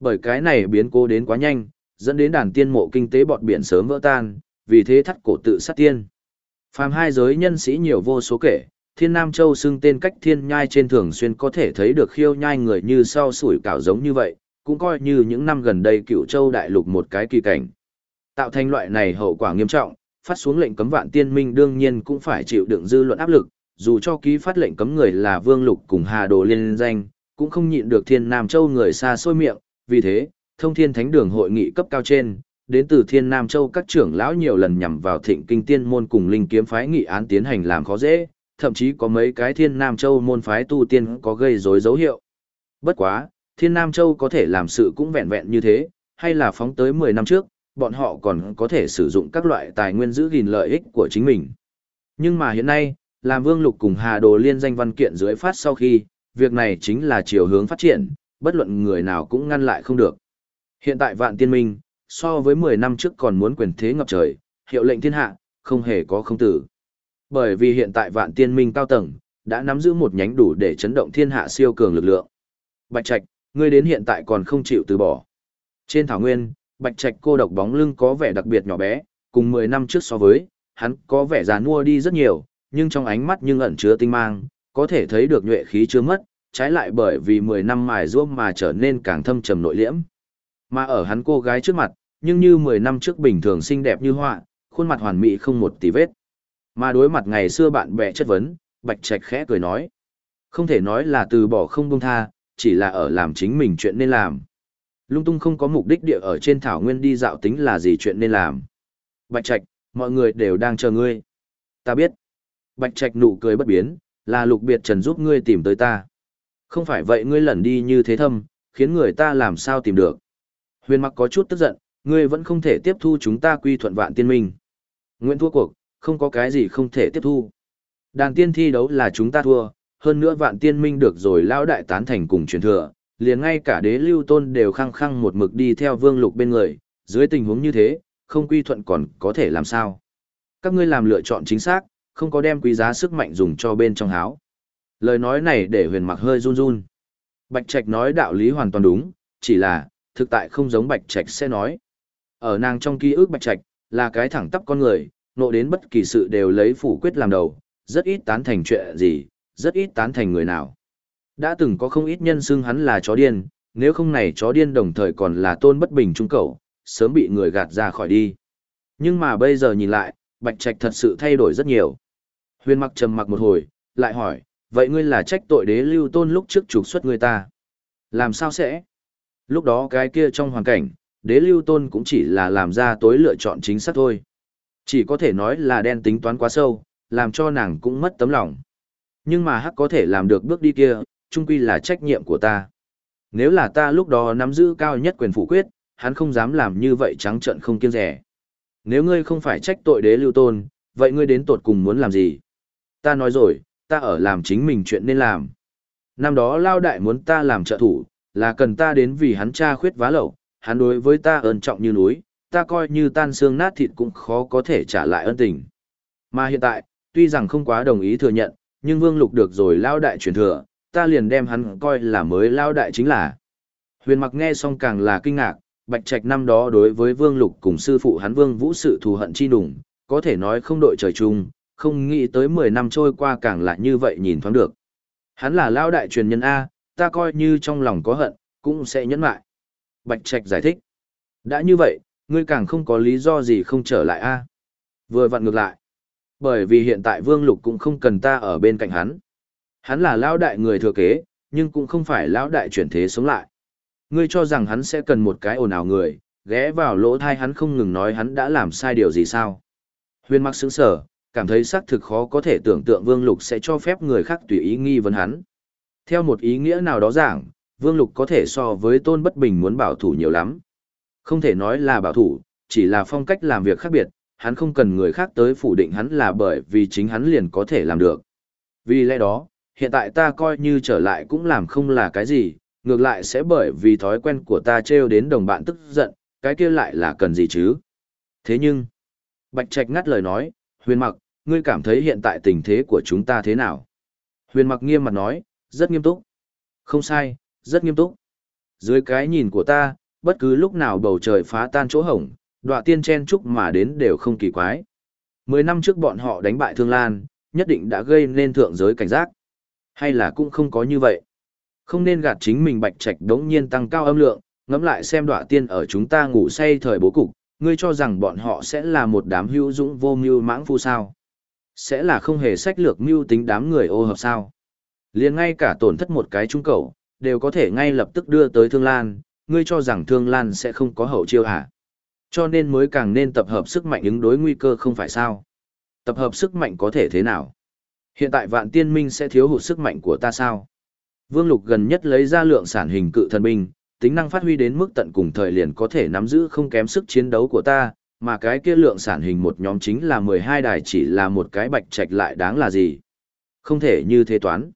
Bởi cái này biến cố đến quá nhanh, dẫn đến đàn tiên mộ kinh tế bọt biển sớm vỡ tan, vì thế thắt cổ tự sát tiên. Phàm hai giới nhân sĩ nhiều vô số kể, Thiên Nam Châu xưng tên cách thiên nhai trên thường xuyên có thể thấy được khiêu nhai người như sau sủi cảo giống như vậy, cũng coi như những năm gần đây cựu châu đại lục một cái kỳ cảnh. Tạo thành loại này hậu quả nghiêm trọng, phát xuống lệnh cấm vạn tiên minh đương nhiên cũng phải chịu đựng dư luận áp lực, dù cho ký phát lệnh cấm người là Vương Lục cùng Hà Đồ liên danh, cũng không nhịn được Thiên Nam Châu người xa xôi miệng, vì thế, thông thiên thánh đường hội nghị cấp cao trên, đến từ Thiên Nam Châu các trưởng lão nhiều lần nhằm vào thịnh kinh tiên môn cùng linh kiếm phái nghị án tiến hành làm khó dễ, thậm chí có mấy cái Thiên Nam Châu môn phái tu tiên có gây rối dấu hiệu. Bất quá, Thiên Nam Châu có thể làm sự cũng vẹn vẹn như thế, hay là phóng tới 10 năm trước, bọn họ còn có thể sử dụng các loại tài nguyên giữ gìn lợi ích của chính mình. Nhưng mà hiện nay, làm Vương Lục cùng Hà Đồ liên danh văn kiện dưới phát sau khi, việc này chính là chiều hướng phát triển, bất luận người nào cũng ngăn lại không được. Hiện tại vạn tiên minh, so với 10 năm trước còn muốn quyền thế ngập trời, hiệu lệnh thiên hạ, không hề có không tử. Bởi vì hiện tại vạn tiên minh cao tầng, đã nắm giữ một nhánh đủ để chấn động thiên hạ siêu cường lực lượng. Bạch Trạch, ngươi đến hiện tại còn không chịu từ bỏ. Trên thảo nguyên, Bạch Trạch cô độc bóng lưng có vẻ đặc biệt nhỏ bé, cùng 10 năm trước so với, hắn có vẻ già nua đi rất nhiều, nhưng trong ánh mắt nhưng ẩn chứa tinh mang, có thể thấy được nhuệ khí chưa mất, trái lại bởi vì 10 năm mài giũa mà trở nên càng thâm trầm nội liễm. Mà ở hắn cô gái trước mặt, nhưng như 10 năm trước bình thường xinh đẹp như họa, khuôn mặt hoàn mỹ không một tí vết. Mà đối mặt ngày xưa bạn bè chất vấn, Bạch Trạch khẽ cười nói. Không thể nói là từ bỏ không buông tha, chỉ là ở làm chính mình chuyện nên làm. Lung tung không có mục đích địa ở trên thảo nguyên đi dạo tính là gì chuyện nên làm. Bạch Trạch, mọi người đều đang chờ ngươi. Ta biết. Bạch Trạch nụ cười bất biến, là lục biệt trần giúp ngươi tìm tới ta. Không phải vậy ngươi lẩn đi như thế thâm, khiến người ta làm sao tìm được. Huyền mặc có chút tức giận, ngươi vẫn không thể tiếp thu chúng ta quy thuận vạn tiên minh. Nguyễn thua cuộc, không có cái gì không thể tiếp thu. Đàn tiên thi đấu là chúng ta thua, hơn nữa vạn tiên minh được rồi lão đại tán thành cùng truyền thừa, liền ngay cả đế lưu tôn đều khăng khăng một mực đi theo vương lục bên người, dưới tình huống như thế, không quy thuận còn có thể làm sao. Các ngươi làm lựa chọn chính xác, không có đem quý giá sức mạnh dùng cho bên trong háo. Lời nói này để huyền mặc hơi run run. Bạch Trạch nói đạo lý hoàn toàn đúng, chỉ là, thực tại không giống Bạch Trạch sẽ nói. Ở nàng trong ký ức Bạch Trạch, là cái thẳng tắp con người, nộ đến bất kỳ sự đều lấy phủ quyết làm đầu, rất ít tán thành chuyện gì, rất ít tán thành người nào. Đã từng có không ít nhân xưng hắn là chó điên, nếu không này chó điên đồng thời còn là tôn bất bình trung cầu, sớm bị người gạt ra khỏi đi. Nhưng mà bây giờ nhìn lại, Bạch Trạch thật sự thay đổi rất nhiều. Huyền mặc trầm mặc một hồi, lại hỏi, vậy ngươi là trách tội đế lưu tôn lúc trước trục xuất người ta. Làm sao sẽ? Lúc đó cái kia trong hoàn cảnh, đế lưu tôn cũng chỉ là làm ra tối lựa chọn chính xác thôi. Chỉ có thể nói là đen tính toán quá sâu, làm cho nàng cũng mất tấm lòng. Nhưng mà hắc có thể làm được bước đi kia, chung quy là trách nhiệm của ta. Nếu là ta lúc đó nắm giữ cao nhất quyền phủ quyết, hắn không dám làm như vậy trắng trận không kiêng rẻ. Nếu ngươi không phải trách tội đế lưu tôn, vậy ngươi đến tột cùng muốn làm gì? Ta nói rồi, ta ở làm chính mình chuyện nên làm. Năm đó lao đại muốn ta làm trợ thủ, là cần ta đến vì hắn cha khuyết vá lậu, hắn đối với ta ơn trọng như núi, ta coi như tan xương nát thịt cũng khó có thể trả lại ân tình. Mà hiện tại, tuy rằng không quá đồng ý thừa nhận, nhưng Vương Lục được rồi lao đại truyền thừa, ta liền đem hắn coi là mới lao đại chính là. Huyền mặc nghe xong càng là kinh ngạc, Bạch Trạch năm đó đối với Vương Lục cùng sư phụ hắn Vương Vũ sự thù hận chi nùng, có thể nói không đội trời chung, không nghĩ tới 10 năm trôi qua càng lại như vậy nhìn thoáng được. Hắn là lao đại truyền nhân A, ta coi như trong lòng có hận, cũng sẽ nhẫn lại. Bạch Trạch giải thích. Đã như vậy, ngươi càng không có lý do gì không trở lại A. Vừa vặn ngược lại. Bởi vì hiện tại Vương Lục cũng không cần ta ở bên cạnh hắn. Hắn là lão đại người thừa kế, nhưng cũng không phải lão đại chuyển thế sống lại. Ngươi cho rằng hắn sẽ cần một cái ồn ào người, ghé vào lỗ thai hắn không ngừng nói hắn đã làm sai điều gì sao. Huyên mặc sững sở, cảm thấy xác thực khó có thể tưởng tượng Vương Lục sẽ cho phép người khác tùy ý nghi vấn hắn. Theo một ý nghĩa nào đó giảng, Vương Lục có thể so với Tôn Bất Bình muốn bảo thủ nhiều lắm. Không thể nói là bảo thủ, chỉ là phong cách làm việc khác biệt, hắn không cần người khác tới phủ định hắn là bởi vì chính hắn liền có thể làm được. Vì lẽ đó, hiện tại ta coi như trở lại cũng làm không là cái gì, ngược lại sẽ bởi vì thói quen của ta trêu đến đồng bạn tức giận, cái kia lại là cần gì chứ. Thế nhưng, Bạch Trạch ngắt lời nói, huyền mặc, ngươi cảm thấy hiện tại tình thế của chúng ta thế nào? Huyền mặc nghiêm mặt nói, rất nghiêm túc. Không sai, rất nghiêm túc. Dưới cái nhìn của ta, bất cứ lúc nào bầu trời phá tan chỗ hổng, đọa tiên chen chúc mà đến đều không kỳ quái. Mười năm trước bọn họ đánh bại Thương Lan, nhất định đã gây nên thượng giới cảnh giác. Hay là cũng không có như vậy. Không nên gạt chính mình bạch trạch đống nhiên tăng cao âm lượng, ngẫm lại xem đọa tiên ở chúng ta ngủ say thời bố cục, ngươi cho rằng bọn họ sẽ là một đám hữu dũng vô mưu mãng phu sao. Sẽ là không hề sách lược mưu tính đám người ô hợp sao. liền ngay cả tổn thất một cái trung cầu, đều có thể ngay lập tức đưa tới Thương Lan, ngươi cho rằng Thương Lan sẽ không có hậu chiêu hả? Cho nên mới càng nên tập hợp sức mạnh ứng đối nguy cơ không phải sao. Tập hợp sức mạnh có thể thế nào? Hiện tại vạn tiên minh sẽ thiếu hụt sức mạnh của ta sao? Vương Lục gần nhất lấy ra lượng sản hình cự thần binh, tính năng phát huy đến mức tận cùng thời liền có thể nắm giữ không kém sức chiến đấu của ta, mà cái kia lượng sản hình một nhóm chính là 12 đài chỉ là một cái bạch trạch lại đáng là gì. Không thể như thế toán.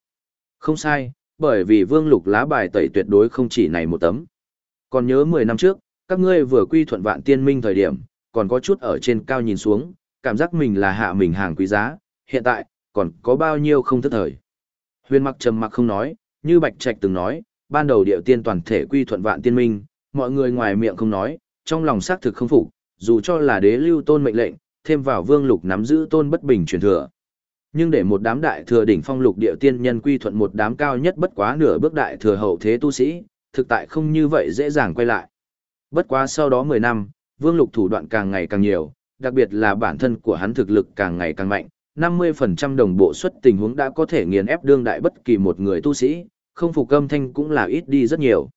Không sai, bởi vì Vương Lục lá bài tẩy tuyệt đối không chỉ này một tấm. Còn nhớ 10 năm trước, các ngươi vừa quy thuận vạn tiên minh thời điểm, còn có chút ở trên cao nhìn xuống, cảm giác mình là hạ mình hàng quý giá, hiện tại, còn có bao nhiêu không thức thời. Huyền mặc trầm mặc không nói, như Bạch Trạch từng nói, ban đầu điệu tiên toàn thể quy thuận vạn tiên minh, mọi người ngoài miệng không nói, trong lòng xác thực không phục, dù cho là đế lưu tôn mệnh lệnh, thêm vào vương lục nắm giữ tôn bất bình truyền thừa. Nhưng để một đám đại thừa đỉnh phong lục điệu tiên nhân quy thuận một đám cao nhất bất quá nửa bước đại thừa hậu thế tu sĩ, thực tại không như vậy dễ dàng quay lại. Bất quá sau đó 10 năm, Vương Lục thủ đoạn càng ngày càng nhiều, đặc biệt là bản thân của hắn thực lực càng ngày càng mạnh, 50% đồng bộ suất tình huống đã có thể nghiền ép đương đại bất kỳ một người tu sĩ, không phục âm thanh cũng là ít đi rất nhiều.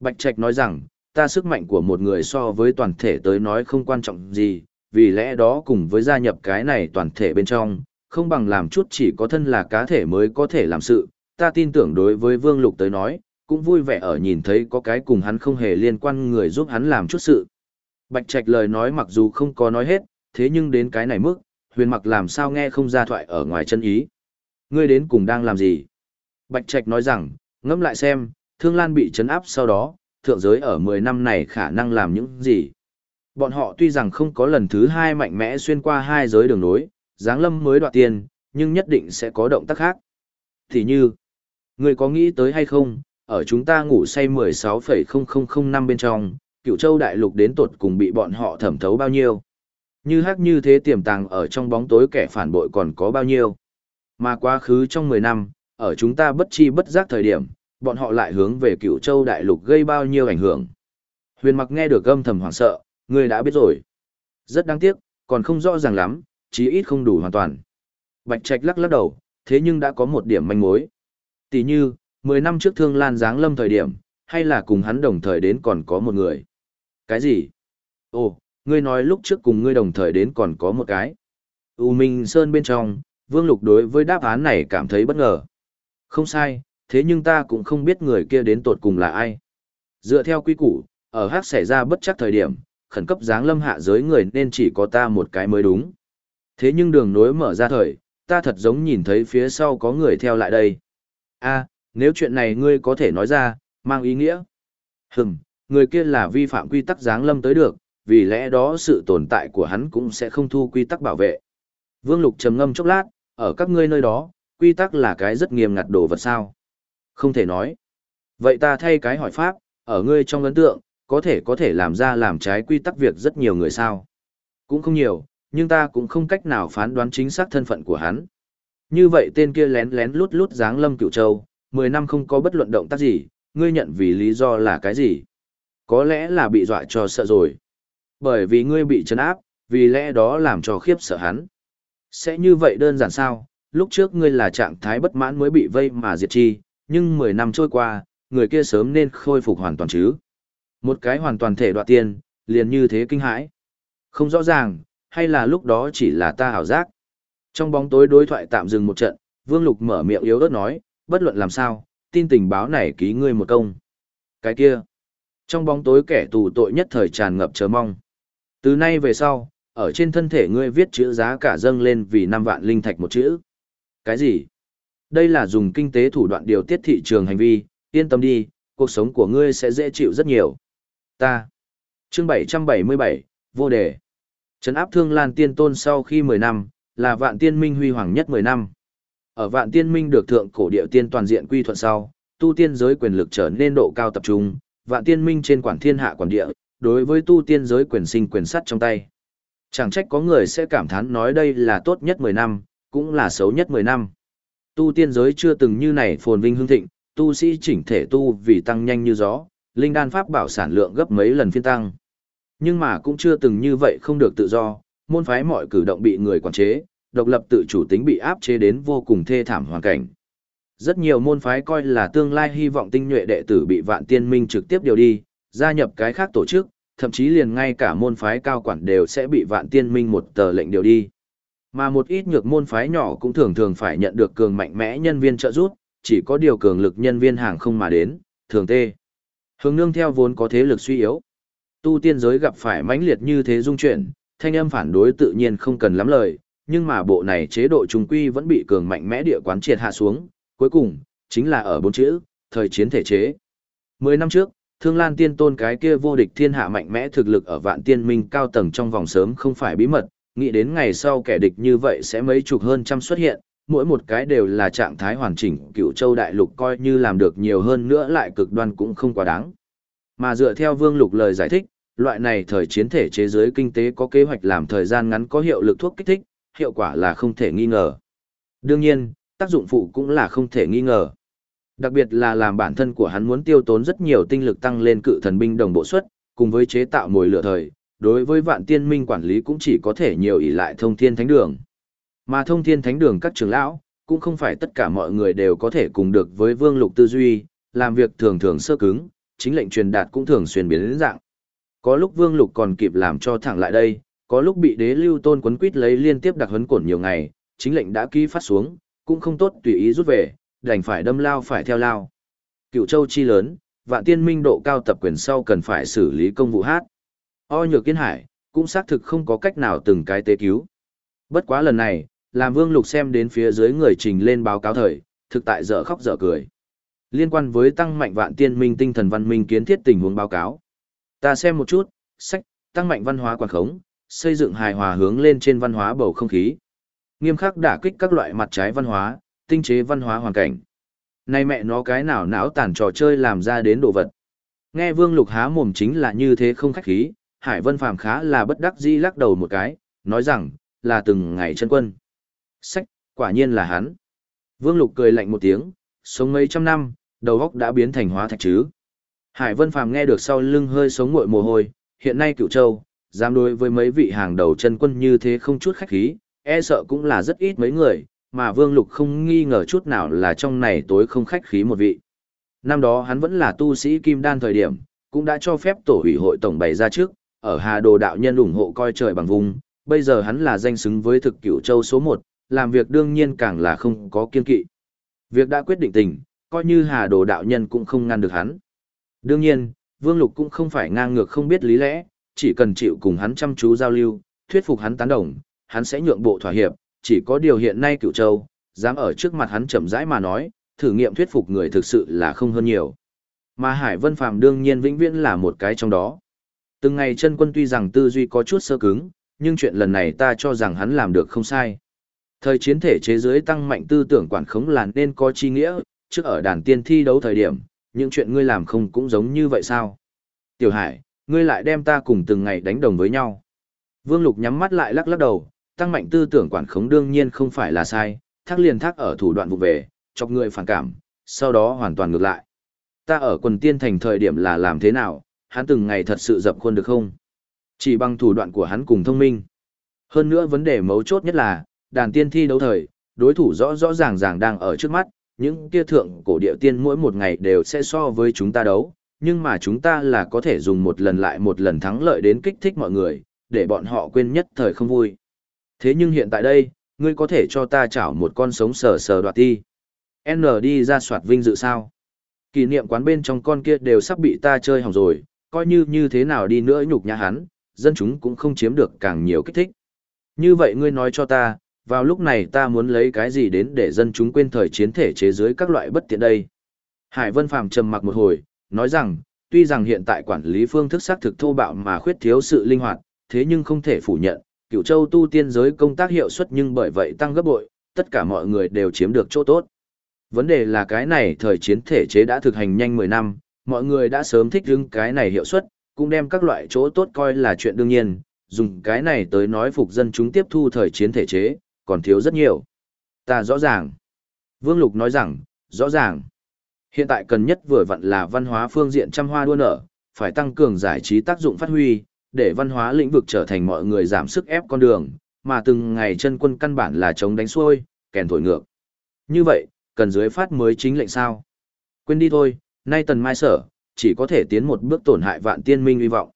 Bạch Trạch nói rằng, ta sức mạnh của một người so với toàn thể tới nói không quan trọng gì, vì lẽ đó cùng với gia nhập cái này toàn thể bên trong, không bằng làm chút chỉ có thân là cá thể mới có thể làm sự, ta tin tưởng đối với Vương Lục tới nói, cũng vui vẻ ở nhìn thấy có cái cùng hắn không hề liên quan người giúp hắn làm chút sự. Bạch Trạch lời nói mặc dù không có nói hết, thế nhưng đến cái này mức, huyền mặc làm sao nghe không ra thoại ở ngoài chân ý. Ngươi đến cùng đang làm gì? Bạch Trạch nói rằng, ngẫm lại xem, Thương Lan bị chấn áp sau đó, thượng giới ở 10 năm này khả năng làm những gì? Bọn họ tuy rằng không có lần thứ hai mạnh mẽ xuyên qua hai giới đường nối, giáng lâm mới đoạt tiền, nhưng nhất định sẽ có động tác khác. Thì như, ngươi có nghĩ tới hay không, ở chúng ta ngủ say 16,0005 năm bên trong, cựu châu đại lục đến tột cùng bị bọn họ thẩm thấu bao nhiêu. Như hắc như thế tiềm tàng ở trong bóng tối kẻ phản bội còn có bao nhiêu. Mà quá khứ trong 10 năm, ở chúng ta bất chi bất giác thời điểm, bọn họ lại hướng về cựu châu đại lục gây bao nhiêu ảnh hưởng. Huyền mặc nghe được âm thầm hoảng sợ, người đã biết rồi. Rất đáng tiếc, còn không rõ ràng lắm, chí ít không đủ hoàn toàn. Bạch Trạch lắc lắc đầu, thế nhưng đã có một điểm manh mối. Tỷ như, 10 năm trước Thương Lan giáng lâm thời điểm, hay là cùng hắn đồng thời đến còn có một người. Cái gì? Ồ, ngươi nói lúc trước cùng ngươi đồng thời đến còn có một cái. U Minh Sơn bên trong, Vương Lục đối với đáp án này cảm thấy bất ngờ. Không sai, thế nhưng ta cũng không biết người kia đến tột cùng là ai. Dựa theo quy củ, ở hát xảy ra bất chắc thời điểm, khẩn cấp giáng lâm hạ giới người nên chỉ có ta một cái mới đúng. Thế nhưng đường nối mở ra thời, ta thật giống nhìn thấy phía sau có người theo lại đây. a nếu chuyện này ngươi có thể nói ra, mang ý nghĩa. Hừm, người kia là vi phạm quy tắc giáng lâm tới được, vì lẽ đó sự tồn tại của hắn cũng sẽ không thu quy tắc bảo vệ. Vương Lục trầm ngâm chốc lát, ở các ngươi nơi đó, quy tắc là cái rất nghiêm ngặt đồ vật sao? Không thể nói. Vậy ta thay cái hỏi pháp, ở ngươi trong ấn tượng, có thể có thể làm ra làm trái quy tắc việc rất nhiều người sao? Cũng không nhiều, nhưng ta cũng không cách nào phán đoán chính xác thân phận của hắn. Như vậy tên kia lén lén lút lút dáng lâm cựu châu, 10 năm không có bất luận động tác gì, ngươi nhận vì lý do là cái gì? Có lẽ là bị dọa cho sợ rồi. Bởi vì ngươi bị trấn áp, vì lẽ đó làm cho khiếp sợ hắn. Sẽ như vậy đơn giản sao, lúc trước ngươi là trạng thái bất mãn mới bị vây mà diệt chi, nhưng 10 năm trôi qua, người kia sớm nên khôi phục hoàn toàn chứ. Một cái hoàn toàn thể đoạt tiền, liền như thế kinh hãi. Không rõ ràng, hay là lúc đó chỉ là ta hảo giác. Trong bóng tối đối thoại tạm dừng một trận, Vương Lục mở miệng yếu ớt nói, bất luận làm sao, tin tình báo này ký ngươi một công. Cái kia, trong bóng tối kẻ tù tội nhất thời tràn ngập chờ mong. Từ nay về sau, ở trên thân thể ngươi viết chữ giá cả dâng lên vì 5 vạn linh thạch một chữ. Cái gì? Đây là dùng kinh tế thủ đoạn điều tiết thị trường hành vi, yên tâm đi, cuộc sống của ngươi sẽ dễ chịu rất nhiều. Ta. Chương 777, vô đề. Trấn áp thương lan tiên tôn sau khi 10 năm, là vạn tiên minh huy hoàng nhất 10 năm. Ở vạn tiên minh được thượng cổ địa tiên toàn diện quy thuận sau, tu tiên giới quyền lực trở nên độ cao tập trung, vạn tiên minh trên quản thiên hạ quản địa, đối với tu tiên giới quyền sinh quyền sắt trong tay. Chẳng trách có người sẽ cảm thán nói đây là tốt nhất 10 năm, cũng là xấu nhất 10 năm. Tu tiên giới chưa từng như này phồn vinh hương thịnh, tu sĩ chỉnh thể tu vì tăng nhanh như gió, linh đan pháp bảo sản lượng gấp mấy lần phiên tăng. Nhưng mà cũng chưa từng như vậy không được tự do, môn phái mọi cử động bị người quản chế, độc lập tự chủ tính bị áp chế đến vô cùng thê thảm hoàn cảnh. Rất nhiều môn phái coi là tương lai hy vọng tinh nhuệ đệ tử bị vạn tiên minh trực tiếp điều đi, gia nhập cái khác tổ chức, thậm chí liền ngay cả môn phái cao quản đều sẽ bị vạn tiên minh một tờ lệnh điều đi. Mà một ít nhược môn phái nhỏ cũng thường thường phải nhận được cường mạnh mẽ nhân viên trợ giúp, chỉ có điều cường lực nhân viên hàng không mà đến, thường tê. Hướng nương theo vốn có thế lực suy yếu. Tu tiên giới gặp phải mãnh liệt như thế dung chuyển, thanh âm phản đối tự nhiên không cần lắm lời, nhưng mà bộ này chế độ trung quy vẫn bị cường mạnh mẽ địa quán triệt hạ xuống, cuối cùng, chính là ở bốn chữ, thời chiến thể chế. Mười năm trước, Thương Lan Tiên Tôn cái kia vô địch thiên hạ mạnh mẽ thực lực ở vạn tiên minh cao tầng trong vòng sớm không phải bí mật, nghĩ đến ngày sau kẻ địch như vậy sẽ mấy chục hơn trăm xuất hiện, mỗi một cái đều là trạng thái hoàn chỉnh, cựu châu đại lục coi như làm được nhiều hơn nữa lại cực đoan cũng không quá đáng. Mà dựa theo Vương Lục lời giải thích, loại này thời chiến thể chế giới kinh tế có kế hoạch làm thời gian ngắn có hiệu lực thuốc kích thích, hiệu quả là không thể nghi ngờ. Đương nhiên, tác dụng phụ cũng là không thể nghi ngờ. Đặc biệt là làm bản thân của hắn muốn tiêu tốn rất nhiều tinh lực tăng lên cự thần binh đồng bộ suất, cùng với chế tạo mồi lửa thời, đối với vạn tiên minh quản lý cũng chỉ có thể nhiều ỷ lại thông thiên thánh đường. Mà thông thiên thánh đường các trưởng lão, cũng không phải tất cả mọi người đều có thể cùng được với vương lục tư duy, làm việc thường thường sơ cứng, chính lệnh truyền đạt cũng thường xuyên biến đến dạng. Có lúc vương lục còn kịp làm cho thẳng lại đây, có lúc bị đế lưu tôn quấn quýt lấy liên tiếp đặc huấn cổn nhiều ngày, chính lệnh đã ký phát xuống, cũng không tốt tùy ý rút về, đành phải đâm lao phải theo lao. Cựu châu chi lớn, vạn tiên minh độ cao tập quyền sau cần phải xử lý công vụ hát. O nhược kiên hải, cũng xác thực không có cách nào từng cái tế cứu. Bất quá lần này, làm vương lục xem đến phía dưới người trình lên báo cáo thời, thực tại dở khóc dở cười. Liên quan với tăng mạnh vạn tiên minh tinh thần văn minh kiến thiết tình huống báo cáo. Ta xem một chút, sách, tăng mạnh văn hóa quản khống, xây dựng hài hòa hướng lên trên văn hóa bầu không khí. Nghiêm khắc đả kích các loại mặt trái văn hóa, tinh chế văn hóa hoàn cảnh. Này mẹ nó cái nào não tàn trò chơi làm ra đến đồ vật. Nghe Vương Lục há mồm chính là như thế không khách khí, Hải Vân Phàm khá là bất đắc dĩ lắc đầu một cái, nói rằng, là từng ngày chân quân. Sách, quả nhiên là hắn. Vương Lục cười lạnh một tiếng, sống mấy trăm năm, đầu óc đã biến thành hóa thạch chứ. Hải Vân Phàm nghe được sau lưng hơi sống nguội mồ hôi, hiện nay cựu châu, dám đối với mấy vị hàng đầu chân quân như thế không chút khách khí, e sợ cũng là rất ít mấy người, mà Vương Lục không nghi ngờ chút nào là trong này tối không khách khí một vị. Năm đó hắn vẫn là tu sĩ kim đan thời điểm, cũng đã cho phép tổ ủy hội tổng bày ra trước, ở Hà Đồ đạo nhân ủng hộ coi trời bằng vùng, bây giờ hắn là danh xứng với thực cửu châu số 1, làm việc đương nhiên càng là không có kiên kỵ. Việc đã quyết định tình, coi như Hà Đồ đạo nhân cũng không ngăn được hắn. Đương nhiên, Vương Lục cũng không phải ngang ngược không biết lý lẽ, chỉ cần chịu cùng hắn chăm chú giao lưu, thuyết phục hắn tán đồng, hắn sẽ nhượng bộ thỏa hiệp, chỉ có điều hiện nay cựu châu, dám ở trước mặt hắn chậm rãi mà nói, thử nghiệm thuyết phục người thực sự là không hơn nhiều. Mà Hải Vân Phàm đương nhiên vĩnh viễn là một cái trong đó. Từng ngày chân quân tuy rằng tư duy có chút sơ cứng, nhưng chuyện lần này ta cho rằng hắn làm được không sai. Thời chiến thể chế giới tăng mạnh tư tưởng quản khống là nên có chi nghĩa, trước ở đàn tiên thi đấu thời điểm, những chuyện ngươi làm không cũng giống như vậy sao? Tiểu Hải, ngươi lại đem ta cùng từng ngày đánh đồng với nhau. Vương Lục nhắm mắt lại lắc lắc đầu, tăng mạnh tư tưởng quản khống đương nhiên không phải là sai, thác liền thác ở thủ đoạn vụ về, chọc người phản cảm, sau đó hoàn toàn ngược lại. Ta ở quần tiên thành thời điểm là làm thế nào, hắn từng ngày thật sự dập khuôn được không? Chỉ bằng thủ đoạn của hắn cùng thông minh. Hơn nữa vấn đề mấu chốt nhất là, đàn tiên thi đấu thời, đối thủ rõ rõ ràng ràng đang ở trước mắt, những kia thượng cổ địa tiên mỗi một ngày đều sẽ so với chúng ta đấu, nhưng mà chúng ta là có thể dùng một lần lại một lần thắng lợi đến kích thích mọi người, để bọn họ quên nhất thời không vui. Thế nhưng hiện tại đây, ngươi có thể cho ta chảo một con sống sờ sờ đoạt ti. N đi ra soạt vinh dự sao? Kỷ niệm quán bên trong con kia đều sắp bị ta chơi hỏng rồi, coi như như thế nào đi nữa nhục nhã hắn, dân chúng cũng không chiếm được càng nhiều kích thích. Như vậy ngươi nói cho ta, vào lúc này ta muốn lấy cái gì đến để dân chúng quên thời chiến thể chế dưới các loại bất tiện đây. Hải Vân Phàm trầm mặc một hồi, nói rằng, tuy rằng hiện tại quản lý phương thức xác thực thô bạo mà khuyết thiếu sự linh hoạt, thế nhưng không thể phủ nhận, cựu châu tu tiên giới công tác hiệu suất nhưng bởi vậy tăng gấp bội, tất cả mọi người đều chiếm được chỗ tốt. Vấn đề là cái này thời chiến thể chế đã thực hành nhanh 10 năm, mọi người đã sớm thích ứng cái này hiệu suất, cũng đem các loại chỗ tốt coi là chuyện đương nhiên, dùng cái này tới nói phục dân chúng tiếp thu thời chiến thể chế, còn thiếu rất nhiều. Ta rõ ràng. Vương Lục nói rằng, rõ ràng. Hiện tại cần nhất vừa vặn là văn hóa phương diện trăm hoa đua nở, phải tăng cường giải trí tác dụng phát huy, để văn hóa lĩnh vực trở thành mọi người giảm sức ép con đường, mà từng ngày chân quân căn bản là chống đánh xuôi, kèn thổi ngược. Như vậy, cần dưới phát mới chính lệnh sao? Quên đi thôi, nay tần mai sở, chỉ có thể tiến một bước tổn hại vạn tiên minh uy vọng.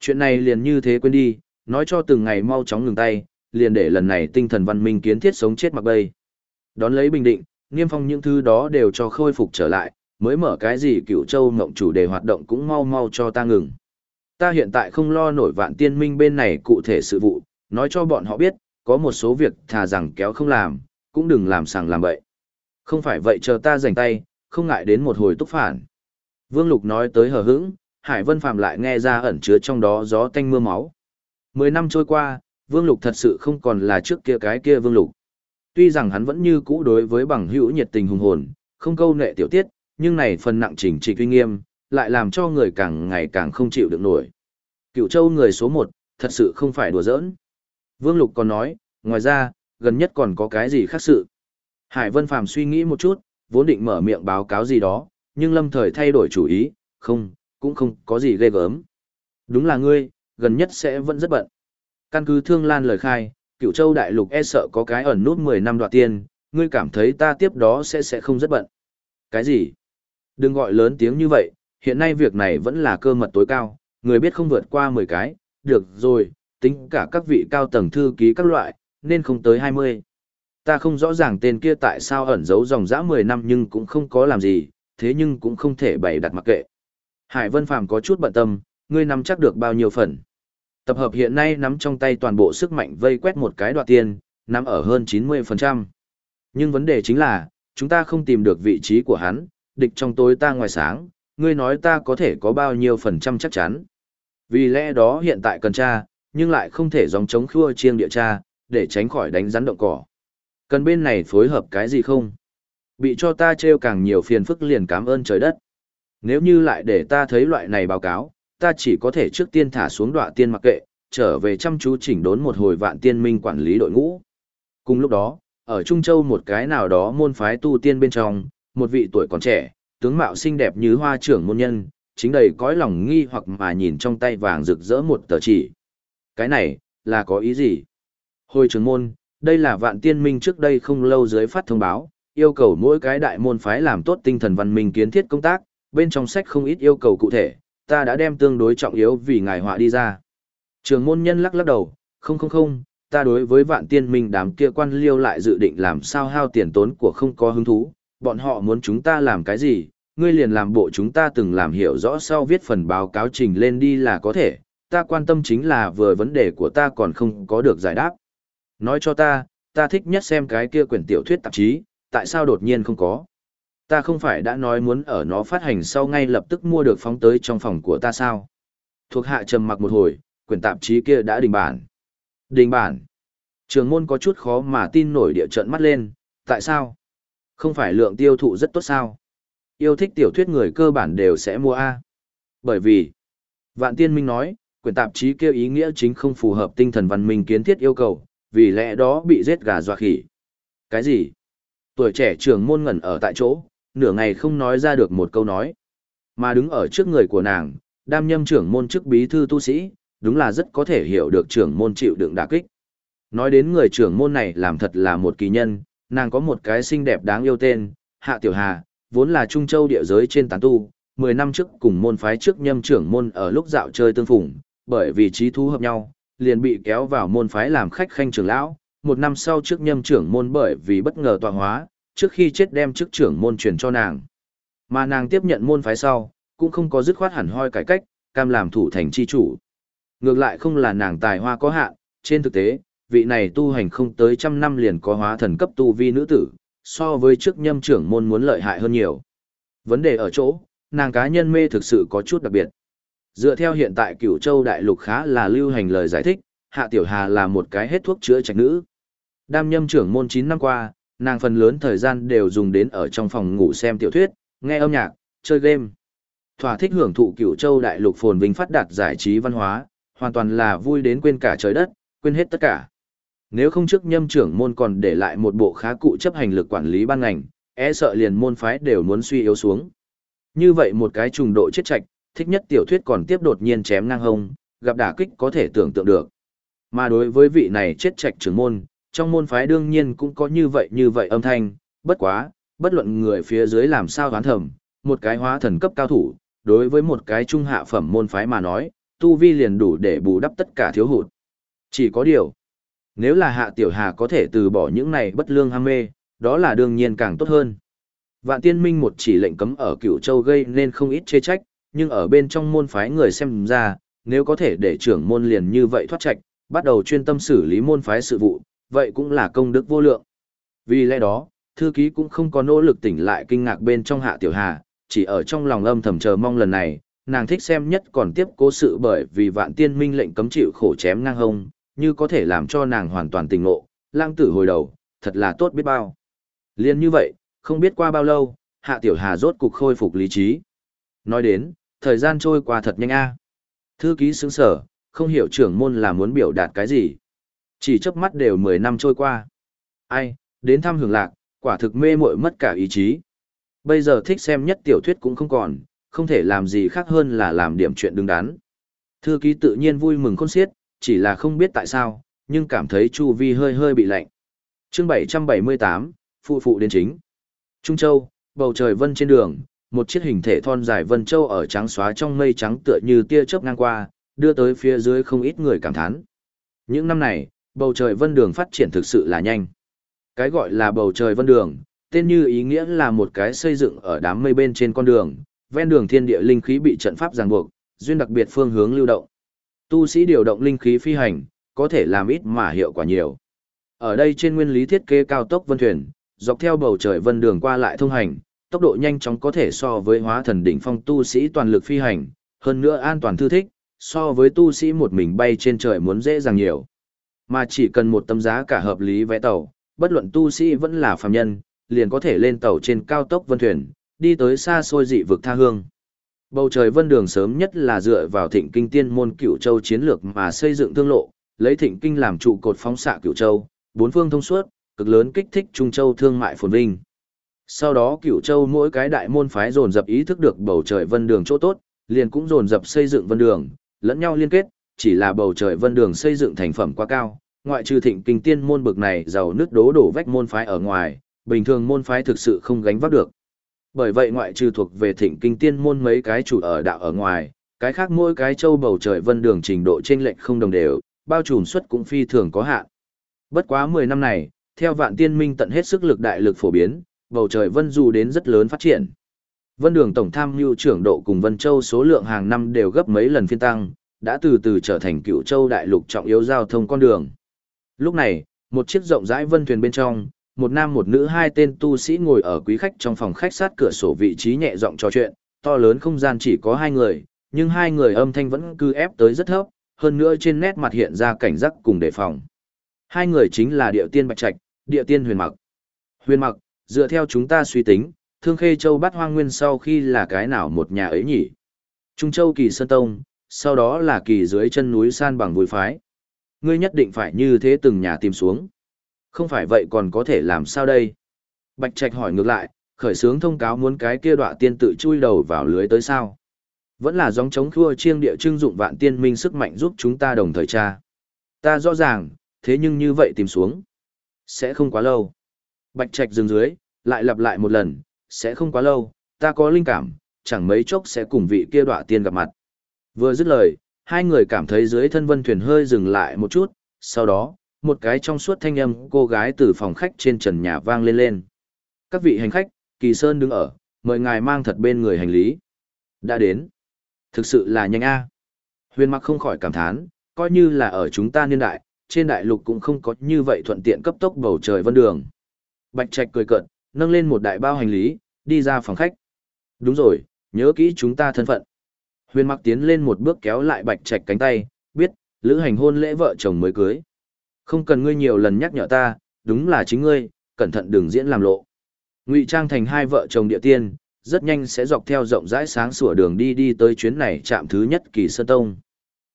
Chuyện này liền như thế quên đi, nói cho từng ngày mau chóng ngừng tay, liền để lần này tinh thần văn minh kiến thiết sống chết mặc bay. Đón lấy bình định, niêm phong những thứ đó đều cho khôi phục trở lại, mới mở cái gì cựu châu ngộng chủ đề hoạt động cũng mau mau cho ta ngừng. Ta hiện tại không lo nổi vạn tiên minh bên này cụ thể sự vụ, nói cho bọn họ biết, có một số việc thà rằng kéo không làm, cũng đừng làm sàng làm bậy. Không phải vậy chờ ta dành tay, không ngại đến một hồi túc phản. Vương Lục nói tới hờ hững, Hải Vân Phạm lại nghe ra ẩn chứa trong đó gió tanh mưa máu. Mười năm trôi qua, Vương Lục thật sự không còn là trước kia cái kia Vương Lục. Tuy rằng hắn vẫn như cũ đối với bằng hữu nhiệt tình hùng hồn, không câu nệ tiểu tiết, nhưng này phần nặng chỉnh trị uy nghiêm, lại làm cho người càng ngày càng không chịu được nổi. Cựu châu người số một, thật sự không phải đùa giỡn. Vương Lục còn nói, ngoài ra, gần nhất còn có cái gì khác sự. Hải Vân Phàm suy nghĩ một chút, vốn định mở miệng báo cáo gì đó, nhưng lâm thời thay đổi chủ ý, không, cũng không có gì ghê gớm. Đúng là ngươi, gần nhất sẽ vẫn rất bận. Căn cứ Thương Lan lời khai, cựu châu đại lục e sợ có cái ẩn nút 10 năm đoạt tiền, ngươi cảm thấy ta tiếp đó sẽ sẽ không rất bận. Cái gì? Đừng gọi lớn tiếng như vậy, hiện nay việc này vẫn là cơ mật tối cao, người biết không vượt qua 10 cái, được rồi, tính cả các vị cao tầng thư ký các loại, nên không tới 20. Ta không rõ ràng tên kia tại sao ẩn giấu dòng dã 10 năm nhưng cũng không có làm gì, thế nhưng cũng không thể bày đặt mặc kệ. Hải Vân Phàm có chút bận tâm, ngươi nắm chắc được bao nhiêu phần. Tập hợp hiện nay nắm trong tay toàn bộ sức mạnh vây quét một cái đoạt tiền, nắm ở hơn 90%. Nhưng vấn đề chính là, chúng ta không tìm được vị trí của hắn, địch trong tối ta ngoài sáng, ngươi nói ta có thể có bao nhiêu phần trăm chắc chắn. Vì lẽ đó hiện tại cần tra, nhưng lại không thể dòng chống khua chiêng địa tra, để tránh khỏi đánh rắn động cỏ. Cần bên này phối hợp cái gì không? Bị cho ta treo càng nhiều phiền phức liền cảm ơn trời đất. Nếu như lại để ta thấy loại này báo cáo, ta chỉ có thể trước tiên thả xuống đọa tiên mặc kệ, trở về chăm chú chỉnh đốn một hồi vạn tiên minh quản lý đội ngũ. Cùng lúc đó, ở Trung Châu một cái nào đó môn phái tu tiên bên trong, một vị tuổi còn trẻ, tướng mạo xinh đẹp như hoa trưởng môn nhân, chính đầy cõi lòng nghi hoặc mà nhìn trong tay vàng rực rỡ một tờ chỉ. Cái này, là có ý gì? Hồi trưởng môn, đây là vạn tiên minh trước đây không lâu dưới phát thông báo, yêu cầu mỗi cái đại môn phái làm tốt tinh thần văn minh kiến thiết công tác, bên trong sách không ít yêu cầu cụ thể, ta đã đem tương đối trọng yếu vì ngài họa đi ra. Trường môn nhân lắc lắc đầu, không không không, ta đối với vạn tiên minh đám kia quan liêu lại dự định làm sao hao tiền tốn của không có hứng thú, bọn họ muốn chúng ta làm cái gì, ngươi liền làm bộ chúng ta từng làm hiểu rõ sau viết phần báo cáo trình lên đi là có thể, ta quan tâm chính là vừa vấn đề của ta còn không có được giải đáp. Nói cho ta, ta thích nhất xem cái kia quyển tiểu thuyết tạp chí, tại sao đột nhiên không có. Ta không phải đã nói muốn ở nó phát hành sau ngay lập tức mua được phóng tới trong phòng của ta sao. Thuộc hạ trầm mặc một hồi, quyển tạp chí kia đã đình bản. Đình bản. Trường môn có chút khó mà tin nổi địa trận mắt lên, tại sao? Không phải lượng tiêu thụ rất tốt sao? Yêu thích tiểu thuyết người cơ bản đều sẽ mua A. Bởi vì, Vạn Tiên Minh nói, quyển tạp chí kia ý nghĩa chính không phù hợp tinh thần văn minh kiến thiết yêu cầu, vì lẽ đó bị giết gà dọa khỉ. Cái gì? Tuổi trẻ trưởng môn ngẩn ở tại chỗ, nửa ngày không nói ra được một câu nói. Mà đứng ở trước người của nàng, đam nhâm trưởng môn chức bí thư tu sĩ, đúng là rất có thể hiểu được trưởng môn chịu đựng đả kích. Nói đến người trưởng môn này làm thật là một kỳ nhân, nàng có một cái xinh đẹp đáng yêu tên, Hạ Tiểu Hà, vốn là Trung Châu địa giới trên tán tu, 10 năm trước cùng môn phái trước nhâm trưởng môn ở lúc dạo chơi tương phùng, bởi vì trí thú hợp nhau, liền bị kéo vào môn phái làm khách khanh trưởng lão, một năm sau trước nhâm trưởng môn bởi vì bất ngờ tọa hóa, trước khi chết đem chức trưởng môn truyền cho nàng. Mà nàng tiếp nhận môn phái sau, cũng không có dứt khoát hẳn hoi cải cách, cam làm thủ thành chi chủ. Ngược lại không là nàng tài hoa có hạn, trên thực tế, vị này tu hành không tới trăm năm liền có hóa thần cấp tu vi nữ tử, so với trước nhâm trưởng môn muốn lợi hại hơn nhiều. Vấn đề ở chỗ, nàng cá nhân mê thực sự có chút đặc biệt. Dựa theo hiện tại cửu châu đại lục khá là lưu hành lời giải thích, Hạ Tiểu Hà là một cái hết thuốc chữa trạch nữ. Đam nhâm trưởng môn 9 năm qua, nàng phần lớn thời gian đều dùng đến ở trong phòng ngủ xem tiểu thuyết, nghe âm nhạc, chơi game. Thỏa thích hưởng thụ cửu châu đại lục phồn vinh phát đạt giải trí văn hóa, hoàn toàn là vui đến quên cả trời đất, quên hết tất cả. Nếu không trước nhâm trưởng môn còn để lại một bộ khá cụ chấp hành lực quản lý ban ngành, e sợ liền môn phái đều muốn suy yếu xuống. Như vậy một cái trùng độ chết chạch, thích nhất tiểu thuyết còn tiếp đột nhiên chém ngang hông, gặp đả kích có thể tưởng tượng được. Mà đối với vị này chết chạch trưởng môn, trong môn phái đương nhiên cũng có như vậy như vậy âm thanh, bất quá, bất luận người phía dưới làm sao đoán thầm, một cái hóa thần cấp cao thủ, đối với một cái trung hạ phẩm môn phái mà nói, tu vi liền đủ để bù đắp tất cả thiếu hụt. Chỉ có điều, nếu là hạ tiểu hà có thể từ bỏ những này bất lương ham mê, đó là đương nhiên càng tốt hơn. Vạn tiên minh một chỉ lệnh cấm ở cửu châu gây nên không ít chê trách, nhưng ở bên trong môn phái người xem ra, nếu có thể để trưởng môn liền như vậy thoát trạch, bắt đầu chuyên tâm xử lý môn phái sự vụ, vậy cũng là công đức vô lượng. Vì lẽ đó, thư ký cũng không có nỗ lực tỉnh lại kinh ngạc bên trong hạ tiểu hà, chỉ ở trong lòng âm thầm chờ mong lần này, nàng thích xem nhất còn tiếp cố sự bởi vì vạn tiên minh lệnh cấm chịu khổ chém ngang hông, như có thể làm cho nàng hoàn toàn tỉnh ngộ, lang tử hồi đầu, thật là tốt biết bao. Liên như vậy, không biết qua bao lâu, hạ tiểu hà rốt cục khôi phục lý trí. Nói đến, thời gian trôi qua thật nhanh a. Thư ký sướng sở, không hiểu trưởng môn là muốn biểu đạt cái gì. Chỉ chớp mắt đều 10 năm trôi qua. Ai, đến thăm hưởng lạc, quả thực mê muội mất cả ý chí. Bây giờ thích xem nhất tiểu thuyết cũng không còn, không thể làm gì khác hơn là làm điểm chuyện đứng đắn. Thư ký tự nhiên vui mừng khôn xiết, chỉ là không biết tại sao, nhưng cảm thấy chu vi hơi hơi bị lạnh. Chương 778, phụ phụ đến chính. Trung Châu, bầu trời vân trên đường, một chiếc hình thể thon dài vân châu ở trắng xóa trong mây trắng tựa như tia chớp ngang qua, đưa tới phía dưới không ít người cảm thán. Những năm này, bầu trời vân đường phát triển thực sự là nhanh. Cái gọi là bầu trời vân đường, tên như ý nghĩa là một cái xây dựng ở đám mây bên trên con đường, ven đường thiên địa linh khí bị trận pháp ràng buộc, duyên đặc biệt phương hướng lưu động. Tu sĩ điều động linh khí phi hành, có thể làm ít mà hiệu quả nhiều. Ở đây trên nguyên lý thiết kế cao tốc vân thuyền, dọc theo bầu trời vân đường qua lại thông hành, tốc độ nhanh chóng có thể so với hóa thần đỉnh phong tu sĩ toàn lực phi hành, hơn nữa an toàn thư thích, so với tu sĩ một mình bay trên trời muốn dễ dàng nhiều. Mà chỉ cần một tấm giá cả hợp lý vé tàu, bất luận tu sĩ vẫn là phàm nhân, liền có thể lên tàu trên cao tốc vân thuyền, đi tới xa xôi dị vực tha hương. Bầu trời vân đường sớm nhất là dựa vào thịnh kinh tiên môn cửu châu chiến lược mà xây dựng thương lộ, lấy thịnh kinh làm trụ cột phóng xạ cửu châu, bốn phương thông suốt, cực lớn kích thích trung châu thương mại phồn vinh. Sau đó cửu châu mỗi cái đại môn phái dồn dập ý thức được bầu trời vân đường chỗ tốt, liền cũng dồn dập xây dựng vân đường, lẫn nhau liên kết, chỉ là bầu trời vân đường xây dựng thành phẩm quá cao, ngoại trừ thịnh kinh tiên môn bực này giàu nước đố đổ vách môn phái ở ngoài, bình thường môn phái thực sự không gánh vác được. Bởi vậy ngoại trừ thuộc về thịnh kinh tiên môn mấy cái chủ ở đạo ở ngoài, cái khác mỗi cái châu bầu trời vân đường trình độ trên lệnh không đồng đều, bao trùm suất cũng phi thường có hạn. Bất quá 10 năm này, theo vạn tiên minh tận hết sức lực đại lực phổ biến, bầu trời vân du đến rất lớn phát triển. Vân đường tổng tham mưu trưởng độ cùng Vân Châu số lượng hàng năm đều gấp mấy lần phiên tăng, đã từ từ trở thành cựu châu đại lục trọng yếu giao thông con đường. Lúc này, một chiếc rộng rãi vân thuyền bên trong, một nam một nữ hai tên tu sĩ ngồi ở quý khách trong phòng khách sát cửa sổ vị trí nhẹ giọng trò chuyện, to lớn không gian chỉ có hai người, nhưng hai người âm thanh vẫn cứ ép tới rất thấp, hơn nữa trên nét mặt hiện ra cảnh giác cùng đề phòng. Hai người chính là địa tiên Bạch Trạch, địa tiên huyền mặc. Huyền mặc, dựa theo chúng ta suy tính, Thương Khê Châu bắt hoang nguyên sau khi là cái nào một nhà ấy nhỉ? Trung Châu kỳ Sơn Tông, sau đó là kỳ dưới chân núi san bằng vui phái. Ngươi nhất định phải như thế từng nhà tìm xuống. Không phải vậy còn có thể làm sao đây? Bạch Trạch hỏi ngược lại, khởi sướng thông cáo muốn cái kia đọa tiên tự chui đầu vào lưới tới sao? Vẫn là giống chống khua chiêng địa trưng dụng vạn tiên minh sức mạnh giúp chúng ta đồng thời tra. Ta rõ ràng, thế nhưng như vậy tìm xuống. Sẽ không quá lâu. Bạch Trạch dừng dưới, lại lặp lại một lần, sẽ không quá lâu, ta có linh cảm, chẳng mấy chốc sẽ cùng vị kia đọa tiên gặp mặt. Vừa dứt lời, hai người cảm thấy dưới thân vân thuyền hơi dừng lại một chút, sau đó, một cái trong suốt thanh âm cô gái từ phòng khách trên trần nhà vang lên lên. Các vị hành khách, Kỳ Sơn đứng ở, mời ngài mang thật bên người hành lý. Đã đến. Thực sự là nhanh a. Huyền mặc không khỏi cảm thán, coi như là ở chúng ta niên đại, trên đại lục cũng không có như vậy thuận tiện cấp tốc bầu trời vân đường. Bạch Trạch cười cợt, nâng lên một đại bao hành lý, đi ra phòng khách. Đúng rồi, nhớ kỹ chúng ta thân phận. Huyền mặc tiến lên một bước kéo lại Bạch Trạch cánh tay, biết, lữ hành hôn lễ vợ chồng mới cưới. Không cần ngươi nhiều lần nhắc nhở ta, đúng là chính ngươi, cẩn thận đừng diễn làm lộ. Ngụy trang thành hai vợ chồng địa tiên, rất nhanh sẽ dọc theo rộng rãi sáng sủa đường đi đi tới chuyến này chạm thứ nhất Kỳ Sơn Tông.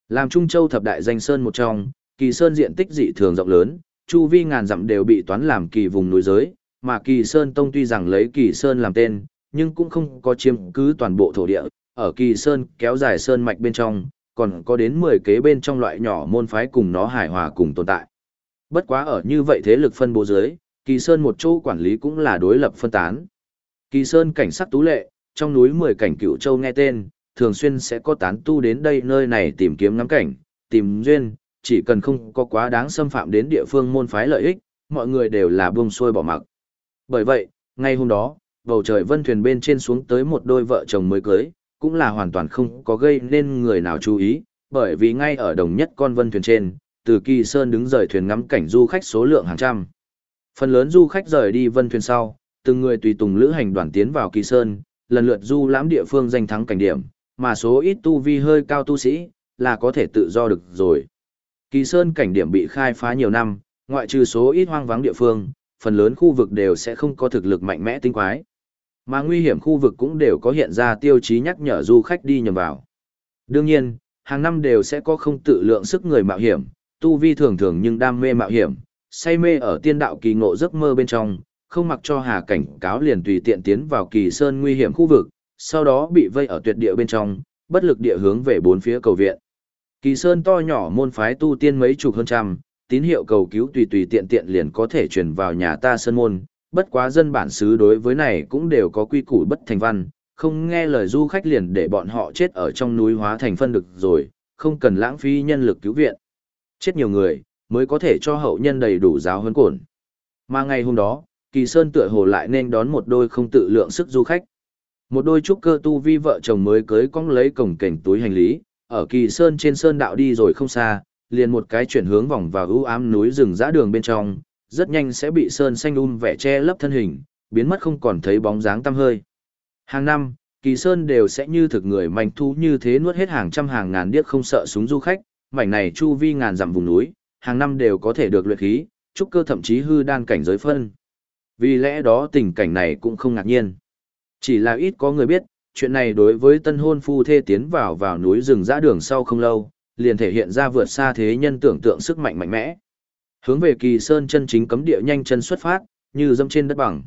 Làm Trung Châu thập đại danh sơn một trong, Kỳ Sơn diện tích dị thường rộng lớn, chu vi ngàn dặm đều bị toán làm kỳ vùng núi giới, mà Kỳ Sơn Tông tuy rằng lấy Kỳ Sơn làm tên, nhưng cũng không có chiếm cứ toàn bộ thổ địa, ở Kỳ Sơn kéo dài sơn mạch bên trong, còn có đến 10 kế bên trong loại nhỏ môn phái cùng nó hài hòa cùng tồn tại. Bất quá ở như vậy thế lực phân bố dưới, Kỳ Sơn một chỗ quản lý cũng là đối lập phân tán. Kỳ Sơn cảnh sắc tú lệ, trong núi 10 cảnh cửu châu nghe tên, thường xuyên sẽ có tán tu đến đây nơi này tìm kiếm ngắm cảnh, tìm duyên, chỉ cần không có quá đáng xâm phạm đến địa phương môn phái lợi ích, mọi người đều là buông xuôi bỏ mặc. Bởi vậy, ngay hôm đó, bầu trời vân thuyền bên trên xuống tới một đôi vợ chồng mới cưới, cũng là hoàn toàn không có gây nên người nào chú ý, bởi vì ngay ở đồng nhất con vân thuyền trên, từ kỳ sơn đứng rời thuyền ngắm cảnh du khách số lượng hàng trăm. Phần lớn du khách rời đi vân thuyền sau, từng người tùy tùng lữ hành đoàn tiến vào kỳ sơn, lần lượt du lãm địa phương danh thắng cảnh điểm, mà số ít tu vi hơi cao tu sĩ, là có thể tự do được rồi. Kỳ sơn cảnh điểm bị khai phá nhiều năm, ngoại trừ số ít hoang vắng địa phương, phần lớn khu vực đều sẽ không có thực lực mạnh mẽ tinh quái. Mà nguy hiểm khu vực cũng đều có hiện ra tiêu chí nhắc nhở du khách đi nhầm vào. Đương nhiên, hàng năm đều sẽ có không tự lượng sức người mạo hiểm, tu vi thường thường nhưng đam mê mạo hiểm, say mê ở tiên đạo kỳ ngộ giấc mơ bên trong, không mặc cho hà cảnh cáo liền tùy tiện tiến vào kỳ sơn nguy hiểm khu vực, sau đó bị vây ở tuyệt địa bên trong, bất lực địa hướng về bốn phía cầu viện. Kỳ sơn to nhỏ môn phái tu tiên mấy chục hơn trăm, tín hiệu cầu cứu tùy tùy tiện tiện liền có thể truyền vào nhà ta sơn môn, bất quá dân bản xứ đối với này cũng đều có quy củ bất thành văn, không nghe lời du khách liền để bọn họ chết ở trong núi hóa thành phân được rồi, không cần lãng phí nhân lực cứu viện. Chết nhiều người, mới có thể cho hậu nhân đầy đủ giáo huấn cổn. Mà ngày hôm đó, Kỳ Sơn tựa hồ lại nên đón một đôi không tự lượng sức du khách. Một đôi trúc cơ tu vi vợ chồng mới cưới cong lấy cổng cảnh túi hành lý, ở Kỳ Sơn trên sơn đạo đi rồi không xa, liền một cái chuyển hướng vòng vào ưu ám núi rừng dã đường bên trong, rất nhanh sẽ bị sơn xanh um vẻ che lấp thân hình, biến mất không còn thấy bóng dáng tăm hơi. Hàng năm, Kỳ Sơn đều sẽ như thực người manh thu như thế nuốt hết hàng trăm hàng ngàn điếc không sợ súng du khách, mảnh này chu vi ngàn dặm vùng núi, hàng năm đều có thể được luyện khí, trúc cơ thậm chí hư đan cảnh giới phân. Vì lẽ đó tình cảnh này cũng không ngạc nhiên. Chỉ là ít có người biết, chuyện này đối với tân hôn phu thê tiến vào vào núi rừng dã đường sau không lâu, liền thể hiện ra vượt xa thế nhân tưởng tượng sức mạnh mạnh mẽ. Hướng về kỳ sơn chân chính cấm địa nhanh chân xuất phát, như dâm trên đất bằng.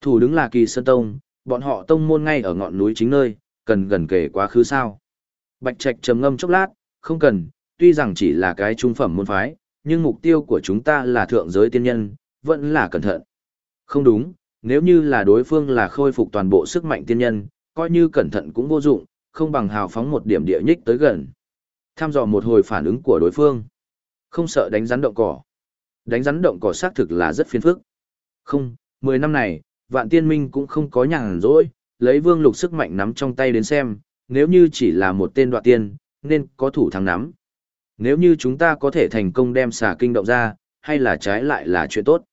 Thủ đứng là kỳ sơn tông, bọn họ tông môn ngay ở ngọn núi chính nơi, cần gần kể quá khứ sao. Bạch Trạch trầm ngâm chốc lát, không cần, tuy rằng chỉ là cái trung phẩm môn phái, nhưng mục tiêu của chúng ta là thượng giới tiên nhân, vẫn là cẩn thận. Không đúng, nếu như là đối phương là khôi phục toàn bộ sức mạnh tiên nhân, coi như cẩn thận cũng vô dụng, không bằng hào phóng một điểm địa nhích tới gần. Tham dò một hồi phản ứng của đối phương. Không sợ đánh rắn động cỏ. Đánh rắn động cỏ xác thực là rất phiền phức. Không, 10 năm này, vạn tiên minh cũng không có nhàn rỗi, lấy vương lục sức mạnh nắm trong tay đến xem, nếu như chỉ là một tên đoạt tiên, nên có thủ thắng nắm. Nếu như chúng ta có thể thành công đem xà kinh động ra, hay là trái lại là chuyện tốt.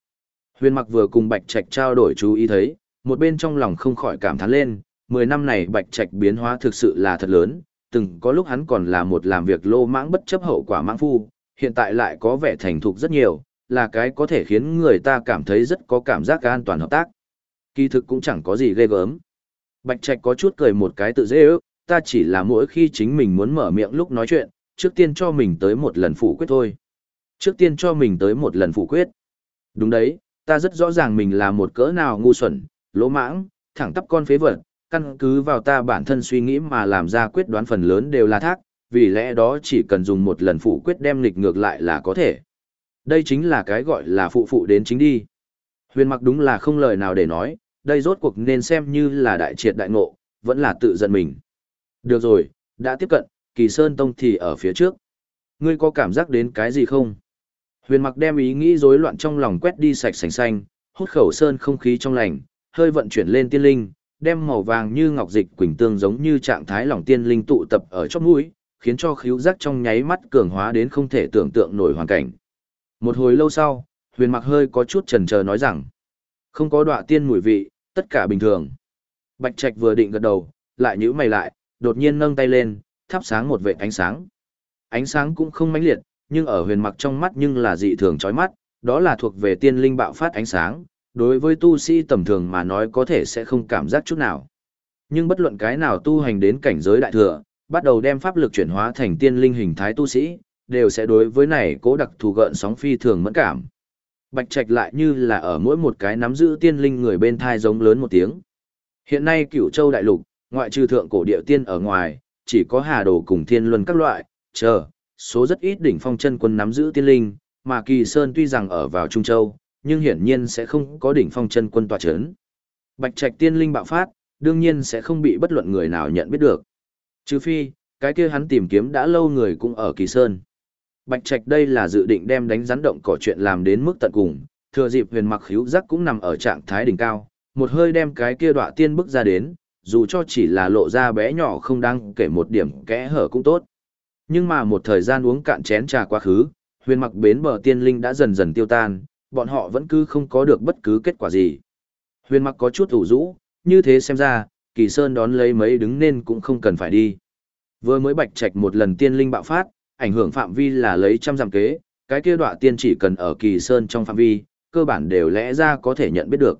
Huyền mặc vừa cùng Bạch Trạch trao đổi chú ý thấy, một bên trong lòng không khỏi cảm thán lên, 10 năm này Bạch Trạch biến hóa thực sự là thật lớn, từng có lúc hắn còn là một làm việc lô mãng bất chấp hậu quả mãng phu, hiện tại lại có vẻ thành thục rất nhiều, là cái có thể khiến người ta cảm thấy rất có cảm giác an toàn hợp tác. Kỳ thực cũng chẳng có gì ghê gớm. Bạch Trạch có chút cười một cái tự dễ ước, ta chỉ là mỗi khi chính mình muốn mở miệng lúc nói chuyện, trước tiên cho mình tới một lần phủ quyết thôi. Trước tiên cho mình tới một lần phủ quyết. Đúng đấy, ta rất rõ ràng mình là một cỡ nào ngu xuẩn, lỗ mãng, thẳng tắp con phế vật, căn cứ vào ta bản thân suy nghĩ mà làm ra quyết đoán phần lớn đều là thác, vì lẽ đó chỉ cần dùng một lần phụ quyết đem nghịch ngược lại là có thể. Đây chính là cái gọi là phụ phụ đến chính đi. Huyền mặc đúng là không lời nào để nói, đây rốt cuộc nên xem như là đại triệt đại ngộ, vẫn là tự giận mình. Được rồi, đã tiếp cận, kỳ sơn tông thì ở phía trước. Ngươi có cảm giác đến cái gì không? Huyền mặc đem ý nghĩ rối loạn trong lòng quét đi sạch sành xanh, hút khẩu sơn không khí trong lành, hơi vận chuyển lên tiên linh, đem màu vàng như ngọc dịch quỳnh tương giống như trạng thái lòng tiên linh tụ tập ở chóp mũi, khiến cho khíu giác trong nháy mắt cường hóa đến không thể tưởng tượng nổi hoàn cảnh. Một hồi lâu sau, huyền mặc hơi có chút chần chờ nói rằng, không có đọa tiên mùi vị, tất cả bình thường. Bạch Trạch vừa định gật đầu, lại nhíu mày lại, đột nhiên nâng tay lên, thắp sáng một vệt ánh sáng. Ánh sáng cũng không mãnh liệt, nhưng ở huyền mặc trong mắt nhưng là dị thường chói mắt, đó là thuộc về tiên linh bạo phát ánh sáng, đối với tu sĩ tầm thường mà nói có thể sẽ không cảm giác chút nào. Nhưng bất luận cái nào tu hành đến cảnh giới đại thừa, bắt đầu đem pháp lực chuyển hóa thành tiên linh hình thái tu sĩ, đều sẽ đối với này cố đặc thù gợn sóng phi thường mẫn cảm. Bạch Trạch lại như là ở mỗi một cái nắm giữ tiên linh người bên thai giống lớn một tiếng. Hiện nay Cửu Châu đại lục, ngoại trừ thượng cổ địa tiên ở ngoài, chỉ có Hà Đồ cùng Thiên Luân các loại, chờ, số rất ít đỉnh phong chân quân nắm giữ tiên linh, mà Kỳ Sơn tuy rằng ở vào Trung Châu, nhưng hiển nhiên sẽ không có đỉnh phong chân quân tòa chấn. Bạch Trạch tiên linh bạo phát, đương nhiên sẽ không bị bất luận người nào nhận biết được. Trừ phi, cái kia hắn tìm kiếm đã lâu người cũng ở Kỳ Sơn. Bạch Trạch đây là dự định đem đánh rắn động cỏ chuyện làm đến mức tận cùng, thừa dịp huyền mặc hữu giác cũng nằm ở trạng thái đỉnh cao, một hơi đem cái kia đọa tiên bức ra đến, dù cho chỉ là lộ ra bé nhỏ không đáng kể một điểm kẽ hở cũng tốt. Nhưng mà một thời gian uống cạn chén trà quá khứ, huyền mặc bến bờ tiên linh đã dần dần tiêu tan, bọn họ vẫn cứ không có được bất cứ kết quả gì. Huyền mặc có chút ủ rũ, như thế xem ra, kỳ sơn đón lấy mấy đứng nên cũng không cần phải đi. Vừa mới bạch trạch một lần tiên linh bạo phát, ảnh hưởng phạm vi là lấy trăm dặm kế, cái kia đọa tiên chỉ cần ở kỳ sơn trong phạm vi, cơ bản đều lẽ ra có thể nhận biết được.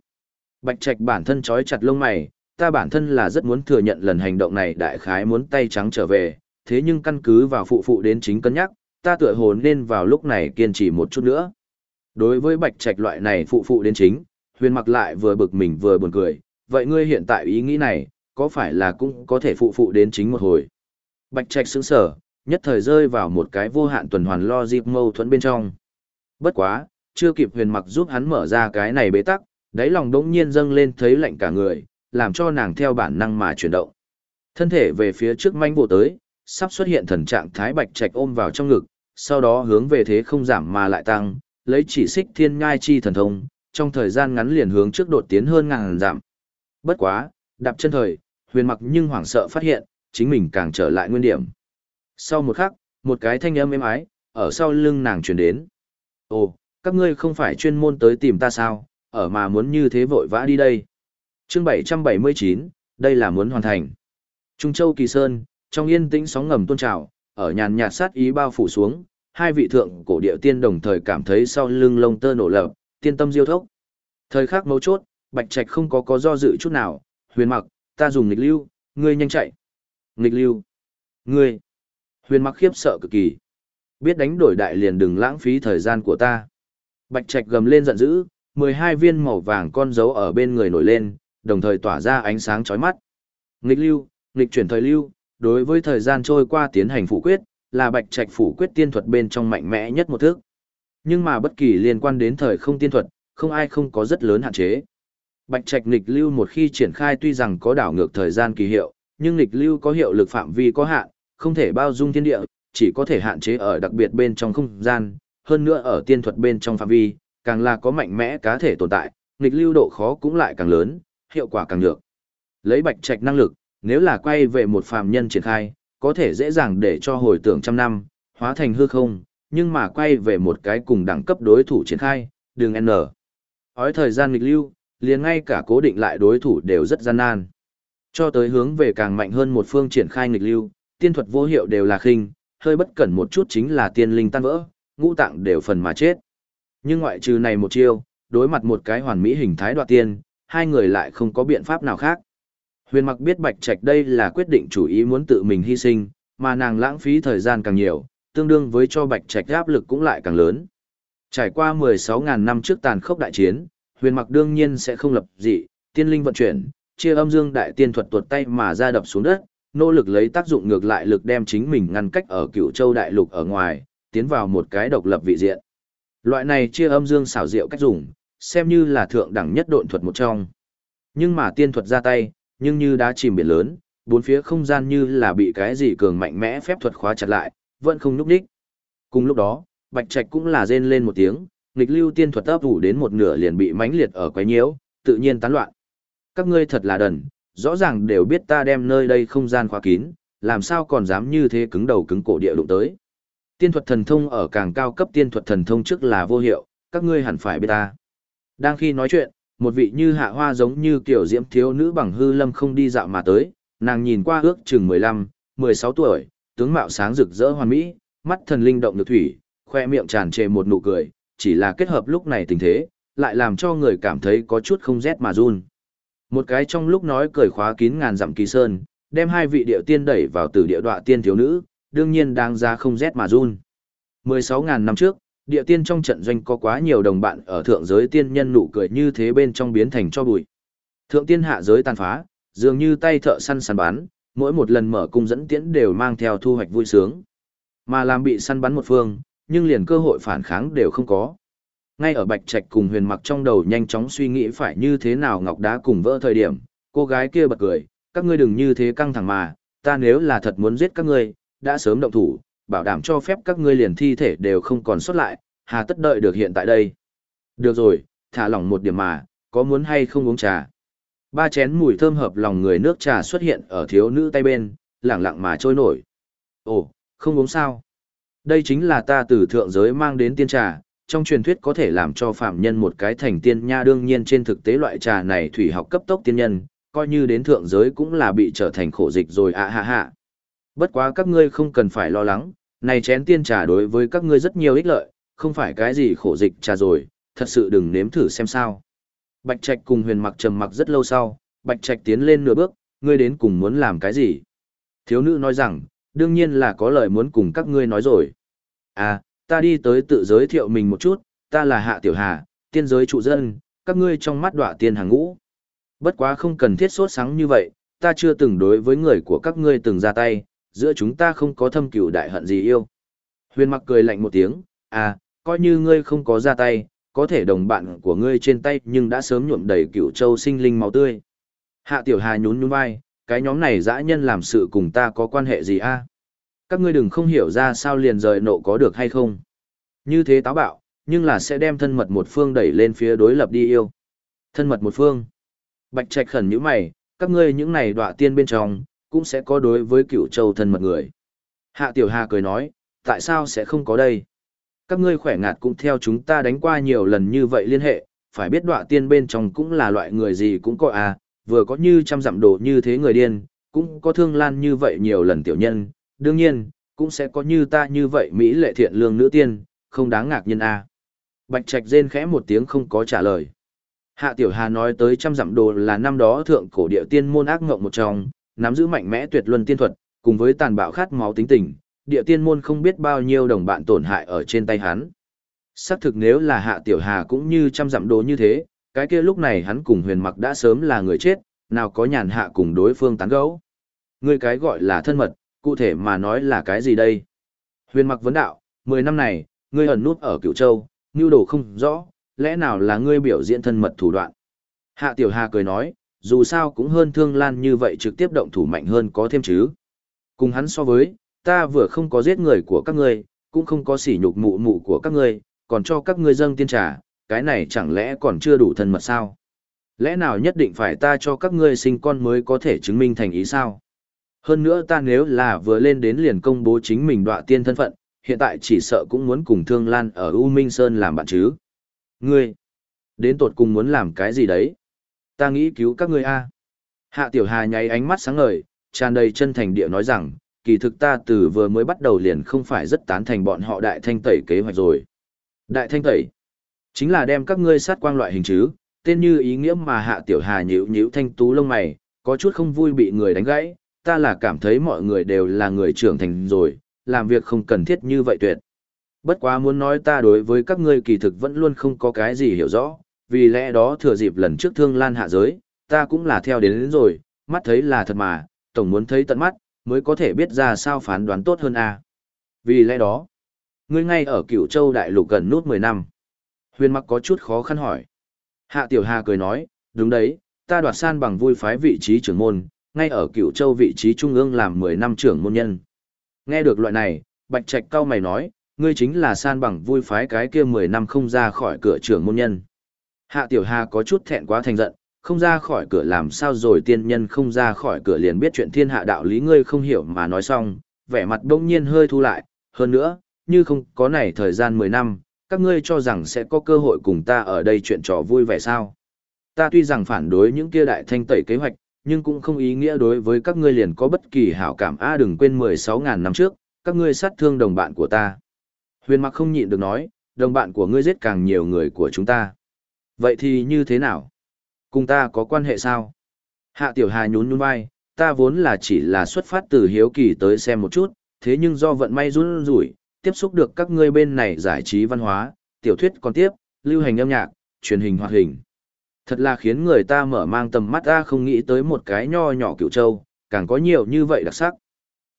Bạch trạch bản thân trói chặt lông mày, ta bản thân là rất muốn thừa nhận lần hành động này đại khái muốn tay trắng trở về, thế nhưng căn cứ vào phụ phụ đến chính cân nhắc, ta tựa hồ nên vào lúc này kiên trì một chút nữa. Đối với bạch trạch loại này phụ phụ đến chính, huyền mặc lại vừa bực mình vừa buồn cười, vậy ngươi hiện tại ý nghĩ này, có phải là cũng có thể phụ phụ đến chính một hồi? Bạch trạch sững sở, nhất thời rơi vào một cái vô hạn tuần hoàn lo dịp mâu thuẫn bên trong. Bất quá, chưa kịp huyền mặc giúp hắn mở ra cái này bế tắc, đáy lòng đống nhiên dâng lên thấy lạnh cả người, làm cho nàng theo bản năng mà chuyển động. Thân thể về phía trước manh bộ tới, sắp xuất hiện thần trạng thái bạch trạch ôm vào trong ngực, sau đó hướng về thế không giảm mà lại tăng, lấy chỉ xích thiên ngai chi thần thông, trong thời gian ngắn liền hướng trước đột tiến hơn ngàn giảm. Bất quá, đạp chân thời, huyền mặc nhưng hoảng sợ phát hiện, chính mình càng trở lại nguyên điểm. Sau một khắc, một cái thanh âm êm ái, ở sau lưng nàng truyền đến. Ồ, các ngươi không phải chuyên môn tới tìm ta sao, ở mà muốn như thế vội vã đi đây. chương 779, đây là muốn hoàn thành. Trung Châu Kỳ Sơn, trong yên tĩnh sóng ngầm tôn trào, ở nhàn nhạt sát ý bao phủ xuống, hai vị thượng cổ địa tiên đồng thời cảm thấy sau lưng lông tơ nổ lở, tiên tâm diêu thốc. Thời khắc mấu chốt, Bạch Trạch không có có do dự chút nào, huyền mặc, ta dùng nghịch lưu, ngươi nhanh chạy. Nghịch lưu. Ngươi. Huyền mặc khiếp sợ cực kỳ. Biết đánh đổi đại liền đừng lãng phí thời gian của ta. Bạch Trạch gầm lên giận dữ, 12 viên màu vàng con dấu ở bên người nổi lên, đồng thời tỏa ra ánh sáng chói mắt. Nghịch lưu, nghịch chuyển thời lưu, đối với thời gian trôi qua tiến hành phụ quyết, là Bạch Trạch phủ quyết tiên thuật bên trong mạnh mẽ nhất một thước. Nhưng mà bất kỳ liên quan đến thời không tiên thuật, không ai không có rất lớn hạn chế. Bạch Trạch nghịch lưu một khi triển khai tuy rằng có đảo ngược thời gian kỳ hiệu, nhưng nghịch lưu có hiệu lực phạm vi có hạn, không thể bao dung thiên địa, chỉ có thể hạn chế ở đặc biệt bên trong không gian, hơn nữa ở tiên thuật bên trong phạm vi, càng là có mạnh mẽ cá thể tồn tại, nghịch lưu độ khó cũng lại càng lớn, hiệu quả càng nhược. Lấy bạch trạch năng lực, nếu là quay về một phàm nhân triển khai, có thể dễ dàng để cho hồi tưởng trăm năm, hóa thành hư không, nhưng mà quay về một cái cùng đẳng cấp đối thủ triển khai, đường N. Hói thời gian nghịch lưu, liền ngay cả cố định lại đối thủ đều rất gian nan. Cho tới hướng về càng mạnh hơn một phương triển khai nghịch lưu, tiên thuật vô hiệu đều là khinh, hơi bất cẩn một chút chính là tiên linh tan vỡ, ngũ tạng đều phần mà chết. Nhưng ngoại trừ này một chiêu, đối mặt một cái hoàn mỹ hình thái đoạt tiên, hai người lại không có biện pháp nào khác. Huyền mặc biết Bạch Trạch đây là quyết định chủ ý muốn tự mình hy sinh, mà nàng lãng phí thời gian càng nhiều, tương đương với cho Bạch Trạch áp lực cũng lại càng lớn. Trải qua 16.000 năm trước tàn khốc đại chiến, huyền mặc đương nhiên sẽ không lập dị, tiên linh vận chuyển, chia âm dương đại tiên thuật tuột tay mà ra đập xuống đất, nỗ lực lấy tác dụng ngược lại lực đem chính mình ngăn cách ở cựu châu đại lục ở ngoài, tiến vào một cái độc lập vị diện. Loại này chia âm dương xảo diệu cách dùng, xem như là thượng đẳng nhất độn thuật một trong. Nhưng mà tiên thuật ra tay, nhưng như đá chìm biển lớn, bốn phía không gian như là bị cái gì cường mạnh mẽ phép thuật khóa chặt lại, vẫn không nhúc đích. Cùng lúc đó, Bạch Trạch cũng là rên lên một tiếng, nghịch lưu tiên thuật ấp ủ đến một nửa liền bị mãnh liệt ở quấy nhiễu, tự nhiên tán loạn. Các ngươi thật là đần, rõ ràng đều biết ta đem nơi đây không gian khóa kín, làm sao còn dám như thế cứng đầu cứng cổ địa đụng tới. Tiên thuật thần thông ở càng cao cấp tiên thuật thần thông trước là vô hiệu, các ngươi hẳn phải biết ta. Đang khi nói chuyện, một vị như hạ hoa giống như kiểu diễm thiếu nữ bằng hư lâm không đi dạo mà tới, nàng nhìn qua ước chừng 15, 16 tuổi, tướng mạo sáng rực rỡ hoàn mỹ, mắt thần linh động được thủy, khoe miệng tràn trề một nụ cười, chỉ là kết hợp lúc này tình thế, lại làm cho người cảm thấy có chút không rét mà run. Một cái trong lúc nói cười khóa kín ngàn dặm kỳ sơn, đem hai vị điệu tiên đẩy vào từ địa đọa tiên thiếu nữ, đương nhiên đáng ra không rét mà run. 16.000 năm trước, địa tiên trong trận doanh có quá nhiều đồng bạn ở thượng giới tiên nhân nụ cười như thế bên trong biến thành cho bụi. Thượng tiên hạ giới tàn phá, dường như tay thợ săn săn bắn, mỗi một lần mở cung dẫn tiễn đều mang theo thu hoạch vui sướng. Mà làm bị săn bắn một phương, nhưng liền cơ hội phản kháng đều không có. Ngay ở Bạch Trạch cùng Huyền Mặc trong đầu nhanh chóng suy nghĩ phải như thế nào ngọc đá cùng vỡ thời điểm, cô gái kia bật cười, các ngươi đừng như thế căng thẳng mà, ta nếu là thật muốn giết các ngươi, đã sớm động thủ, bảo đảm cho phép các ngươi liền thi thể đều không còn xuất lại, hà tất đợi được hiện tại đây. Được rồi, thả lỏng một điểm mà, có muốn hay không uống trà. Ba chén mùi thơm hợp lòng người nước trà xuất hiện ở thiếu nữ tay bên, lẳng lặng mà trôi nổi. Ồ, không uống sao. Đây chính là ta từ thượng giới mang đến tiên trà, trong truyền thuyết có thể làm cho phạm nhân một cái thành tiên nha đương nhiên trên thực tế loại trà này thủy học cấp tốc tiên nhân, coi như đến thượng giới cũng là bị trở thành khổ dịch rồi ạ à hạ hạ. Bất quá các ngươi không cần phải lo lắng, này chén tiên trà đối với các ngươi rất nhiều ích lợi, không phải cái gì khổ dịch trà rồi, thật sự đừng nếm thử xem sao. Bạch Trạch cùng huyền mặc trầm mặc rất lâu sau, Bạch Trạch tiến lên nửa bước, ngươi đến cùng muốn làm cái gì? Thiếu nữ nói rằng, đương nhiên là có lời muốn cùng các ngươi nói rồi. À, ta đi tới tự giới thiệu mình một chút, ta là Hạ Tiểu Hà, tiên giới trụ dân, các ngươi trong mắt đọa tiên hàng ngũ. Bất quá không cần thiết sốt sáng như vậy, ta chưa từng đối với người của các ngươi từng ra tay, giữa chúng ta không có thâm cửu đại hận gì yêu. Huyền mặc cười lạnh một tiếng, à, coi như ngươi không có ra tay, có thể đồng bạn của ngươi trên tay nhưng đã sớm nhuộm đầy cửu châu sinh linh máu tươi. Hạ Tiểu Hà nhún nhún vai, cái nhóm này dã nhân làm sự cùng ta có quan hệ gì a? Các ngươi đừng không hiểu ra sao liền rời nộ có được hay không. Như thế táo bạo, nhưng là sẽ đem thân mật một phương đẩy lên phía đối lập đi yêu. Thân mật một phương. Bạch Trạch khẩn như mày, các ngươi những này đọa tiên bên trong, cũng sẽ có đối với cựu châu thân mật người. Hạ Tiểu Hà cười nói, tại sao sẽ không có đây? Các ngươi khỏe ngạt cũng theo chúng ta đánh qua nhiều lần như vậy liên hệ, phải biết đọa tiên bên trong cũng là loại người gì cũng có à, vừa có như trăm dặm đồ như thế người điên, cũng có thương lan như vậy nhiều lần tiểu nhân, đương nhiên, cũng sẽ có như ta như vậy Mỹ lệ thiện lương nữ tiên, không đáng ngạc nhiên à. Bạch Trạch rên khẽ một tiếng không có trả lời. Hạ Tiểu Hà nói tới trăm dặm đồ là năm đó thượng cổ địa tiên môn ác ngộng một trong, nắm giữ mạnh mẽ tuyệt luân tiên thuật, cùng với tàn bạo khát máu tính tình, địa tiên môn không biết bao nhiêu đồng bạn tổn hại ở trên tay hắn. Xác thực nếu là Hạ Tiểu Hà cũng như trăm dặm đồ như thế, cái kia lúc này hắn cùng huyền mặc đã sớm là người chết, nào có nhàn hạ cùng đối phương tán gẫu. Người cái gọi là thân mật, cụ thể mà nói là cái gì đây? Huyền mặc vấn đạo, 10 năm này, ngươi ẩn nút ở cựu châu, nưu đồ không rõ, lẽ nào là ngươi biểu diễn thân mật thủ đoạn? Hạ Tiểu Hà cười nói, dù sao cũng hơn thương lan như vậy trực tiếp động thủ mạnh hơn có thêm chứ. Cùng hắn so với, ta vừa không có giết người của các ngươi, cũng không có sỉ nhục mụ mụ của các ngươi, còn cho các ngươi dâng tiên trà, cái này chẳng lẽ còn chưa đủ thân mật sao? Lẽ nào nhất định phải ta cho các ngươi sinh con mới có thể chứng minh thành ý sao? Hơn nữa ta nếu là vừa lên đến liền công bố chính mình đọa tiên thân phận, hiện tại chỉ sợ cũng muốn cùng Thương Lan ở U Minh Sơn làm bạn chứ. Ngươi, đến tột cùng muốn làm cái gì đấy? Ta nghĩ cứu các ngươi a. Hạ Tiểu Hà nháy ánh mắt sáng ngời, tràn đầy chân thành địa nói rằng, kỳ thực ta từ vừa mới bắt đầu liền không phải rất tán thành bọn họ đại thanh tẩy kế hoạch rồi. Đại thanh tẩy? Chính là đem các ngươi sát quang loại hình chứ, tên như ý nghĩa mà hạ tiểu hà nhíu nhíu thanh tú lông mày, có chút không vui bị người đánh gãy, ta là cảm thấy mọi người đều là người trưởng thành rồi, làm việc không cần thiết như vậy tuyệt. Bất quá muốn nói ta đối với các ngươi kỳ thực vẫn luôn không có cái gì hiểu rõ, vì lẽ đó thừa dịp lần trước thương lan hạ giới, ta cũng là theo đến, đến rồi, mắt thấy là thật mà, tổng muốn thấy tận mắt, mới có thể biết ra sao phán đoán tốt hơn a. Vì lẽ đó, ngươi ngay ở Cửu châu đại lục gần nút 10 năm. Huyền mặc có chút khó khăn hỏi. Hạ Tiểu Hà cười nói, đúng đấy, ta đoạt san bằng vui phái vị trí trưởng môn, ngay ở Cửu châu vị trí trung ương làm 10 năm trưởng môn nhân. Nghe được loại này, Bạch Trạch cao mày nói, ngươi chính là san bằng vui phái cái kia 10 năm không ra khỏi cửa trưởng môn nhân. Hạ Tiểu Hà có chút thẹn quá thành giận, không ra khỏi cửa làm sao rồi tiên nhân không ra khỏi cửa liền biết chuyện thiên hạ đạo lý ngươi không hiểu mà nói xong, vẻ mặt bỗng nhiên hơi thu lại, hơn nữa, như không có này thời gian 10 năm, các ngươi cho rằng sẽ có cơ hội cùng ta ở đây chuyện trò vui vẻ sao. Ta tuy rằng phản đối những kia đại thanh tẩy kế hoạch, nhưng cũng không ý nghĩa đối với các ngươi liền có bất kỳ hảo cảm a đừng quên 16.000 năm trước, các ngươi sát thương đồng bạn của ta. Huyền mặc không nhịn được nói, đồng bạn của ngươi giết càng nhiều người của chúng ta. Vậy thì như thế nào? Cùng ta có quan hệ sao? Hạ tiểu hà nhún nhún vai, ta vốn là chỉ là xuất phát từ hiếu kỳ tới xem một chút, thế nhưng do vận may run rủi, tiếp xúc được các ngươi bên này giải trí văn hóa, tiểu thuyết còn tiếp, lưu hành âm nhạc, truyền hình hoạt hình. Thật là khiến người ta mở mang tầm mắt ra không nghĩ tới một cái nho nhỏ cựu châu, càng có nhiều như vậy đặc sắc.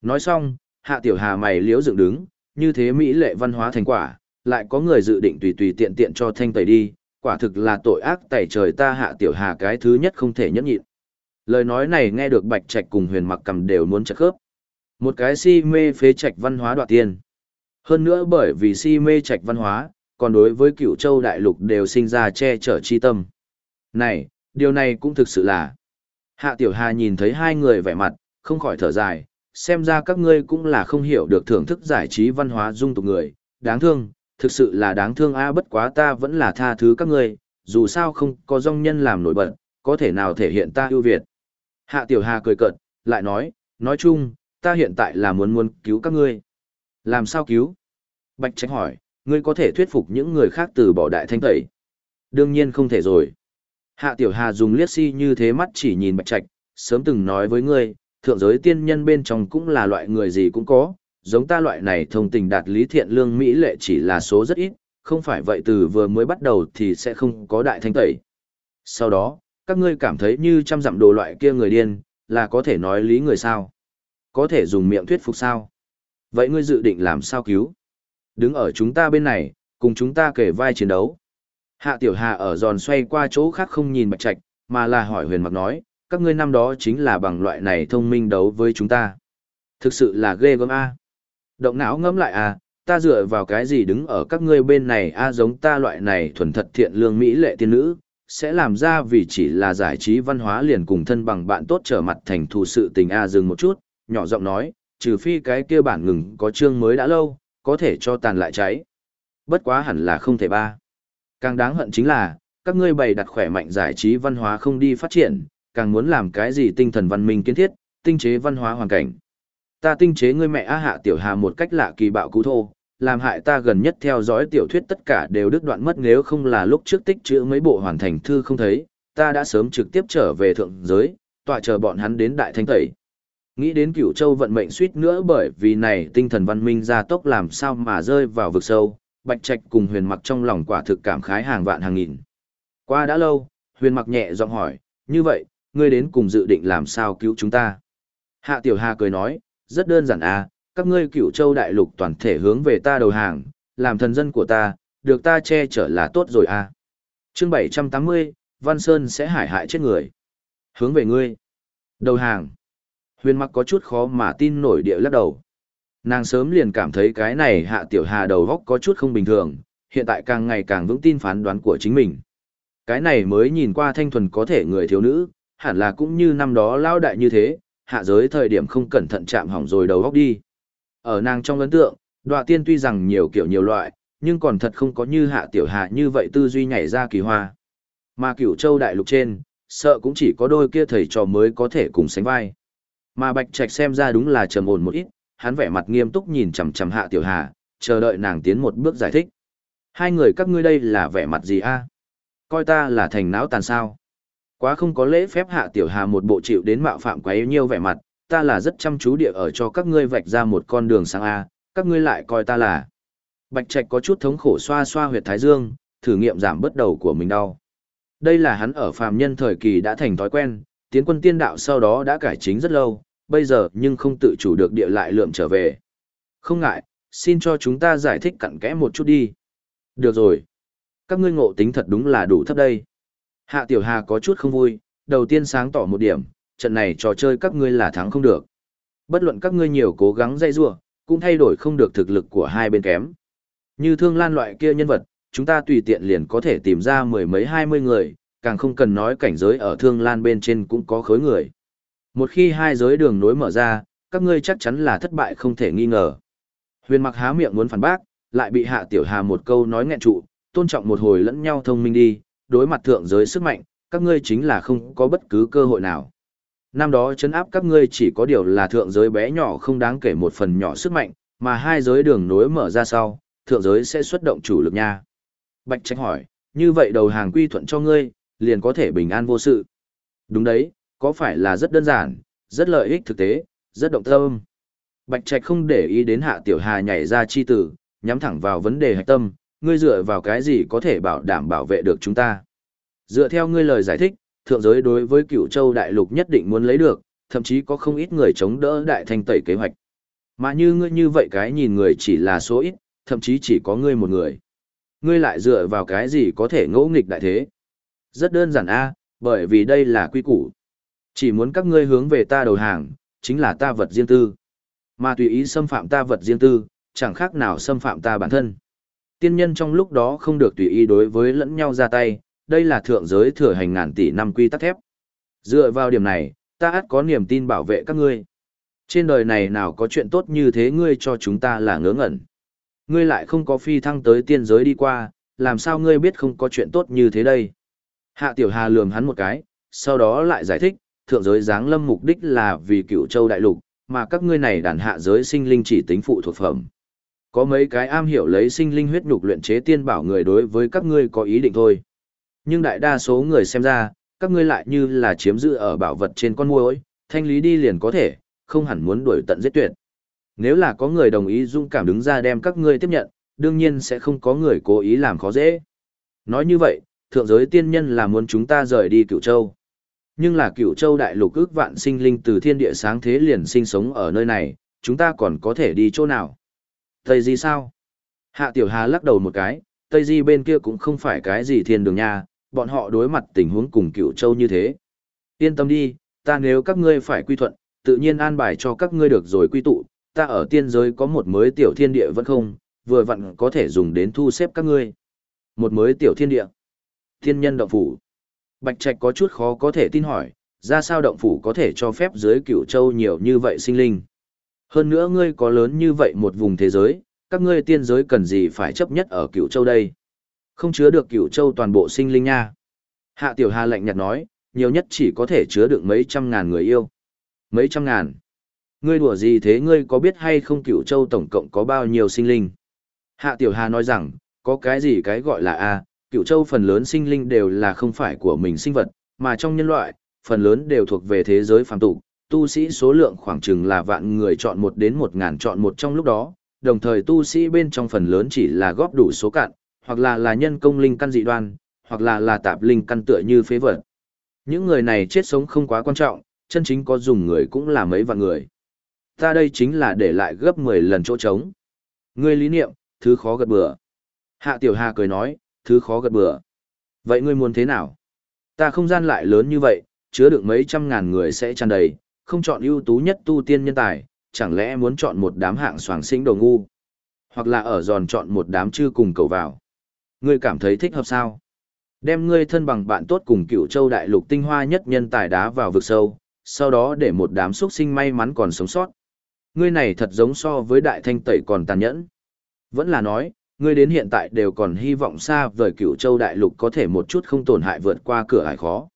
Nói xong, hạ tiểu hà mày liếu dựng đứng, như thế Mỹ lệ văn hóa thành quả, lại có người dự định tùy tùy tiện tiện cho thanh tẩy đi, quả thực là tội ác tẩy trời ta hạ tiểu hà cái thứ nhất không thể nhẫn nhịn. Lời nói này nghe được bạch trạch cùng huyền mặc cầm đều muốn chặt khớp. Một cái si mê phế trạch văn hóa đoạt tiên. Hơn nữa bởi vì si mê trạch văn hóa, còn đối với cựu châu đại lục đều sinh ra che chở chi tâm. Này, điều này cũng thực sự là. Hạ Tiểu Hà nhìn thấy hai người vẻ mặt, không khỏi thở dài, xem ra các ngươi cũng là không hiểu được thưởng thức giải trí văn hóa dung tục người, đáng thương, thực sự là đáng thương a bất quá ta vẫn là tha thứ các ngươi, dù sao không có dòng nhân làm nổi bật, có thể nào thể hiện ta ưu việt. Hạ Tiểu Hà cười cợt, lại nói, nói chung, ta hiện tại là muốn muốn cứu các ngươi. Làm sao cứu? Bạch Trạch hỏi, ngươi có thể thuyết phục những người khác từ bỏ đại thanh tẩy. Đương nhiên không thể rồi. Hạ Tiểu Hà dùng liếc si như thế mắt chỉ nhìn Bạch Trạch, sớm từng nói với ngươi, thượng giới tiên nhân bên trong cũng là loại người gì cũng có, giống ta loại này thông tình đạt lý thiện lương mỹ lệ chỉ là số rất ít, không phải vậy từ vừa mới bắt đầu thì sẽ không có đại thanh tẩy. Sau đó, các ngươi cảm thấy như trăm dặm đồ loại kia người điên, là có thể nói lý người sao? Có thể dùng miệng thuyết phục sao? Vậy ngươi dự định làm sao cứu? Đứng ở chúng ta bên này, cùng chúng ta kể vai chiến đấu. Hạ Tiểu Hà ở giòn xoay qua chỗ khác không nhìn Bạch Trạch, mà là hỏi Huyền Mặc nói, các ngươi năm đó chính là bằng loại này thông minh đấu với chúng ta. Thực sự là ghê gớm a. Động não ngẫm lại à ta dựa vào cái gì đứng ở các ngươi bên này a giống ta loại này thuần thật thiện lương mỹ lệ tiên nữ, sẽ làm ra vì chỉ là giải trí văn hóa liền cùng thân bằng bạn tốt trở mặt thành thù sự tình a dừng một chút, nhỏ giọng nói, trừ phi cái kia bản ngừng có chương mới đã lâu, có thể cho tàn lại cháy. Bất quá hẳn là không thể ba. Càng đáng hận chính là, các ngươi bày đặt khỏe mạnh giải trí văn hóa không đi phát triển, càng muốn làm cái gì tinh thần văn minh kiến thiết, tinh chế văn hóa hoàn cảnh. Ta tinh chế ngươi mẹ A hạ tiểu hà một cách lạ kỳ bạo cú thô, làm hại ta gần nhất theo dõi tiểu thuyết tất cả đều đứt đoạn mất nếu không là lúc trước tích chữ mấy bộ hoàn thành thư không thấy, ta đã sớm trực tiếp trở về thượng giới, tọa chờ bọn hắn đến đại thanh tẩy. Nghĩ đến cửu châu vận mệnh suýt nữa bởi vì này tinh thần văn minh gia tốc làm sao mà rơi vào vực sâu, bạch trạch cùng huyền mặc trong lòng quả thực cảm khái hàng vạn hàng nghìn. Qua đã lâu, huyền mặc nhẹ giọng hỏi, như vậy, ngươi đến cùng dự định làm sao cứu chúng ta? Hạ tiểu hà cười nói, rất đơn giản à, các ngươi cửu châu đại lục toàn thể hướng về ta đầu hàng, làm thần dân của ta, được ta che chở là tốt rồi à. Chương 780, Văn Sơn sẽ hải hại chết người. Hướng về ngươi. Đầu hàng. Huyền mặc có chút khó mà tin nổi địa lắc đầu. Nàng sớm liền cảm thấy cái này hạ tiểu hà đầu góc có chút không bình thường, hiện tại càng ngày càng vững tin phán đoán của chính mình. Cái này mới nhìn qua thanh thuần có thể người thiếu nữ, hẳn là cũng như năm đó lao đại như thế, hạ giới thời điểm không cẩn thận chạm hỏng rồi đầu góc đi. Ở nàng trong ấn tượng, đoạ tiên tuy rằng nhiều kiểu nhiều loại, nhưng còn thật không có như hạ tiểu hạ như vậy tư duy nhảy ra kỳ hoa. Mà cửu châu đại lục trên, sợ cũng chỉ có đôi kia thầy trò mới có thể cùng sánh vai. Mà Bạch Trạch xem ra đúng là trầm ổn một ít, hắn vẻ mặt nghiêm túc nhìn chằm chằm Hạ Tiểu Hà, chờ đợi nàng tiến một bước giải thích. Hai người các ngươi đây là vẻ mặt gì a? Coi ta là thành não tàn sao? Quá không có lễ phép hạ tiểu hà một bộ chịu đến mạo phạm quá nhiêu vẻ mặt, ta là rất chăm chú địa ở cho các ngươi vạch ra một con đường sang A, các ngươi lại coi ta là. Bạch Trạch có chút thống khổ xoa xoa huyệt thái dương, thử nghiệm giảm bớt đầu của mình đau. Đây là hắn ở phàm nhân thời kỳ đã thành thói quen, tiến quân tiên đạo sau đó đã cải chính rất lâu, bây giờ nhưng không tự chủ được địa lại lượm trở về. Không ngại, xin cho chúng ta giải thích cặn kẽ một chút đi. Được rồi. Các ngươi ngộ tính thật đúng là đủ thấp đây. Hạ Tiểu Hà có chút không vui, đầu tiên sáng tỏ một điểm, trận này trò chơi các ngươi là thắng không được. Bất luận các ngươi nhiều cố gắng dây rua, cũng thay đổi không được thực lực của hai bên kém. Như thương lan loại kia nhân vật, chúng ta tùy tiện liền có thể tìm ra mười mấy hai mươi người, càng không cần nói cảnh giới ở thương lan bên trên cũng có khối người. Một khi hai giới đường nối mở ra, các ngươi chắc chắn là thất bại không thể nghi ngờ. Huyền mặc há miệng muốn phản bác, lại bị hạ tiểu hà một câu nói nghẹn trụ, tôn trọng một hồi lẫn nhau thông minh đi, đối mặt thượng giới sức mạnh, các ngươi chính là không có bất cứ cơ hội nào. Năm đó chấn áp các ngươi chỉ có điều là thượng giới bé nhỏ không đáng kể một phần nhỏ sức mạnh, mà hai giới đường nối mở ra sau, thượng giới sẽ xuất động chủ lực nha. Bạch Trạch hỏi, như vậy đầu hàng quy thuận cho ngươi, liền có thể bình an vô sự. Đúng đấy, có phải là rất đơn giản, rất lợi ích thực tế, rất động tâm. Bạch Trạch không để ý đến Hạ Tiểu Hà nhảy ra chi tử, nhắm thẳng vào vấn đề hạch tâm, ngươi dựa vào cái gì có thể bảo đảm bảo vệ được chúng ta. Dựa theo ngươi lời giải thích, thượng giới đối với cựu châu đại lục nhất định muốn lấy được, thậm chí có không ít người chống đỡ đại thanh tẩy kế hoạch. Mà như ngươi như vậy cái nhìn người chỉ là số ít, thậm chí chỉ có ngươi một người. Ngươi lại dựa vào cái gì có thể ngẫu nghịch đại thế? Rất đơn giản a, bởi vì đây là quy củ. Chỉ muốn các ngươi hướng về ta đầu hàng, chính là ta vật riêng tư. Mà tùy ý xâm phạm ta vật riêng tư, chẳng khác nào xâm phạm ta bản thân. Tiên nhân trong lúc đó không được tùy ý đối với lẫn nhau ra tay, đây là thượng giới thừa hành ngàn tỷ năm quy tắc thép. Dựa vào điểm này, ta ắt có niềm tin bảo vệ các ngươi. Trên đời này nào có chuyện tốt như thế ngươi cho chúng ta là ngớ ngẩn. Ngươi lại không có phi thăng tới tiên giới đi qua, làm sao ngươi biết không có chuyện tốt như thế đây? Hạ Tiểu Hà lườm hắn một cái, sau đó lại giải thích, thượng giới giáng lâm mục đích là vì cựu châu đại lục, mà các ngươi này đàn hạ giới sinh linh chỉ tính phụ thuộc phẩm. Có mấy cái am hiểu lấy sinh linh huyết nhục luyện chế tiên bảo người đối với các ngươi có ý định thôi. Nhưng đại đa số người xem ra, các ngươi lại như là chiếm giữ ở bảo vật trên con muỗi, thanh lý đi liền có thể, không hẳn muốn đuổi tận giết tuyệt. Nếu là có người đồng ý dung cảm đứng ra đem các ngươi tiếp nhận, đương nhiên sẽ không có người cố ý làm khó dễ. Nói như vậy, thượng giới tiên nhân là muốn chúng ta rời đi cựu châu. Nhưng là cựu châu đại lục ước vạn sinh linh từ thiên địa sáng thế liền sinh sống ở nơi này, chúng ta còn có thể đi chỗ nào? Tây Di sao? Hạ Tiểu Hà lắc đầu một cái, Tây Di bên kia cũng không phải cái gì thiên đường nha, bọn họ đối mặt tình huống cùng cựu châu như thế. Yên tâm đi, ta nếu các ngươi phải quy thuận, tự nhiên an bài cho các ngươi được rồi quy tụ, ta ở tiên giới có một mới tiểu thiên địa vẫn không, vừa vặn có thể dùng đến thu xếp các ngươi. Một mới tiểu thiên địa. Thiên nhân động phủ. Bạch Trạch có chút khó có thể tin hỏi, ra sao động phủ có thể cho phép dưới cửu châu nhiều như vậy sinh linh. Hơn nữa ngươi có lớn như vậy một vùng thế giới, các ngươi tiên giới cần gì phải chấp nhất ở Cửu châu đây. Không chứa được cửu châu toàn bộ sinh linh nha. Hạ Tiểu Hà lạnh nhạt nói, nhiều nhất chỉ có thể chứa được mấy trăm ngàn người yêu. Mấy trăm ngàn. Ngươi đùa gì thế ngươi có biết hay không cửu châu tổng cộng có bao nhiêu sinh linh? Hạ Tiểu Hà nói rằng, có cái gì cái gọi là A, cửu châu phần lớn sinh linh đều là không phải của mình sinh vật, mà trong nhân loại, phần lớn đều thuộc về thế giới phàm tục, tu sĩ số lượng khoảng chừng là vạn người chọn một đến một ngàn chọn một trong lúc đó, đồng thời tu sĩ bên trong phần lớn chỉ là góp đủ số cạn, hoặc là là nhân công linh căn dị đoan, hoặc là là tạp linh căn tựa như phế vật. Những người này chết sống không quá quan trọng, chân chính có dùng người cũng là mấy vạn người. Ta đây chính là để lại gấp 10 lần chỗ trống. Ngươi lý niệm, thứ khó gật bừa. Hạ Tiểu Hà cười nói, thứ khó gật bừa. Vậy ngươi muốn thế nào? Ta không gian lại lớn như vậy, chứa được mấy trăm ngàn người sẽ tràn đầy, không chọn ưu tú nhất tu tiên nhân tài, chẳng lẽ muốn chọn một đám hạng soàng sinh đồ ngu? Hoặc là ở giòn chọn một đám chư cùng cầu vào. Ngươi cảm thấy thích hợp sao? Đem ngươi thân bằng bạn tốt cùng cựu châu đại lục tinh hoa nhất nhân tài đá vào vực sâu, sau đó để một đám xuất sinh may mắn còn sống sót. Ngươi này thật giống so với đại thanh tẩy còn tàn nhẫn. Vẫn là nói, ngươi đến hiện tại đều còn hy vọng xa vời cựu châu đại lục có thể một chút không tổn hại vượt qua cửa ải khó.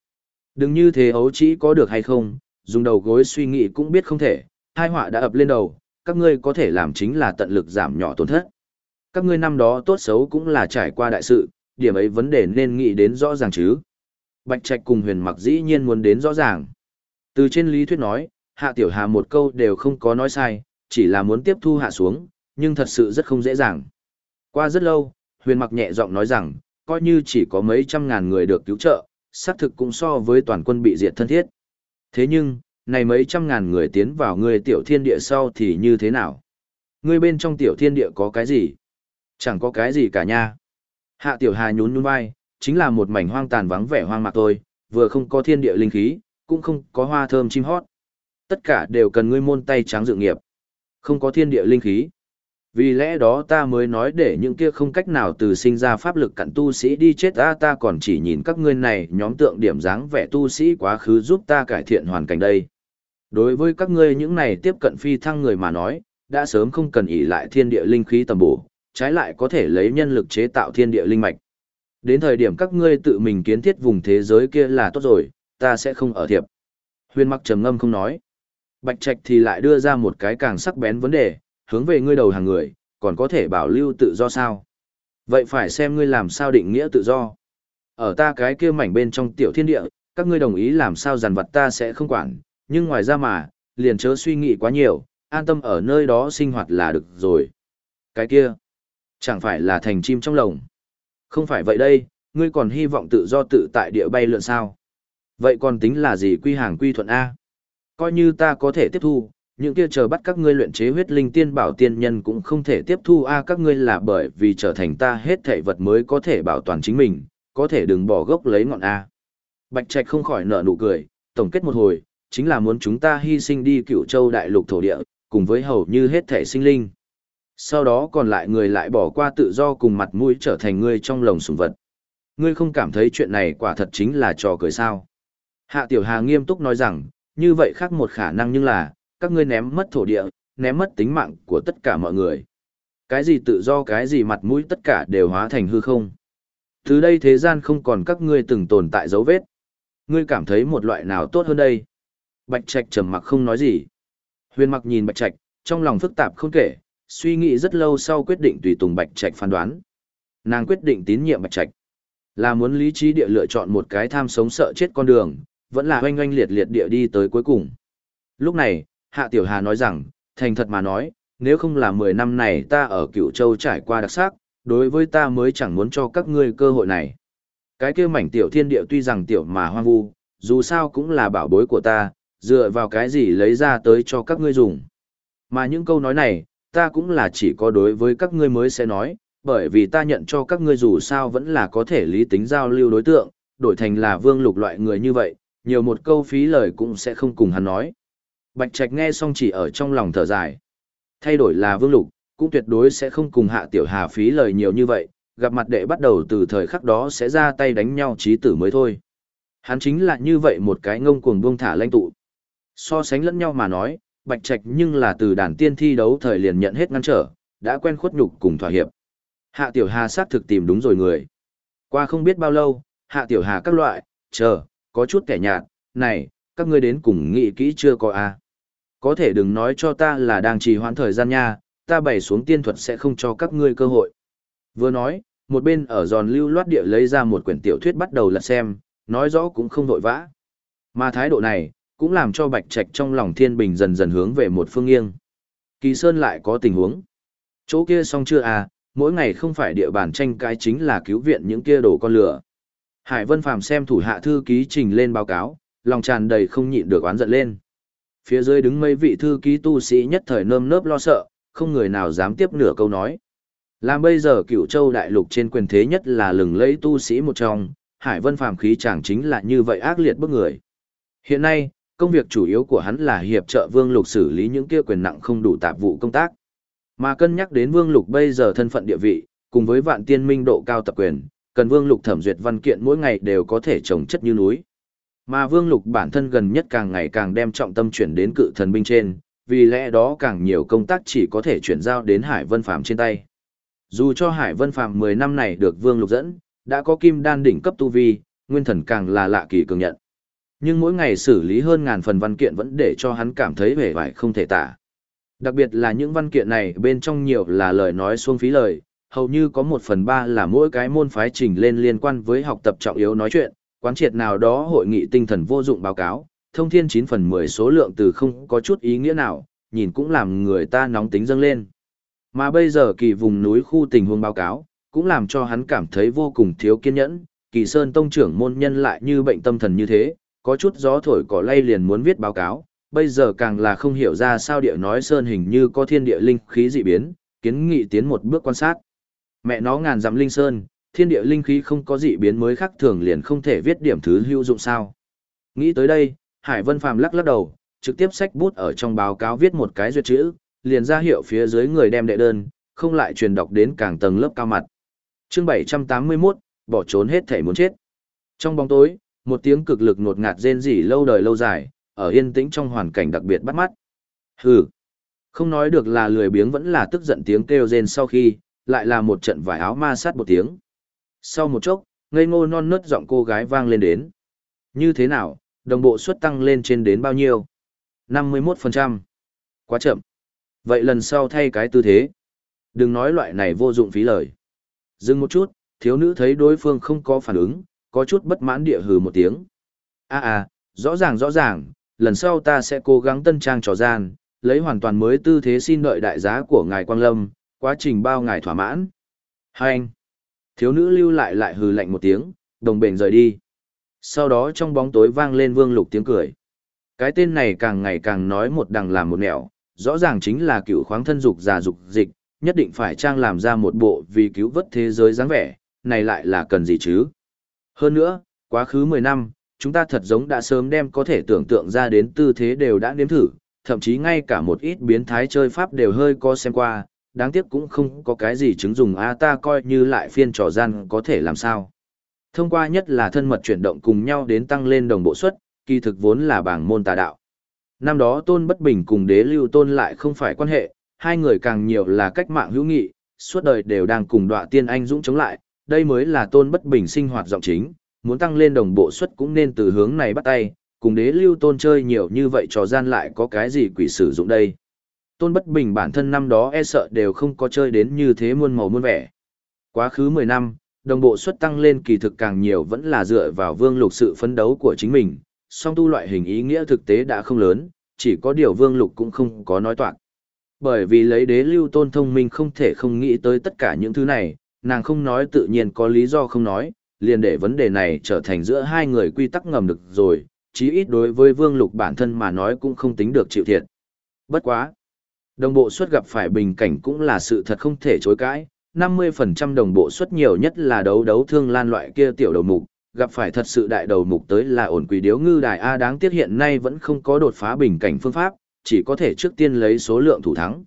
Đừng như thế ấu chỉ có được hay không, dùng đầu gối suy nghĩ cũng biết không thể, hai họa đã ập lên đầu, các ngươi có thể làm chính là tận lực giảm nhỏ tổn thất. Các ngươi năm đó tốt xấu cũng là trải qua đại sự, điểm ấy vấn đề nên nghĩ đến rõ ràng chứ. Bạch Trạch cùng huyền mặc dĩ nhiên muốn đến rõ ràng. Từ trên lý thuyết nói, hạ tiểu hà một câu đều không có nói sai, chỉ là muốn tiếp thu hạ xuống, nhưng thật sự rất không dễ dàng. Qua rất lâu, huyền mặc nhẹ giọng nói rằng, coi như chỉ có mấy trăm ngàn người được cứu trợ, xác thực cũng so với toàn quân bị diệt thân thiết. Thế nhưng, này mấy trăm ngàn người tiến vào người tiểu thiên địa sau thì như thế nào? Ngươi bên trong tiểu thiên địa có cái gì? Chẳng có cái gì cả nha. Hạ tiểu hà nhún nhún vai, chính là một mảnh hoang tàn vắng vẻ hoang mạc thôi, vừa không có thiên địa linh khí, cũng không có hoa thơm chim hót. Tất cả đều cần ngươi môn tay trắng dự nghiệp. Không có thiên địa linh khí. Vì lẽ đó ta mới nói để những kia không cách nào từ sinh ra pháp lực cặn tu sĩ đi chết ta ta còn chỉ nhìn các ngươi này nhóm tượng điểm dáng vẻ tu sĩ quá khứ giúp ta cải thiện hoàn cảnh đây. Đối với các ngươi những này tiếp cận phi thăng người mà nói, đã sớm không cần ỷ lại thiên địa linh khí tầm bổ, trái lại có thể lấy nhân lực chế tạo thiên địa linh mạch. Đến thời điểm các ngươi tự mình kiến thiết vùng thế giới kia là tốt rồi, ta sẽ không ở thiệp. Huyền mặc trầm ngâm không nói. Bạch Trạch thì lại đưa ra một cái càng sắc bén vấn đề, hướng về ngươi đầu hàng người, còn có thể bảo lưu tự do sao? Vậy phải xem ngươi làm sao định nghĩa tự do. Ở ta cái kia mảnh bên trong tiểu thiên địa, các ngươi đồng ý làm sao giàn vật ta sẽ không quản, nhưng ngoài ra mà, liền chớ suy nghĩ quá nhiều, an tâm ở nơi đó sinh hoạt là được rồi. Cái kia, chẳng phải là thành chim trong lồng. Không phải vậy đây, ngươi còn hy vọng tự do tự tại địa bay lượn sao? Vậy còn tính là gì quy hàng quy thuận A? Coi như ta có thể tiếp thu, những kia chờ bắt các ngươi luyện chế huyết linh tiên bảo tiên nhân cũng không thể tiếp thu a các ngươi là bởi vì trở thành ta hết thảy vật mới có thể bảo toàn chính mình, có thể đừng bỏ gốc lấy ngọn a. Bạch Trạch không khỏi nở nụ cười, tổng kết một hồi, chính là muốn chúng ta hy sinh đi cửu châu đại lục thổ địa, cùng với hầu như hết thảy sinh linh. Sau đó còn lại người lại bỏ qua tự do cùng mặt mũi trở thành ngươi trong lồng sủng vật. Ngươi không cảm thấy chuyện này quả thật chính là trò cười sao? Hạ Tiểu Hà nghiêm túc nói rằng, như vậy khác một khả năng nhưng là, các ngươi ném mất thổ địa, ném mất tính mạng của tất cả mọi người. Cái gì tự do cái gì mặt mũi tất cả đều hóa thành hư không. Từ đây thế gian không còn các ngươi từng tồn tại dấu vết. Ngươi cảm thấy một loại nào tốt hơn đây? Bạch Trạch trầm mặc không nói gì. Huyền Mặc nhìn Bạch Trạch, trong lòng phức tạp không kể, suy nghĩ rất lâu sau quyết định tùy tùng Bạch Trạch phán đoán. Nàng quyết định tín nhiệm Bạch Trạch, là muốn lý trí địa lựa chọn một cái tham sống sợ chết con đường, vẫn là oanh oanh liệt liệt địa đi tới cuối cùng. Lúc này, Hạ Tiểu Hà nói rằng, thành thật mà nói, nếu không là 10 năm này ta ở Cửu Châu trải qua đặc sắc, đối với ta mới chẳng muốn cho các ngươi cơ hội này. Cái kia mảnh tiểu thiên địa tuy rằng tiểu mà hoang vu, dù sao cũng là bảo bối của ta, dựa vào cái gì lấy ra tới cho các ngươi dùng. Mà những câu nói này, ta cũng là chỉ có đối với các ngươi mới sẽ nói, bởi vì ta nhận cho các ngươi dù sao vẫn là có thể lý tính giao lưu đối tượng, đổi thành là vương lục loại người như vậy, nhiều một câu phí lời cũng sẽ không cùng hắn nói. Bạch Trạch nghe xong chỉ ở trong lòng thở dài. Thay đổi là Vương Lục, cũng tuyệt đối sẽ không cùng Hạ Tiểu Hà phí lời nhiều như vậy, gặp mặt đệ bắt đầu từ thời khắc đó sẽ ra tay đánh nhau chí tử mới thôi. Hắn chính là như vậy một cái ngông cuồng buông thả lãnh tụ. So sánh lẫn nhau mà nói, Bạch Trạch nhưng là từ đàn tiên thi đấu thời liền nhận hết ngăn trở, đã quen khuất nhục cùng thỏa hiệp. Hạ Tiểu Hà xác thực tìm đúng rồi người. Qua không biết bao lâu, Hạ Tiểu Hà các loại, chờ, có chút kẻ nhạt, này, các ngươi đến cùng nghĩ kỹ chưa có a à? Có thể đừng nói cho ta là đang trì hoãn thời gian nha, ta bày xuống tiên thuật sẽ không cho các ngươi cơ hội. Vừa nói, một bên ở giòn lưu loát địa lấy ra một quyển tiểu thuyết bắt đầu lật xem, nói rõ cũng không vội vã. Mà thái độ này, cũng làm cho Bạch Trạch trong lòng Thiên Bình dần dần hướng về một phương nghiêng. Kỳ Sơn lại có tình huống. Chỗ kia xong chưa à, mỗi ngày không phải địa bàn tranh cãi chính là cứu viện những kia đổ con lửa. Hải Vân Phàm xem thủ hạ thư ký trình lên báo cáo, lòng tràn đầy không nhịn được oán giận lên. Phía dưới đứng mấy vị thư ký tu sĩ nhất thời nơm nớp lo sợ, không người nào dám tiếp nửa câu nói. Làm bây giờ cựu châu đại lục trên quyền thế nhất là lừng lẫy tu sĩ một trong, Hải Vân phàm khí chẳng chính là như vậy ác liệt bức người. Hiện nay, công việc chủ yếu của hắn là hiệp trợ Vương Lục xử lý những kia quyền nặng không đủ tạp vụ công tác. Mà cân nhắc đến Vương Lục bây giờ thân phận địa vị, cùng với vạn tiên minh độ cao tập quyền, cần Vương Lục thẩm duyệt văn kiện mỗi ngày đều có thể trồng chất như núi. Mà Vương Lục bản thân gần nhất càng ngày càng đem trọng tâm chuyển đến cự thần binh trên, vì lẽ đó càng nhiều công tác chỉ có thể chuyển giao đến Hải Vân Phàm trên tay. Dù cho Hải Vân Phàm 10 năm này được Vương Lục dẫn, đã có kim đan đỉnh cấp tu vi, nguyên thần càng là lạ kỳ cường nhận. Nhưng mỗi ngày xử lý hơn ngàn phần văn kiện vẫn để cho hắn cảm thấy vẻ vải không thể tả. Đặc biệt là những văn kiện này bên trong nhiều là lời nói xuông phí lời, hầu như có một phần ba là mỗi cái môn phái trình lên liên quan với học tập trọng yếu nói chuyện, quán triệt nào đó hội nghị tinh thần vô dụng báo cáo, thông thiên 9 phần 10 số lượng từ không có chút ý nghĩa nào, nhìn cũng làm người ta nóng tính dâng lên. Mà bây giờ kỳ vùng núi khu tình huống báo cáo, cũng làm cho hắn cảm thấy vô cùng thiếu kiên nhẫn, kỳ sơn tông trưởng môn nhân lại như bệnh tâm thần như thế, có chút gió thổi cỏ lay liền muốn viết báo cáo, bây giờ càng là không hiểu ra sao địa nói sơn hình như có thiên địa linh khí dị biến, kiến nghị tiến một bước quan sát. Mẹ nó ngàn dặm linh sơn, thiên địa linh khí không có dị biến mới khác thường liền không thể viết điểm thứ hữu dụng sao. Nghĩ tới đây, Hải Vân Phàm lắc lắc đầu, trực tiếp sách bút ở trong báo cáo viết một cái duyệt chữ, liền ra hiệu phía dưới người đem đệ đơn, không lại truyền đọc đến càng tầng lớp cao mặt. Chương 781, bỏ trốn hết thể muốn chết. Trong bóng tối, một tiếng cực lực nột ngạt rên rỉ lâu đời lâu dài, ở yên tĩnh trong hoàn cảnh đặc biệt bắt mắt. Hừ. Không nói được là lười biếng vẫn là tức giận tiếng kêu rên sau khi, lại là một trận vải áo ma sát một tiếng. Sau một chốc, ngây ngô non nớt giọng cô gái vang lên đến. Như thế nào, đồng bộ suất tăng lên trên đến bao nhiêu? 51%. Quá chậm. Vậy lần sau thay cái tư thế. Đừng nói loại này vô dụng phí lời. Dừng một chút, thiếu nữ thấy đối phương không có phản ứng, có chút bất mãn địa hừ một tiếng. À à, rõ ràng rõ ràng, lần sau ta sẽ cố gắng tân trang trò gian, lấy hoàn toàn mới tư thế xin đợi đại giá của ngài Quang Lâm, quá trình bao ngài thỏa mãn. Hai anh. Thiếu nữ lưu lại lại hừ lạnh một tiếng, đồng bền rời đi. Sau đó trong bóng tối vang lên vương lục tiếng cười. Cái tên này càng ngày càng nói một đằng làm một nẻo, rõ ràng chính là cựu khoáng thân dục già dục dịch, nhất định phải trang làm ra một bộ vì cứu vớt thế giới dáng vẻ, này lại là cần gì chứ? Hơn nữa, quá khứ 10 năm, chúng ta thật giống đã sớm đem có thể tưởng tượng ra đến tư thế đều đã nếm thử, thậm chí ngay cả một ít biến thái chơi pháp đều hơi có xem qua, đáng tiếc cũng không có cái gì chứng dùng a ta coi như lại phiên trò gian có thể làm sao. Thông qua nhất là thân mật chuyển động cùng nhau đến tăng lên đồng bộ suất, kỳ thực vốn là bảng môn tà đạo. Năm đó tôn bất bình cùng đế lưu tôn lại không phải quan hệ, hai người càng nhiều là cách mạng hữu nghị, suốt đời đều đang cùng đọa tiên anh dũng chống lại, đây mới là tôn bất bình sinh hoạt giọng chính, muốn tăng lên đồng bộ suất cũng nên từ hướng này bắt tay, cùng đế lưu tôn chơi nhiều như vậy trò gian lại có cái gì quỷ sử dụng đây. Tôn bất bình bản thân năm đó e sợ đều không có chơi đến như thế muôn màu muôn vẻ. Quá khứ 10 năm, đồng bộ suất tăng lên kỳ thực càng nhiều vẫn là dựa vào vương lục sự phấn đấu của chính mình, song tu loại hình ý nghĩa thực tế đã không lớn, chỉ có điều vương lục cũng không có nói toạc. Bởi vì lấy đế lưu tôn thông minh không thể không nghĩ tới tất cả những thứ này, nàng không nói tự nhiên có lý do không nói, liền để vấn đề này trở thành giữa hai người quy tắc ngầm được rồi, chí ít đối với vương lục bản thân mà nói cũng không tính được chịu thiệt. Bất quá. Đồng bộ suất gặp phải bình cảnh cũng là sự thật không thể chối cãi, 50% đồng bộ suất nhiều nhất là đấu đấu thương lan loại kia tiểu đầu mục, gặp phải thật sự đại đầu mục tới là ổn quỷ điếu ngư đài A đáng tiếc hiện nay vẫn không có đột phá bình cảnh phương pháp, chỉ có thể trước tiên lấy số lượng thủ thắng.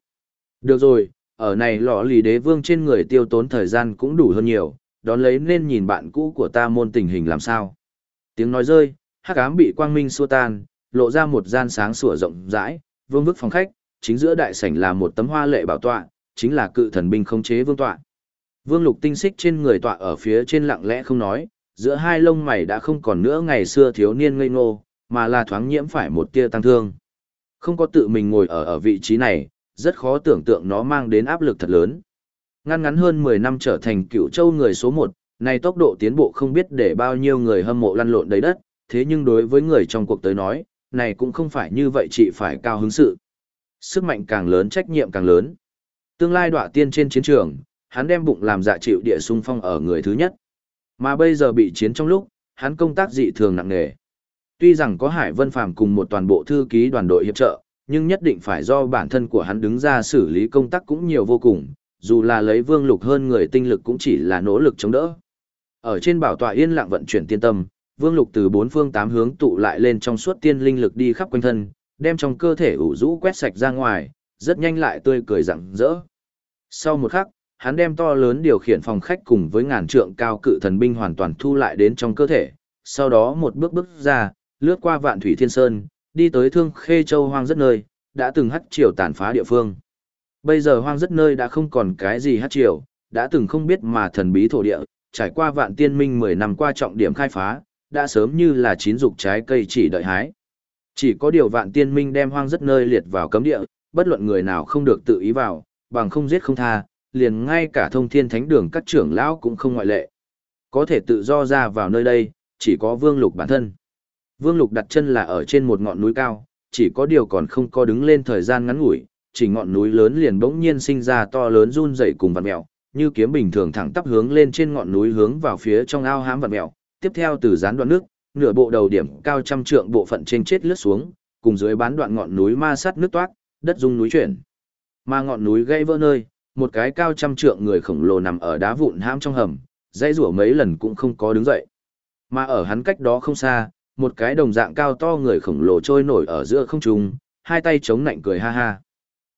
Được rồi, ở này lọ lì đế vương trên người tiêu tốn thời gian cũng đủ hơn nhiều, đón lấy nên nhìn bạn cũ của ta môn tình hình làm sao. Tiếng nói rơi, hắc ám bị quang minh xua tan, lộ ra một gian sáng sủa rộng rãi, vương vức phòng khách, chính giữa đại sảnh là một tấm hoa lệ bảo tọa, chính là cự thần binh không chế vương tọa. Vương lục tinh xích trên người tọa ở phía trên lặng lẽ không nói, giữa hai lông mày đã không còn nữa ngày xưa thiếu niên ngây ngô, mà là thoáng nhiễm phải một tia tăng thương. Không có tự mình ngồi ở ở vị trí này, rất khó tưởng tượng nó mang đến áp lực thật lớn. Ngăn ngắn hơn 10 năm trở thành cựu châu người số 1, này tốc độ tiến bộ không biết để bao nhiêu người hâm mộ lăn lộn đầy đất, thế nhưng đối với người trong cuộc tới nói, này cũng không phải như vậy chỉ phải cao hứng sự. Sức mạnh càng lớn trách nhiệm càng lớn. Tương lai đọa tiên trên chiến trường, hắn đem bụng làm dạ chịu địa sung phong ở người thứ nhất. Mà bây giờ bị chiến trong lúc, hắn công tác dị thường nặng nề. Tuy rằng có Hải Vân Phàm cùng một toàn bộ thư ký đoàn đội hiệp trợ, nhưng nhất định phải do bản thân của hắn đứng ra xử lý công tác cũng nhiều vô cùng, dù là lấy vương lục hơn người tinh lực cũng chỉ là nỗ lực chống đỡ. Ở trên bảo tọa yên lặng vận chuyển tiên tâm, vương lục từ bốn phương tám hướng tụ lại lên trong suốt tiên linh lực đi khắp quanh thân, đem trong cơ thể ủ rũ quét sạch ra ngoài, rất nhanh lại tươi cười rạng rỡ. Sau một khắc, hắn đem to lớn điều khiển phòng khách cùng với ngàn trượng cao cự thần binh hoàn toàn thu lại đến trong cơ thể, sau đó một bước bước ra, lướt qua vạn thủy thiên sơn, đi tới thương khê châu hoang rất nơi, đã từng hắt triều tàn phá địa phương. Bây giờ hoang rất nơi đã không còn cái gì hắt triều, đã từng không biết mà thần bí thổ địa, trải qua vạn tiên minh 10 năm qua trọng điểm khai phá, đã sớm như là chín dục trái cây chỉ đợi hái. Chỉ có điều vạn tiên minh đem hoang rất nơi liệt vào cấm địa, bất luận người nào không được tự ý vào, bằng không giết không tha, liền ngay cả thông thiên thánh đường các trưởng lão cũng không ngoại lệ. Có thể tự do ra vào nơi đây, chỉ có Vương Lục bản thân. Vương Lục đặt chân là ở trên một ngọn núi cao, chỉ có điều còn không có đứng lên thời gian ngắn ngủi, chỉ ngọn núi lớn liền bỗng nhiên sinh ra to lớn run dậy cùng vặn mèo, như kiếm bình thường thẳng tắp hướng lên trên ngọn núi hướng vào phía trong ao hám vặn mèo, tiếp theo từ gián đoạn nước, nửa bộ đầu điểm cao trăm trượng bộ phận trên chết lướt xuống, cùng dưới bán đoạn ngọn núi ma sát nước toát, đất rung núi chuyển. Mà ngọn núi gây vỡ nơi, một cái cao trăm trượng người khổng lồ nằm ở đá vụn hãm trong hầm, dãy rủa mấy lần cũng không có đứng dậy. Mà ở hắn cách đó không xa, một cái đồng dạng cao to người khổng lồ trôi nổi ở giữa không trung, hai tay chống nạnh cười ha ha.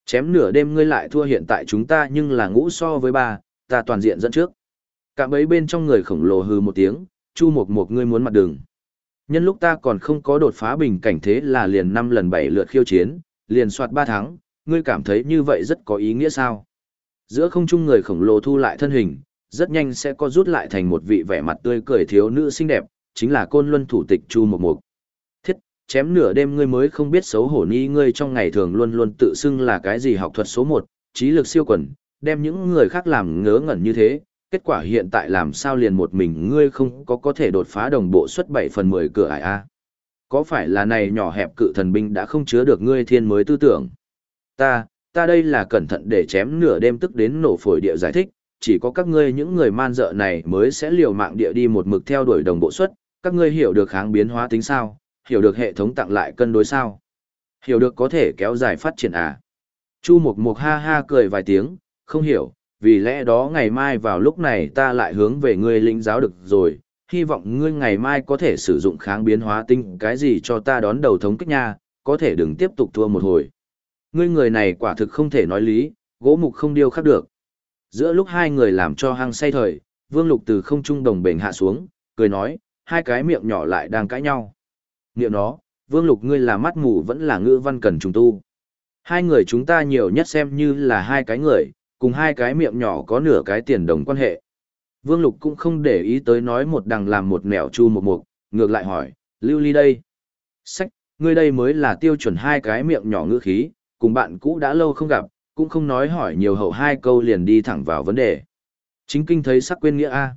Chém nửa đêm ngươi lại thua hiện tại chúng ta nhưng là ngũ so với ba, ta toàn diện dẫn trước. Cả mấy bên trong người khổng lồ hừ một tiếng, chu một một ngươi muốn mặt đường. Nhân lúc ta còn không có đột phá bình cảnh thế là liền năm lần bảy lượt khiêu chiến, liền soạt ba tháng, ngươi cảm thấy như vậy rất có ý nghĩa sao? Giữa không trung người khổng lồ thu lại thân hình, rất nhanh sẽ có rút lại thành một vị vẻ mặt tươi cười thiếu nữ xinh đẹp, chính là côn luân thủ tịch Chu Mộc Mộc. Thiết, chém nửa đêm ngươi mới không biết xấu hổ ni ngươi trong ngày thường luôn luôn tự xưng là cái gì học thuật số một, trí lực siêu quần, đem những người khác làm ngớ ngẩn như thế, kết quả hiện tại làm sao liền một mình ngươi không có có thể đột phá đồng bộ suất 7 phần 10 cửa ải a. Có phải là này nhỏ hẹp cự thần binh đã không chứa được ngươi thiên mới tư tưởng? Ta, ta đây là cẩn thận để chém nửa đêm tức đến nổ phổi địa giải thích, chỉ có các ngươi những người man dợ này mới sẽ liều mạng địa đi một mực theo đuổi đồng bộ suất, các ngươi hiểu được kháng biến hóa tính sao, hiểu được hệ thống tặng lại cân đối sao, hiểu được có thể kéo dài phát triển à. Chu Mục Mục ha ha cười vài tiếng, không hiểu, vì lẽ đó ngày mai vào lúc này ta lại hướng về ngươi lĩnh giáo được rồi, hy vọng ngươi ngày mai có thể sử dụng kháng biến hóa tinh cái gì cho ta đón đầu thống kích nha, có thể đừng tiếp tục thua một hồi. Ngươi người này quả thực không thể nói lý, gỗ mục không điêu khắc được. Giữa lúc hai người làm cho hăng say thời, Vương Lục từ không trung đồng bền hạ xuống, cười nói, hai cái miệng nhỏ lại đang cãi nhau. Niệm nó, Vương Lục ngươi là mắt mù vẫn là ngữ văn cần trùng tu. Hai người chúng ta nhiều nhất xem như là hai cái người, cùng hai cái miệng nhỏ có nửa cái tiền đồng quan hệ. Vương Lục cũng không để ý tới nói một đằng làm một nẻo chu một mục, ngược lại hỏi, lưu ly đây. Sách, ngươi đây mới là tiêu chuẩn hai cái miệng nhỏ ngữ khí, cùng bạn cũ đã lâu không gặp, cũng không nói hỏi nhiều hậu hai câu liền đi thẳng vào vấn đề. Chính kinh thấy sắc quên nghĩa A.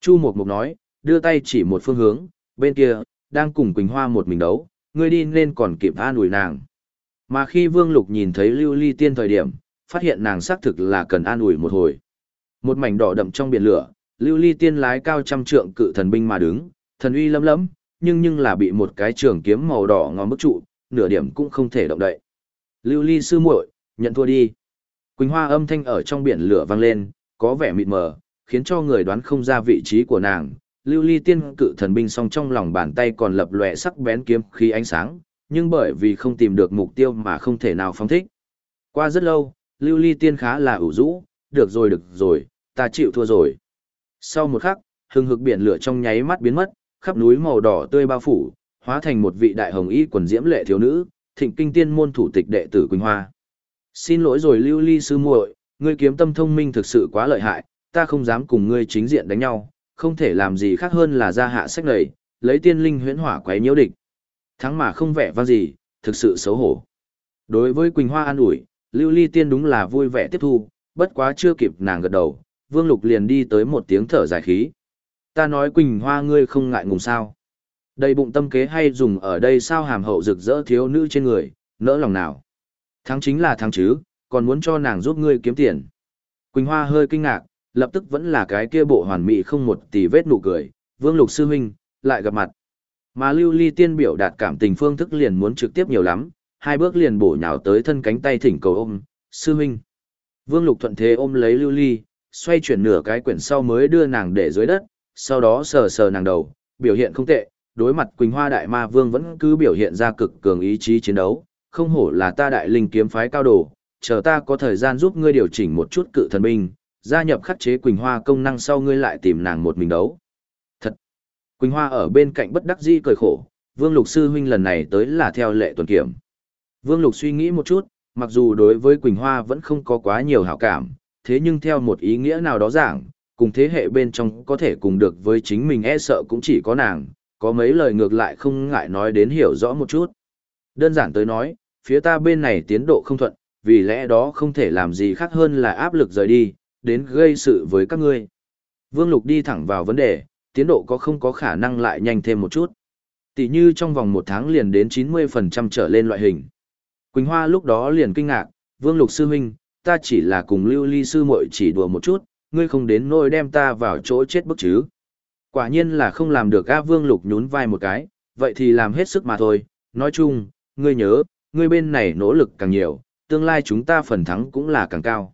Chu Mộc Mộc nói, đưa tay chỉ một phương hướng, bên kia, đang cùng Quỳnh Hoa một mình đấu, ngươi đi nên còn kịp an ủi nàng. Mà khi Vương Lục nhìn thấy Lưu Ly Tiên thời điểm, phát hiện nàng xác thực là cần an ủi một hồi. Một mảnh đỏ đậm trong biển lửa, Lưu Ly Tiên lái cao trăm trượng cự thần binh mà đứng, thần uy lấm lấm, nhưng nhưng là bị một cái trường kiếm màu đỏ ngòm bức trụ, nửa điểm cũng không thể động đậy. Lưu Ly sư muội, nhận thua đi. Quỳnh Hoa âm thanh ở trong biển lửa vang lên, có vẻ mịt mờ, khiến cho người đoán không ra vị trí của nàng. Lưu Ly tiên cự thần binh song trong lòng bàn tay còn lập lòe sắc bén kiếm khí ánh sáng, nhưng bởi vì không tìm được mục tiêu mà không thể nào phóng thích. Qua rất lâu, Lưu Ly tiên khá là ủ rũ, được rồi được rồi, ta chịu thua rồi. Sau một khắc, hừng hực biển lửa trong nháy mắt biến mất, khắp núi màu đỏ tươi bao phủ, hóa thành một vị đại hồng y quần diễm lệ thiếu nữ, thịnh kinh tiên môn thủ tịch đệ tử Quỳnh Hoa. Xin lỗi rồi lưu ly sư muội, ngươi kiếm tâm thông minh thực sự quá lợi hại, ta không dám cùng ngươi chính diện đánh nhau, không thể làm gì khác hơn là ra hạ sách lầy, lấy tiên linh huyễn hỏa quấy nhiễu địch. Thắng mà không vẻ vang gì, thực sự xấu hổ. Đối với Quỳnh Hoa an ủi, lưu ly tiên đúng là vui vẻ tiếp thu, bất quá chưa kịp nàng gật đầu, Vương Lục liền đi tới một tiếng thở dài khí. Ta nói Quỳnh Hoa ngươi không ngại ngùng sao. Đầy bụng tâm kế hay dùng ở đây sao hàm hậu rực rỡ thiếu nữ trên người, nỡ lòng nào. Thắng chính là thắng chứ, còn muốn cho nàng giúp ngươi kiếm tiền. Quỳnh Hoa hơi kinh ngạc, lập tức vẫn là cái kia bộ hoàn mỹ không một tỷ vết nụ cười, Vương Lục sư huynh, lại gặp mặt. Mà Lưu Ly Tiên biểu đạt cảm tình phương thức liền muốn trực tiếp nhiều lắm, hai bước liền bổ nhào tới thân cánh tay thỉnh cầu ôm, sư huynh. Vương Lục thuận thế ôm lấy Lưu Ly, xoay chuyển nửa cái quyển sau mới đưa nàng để dưới đất, sau đó sờ sờ nàng đầu, biểu hiện không tệ, đối mặt Quỳnh Hoa Đại Ma Vương vẫn cứ biểu hiện ra cực cường ý chí chiến đấu, không hổ là ta đại linh kiếm phái cao đồ, chờ ta có thời gian giúp ngươi điều chỉnh một chút cự thần binh, gia nhập khắc chế Quỳnh Hoa công năng sau ngươi lại tìm nàng một mình đấu. Thật! Quỳnh Hoa ở bên cạnh bất đắc dĩ cười khổ, Vương Lục Sư Huynh lần này tới là theo lệ tuần kiểm. Vương Lục suy nghĩ một chút, mặc dù đối với Quỳnh Hoa vẫn không có quá nhiều hảo cảm, thế nhưng theo một ý nghĩa nào đó giảng, cùng thế hệ bên trong có thể cùng được với chính mình e sợ cũng chỉ có nàng, có mấy lời ngược lại không ngại nói đến hiểu rõ một chút. Đơn giản tới nói, phía ta bên này tiến độ không thuận, vì lẽ đó không thể làm gì khác hơn là áp lực rời đi, đến gây sự với các ngươi. Vương Lục đi thẳng vào vấn đề, tiến độ có không có khả năng lại nhanh thêm một chút. Tỷ như trong vòng một tháng liền đến 90% trở lên loại hình. Quỳnh Hoa lúc đó liền kinh ngạc, Vương Lục sư huynh, ta chỉ là cùng lưu ly sư muội chỉ đùa một chút, ngươi không đến nỗi đem ta vào chỗ chết bức chứ. Quả nhiên là không làm được A Vương Lục nhún vai một cái, vậy thì làm hết sức mà thôi, nói chung, ngươi nhớ, ngươi bên này nỗ lực càng nhiều, tương lai chúng ta phần thắng cũng là càng cao.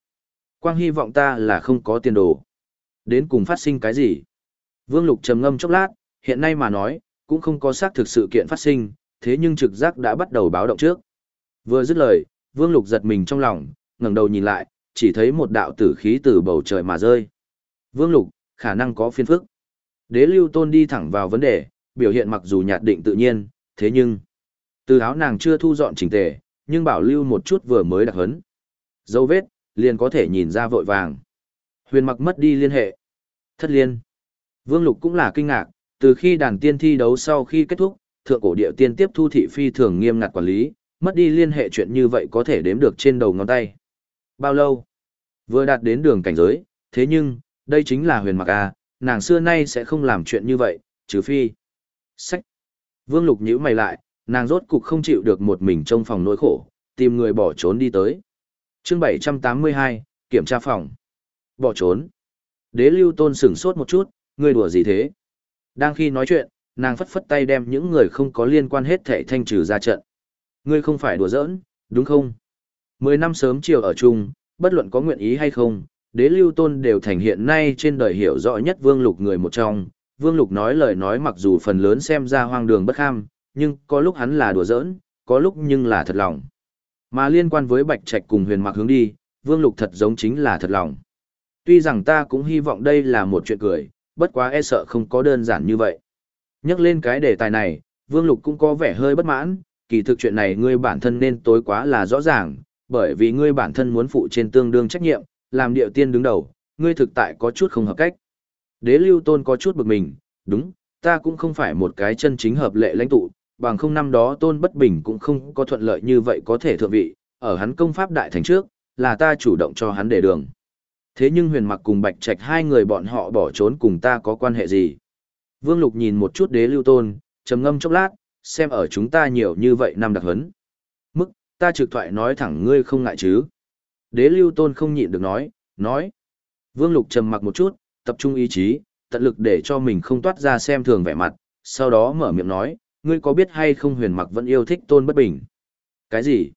Quang hy vọng ta là không có tiền đồ. Đến cùng phát sinh cái gì? Vương Lục trầm ngâm chốc lát, hiện nay mà nói, cũng không có xác thực sự kiện phát sinh, thế nhưng trực giác đã bắt đầu báo động trước. Vừa dứt lời, Vương Lục giật mình trong lòng, ngẩng đầu nhìn lại, chỉ thấy một đạo tử khí từ bầu trời mà rơi. Vương Lục, khả năng có phiên phức. Đế Lưu Tôn đi thẳng vào vấn đề, biểu hiện mặc dù nhạt định tự nhiên, thế nhưng từ áo nàng chưa thu dọn chỉnh tề, nhưng bảo lưu một chút vừa mới đặc hấn. Dấu vết, liền có thể nhìn ra vội vàng. Huyền mặc mất đi liên hệ. Thất liên. Vương Lục cũng là kinh ngạc, từ khi đàn tiên thi đấu sau khi kết thúc, thượng cổ địa tiên tiếp thu thị phi thường nghiêm ngặt quản lý, mất đi liên hệ chuyện như vậy có thể đếm được trên đầu ngón tay. Bao lâu? Vừa đạt đến đường cảnh giới, thế nhưng, đây chính là huyền mặc A, nàng xưa nay sẽ không làm chuyện như vậy, trừ phi. Sách. Vương Lục nhíu mày lại, nàng rốt cục không chịu được một mình trong phòng nỗi khổ, tìm người bỏ trốn đi tới. chương 782, kiểm tra phòng. Bỏ trốn. Đế lưu tôn sửng sốt một chút, người đùa gì thế? Đang khi nói chuyện, nàng phất phất tay đem những người không có liên quan hết thể thanh trừ ra trận. Ngươi không phải đùa giỡn, đúng không? Mười năm sớm chiều ở chung, bất luận có nguyện ý hay không, đế lưu tôn đều thành hiện nay trên đời hiểu rõ nhất vương lục người một trong. Vương lục nói lời nói mặc dù phần lớn xem ra hoang đường bất kham, nhưng có lúc hắn là đùa giỡn, có lúc nhưng là thật lòng. Mà liên quan với bạch trạch cùng huyền mặc hướng đi, vương lục thật giống chính là thật lòng. Tuy rằng ta cũng hy vọng đây là một chuyện cười, bất quá e sợ không có đơn giản như vậy. Nhắc lên cái đề tài này, vương lục cũng có vẻ hơi bất mãn, kỳ thực chuyện này ngươi bản thân nên tối quá là rõ ràng, bởi vì ngươi bản thân muốn phụ trên tương đương trách nhiệm, làm điệu tiên đứng đầu, ngươi thực tại có chút không hợp cách. Đế lưu tôn có chút bực mình, đúng, ta cũng không phải một cái chân chính hợp lệ lãnh tụ, bằng không năm đó tôn bất bình cũng không có thuận lợi như vậy có thể thượng vị, ở hắn công pháp đại thành trước, là ta chủ động cho hắn để đường. Thế nhưng huyền mặc cùng bạch trạch hai người bọn họ bỏ trốn cùng ta có quan hệ gì? Vương Lục nhìn một chút đế lưu tôn, trầm ngâm chốc lát, xem ở chúng ta nhiều như vậy năm đặc hấn. Mức, ta trực thoại nói thẳng ngươi không ngại chứ. Đế lưu tôn không nhịn được nói, nói. Vương Lục trầm mặc một chút, tập trung ý chí, tận lực để cho mình không toát ra xem thường vẻ mặt, sau đó mở miệng nói, ngươi có biết hay không huyền mặc vẫn yêu thích tôn bất bình. Cái gì?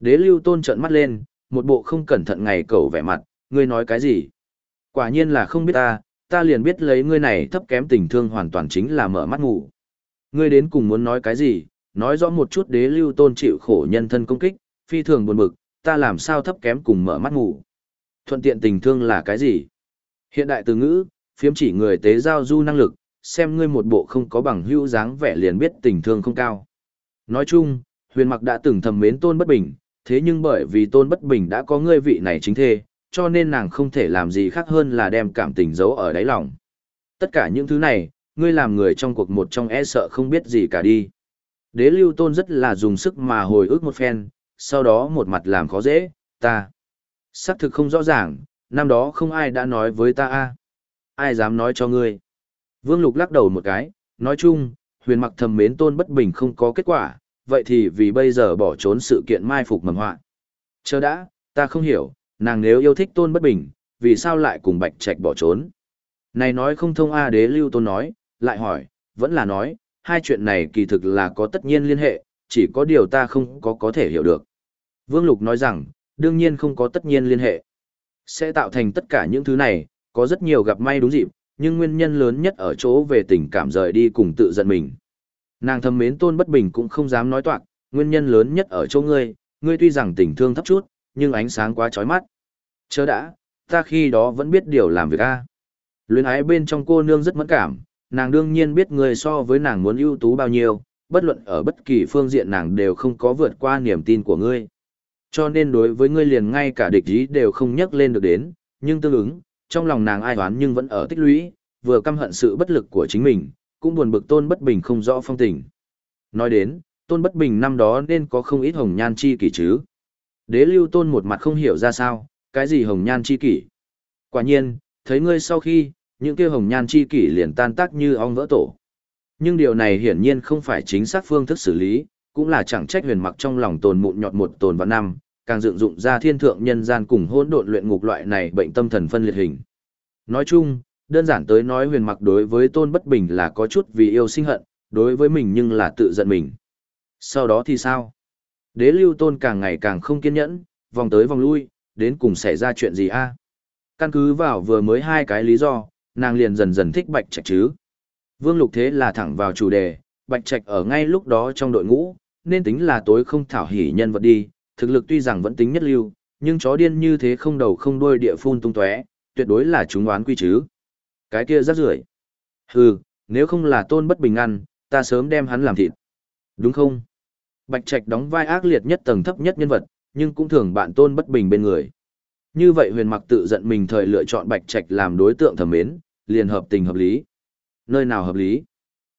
Đế lưu tôn trợn mắt lên, một bộ không cẩn thận ngày cầu vẻ mặt, ngươi nói cái gì? Quả nhiên là không biết ta, ta liền biết lấy ngươi này thấp kém tình thương hoàn toàn chính là mở mắt ngủ. Ngươi đến cùng muốn nói cái gì, nói rõ một chút đế lưu tôn chịu khổ nhân thân công kích, phi thường buồn bực, ta làm sao thấp kém cùng mở mắt ngủ. Thuận tiện tình thương là cái gì? Hiện đại từ ngữ, phiếm chỉ người tế giao du năng lực, xem ngươi một bộ không có bằng hữu dáng vẻ liền biết tình thương không cao. Nói chung, huyền mặc đã từng thầm mến tôn bất bình, thế nhưng bởi vì tôn bất bình đã có ngươi vị này chính thê, cho nên nàng không thể làm gì khác hơn là đem cảm tình giấu ở đáy lòng. Tất cả những thứ này, ngươi làm người trong cuộc một trong e sợ không biết gì cả đi. Đế lưu tôn rất là dùng sức mà hồi ức một phen, sau đó một mặt làm khó dễ, ta. Sắc thực không rõ ràng, năm đó không ai đã nói với ta a Ai dám nói cho ngươi. Vương Lục lắc đầu một cái, nói chung, huyền mặc thầm mến tôn bất bình không có kết quả, vậy thì vì bây giờ bỏ trốn sự kiện mai phục mầm họa. Chờ đã, ta không hiểu, nàng nếu yêu thích tôn bất bình, vì sao lại cùng bạch trạch bỏ trốn. Này nói không thông A đế lưu tôn nói, lại hỏi, vẫn là nói, hai chuyện này kỳ thực là có tất nhiên liên hệ, chỉ có điều ta không có có thể hiểu được. Vương Lục nói rằng, đương nhiên không có tất nhiên liên hệ. Sẽ tạo thành tất cả những thứ này, có rất nhiều gặp may đúng dịp, nhưng nguyên nhân lớn nhất ở chỗ về tình cảm rời đi cùng tự giận mình. Nàng thầm mến tôn bất bình cũng không dám nói toạc, nguyên nhân lớn nhất ở chỗ ngươi, ngươi tuy rằng tình thương thấp chút, nhưng ánh sáng quá chói mắt. Chớ đã, ta khi đó vẫn biết điều làm việc a. Luyến ái bên trong cô nương rất mẫn cảm, nàng đương nhiên biết người so với nàng muốn ưu tú bao nhiêu, bất luận ở bất kỳ phương diện nàng đều không có vượt qua niềm tin của ngươi. Cho nên đối với ngươi liền ngay cả địch ý đều không nhắc lên được đến, nhưng tương ứng, trong lòng nàng ai đoán nhưng vẫn ở tích lũy, vừa căm hận sự bất lực của chính mình, cũng buồn bực tôn bất bình không rõ phong tình. Nói đến, tôn bất bình năm đó nên có không ít hồng nhan chi kỷ chứ. Đế lưu tôn một mặt không hiểu ra sao, cái gì hồng nhan chi kỷ. Quả nhiên, thấy ngươi sau khi, những kia hồng nhan chi kỷ liền tan tác như ong vỡ tổ. Nhưng điều này hiển nhiên không phải chính xác phương thức xử lý, cũng là chẳng trách huyền mặc trong lòng tồn mụn nhọt một tồn vào năm, càng dựng dụng ra thiên thượng nhân gian cùng hỗn độn luyện ngục loại này bệnh tâm thần phân liệt hình. Nói chung, đơn giản tới nói huyền mặc đối với tôn bất bình là có chút vì yêu sinh hận, đối với mình nhưng là tự giận mình. Sau đó thì sao? Đế lưu tôn càng ngày càng không kiên nhẫn, vòng tới vòng lui, đến cùng xảy ra chuyện gì a? Căn cứ vào vừa mới hai cái lý do, nàng liền dần dần thích bạch trạch chứ. Vương lục thế là thẳng vào chủ đề, bạch trạch ở ngay lúc đó trong đội ngũ, nên tính là tối không thảo hỉ nhân vật đi, thực lực tuy rằng vẫn tính nhất lưu, nhưng chó điên như thế không đầu không đuôi địa phun tung tóe, tuyệt đối là chúng đoán quy chứ. Cái kia rất rưởi. Hừ, nếu không là tôn bất bình ăn, ta sớm đem hắn làm thịt. Đúng không? Bạch Trạch đóng vai ác liệt nhất tầng thấp nhất nhân vật, nhưng cũng thường bạn tôn bất bình bên người. Như vậy huyền mặc tự giận mình thời lựa chọn Bạch Trạch làm đối tượng thẩm mến, liền hợp tình hợp lý. Nơi nào hợp lý?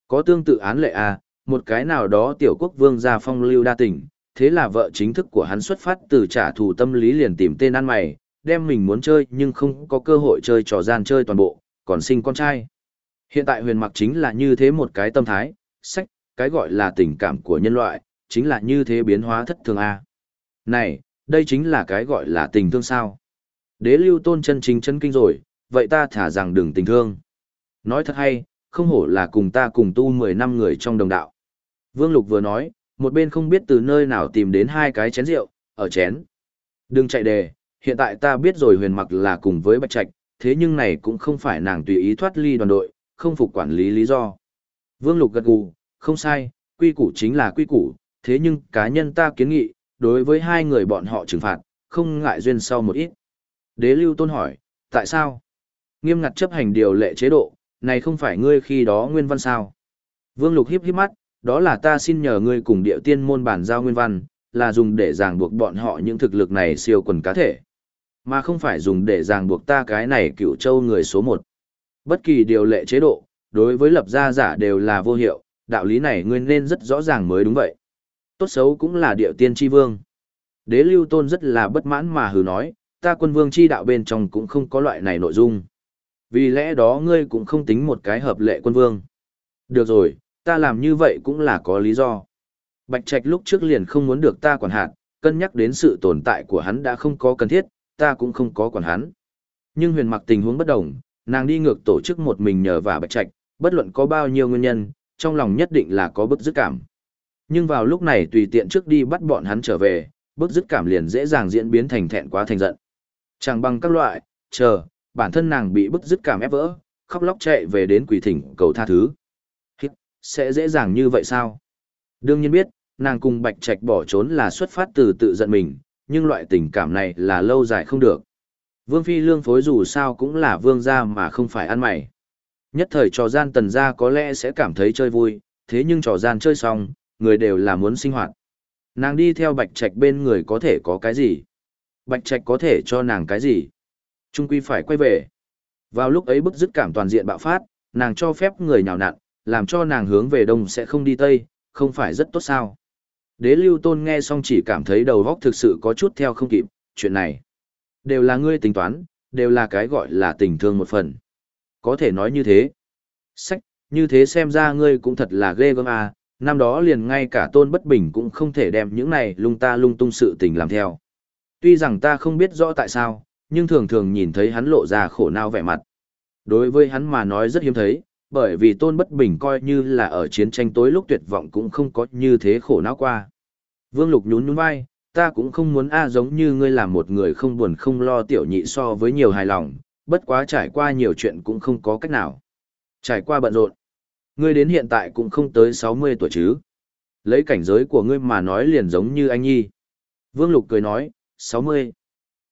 Có tương tự án lệ à, một cái nào đó tiểu quốc vương gia phong lưu đa tình, thế là vợ chính thức của hắn xuất phát từ trả thù tâm lý liền tìm tên ăn mày, đem mình muốn chơi nhưng không có cơ hội chơi trò gian chơi toàn bộ, còn sinh con trai. Hiện tại huyền mặc chính là như thế một cái tâm thái, sách, cái gọi là tình cảm của nhân loại, chính là như thế biến hóa thất thường A. Này, đây chính là cái gọi là tình thương sao. Đế lưu tôn chân chính chân kinh rồi, vậy ta thả rằng đừng tình thương. Nói thật hay, không hổ là cùng ta cùng tu 10 năm người trong đồng đạo. Vương Lục vừa nói, một bên không biết từ nơi nào tìm đến hai cái chén rượu, ở chén. Đừng chạy đề, hiện tại ta biết rồi huyền mặc là cùng với Bạch Trạch, thế nhưng này cũng không phải nàng tùy ý thoát ly đoàn đội, không phục quản lý lý do. Vương Lục gật gù, không sai, quy củ chính là quy củ, thế nhưng cá nhân ta kiến nghị, đối với hai người bọn họ trừng phạt, không ngại duyên sau một ít. Đế lưu tôn hỏi, tại sao? Nghiêm ngặt chấp hành điều lệ chế độ, này không phải ngươi khi đó nguyên văn sao? Vương Lục hiếp hiếp mắt, đó là ta xin nhờ ngươi cùng địa tiên môn bản giao nguyên văn, là dùng để ràng buộc bọn họ những thực lực này siêu quần cá thể. Mà không phải dùng để ràng buộc ta cái này cựu châu người số một. Bất kỳ điều lệ chế độ, đối với lập gia giả đều là vô hiệu, đạo lý này ngươi nên rất rõ ràng mới đúng vậy. Tốt xấu cũng là địa tiên tri vương. Đế lưu tôn rất là bất mãn mà hừ nói, ta quân vương chi đạo bên trong cũng không có loại này nội dung. Vì lẽ đó ngươi cũng không tính một cái hợp lệ quân vương. Được rồi, ta làm như vậy cũng là có lý do. Bạch Trạch lúc trước liền không muốn được ta quản hạt, cân nhắc đến sự tồn tại của hắn đã không có cần thiết, ta cũng không có quản hắn. Nhưng huyền mặc tình huống bất đồng, nàng đi ngược tổ chức một mình nhờ và Bạch Trạch, bất luận có bao nhiêu nguyên nhân, trong lòng nhất định là có bức dứt cảm. Nhưng vào lúc này tùy tiện trước đi bắt bọn hắn trở về, bức dứt cảm liền dễ dàng diễn biến thành thẹn quá thành giận. Chẳng bằng các loại, chờ, bản thân nàng bị bức dứt cảm ép vỡ, khóc lóc chạy về đến quỷ thỉnh cầu tha thứ. Hít, sẽ dễ dàng như vậy sao? Đương nhiên biết, nàng cùng Bạch Trạch bỏ trốn là xuất phát từ tự giận mình, nhưng loại tình cảm này là lâu dài không được. Vương Phi lương phối dù sao cũng là vương gia mà không phải ăn mày. Nhất thời trò gian tần gia có lẽ sẽ cảm thấy chơi vui, thế nhưng trò gian chơi xong, người đều là muốn sinh hoạt. Nàng đi theo Bạch Trạch bên người có thể có cái gì? Bạch Trạch có thể cho nàng cái gì? Trung quy phải quay về. Vào lúc ấy bức dứt cảm toàn diện bạo phát, nàng cho phép người nhào nặn, làm cho nàng hướng về đông sẽ không đi tây, không phải rất tốt sao? Đế lưu tôn nghe xong chỉ cảm thấy đầu góc thực sự có chút theo không kịp, chuyện này. Đều là ngươi tính toán, đều là cái gọi là tình thương một phần. Có thể nói như thế. Sách, như thế xem ra ngươi cũng thật là ghê gớm à, năm đó liền ngay cả tôn bất bình cũng không thể đem những này lung ta lung tung sự tình làm theo. Tuy rằng ta không biết rõ tại sao, nhưng thường thường nhìn thấy hắn lộ ra khổ não vẻ mặt. Đối với hắn mà nói rất hiếm thấy, bởi vì tôn bất bình coi như là ở chiến tranh tối lúc tuyệt vọng cũng không có như thế khổ não qua. Vương Lục nhún nhún vai, ta cũng không muốn a giống như ngươi làm một người không buồn không lo tiểu nhị so với nhiều hài lòng, bất quá trải qua nhiều chuyện cũng không có cách nào. Trải qua bận rộn. Ngươi đến hiện tại cũng không tới 60 tuổi chứ. Lấy cảnh giới của ngươi mà nói liền giống như anh nhi. Vương Lục cười nói, 60.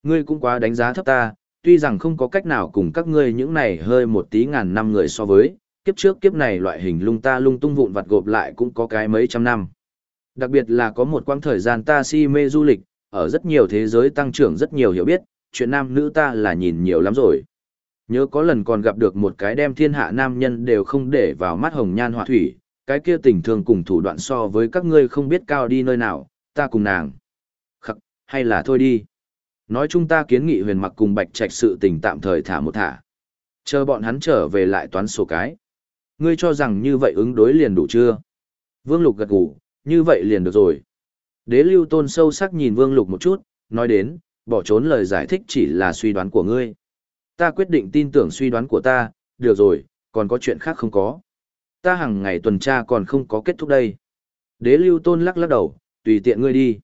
Ngươi cũng quá đánh giá thấp ta, tuy rằng không có cách nào cùng các ngươi những này hơi một tí ngàn năm người so với, kiếp trước kiếp này loại hình lung ta lung tung vụn vặt gộp lại cũng có cái mấy trăm năm. Đặc biệt là có một quãng thời gian ta si mê du lịch, ở rất nhiều thế giới tăng trưởng rất nhiều hiểu biết, chuyện nam nữ ta là nhìn nhiều lắm rồi. Nhớ có lần còn gặp được một cái đem thiên hạ nam nhân đều không để vào mắt hồng nhan họa thủy, cái kia tình thường cùng thủ đoạn so với các ngươi không biết cao đi nơi nào, ta cùng nàng. Hay là thôi đi. Nói chung ta kiến nghị huyền mặc cùng bạch trạch sự tình tạm thời thả một thả. Chờ bọn hắn trở về lại toán sổ cái. Ngươi cho rằng như vậy ứng đối liền đủ chưa? Vương Lục gật gù, như vậy liền được rồi. Đế lưu tôn sâu sắc nhìn Vương Lục một chút, nói đến, bỏ trốn lời giải thích chỉ là suy đoán của ngươi. Ta quyết định tin tưởng suy đoán của ta, được rồi, còn có chuyện khác không có. Ta hàng ngày tuần tra còn không có kết thúc đây. Đế lưu tôn lắc lắc đầu, tùy tiện ngươi đi.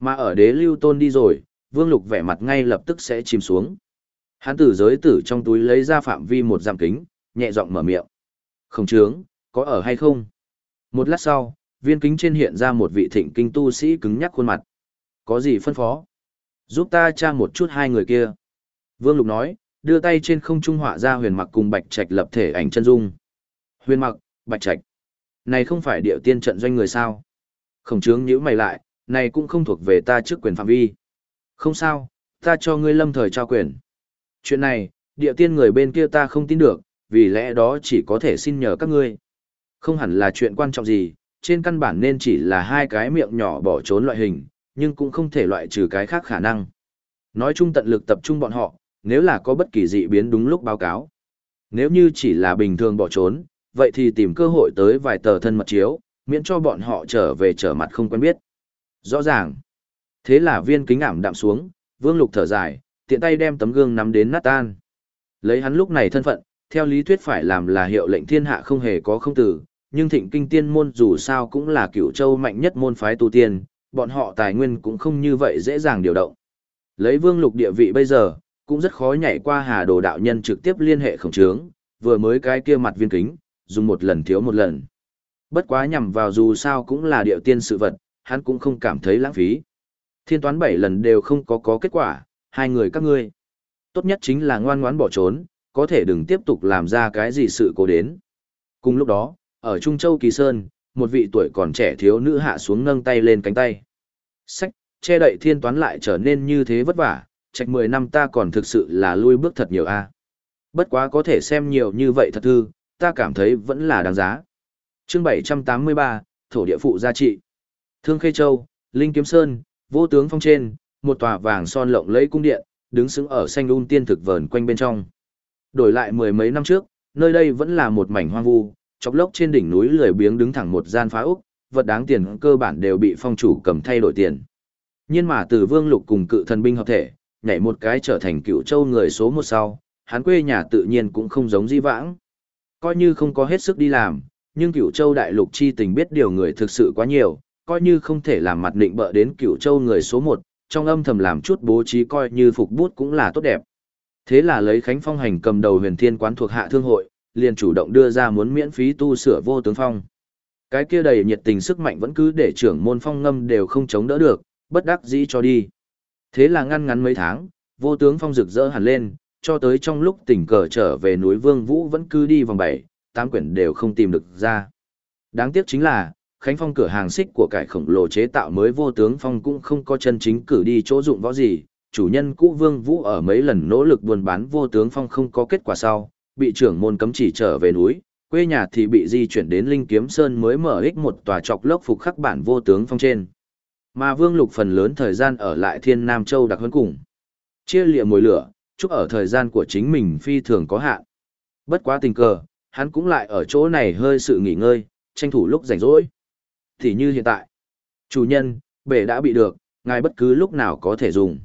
Mà ở đế lưu tôn đi rồi, vương lục vẻ mặt ngay lập tức sẽ chìm xuống. Hắn tử giới tử trong túi lấy ra phạm vi một giảm kính, nhẹ giọng mở miệng. Không chướng, có ở hay không? Một lát sau, viên kính trên hiện ra một vị thịnh kinh tu sĩ cứng nhắc khuôn mặt. Có gì phân phó? Giúp ta tra một chút hai người kia. Vương Lục nói, đưa tay trên không trung họa ra huyền mặc cùng bạch trạch lập thể ảnh chân dung. Huyền mặc, bạch trạch. Này không phải điệu tiên trận doanh người sao? Khổng trướng nhíu mày lại, này cũng không thuộc về ta trước quyền phạm vi. Không sao, ta cho ngươi lâm thời trao quyền. Chuyện này, địa tiên người bên kia ta không tin được, vì lẽ đó chỉ có thể xin nhờ các ngươi. Không hẳn là chuyện quan trọng gì, trên căn bản nên chỉ là hai cái miệng nhỏ bỏ trốn loại hình, nhưng cũng không thể loại trừ cái khác khả năng. Nói chung tận lực tập trung bọn họ, nếu là có bất kỳ dị biến đúng lúc báo cáo. Nếu như chỉ là bình thường bỏ trốn, vậy thì tìm cơ hội tới vài tờ thân mật chiếu, miễn cho bọn họ trở về trở mặt không quen biết. Rõ ràng. Thế là viên kính ảm đạm xuống, vương lục thở dài, tiện tay đem tấm gương nắm đến nát tan. Lấy hắn lúc này thân phận, theo lý thuyết phải làm là hiệu lệnh thiên hạ không hề có không tử, nhưng thịnh kinh tiên môn dù sao cũng là cựu châu mạnh nhất môn phái tu tiên, bọn họ tài nguyên cũng không như vậy dễ dàng điều động. Lấy vương lục địa vị bây giờ, cũng rất khó nhảy qua hà đồ đạo nhân trực tiếp liên hệ khổng trướng, vừa mới cái kia mặt viên kính, dùng một lần thiếu một lần. Bất quá nhằm vào dù sao cũng là điệu tiên sự vật, hắn cũng không cảm thấy lãng phí. Thiên toán bảy lần đều không có có kết quả, hai người các ngươi. Tốt nhất chính là ngoan ngoãn bỏ trốn, có thể đừng tiếp tục làm ra cái gì sự cố đến. Cùng lúc đó, ở Trung Châu Kỳ Sơn, một vị tuổi còn trẻ thiếu nữ hạ xuống nâng tay lên cánh tay. Sách, che đậy thiên toán lại trở nên như thế vất vả, trạch 10 năm ta còn thực sự là lui bước thật nhiều a. Bất quá có thể xem nhiều như vậy thật thư, ta cảm thấy vẫn là đáng giá. Chương 783, Thổ địa phụ gia trị. Thương Khê Châu, Linh Kiếm Sơn, vô tướng phong trên, một tòa vàng son lộng lẫy cung điện, đứng sững ở xanh un tiên thực vờn quanh bên trong. Đổi lại mười mấy năm trước, nơi đây vẫn là một mảnh hoang vu, chọc lốc trên đỉnh núi lười biếng đứng thẳng một gian phá úc, vật đáng tiền cơ bản đều bị phong chủ cầm thay đổi tiền. Nhiên mà từ vương lục cùng cự thần binh hợp thể, nhảy một cái trở thành cựu châu người số một sau, hắn quê nhà tự nhiên cũng không giống di vãng. Coi như không có hết sức đi làm, nhưng cựu châu đại lục chi tình biết điều người thực sự quá nhiều, coi như không thể làm mặt định bợ đến cựu châu người số một, trong âm thầm làm chút bố trí coi như phục bút cũng là tốt đẹp. Thế là lấy Khánh Phong hành cầm đầu huyền thiên quán thuộc hạ thương hội, liền chủ động đưa ra muốn miễn phí tu sửa vô tướng phong. Cái kia đầy nhiệt tình sức mạnh vẫn cứ để trưởng môn phong ngâm đều không chống đỡ được, bất đắc dĩ cho đi. Thế là ngăn ngắn mấy tháng, vô tướng phong rực rỡ hẳn lên, cho tới trong lúc tình cờ trở về núi Vương Vũ vẫn cứ đi vòng bảy, tám quyển đều không tìm được ra. Đáng tiếc chính là, Khánh Phong cửa hàng xích của cải khổng lồ chế tạo mới vô tướng phong cũng không có chân chính cử đi chỗ dụng võ gì, chủ nhân cũ Vương Vũ ở mấy lần nỗ lực buôn bán vô tướng phong không có kết quả sau, bị trưởng môn cấm chỉ trở về núi, quê nhà thì bị di chuyển đến Linh Kiếm Sơn mới mở ích một tòa trọc lốc phục khắc bản vô tướng phong trên. Mà Vương Lục phần lớn thời gian ở lại Thiên Nam Châu đặc hơn cùng. Chia lịa mồi lửa, chúc ở thời gian của chính mình phi thường có hạn. Bất quá tình cờ, hắn cũng lại ở chỗ này hơi sự nghỉ ngơi, tranh thủ lúc rảnh rỗi. Thì như hiện tại, chủ nhân, bể đã bị được, ngài bất cứ lúc nào có thể dùng.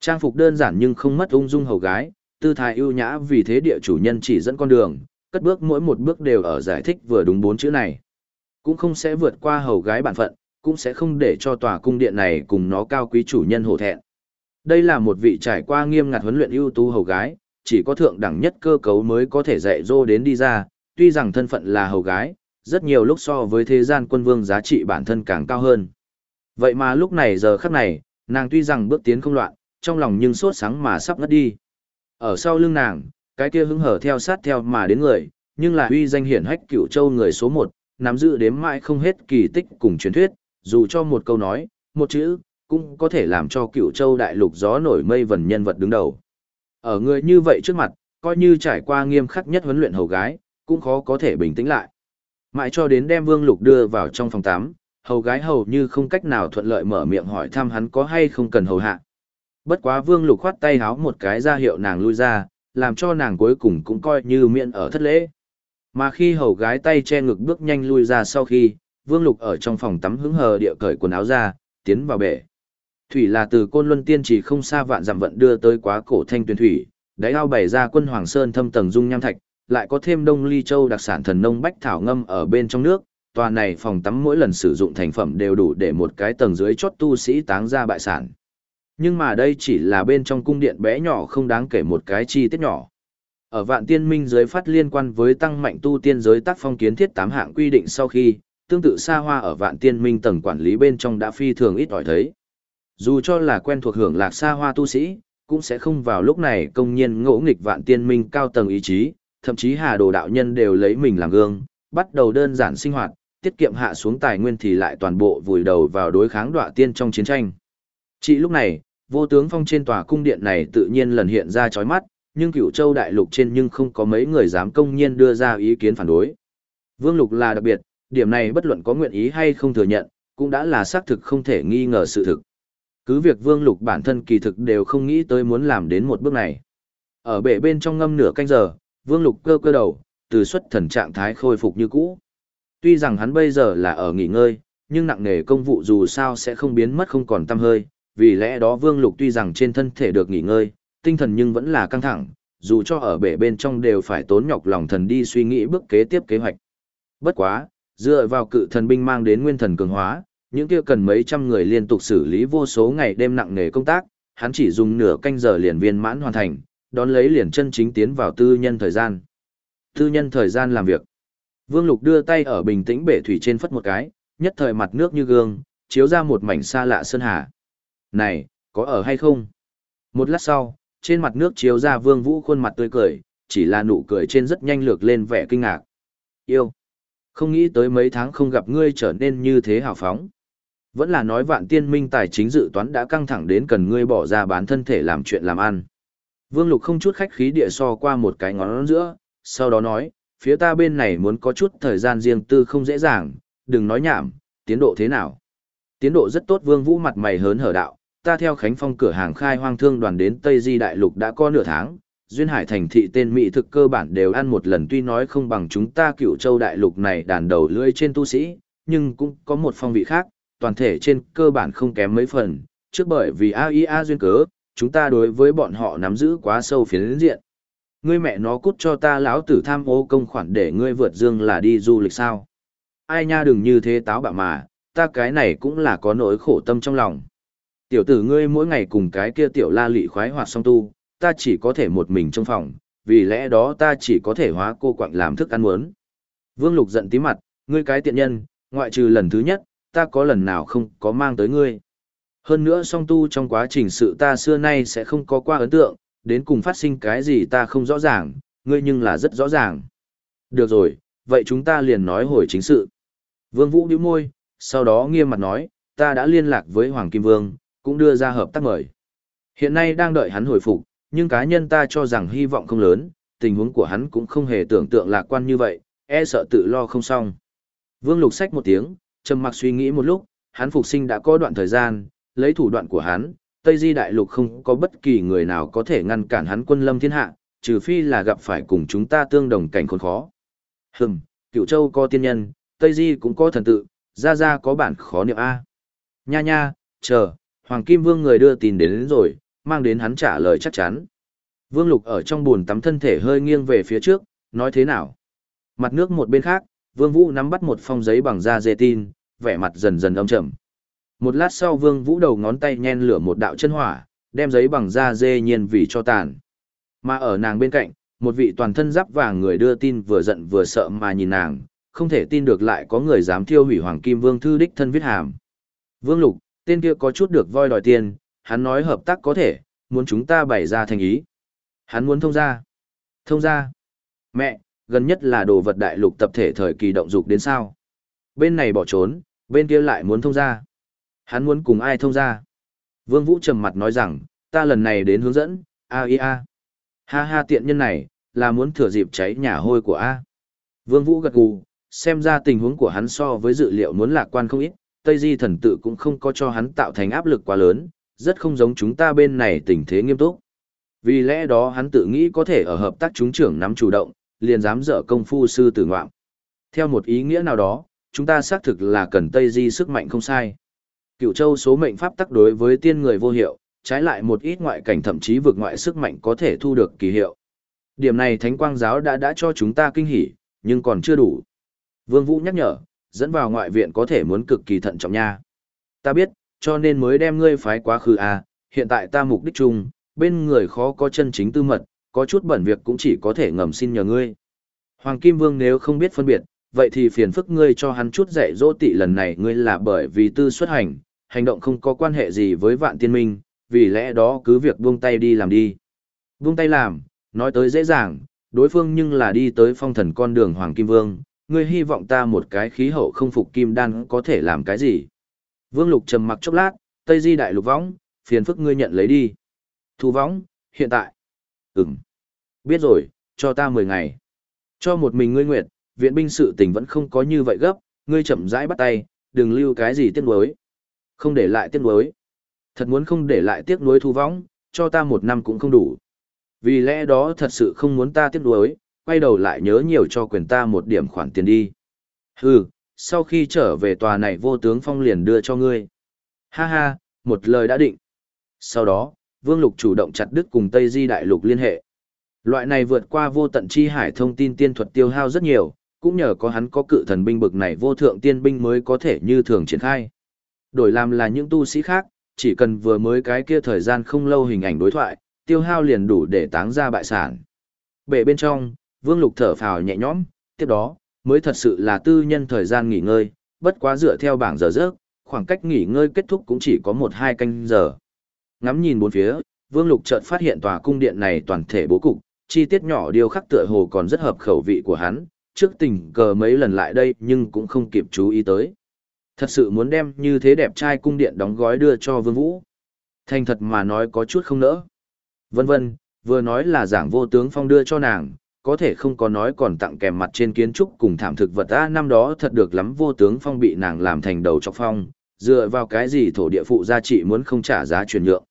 Trang phục đơn giản nhưng không mất ung dung hầu gái, tư thái ưu nhã vì thế địa chủ nhân chỉ dẫn con đường, cất bước mỗi một bước đều ở giải thích vừa đúng bốn chữ này. Cũng không sẽ vượt qua hầu gái bản phận, cũng sẽ không để cho tòa cung điện này cùng nó cao quý chủ nhân hổ thẹn. Đây là một vị trải qua nghiêm ngặt huấn luyện ưu tú hầu gái, chỉ có thượng đẳng nhất cơ cấu mới có thể dạy dỗ đến đi ra, tuy rằng thân phận là hầu gái, rất nhiều lúc so với thế gian quân vương giá trị bản thân càng cao hơn. Vậy mà lúc này giờ khắc này, nàng tuy rằng bước tiến không loạn, trong lòng nhưng sốt sáng mà sắp ngất đi. Ở sau lưng nàng, cái kia hứng hở theo sát theo mà đến người, nhưng là uy danh hiển hách cựu châu người số một, nắm giữ đếm mãi không hết kỳ tích cùng truyền thuyết, dù cho một câu nói, một chữ, cũng có thể làm cho cựu châu đại lục gió nổi mây vần nhân vật đứng đầu. Ở người như vậy trước mặt, coi như trải qua nghiêm khắc nhất huấn luyện hầu gái, cũng khó có thể bình tĩnh lại. Mãi cho đến đem Vương Lục đưa vào trong phòng tắm, hầu gái hầu như không cách nào thuận lợi mở miệng hỏi thăm hắn có hay không cần hầu hạ. Bất quá Vương Lục khoát tay háo một cái ra hiệu nàng lui ra, làm cho nàng cuối cùng cũng coi như miệng ở thất lễ. Mà khi hầu gái tay che ngực bước nhanh lui ra sau khi, Vương Lục ở trong phòng tắm hứng hờ địa cởi quần áo ra, tiến vào bể. Thủy là từ Côn Luân Tiên chỉ không xa vạn dặm vận đưa tới quá cổ thanh tuyển thủy, đáy ao bày ra quân Hoàng Sơn thâm tầng dung nham thạch, lại có thêm đông ly châu đặc sản thần nông bách thảo ngâm ở bên trong nước, tòa này phòng tắm mỗi lần sử dụng thành phẩm đều đủ để một cái tầng dưới chót tu sĩ táng ra bại sản. Nhưng mà đây chỉ là bên trong cung điện bé nhỏ không đáng kể một cái chi tiết nhỏ. Ở vạn tiên minh giới phát liên quan với tăng mạnh tu tiên giới tác phong kiến thiết tám hạng quy định sau khi, tương tự xa hoa ở vạn tiên minh tầng quản lý bên trong đã phi thường ít ỏi thấy. Dù cho là quen thuộc hưởng lạc xa hoa tu sĩ, cũng sẽ không vào lúc này công nhiên ngỗ nghịch vạn tiên minh cao tầng ý chí, thậm chí hà đồ đạo nhân đều lấy mình làm gương, bắt đầu đơn giản sinh hoạt, tiết kiệm hạ xuống tài nguyên thì lại toàn bộ vùi đầu vào đối kháng đọa tiên trong chiến tranh. Chỉ lúc này, vô tướng phong trên tòa cung điện này tự nhiên lần hiện ra chói mắt, nhưng cửu châu đại lục trên nhưng không có mấy người dám công nhiên đưa ra ý kiến phản đối. Vương lục là đặc biệt, điểm này bất luận có nguyện ý hay không thừa nhận, cũng đã là xác thực không thể nghi ngờ sự thực. Cứ việc vương lục bản thân kỳ thực đều không nghĩ tới muốn làm đến một bước này. Ở bể bên trong ngâm nửa canh giờ, vương lục cơ cơ đầu, từ xuất thần trạng thái khôi phục như cũ. Tuy rằng hắn bây giờ là ở nghỉ ngơi, nhưng nặng nề công vụ dù sao sẽ không biến mất không còn tâm hơi, vì lẽ đó vương lục tuy rằng trên thân thể được nghỉ ngơi, tinh thần nhưng vẫn là căng thẳng, dù cho ở bể bên trong đều phải tốn nhọc lòng thần đi suy nghĩ bước kế tiếp kế hoạch. Bất quá, dựa vào cự thần binh mang đến nguyên thần cường hóa, những kia cần mấy trăm người liên tục xử lý vô số ngày đêm nặng nề công tác, hắn chỉ dùng nửa canh giờ liền viên mãn hoàn thành, đón lấy liền chân chính tiến vào tư nhân thời gian. Tư nhân thời gian làm việc. Vương Lục đưa tay ở bình tĩnh bể thủy trên phất một cái, nhất thời mặt nước như gương, chiếu ra một mảnh xa lạ sơn hà. Này, có ở hay không? Một lát sau, trên mặt nước chiếu ra Vương Vũ khuôn mặt tươi cười, chỉ là nụ cười trên rất nhanh lược lên vẻ kinh ngạc. Yêu. Không nghĩ tới mấy tháng không gặp ngươi trở nên như thế hào phóng. Vẫn là nói vạn tiên minh tài chính dự toán đã căng thẳng đến cần ngươi bỏ ra bán thân thể làm chuyện làm ăn. Vương Lục không chút khách khí địa so qua một cái ngón giữa, sau đó nói, phía ta bên này muốn có chút thời gian riêng tư không dễ dàng, đừng nói nhảm, tiến độ thế nào. Tiến độ rất tốt Vương Vũ mặt mày hớn hở đạo, ta theo Khánh Phong cửa hàng khai hoang thương đoàn đến Tây Di Đại Lục đã có nửa tháng, Duyên Hải thành thị tên Mỹ thực cơ bản đều ăn một lần tuy nói không bằng chúng ta cựu châu đại lục này đàn đầu lưỡi trên tu sĩ, nhưng cũng có một phong vị khác, toàn thể trên cơ bản không kém mấy phần, trước bởi vì AIA duyên cớ, chúng ta đối với bọn họ nắm giữ quá sâu phiến diện. Ngươi mẹ nó cút cho ta lão tử tham ô công khoản để ngươi vượt dương là đi du lịch sao. Ai nha đừng như thế táo bạo mà, ta cái này cũng là có nỗi khổ tâm trong lòng. Tiểu tử ngươi mỗi ngày cùng cái kia tiểu la lị khoái hoạt song tu, ta chỉ có thể một mình trong phòng, vì lẽ đó ta chỉ có thể hóa cô quặng làm thức ăn muốn. Vương Lục giận tí mặt, ngươi cái tiện nhân, ngoại trừ lần thứ nhất, ta có lần nào không có mang tới ngươi. Hơn nữa song tu trong quá trình sự ta xưa nay sẽ không có qua ấn tượng, đến cùng phát sinh cái gì ta không rõ ràng, ngươi nhưng là rất rõ ràng. Được rồi, vậy chúng ta liền nói hồi chính sự. Vương Vũ bĩu môi, sau đó nghiêm mặt nói, ta đã liên lạc với Hoàng Kim Vương, cũng đưa ra hợp tác mời. Hiện nay đang đợi hắn hồi phục, nhưng cá nhân ta cho rằng hy vọng không lớn, tình huống của hắn cũng không hề tưởng tượng lạc quan như vậy, e sợ tự lo không xong. Vương Lục sách một tiếng, trầm mặc suy nghĩ một lúc, hắn phục sinh đã có đoạn thời gian, lấy thủ đoạn của hắn, Tây Di Đại Lục không có bất kỳ người nào có thể ngăn cản hắn quân lâm thiên hạ, trừ phi là gặp phải cùng chúng ta tương đồng cảnh khốn khó. Hừm, Cựu Châu có tiên nhân, Tây Di cũng có thần tự, ra ra có bản khó niệm A. Nha nha, chờ, Hoàng Kim Vương người đưa tin đến, đến rồi, mang đến hắn trả lời chắc chắn. Vương Lục ở trong buồn tắm thân thể hơi nghiêng về phía trước, nói thế nào? Mặt nước một bên khác, Vương Vũ nắm bắt một phong giấy bằng da dê tin, vẻ mặt dần dần âm trầm. Một lát sau Vương Vũ đầu ngón tay nhen lửa một đạo chân hỏa, đem giấy bằng da dê nhiên vì cho tàn. Mà ở nàng bên cạnh, một vị toàn thân giáp vàng người đưa tin vừa giận vừa sợ mà nhìn nàng, không thể tin được lại có người dám thiêu hủy Hoàng Kim Vương thư đích thân viết hàm. Vương Lục, tên kia có chút được voi đòi tiền, hắn nói hợp tác có thể, muốn chúng ta bày ra thành ý. Hắn muốn thông ra. Thông ra. Mẹ, gần nhất là đồ vật đại lục tập thể thời kỳ động dục đến sao. Bên này bỏ trốn, bên kia lại muốn thông ra. Hắn muốn cùng ai thông ra. Vương Vũ trầm mặt nói rằng, ta lần này đến hướng dẫn, a i a. Ha ha tiện nhân này, là muốn thừa dịp cháy nhà hôi của A. Vương Vũ gật gù, xem ra tình huống của hắn so với dự liệu muốn lạc quan không ít, Tây Di thần tự cũng không có cho hắn tạo thành áp lực quá lớn, rất không giống chúng ta bên này tình thế nghiêm túc. Vì lẽ đó hắn tự nghĩ có thể ở hợp tác chúng trưởng nắm chủ động, liền dám dở công phu sư tử ngoạm. Theo một ý nghĩa nào đó, chúng ta xác thực là cần Tây Di sức mạnh không sai. Cựu châu số mệnh pháp tắc đối với tiên người vô hiệu, trái lại một ít ngoại cảnh thậm chí vượt ngoại sức mạnh có thể thu được kỳ hiệu. Điểm này Thánh Quang Giáo đã đã cho chúng ta kinh hỉ, nhưng còn chưa đủ. Vương Vũ nhắc nhở, dẫn vào ngoại viện có thể muốn cực kỳ thận trọng nha. Ta biết, cho nên mới đem ngươi phái quá khứ à, hiện tại ta mục đích chung, bên người khó có chân chính tư mật, có chút bẩn việc cũng chỉ có thể ngầm xin nhờ ngươi. Hoàng Kim Vương nếu không biết phân biệt, vậy thì phiền phức ngươi cho hắn chút dạy dỗ tị lần này ngươi là bởi vì tư xuất hành, hành động không có quan hệ gì với vạn tiên minh, vì lẽ đó cứ việc buông tay đi làm đi. Buông tay làm, nói tới dễ dàng, đối phương nhưng là đi tới phong thần con đường Hoàng Kim Vương, ngươi hy vọng ta một cái khí hậu không phục kim đan có thể làm cái gì. Vương Lục trầm mặc chốc lát, Tây Di đại lục võng, phiền phức ngươi nhận lấy đi. Thu võng, hiện tại. Ừm. Biết rồi, cho ta 10 ngày. Cho một mình ngươi nguyệt, viện binh sự tình vẫn không có như vậy gấp, ngươi chậm rãi bắt tay, đừng lưu cái gì tiếc nuối. Không để lại tiếc nuối. Thật muốn không để lại tiếc nuối thu võng, cho ta một năm cũng không đủ. Vì lẽ đó thật sự không muốn ta tiếc nuối, quay đầu lại nhớ nhiều cho quyền ta một điểm khoản tiền đi. Hừ, sau khi trở về tòa này vô tướng phong liền đưa cho ngươi. Ha ha, một lời đã định. Sau đó, Vương Lục chủ động chặt đứt cùng Tây Di Đại Lục liên hệ. Loại này vượt qua vô tận chi hải thông tin tiên thuật tiêu hao rất nhiều, cũng nhờ có hắn có cự thần binh bực này vô thượng tiên binh mới có thể như thường triển khai. Đổi làm là những tu sĩ khác, chỉ cần vừa mới cái kia thời gian không lâu hình ảnh đối thoại, tiêu hao liền đủ để táng ra bại sản. Bệ bên trong, Vương Lục thở phào nhẹ nhõm, tiếp đó, mới thật sự là tư nhân thời gian nghỉ ngơi, bất quá dựa theo bảng giờ giấc, khoảng cách nghỉ ngơi kết thúc cũng chỉ có một hai canh giờ. Ngắm nhìn bốn phía, Vương Lục chợt phát hiện tòa cung điện này toàn thể bố cục, chi tiết nhỏ điều khắc tựa hồ còn rất hợp khẩu vị của hắn, trước tình cờ mấy lần lại đây nhưng cũng không kịp chú ý tới. Thật sự muốn đem như thế đẹp trai cung điện đóng gói đưa cho Vương Vũ. Thành thật mà nói có chút không nỡ. Vân vân, vừa nói là giảng vô tướng phong đưa cho nàng, có thể không có nói còn tặng kèm mặt trên kiến trúc cùng thảm thực vật a năm đó thật được lắm vô tướng phong bị nàng làm thành đầu trọc phong, dựa vào cái gì thổ địa phụ gia trị muốn không trả giá chuyển nhượng.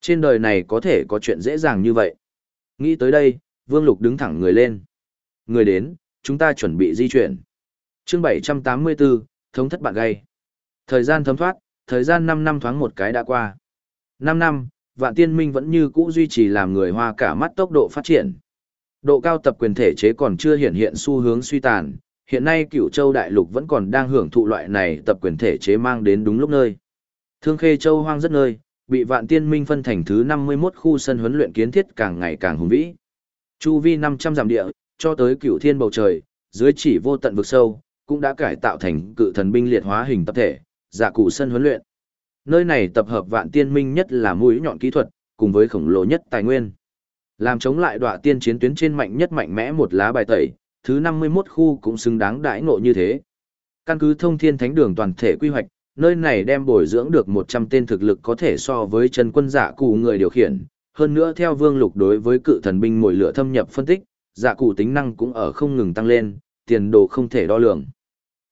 Trên đời này có thể có chuyện dễ dàng như vậy. Nghĩ tới đây, Vương Lục đứng thẳng người lên. Người đến, chúng ta chuẩn bị di chuyển. chương 784, thống thất bạn gây. Thời gian thấm thoát, thời gian 5 năm thoáng một cái đã qua. 5 năm, vạn tiên minh vẫn như cũ duy trì làm người hoa cả mắt tốc độ phát triển. Độ cao tập quyền thể chế còn chưa hiện hiện xu hướng suy tàn, hiện nay cửu châu đại lục vẫn còn đang hưởng thụ loại này tập quyền thể chế mang đến đúng lúc nơi. Thương khê châu hoang rất nơi, bị vạn tiên minh phân thành thứ 51 khu sân huấn luyện kiến thiết càng ngày càng hùng vĩ. Chu vi 500 dặm địa, cho tới cửu thiên bầu trời, dưới chỉ vô tận vực sâu, cũng đã cải tạo thành cự thần binh liệt hóa hình tập thể, giả cụ sân huấn luyện. Nơi này tập hợp vạn tiên minh nhất là mũi nhọn kỹ thuật, cùng với khổng lồ nhất tài nguyên. Làm chống lại đọa tiên chiến tuyến trên mạnh nhất mạnh mẽ một lá bài tẩy, thứ 51 khu cũng xứng đáng đãi ngộ như thế. Căn cứ thông thiên thánh đường toàn thể quy hoạch, nơi này đem bồi dưỡng được 100 tên thực lực có thể so với chân quân giả cụ người điều khiển. Hơn nữa theo vương lục đối với cự thần binh mồi lửa thâm nhập phân tích, giả cụ tính năng cũng ở không ngừng tăng lên, tiền đồ không thể đo lường.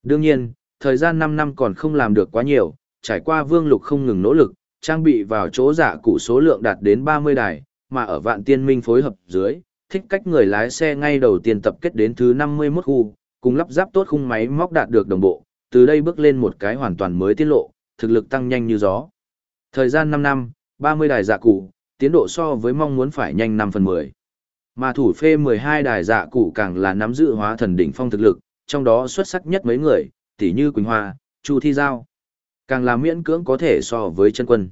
Đương nhiên, thời gian 5 năm còn không làm được quá nhiều, trải qua vương lục không ngừng nỗ lực, trang bị vào chỗ giả cụ số lượng đạt đến 30 đài, mà ở vạn tiên minh phối hợp dưới, thích cách người lái xe ngay đầu tiên tập kết đến thứ 51 khu, cùng lắp ráp tốt khung máy móc đạt được đồng bộ, từ đây bước lên một cái hoàn toàn mới tiết lộ, thực lực tăng nhanh như gió. Thời gian 5 năm, 30 đài giả cụ, tiến độ so với mong muốn phải nhanh 5 phần 10. Mà thủ phê 12 đài dạ cụ càng là nắm giữ hóa thần đỉnh phong thực lực, trong đó xuất sắc nhất mấy người, tỷ như Quỳnh Hoa, Chu Thi Giao. Càng là miễn cưỡng có thể so với chân quân.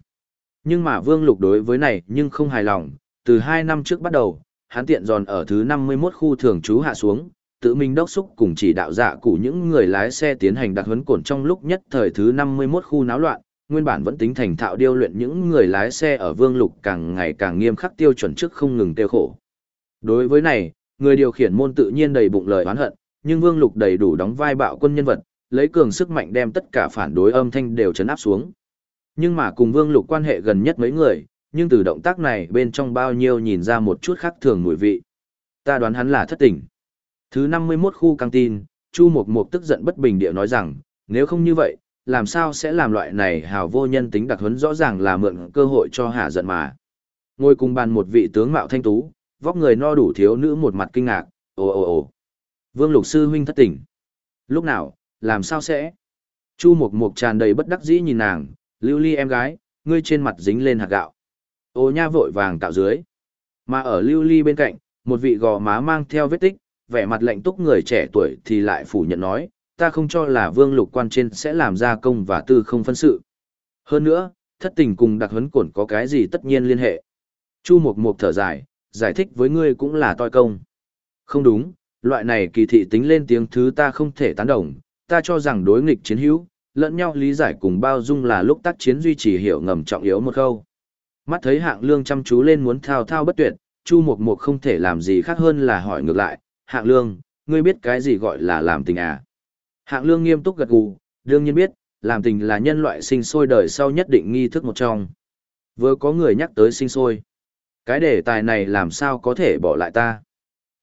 Nhưng mà Vương Lục đối với này nhưng không hài lòng, từ 2 năm trước bắt đầu, hắn tiện giòn ở thứ 51 khu thường trú hạ xuống, tự mình đốc xúc cùng chỉ đạo dạ cụ những người lái xe tiến hành đặc huấn cổn trong lúc nhất thời thứ 51 khu náo loạn, nguyên bản vẫn tính thành thạo điêu luyện những người lái xe ở Vương Lục càng ngày càng nghiêm khắc tiêu chuẩn trước không ngừng tiêu khổ. Đối với này, người điều khiển môn tự nhiên đầy bụng lời oán hận, nhưng Vương Lục đầy đủ đóng vai bạo quân nhân vật, lấy cường sức mạnh đem tất cả phản đối âm thanh đều chấn áp xuống. Nhưng mà cùng Vương Lục quan hệ gần nhất mấy người, nhưng từ động tác này bên trong bao nhiêu nhìn ra một chút khác thường mùi vị. Ta đoán hắn là thất tình. Thứ 51 khu căng tin, Chu Mộc Mộc tức giận bất bình địa nói rằng, nếu không như vậy, làm sao sẽ làm loại này hào vô nhân tính đặc huấn rõ ràng là mượn cơ hội cho hạ giận mà. Ngồi cùng bàn một vị tướng mạo thanh tú, vóc người no đủ thiếu nữ một mặt kinh ngạc, ồ ồ ồ. Vương Lục Sư huynh thất tỉnh. Lúc nào, làm sao sẽ? Chu Mục Mục tràn đầy bất đắc dĩ nhìn nàng, lưu ly em gái, ngươi trên mặt dính lên hạt gạo. Ô nha vội vàng tạo dưới. Mà ở lưu ly bên cạnh, một vị gò má mang theo vết tích, vẻ mặt lạnh túc người trẻ tuổi thì lại phủ nhận nói, ta không cho là vương lục quan trên sẽ làm ra công và tư không phân sự. Hơn nữa, thất tình cùng đặc huấn cổn có cái gì tất nhiên liên hệ. Chu Mục Mục thở dài, giải thích với ngươi cũng là toi công. Không đúng, loại này kỳ thị tính lên tiếng thứ ta không thể tán đồng, ta cho rằng đối nghịch chiến hữu, lẫn nhau lý giải cùng bao dung là lúc tác chiến duy trì hiểu ngầm trọng yếu một khâu. Mắt thấy hạng lương chăm chú lên muốn thao thao bất tuyệt, Chu Mục Mục không thể làm gì khác hơn là hỏi ngược lại, hạng lương, ngươi biết cái gì gọi là làm tình à? Hạng lương nghiêm túc gật gù, đương nhiên biết, làm tình là nhân loại sinh sôi đời sau nhất định nghi thức một trong. Vừa có người nhắc tới sinh sôi. Cái đề tài này làm sao có thể bỏ lại ta?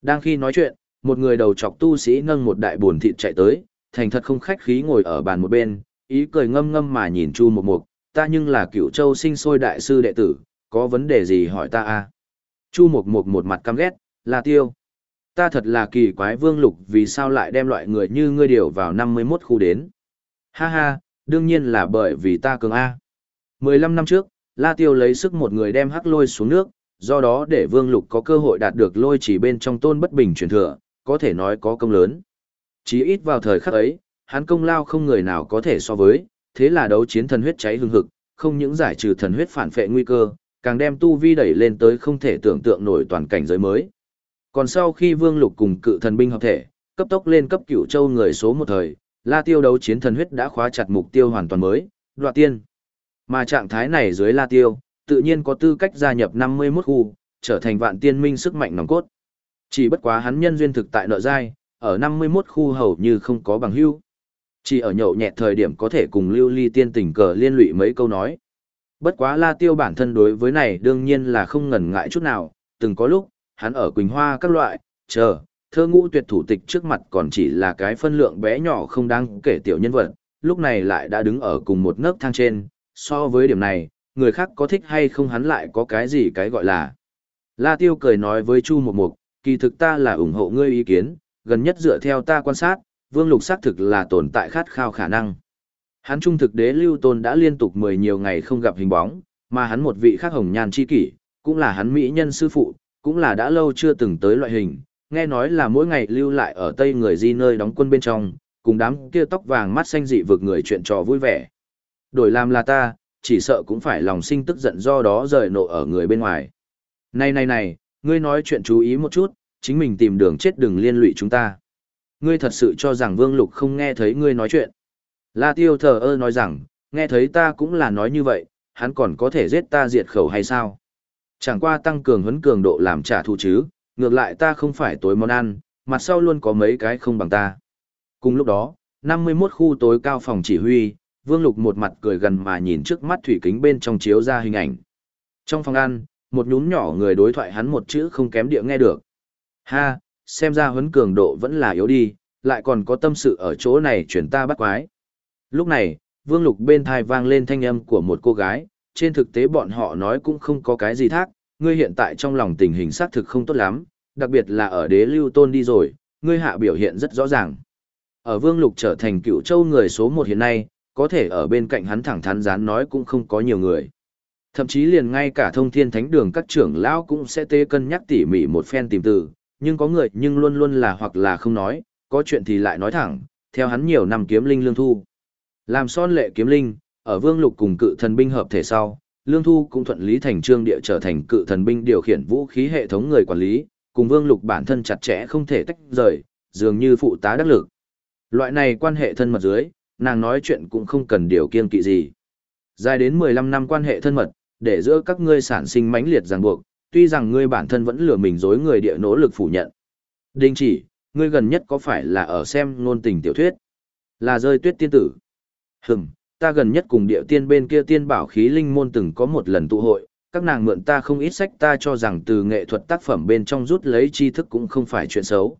Đang khi nói chuyện, một người đầu chọc tu sĩ nâng một đại buồn thịt chạy tới, thành thật không khách khí ngồi ở bàn một bên, ý cười ngâm ngâm mà nhìn Chu Mộc Mộc, ta nhưng là cựu châu sinh sôi đại sư đệ tử, có vấn đề gì hỏi ta a à? Chu Mộc Mộc một mặt căm ghét, là tiêu. Ta thật là kỳ quái vương lục vì sao lại đem loại người như ngươi điều vào 51 khu đến. Ha ha, đương nhiên là bởi vì ta cường A. 15 năm trước, La Tiêu lấy sức một người đem hắc lôi xuống nước, do đó để vương lục có cơ hội đạt được lôi chỉ bên trong tôn bất bình truyền thừa, có thể nói có công lớn. Chỉ ít vào thời khắc ấy, hắn công lao không người nào có thể so với, thế là đấu chiến thần huyết cháy hừng hực, không những giải trừ thần huyết phản phệ nguy cơ, càng đem tu vi đẩy lên tới không thể tưởng tượng nổi toàn cảnh giới mới. Còn sau khi Vương Lục cùng cự thần binh hợp thể, cấp tốc lên cấp cửu châu người số một thời, La Tiêu đấu chiến thần huyết đã khóa chặt mục tiêu hoàn toàn mới, đoạt tiên. Mà trạng thái này dưới La Tiêu, tự nhiên có tư cách gia nhập 51 khu, trở thành vạn tiên minh sức mạnh nòng cốt. Chỉ bất quá hắn nhân duyên thực tại nợ dai, ở 51 khu hầu như không có bằng hữu. Chỉ ở nhậu nhẹt thời điểm có thể cùng lưu ly tiên tình cờ liên lụy mấy câu nói. Bất quá la tiêu bản thân đối với này đương nhiên là không ngần ngại chút nào, từng có lúc, hắn ở Quỳnh Hoa các loại, chờ, thơ ngũ tuyệt thủ tịch trước mặt còn chỉ là cái phân lượng bé nhỏ không đáng kể tiểu nhân vật, lúc này lại đã đứng ở cùng một nấc thang trên, so với điểm này, người khác có thích hay không hắn lại có cái gì cái gọi là. La Tiêu cười nói với Chu Mộc Mộc, kỳ thực ta là ủng hộ ngươi ý kiến, gần nhất dựa theo ta quan sát, Vương Lục xác thực là tồn tại khát khao khả năng. Hắn trung thực đế lưu tôn đã liên tục mười nhiều ngày không gặp hình bóng, mà hắn một vị khác hồng nhan chi kỷ, cũng là hắn mỹ nhân sư phụ, cũng là đã lâu chưa từng tới loại hình, nghe nói là mỗi ngày lưu lại ở tây người di nơi đóng quân bên trong, cùng đám kia tóc vàng mắt xanh dị vực người chuyện trò vui vẻ. Đổi làm là ta, chỉ sợ cũng phải lòng sinh tức giận do đó rời nộ ở người bên ngoài. Này này này, ngươi nói chuyện chú ý một chút, chính mình tìm đường chết đừng liên lụy chúng ta. Ngươi thật sự cho rằng Vương Lục không nghe thấy ngươi nói chuyện. La Tiêu thờ ơ nói rằng, nghe thấy ta cũng là nói như vậy, hắn còn có thể giết ta diệt khẩu hay sao? Chẳng qua tăng cường huấn cường độ làm trả thù chứ, ngược lại ta không phải tối món ăn, mặt sau luôn có mấy cái không bằng ta. Cùng lúc đó, 51 khu tối cao phòng chỉ huy, Vương Lục một mặt cười gần mà nhìn trước mắt thủy kính bên trong chiếu ra hình ảnh. Trong phòng ăn, một nhún nhỏ người đối thoại hắn một chữ không kém địa nghe được. Ha, xem ra huấn cường độ vẫn là yếu đi, lại còn có tâm sự ở chỗ này chuyển ta bắt quái. Lúc này, Vương Lục bên thai vang lên thanh âm của một cô gái, trên thực tế bọn họ nói cũng không có cái gì thác, ngươi hiện tại trong lòng tình hình xác thực không tốt lắm, đặc biệt là ở đế lưu tôn đi rồi, ngươi hạ biểu hiện rất rõ ràng. Ở Vương Lục trở thành cựu châu người số một hiện nay, có thể ở bên cạnh hắn thẳng thắn dán nói cũng không có nhiều người. Thậm chí liền ngay cả thông thiên thánh đường các trưởng lão cũng sẽ tê cân nhắc tỉ mỉ một phen tìm từ, nhưng có người nhưng luôn luôn là hoặc là không nói, có chuyện thì lại nói thẳng, theo hắn nhiều năm kiếm linh lương thu. Làm son lệ kiếm linh, ở vương lục cùng cự thần binh hợp thể sau, lương thu cũng thuận lý thành trương địa trở thành cự thần binh điều khiển vũ khí hệ thống người quản lý, cùng vương lục bản thân chặt chẽ không thể tách rời, dường như phụ tá đắc lực. Loại này quan hệ thân mật dưới, nàng nói chuyện cũng không cần điều kiên kỵ gì. Dài đến 15 năm quan hệ thân mật, để giữa các ngươi sản sinh mãnh liệt ràng buộc, tuy rằng ngươi bản thân vẫn lừa mình dối người địa nỗ lực phủ nhận. Đình chỉ, ngươi gần nhất có phải là ở xem ngôn tình tiểu thuyết? Là rơi tuyết tiên tử. Hừm, ta gần nhất cùng địa tiên bên kia tiên bảo khí linh môn từng có một lần tụ hội, các nàng mượn ta không ít sách ta cho rằng từ nghệ thuật tác phẩm bên trong rút lấy tri thức cũng không phải chuyện xấu.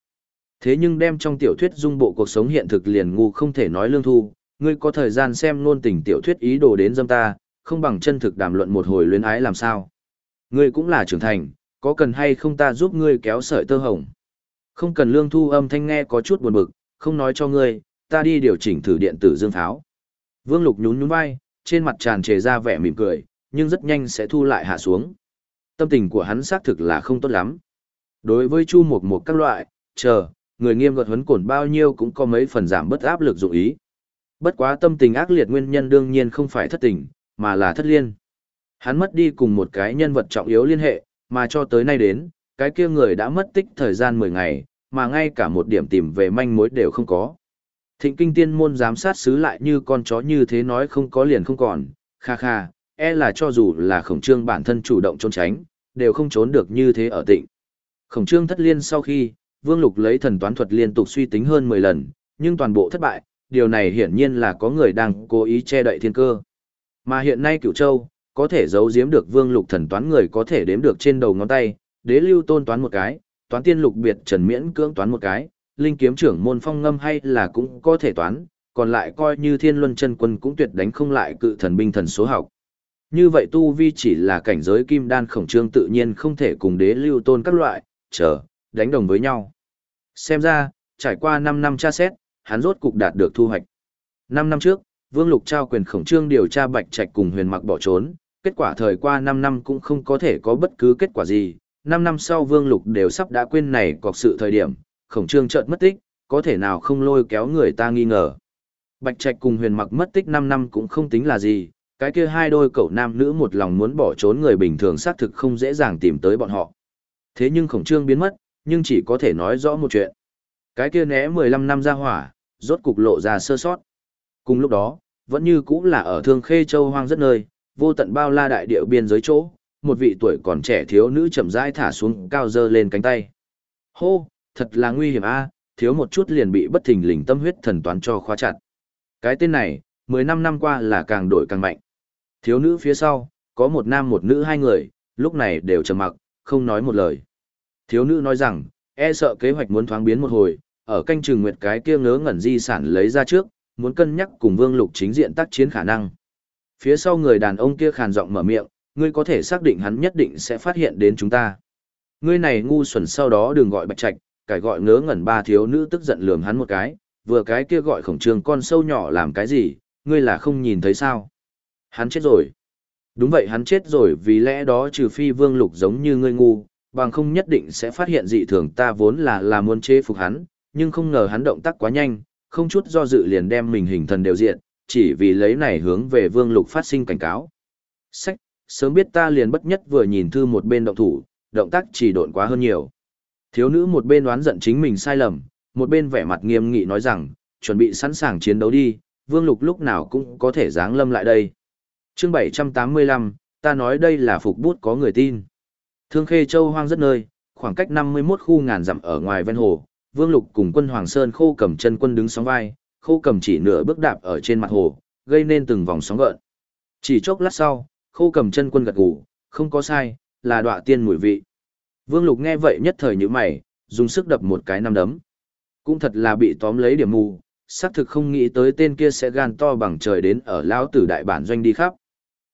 Thế nhưng đem trong tiểu thuyết dung bộ cuộc sống hiện thực liền ngu không thể nói lương thu, ngươi có thời gian xem nôn tình tiểu thuyết ý đồ đến dâm ta, không bằng chân thực đàm luận một hồi luyến ái làm sao. Ngươi cũng là trưởng thành, có cần hay không ta giúp ngươi kéo sợi tơ hồng. Không cần lương thu âm thanh nghe có chút buồn bực, không nói cho ngươi, ta đi điều chỉnh thử điện tử dương pháo. Vương Lục nhún nhún vai, trên mặt tràn trề ra vẻ mỉm cười, nhưng rất nhanh sẽ thu lại hạ xuống. Tâm tình của hắn xác thực là không tốt lắm. Đối với Chu Mục Mục các loại, chờ, người nghiêm gật huấn cổn bao nhiêu cũng có mấy phần giảm bất áp lực dụng ý. Bất quá tâm tình ác liệt nguyên nhân đương nhiên không phải thất tình, mà là thất liên. Hắn mất đi cùng một cái nhân vật trọng yếu liên hệ, mà cho tới nay đến, cái kia người đã mất tích thời gian 10 ngày, mà ngay cả một điểm tìm về manh mối đều không có. Thịnh kinh tiên môn giám sát xứ lại như con chó như thế nói không có liền không còn, kha kha, e là cho dù là khổng trương bản thân chủ động trốn tránh, đều không trốn được như thế ở tịnh. Khổng trương thất liên sau khi, Vương Lục lấy thần toán thuật liên tục suy tính hơn 10 lần, nhưng toàn bộ thất bại, điều này hiển nhiên là có người đang cố ý che đậy thiên cơ. Mà hiện nay cửu châu, có thể giấu giếm được Vương Lục thần toán người có thể đếm được trên đầu ngón tay, đế lưu tôn toán một cái, toán tiên lục biệt trần miễn cưỡng toán một cái, linh kiếm trưởng môn phong ngâm hay là cũng có thể toán, còn lại coi như thiên luân chân quân cũng tuyệt đánh không lại cự thần binh thần số học. Như vậy tu vi chỉ là cảnh giới kim đan khổng trương tự nhiên không thể cùng đế lưu tôn các loại, chờ, đánh đồng với nhau. Xem ra, trải qua 5 năm tra xét, hắn rốt cục đạt được thu hoạch. 5 năm trước, Vương Lục trao quyền khổng trương điều tra Bạch Trạch cùng Huyền Mặc bỏ trốn, kết quả thời qua 5 năm cũng không có thể có bất cứ kết quả gì. 5 năm sau Vương Lục đều sắp đã quên này cọc sự thời điểm, khổng trương chợt mất tích, có thể nào không lôi kéo người ta nghi ngờ. Bạch Trạch cùng Huyền Mặc mất tích 5 năm cũng không tính là gì, cái kia hai đôi cậu nam nữ một lòng muốn bỏ trốn người bình thường xác thực không dễ dàng tìm tới bọn họ. Thế nhưng khổng trương biến mất, nhưng chỉ có thể nói rõ một chuyện. Cái kia né 15 năm ra hỏa, rốt cục lộ ra sơ sót. Cùng lúc đó, vẫn như cũng là ở Thương Khê Châu hoang rất nơi, vô tận bao la đại địa biên giới chỗ, một vị tuổi còn trẻ thiếu nữ chậm rãi thả xuống cao dơ lên cánh tay. Hô, thật là nguy hiểm a, thiếu một chút liền bị bất thình lình tâm huyết thần toán cho khóa chặt. Cái tên này, 15 năm qua là càng đổi càng mạnh. Thiếu nữ phía sau, có một nam một nữ hai người, lúc này đều trầm mặc, không nói một lời. Thiếu nữ nói rằng, e sợ kế hoạch muốn thoáng biến một hồi, ở canh trường nguyệt cái kia ngớ ngẩn di sản lấy ra trước, muốn cân nhắc cùng Vương Lục chính diện tác chiến khả năng. Phía sau người đàn ông kia khàn giọng mở miệng, ngươi có thể xác định hắn nhất định sẽ phát hiện đến chúng ta. Ngươi này ngu xuẩn sau đó đừng gọi bạch trạch, cải gọi ngớ ngẩn ba thiếu nữ tức giận lườm hắn một cái, vừa cái kia gọi khổng trường con sâu nhỏ làm cái gì, ngươi là không nhìn thấy sao. Hắn chết rồi. Đúng vậy hắn chết rồi vì lẽ đó trừ phi vương lục giống như ngươi ngu, bằng không nhất định sẽ phát hiện dị thường ta vốn là là muốn chế phục hắn, nhưng không ngờ hắn động tác quá nhanh, không chút do dự liền đem mình hình thần đều diện, chỉ vì lấy này hướng về vương lục phát sinh cảnh cáo. Sách, sớm biết ta liền bất nhất vừa nhìn thư một bên động thủ, động tác chỉ độn quá hơn nhiều. Thiếu nữ một bên đoán giận chính mình sai lầm, một bên vẻ mặt nghiêm nghị nói rằng, chuẩn bị sẵn sàng chiến đấu đi, vương lục lúc nào cũng có thể giáng lâm lại đây. chương 785, ta nói đây là phục bút có người tin. Thương Khê Châu hoang rất nơi, khoảng cách 51 khu ngàn dặm ở ngoài ven hồ, Vương Lục cùng quân Hoàng Sơn khô cầm chân quân đứng sóng vai, khô cầm chỉ nửa bước đạp ở trên mặt hồ, gây nên từng vòng sóng gợn. Chỉ chốc lát sau, khô cầm chân quân gật gù, không có sai, là đọa tiên mùi vị. Vương Lục nghe vậy nhất thời như mày, dùng sức đập một cái năm đấm. Cũng thật là bị tóm lấy điểm mù, xác thực không nghĩ tới tên kia sẽ gan to bằng trời đến ở lão tử đại bản doanh đi khắp.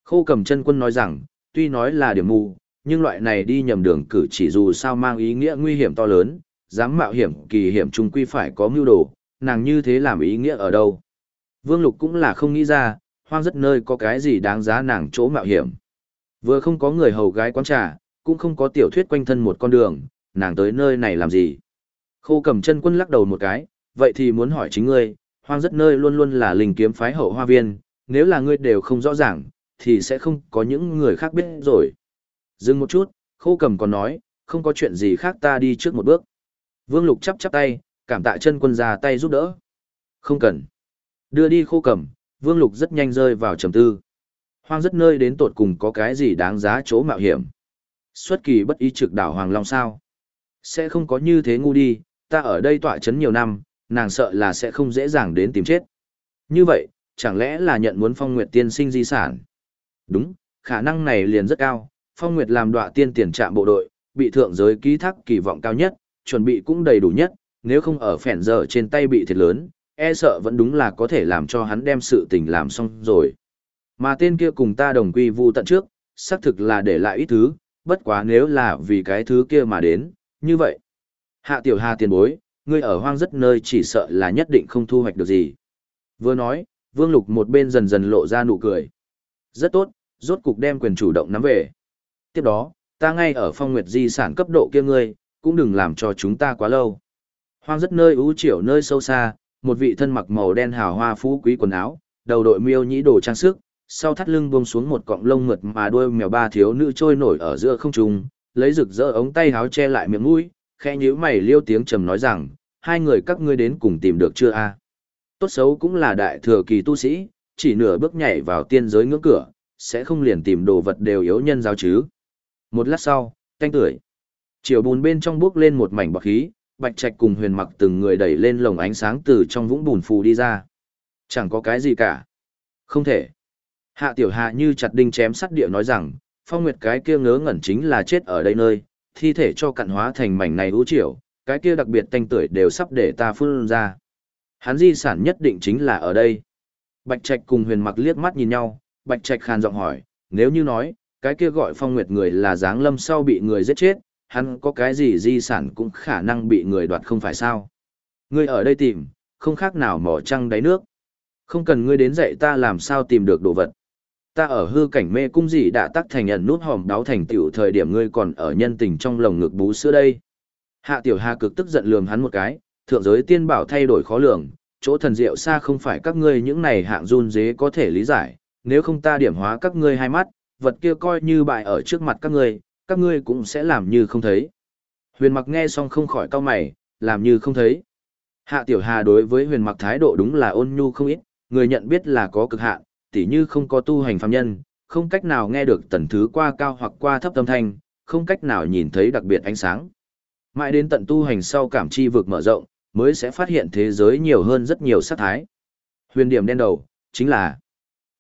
Khô cầm chân quân nói rằng, tuy nói là điểm mù, nhưng loại này đi nhầm đường cử chỉ dù sao mang ý nghĩa nguy hiểm to lớn, dám mạo hiểm kỳ hiểm trung quy phải có mưu đồ, nàng như thế làm ý nghĩa ở đâu. Vương Lục cũng là không nghĩ ra, hoang rất nơi có cái gì đáng giá nàng chỗ mạo hiểm. Vừa không có người hầu gái quán trà, cũng không có tiểu thuyết quanh thân một con đường, nàng tới nơi này làm gì. Khô cầm chân quân lắc đầu một cái, vậy thì muốn hỏi chính ngươi, hoang rất nơi luôn luôn là linh kiếm phái hậu hoa viên, nếu là ngươi đều không rõ ràng, thì sẽ không có những người khác biết rồi. Dừng một chút, khô cầm còn nói, không có chuyện gì khác ta đi trước một bước. Vương Lục chắp chắp tay, cảm tạ chân quân ra tay giúp đỡ. Không cần. Đưa đi khô cầm, Vương Lục rất nhanh rơi vào trầm tư. Hoang rất nơi đến tột cùng có cái gì đáng giá chỗ mạo hiểm. Xuất kỳ bất ý trực đảo Hoàng Long sao. Sẽ không có như thế ngu đi, ta ở đây tọa chấn nhiều năm, nàng sợ là sẽ không dễ dàng đến tìm chết. Như vậy, chẳng lẽ là nhận muốn phong nguyệt tiên sinh di sản? Đúng, khả năng này liền rất cao, phong nguyệt làm đọa tiên tiền trạm bộ đội, bị thượng giới ký thác kỳ vọng cao nhất, chuẩn bị cũng đầy đủ nhất, nếu không ở phèn giờ trên tay bị thiệt lớn, e sợ vẫn đúng là có thể làm cho hắn đem sự tình làm xong rồi. Mà tên kia cùng ta đồng quy vu tận trước, xác thực là để lại ít thứ, bất quá nếu là vì cái thứ kia mà đến, như vậy. Hạ tiểu hà tiền bối, ngươi ở hoang rất nơi chỉ sợ là nhất định không thu hoạch được gì. Vừa nói, vương lục một bên dần dần lộ ra nụ cười. Rất tốt, rốt cục đem quyền chủ động nắm về. Tiếp đó, ta ngay ở phong nguyệt di sản cấp độ kia ngươi, cũng đừng làm cho chúng ta quá lâu. Hoang rất nơi ưu triểu nơi sâu xa, một vị thân mặc màu đen hào hoa phú quý quần áo, đầu đội miêu nhĩ đồ trang sức, sau thắt lưng buông xuống một cọng lông mượt mà đuôi mèo ba thiếu nữ trôi nổi ở giữa không trung, lấy rực rỡ ống tay háo che lại miệng mũi, khẽ nhíu mày liêu tiếng trầm nói rằng, hai người các ngươi đến cùng tìm được chưa a? À? Tốt xấu cũng là đại thừa kỳ tu sĩ, chỉ nửa bước nhảy vào tiên giới ngưỡng cửa, sẽ không liền tìm đồ vật đều yếu nhân giáo chứ. Một lát sau, tanh tưởi. Chiều bùn bên trong bước lên một mảnh bọc khí, bạch trạch cùng huyền mặc từng người đẩy lên lồng ánh sáng từ trong vũng bùn phù đi ra. Chẳng có cái gì cả. Không thể. Hạ tiểu hạ như chặt đinh chém sắt địa nói rằng, phong nguyệt cái kia ngớ ngẩn chính là chết ở đây nơi, thi thể cho cặn hóa thành mảnh này hữu triều, cái kia đặc biệt tanh tuổi đều sắp để ta phun ra. Hắn di sản nhất định chính là ở đây. Bạch Trạch cùng huyền mặc liếc mắt nhìn nhau, Bạch Trạch khàn giọng hỏi, nếu như nói, cái kia gọi phong nguyệt người là dáng lâm sau bị người giết chết, hắn có cái gì di sản cũng khả năng bị người đoạt không phải sao. Ngươi ở đây tìm, không khác nào mỏ trăng đáy nước. Không cần ngươi đến dạy ta làm sao tìm được đồ vật. Ta ở hư cảnh mê cung gì đã tắc thành ẩn nút hòm đáo thành tiểu thời điểm ngươi còn ở nhân tình trong lồng ngực bú sữa đây. Hạ tiểu hà cực tức giận lườm hắn một cái, thượng giới tiên bảo thay đổi khó lường, chỗ thần diệu xa không phải các ngươi những này hạng run dế có thể lý giải, nếu không ta điểm hóa các ngươi hai mắt, vật kia coi như bại ở trước mặt các ngươi, các ngươi cũng sẽ làm như không thấy. Huyền mặc nghe xong không khỏi cau mày, làm như không thấy. Hạ tiểu hà đối với huyền mặc thái độ đúng là ôn nhu không ít, người nhận biết là có cực hạn, tỉ như không có tu hành phàm nhân, không cách nào nghe được tần thứ qua cao hoặc qua thấp âm thanh, không cách nào nhìn thấy đặc biệt ánh sáng. Mãi đến tận tu hành sau cảm chi vực mở rộng, mới sẽ phát hiện thế giới nhiều hơn rất nhiều sát thái. Huyền điểm đen đầu, chính là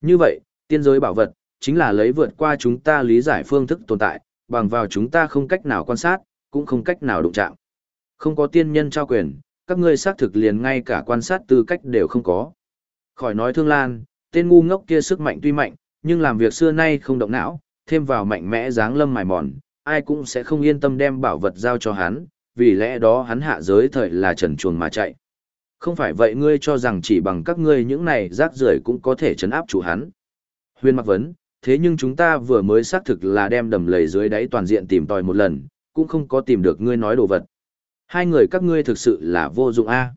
như vậy, tiên giới bảo vật, chính là lấy vượt qua chúng ta lý giải phương thức tồn tại, bằng vào chúng ta không cách nào quan sát, cũng không cách nào đụng chạm. Không có tiên nhân trao quyền, các ngươi xác thực liền ngay cả quan sát tư cách đều không có. Khỏi nói thương lan, tên ngu ngốc kia sức mạnh tuy mạnh, nhưng làm việc xưa nay không động não, thêm vào mạnh mẽ dáng lâm mài mòn, ai cũng sẽ không yên tâm đem bảo vật giao cho hắn, vì lẽ đó hắn hạ giới thời là trần chuồn mà chạy. Không phải vậy ngươi cho rằng chỉ bằng các ngươi những này rác rưởi cũng có thể chấn áp chủ hắn. huyên mặc vấn, thế nhưng chúng ta vừa mới xác thực là đem đầm lầy dưới đáy toàn diện tìm tòi một lần, cũng không có tìm được ngươi nói đồ vật. Hai người các ngươi thực sự là vô dụng a.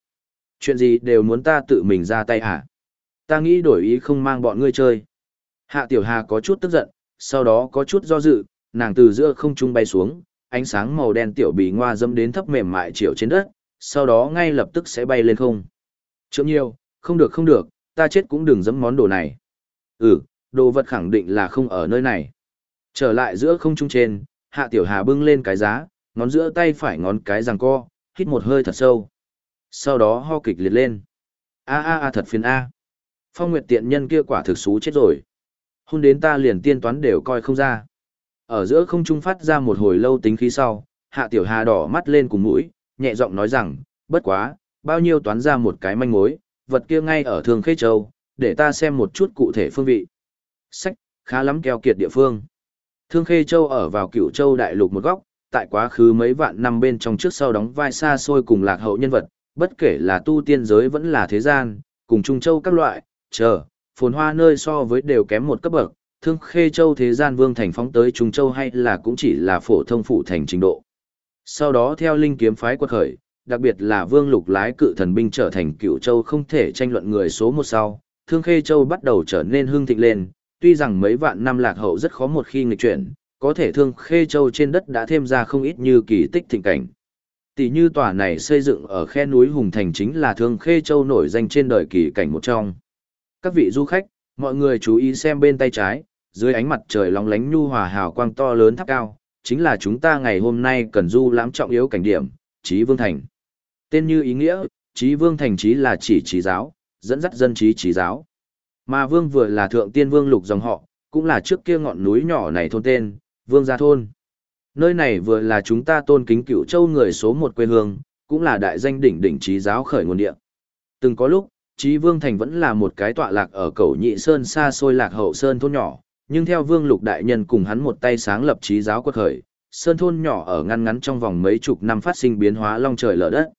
Chuyện gì đều muốn ta tự mình ra tay hả? Ta nghĩ đổi ý không mang bọn ngươi chơi. Hạ Tiểu Hà có chút tức giận, sau đó có chút do dự, nàng từ giữa không trung bay xuống, ánh sáng màu đen tiểu bì ngoa dâm đến thấp mềm mại chiều trên đất, sau đó ngay lập tức sẽ bay lên không. Trượng nhiều, không được không được, ta chết cũng đừng dẫm món đồ này. Ừ, đồ vật khẳng định là không ở nơi này. Trở lại giữa không trung trên, hạ tiểu hà bưng lên cái giá, ngón giữa tay phải ngón cái giằng co, hít một hơi thật sâu. Sau đó ho kịch liệt lên. A a a thật phiền a. Phong Nguyệt tiện nhân kia quả thực xú chết rồi. Hôn đến ta liền tiên toán đều coi không ra. Ở giữa không trung phát ra một hồi lâu tính khí sau, hạ tiểu hà đỏ mắt lên cùng mũi, nhẹ giọng nói rằng, bất quá, bao nhiêu toán ra một cái manh mối, vật kia ngay ở thường khê châu, để ta xem một chút cụ thể phương vị. Sách, khá lắm keo kiệt địa phương. Thương Khê Châu ở vào cựu châu đại lục một góc, tại quá khứ mấy vạn năm bên trong trước sau đóng vai xa xôi cùng lạc hậu nhân vật, bất kể là tu tiên giới vẫn là thế gian, cùng Trung Châu các loại, chờ, phồn hoa nơi so với đều kém một cấp bậc, Thương Khê Châu thế gian vương thành phóng tới Trung Châu hay là cũng chỉ là phổ thông phụ thành trình độ. Sau đó theo linh kiếm phái quật khởi, đặc biệt là vương lục lái cự thần binh trở thành cựu châu không thể tranh luận người số một sau, Thương Khê Châu bắt đầu trở nên hưng thịnh lên, tuy rằng mấy vạn năm lạc hậu rất khó một khi nghịch chuyển, có thể Thương Khê Châu trên đất đã thêm ra không ít như kỳ tích thịnh cảnh. Tỷ như tòa này xây dựng ở khe núi Hùng Thành chính là Thương Khê Châu nổi danh trên đời kỳ cảnh một trong. Các vị du khách, mọi người chú ý xem bên tay trái, dưới ánh mặt trời lóng lánh nhu hòa hào quang to lớn tháp cao, chính là chúng ta ngày hôm nay cần du lãm trọng yếu cảnh điểm, Chí Vương Thành. Tên như ý nghĩa, Chí Vương Thành chí là chỉ trí giáo, dẫn dắt dân trí trí giáo. Mà Vương vừa là thượng tiên Vương lục dòng họ, cũng là trước kia ngọn núi nhỏ này thôn tên, Vương Gia Thôn. Nơi này vừa là chúng ta tôn kính cựu châu người số một quê hương, cũng là đại danh đỉnh đỉnh trí giáo khởi nguồn địa. Từng có lúc, trí Vương Thành vẫn là một cái tọa lạc ở cầu nhị sơn xa xôi lạc hậu sơn thôn nhỏ, nhưng theo Vương Lục Đại Nhân cùng hắn một tay sáng lập trí giáo quật khởi, sơn thôn nhỏ ở ngăn ngắn trong vòng mấy chục năm phát sinh biến hóa long trời lở đất.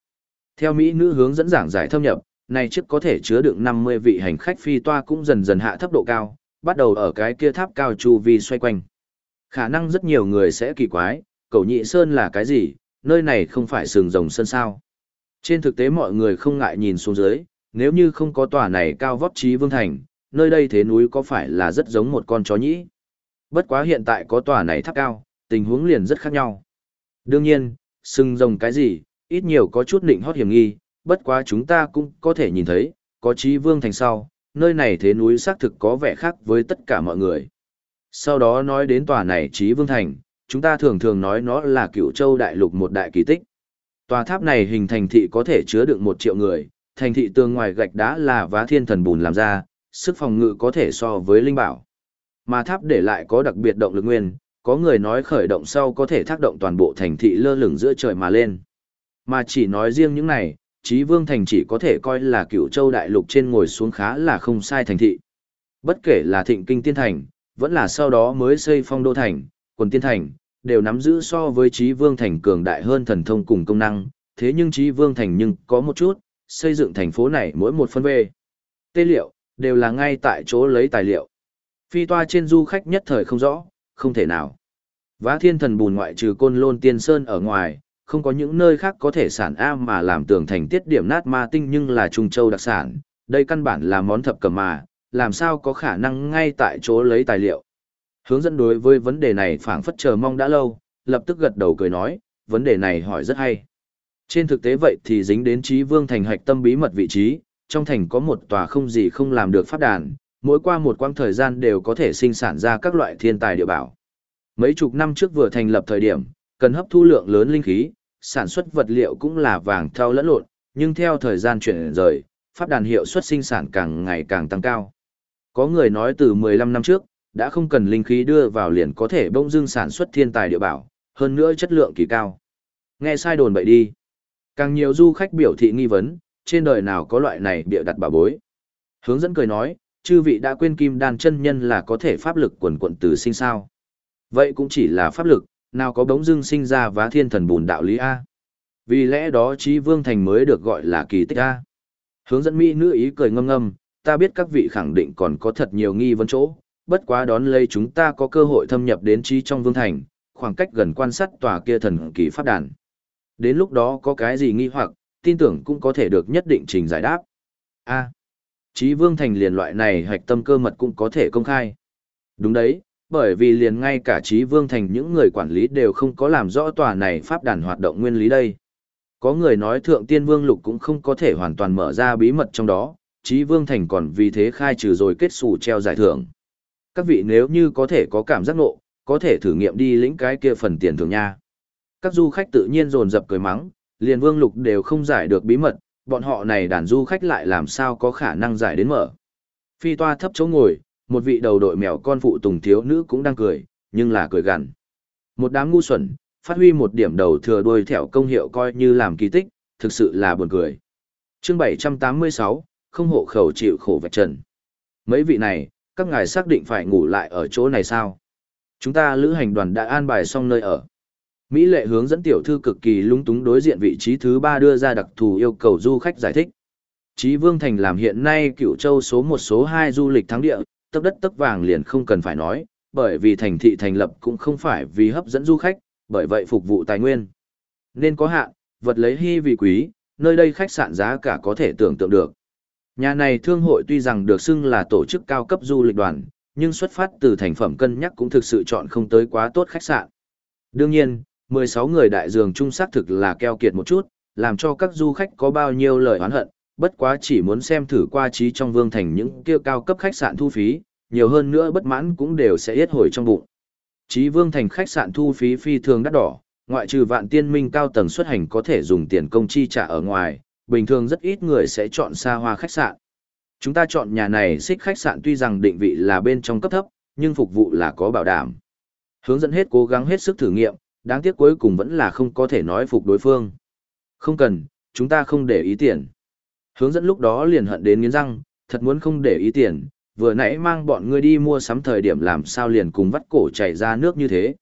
Theo Mỹ nữ hướng dẫn giảng giải thâm nhập, này chiếc có thể chứa đựng 50 vị hành khách phi toa cũng dần dần hạ thấp độ cao, bắt đầu ở cái kia tháp cao chu vi xoay quanh. Khả năng rất nhiều người sẽ kỳ quái, cầu nhị sơn là cái gì, nơi này không phải sừng rồng sơn sao. Trên thực tế mọi người không ngại nhìn xuống dưới, nếu như không có tòa này cao vóc trí vương thành, nơi đây thế núi có phải là rất giống một con chó nhĩ. Bất quá hiện tại có tòa này tháp cao, tình huống liền rất khác nhau. Đương nhiên, sừng rồng cái gì, ít nhiều có chút định hót hiểm nghi, bất quá chúng ta cũng có thể nhìn thấy, có trí vương thành sau, nơi này thế núi xác thực có vẻ khác với tất cả mọi người. Sau đó nói đến tòa này trí vương thành, chúng ta thường thường nói nó là cựu châu đại lục một đại kỳ tích. Tòa tháp này hình thành thị có thể chứa được một triệu người, thành thị tường ngoài gạch đá là vá thiên thần bùn làm ra, sức phòng ngự có thể so với linh bảo. Mà tháp để lại có đặc biệt động lực nguyên, có người nói khởi động sau có thể tác động toàn bộ thành thị lơ lửng giữa trời mà lên. Mà chỉ nói riêng những này, Chí Vương Thành chỉ có thể coi là cựu châu đại lục trên ngồi xuống khá là không sai thành thị. Bất kể là thịnh kinh tiên thành, vẫn là sau đó mới xây phong đô thành, quần tiên thành, đều nắm giữ so với Chí Vương Thành cường đại hơn thần thông cùng công năng, thế nhưng Chí Vương Thành nhưng có một chút, xây dựng thành phố này mỗi một phân về. Tê liệu, đều là ngay tại chỗ lấy tài liệu. Phi toa trên du khách nhất thời không rõ, không thể nào. Vã thiên thần bùn ngoại trừ côn lôn tiên sơn ở ngoài, không có những nơi khác có thể sản A mà làm tường thành tiết điểm nát ma tinh nhưng là Trung Châu đặc sản. Đây căn bản là món thập cẩm mà, làm sao có khả năng ngay tại chỗ lấy tài liệu. Hướng dẫn đối với vấn đề này phảng phất chờ mong đã lâu, lập tức gật đầu cười nói, vấn đề này hỏi rất hay. Trên thực tế vậy thì dính đến trí vương thành hạch tâm bí mật vị trí, trong thành có một tòa không gì không làm được phát đàn, mỗi qua một quãng thời gian đều có thể sinh sản ra các loại thiên tài địa bảo. Mấy chục năm trước vừa thành lập thời điểm, cần hấp thu lượng lớn linh khí, sản xuất vật liệu cũng là vàng theo lẫn lộn, nhưng theo thời gian chuyển rời, pháp đàn hiệu suất sinh sản càng ngày càng tăng cao. Có người nói từ 15 năm trước, đã không cần linh khí đưa vào liền có thể bông dưng sản xuất thiên tài địa bảo, hơn nữa chất lượng kỳ cao. Nghe sai đồn bậy đi. Càng nhiều du khách biểu thị nghi vấn, trên đời nào có loại này bịa đặt bảo bối. Hướng dẫn cười nói, chư vị đã quên kim đan chân nhân là có thể pháp lực quần quận từ sinh sao. Vậy cũng chỉ là pháp lực, nào có bỗng dưng sinh ra vá thiên thần bùn đạo lý A. Vì lẽ đó trí vương thành mới được gọi là kỳ tích A. Hướng dẫn Mỹ nữ ý cười ngâm ngâm, ta biết các vị khẳng định còn có thật nhiều nghi vấn chỗ, bất quá đón lấy chúng ta có cơ hội thâm nhập đến trí trong vương thành, khoảng cách gần quan sát tòa kia thần kỳ pháp đàn. Đến lúc đó có cái gì nghi hoặc, tin tưởng cũng có thể được nhất định trình giải đáp. A. trí Vương Thành liền loại này hạch tâm cơ mật cũng có thể công khai. Đúng đấy, bởi vì liền ngay cả trí Vương Thành những người quản lý đều không có làm rõ tòa này pháp đàn hoạt động nguyên lý đây. Có người nói Thượng Tiên Vương Lục cũng không có thể hoàn toàn mở ra bí mật trong đó, trí Vương Thành còn vì thế khai trừ rồi kết xù treo giải thưởng. Các vị nếu như có thể có cảm giác nộ, có thể thử nghiệm đi lĩnh cái kia phần tiền thưởng nha. Các du khách tự nhiên rồn rập cười mắng, liền Vương Lục đều không giải được bí mật, bọn họ này đàn du khách lại làm sao có khả năng giải đến mở. Phi toa thấp chỗ ngồi, một vị đầu đội mèo con phụ tùng thiếu nữ cũng đang cười, nhưng là cười gằn. Một đám ngu xuẩn, phát huy một điểm đầu thừa đuôi thẻo công hiệu coi như làm kỳ tích, thực sự là buồn cười. Chương 786, không hộ khẩu chịu khổ vạch trần. Mấy vị này, các ngài xác định phải ngủ lại ở chỗ này sao? Chúng ta lữ hành đoàn đã an bài xong nơi ở. Mỹ lệ hướng dẫn tiểu thư cực kỳ lúng túng đối diện vị trí thứ ba đưa ra đặc thù yêu cầu du khách giải thích. Chí Vương Thành làm hiện nay cựu châu số một số hai du lịch thắng địa, tấp đất tấp vàng liền không cần phải nói, bởi vì thành thị thành lập cũng không phải vì hấp dẫn du khách, bởi vậy phục vụ tài nguyên. Nên có hạn, vật lấy hy vì quý, nơi đây khách sạn giá cả có thể tưởng tượng được. Nhà này thương hội tuy rằng được xưng là tổ chức cao cấp du lịch đoàn, nhưng xuất phát từ thành phẩm cân nhắc cũng thực sự chọn không tới quá tốt khách sạn. Đương nhiên, 16 người đại dường chung xác thực là keo kiệt một chút, làm cho các du khách có bao nhiêu lời oán hận, bất quá chỉ muốn xem thử qua trí trong vương thành những kia cao cấp khách sạn thu phí, nhiều hơn nữa bất mãn cũng đều sẽ yết hồi trong bụng. Trí vương thành khách sạn thu phí phi thường đắt đỏ, ngoại trừ vạn tiên minh cao tầng xuất hành có thể dùng tiền công chi trả ở ngoài, bình thường rất ít người sẽ chọn xa hoa khách sạn. Chúng ta chọn nhà này xích khách sạn tuy rằng định vị là bên trong cấp thấp, nhưng phục vụ là có bảo đảm. Hướng dẫn hết cố gắng hết sức thử nghiệm, đáng tiếc cuối cùng vẫn là không có thể nói phục đối phương. Không cần, chúng ta không để ý tiền. Hướng dẫn lúc đó liền hận đến nghiến răng, thật muốn không để ý tiền, vừa nãy mang bọn ngươi đi mua sắm thời điểm làm sao liền cùng vắt cổ chảy ra nước như thế.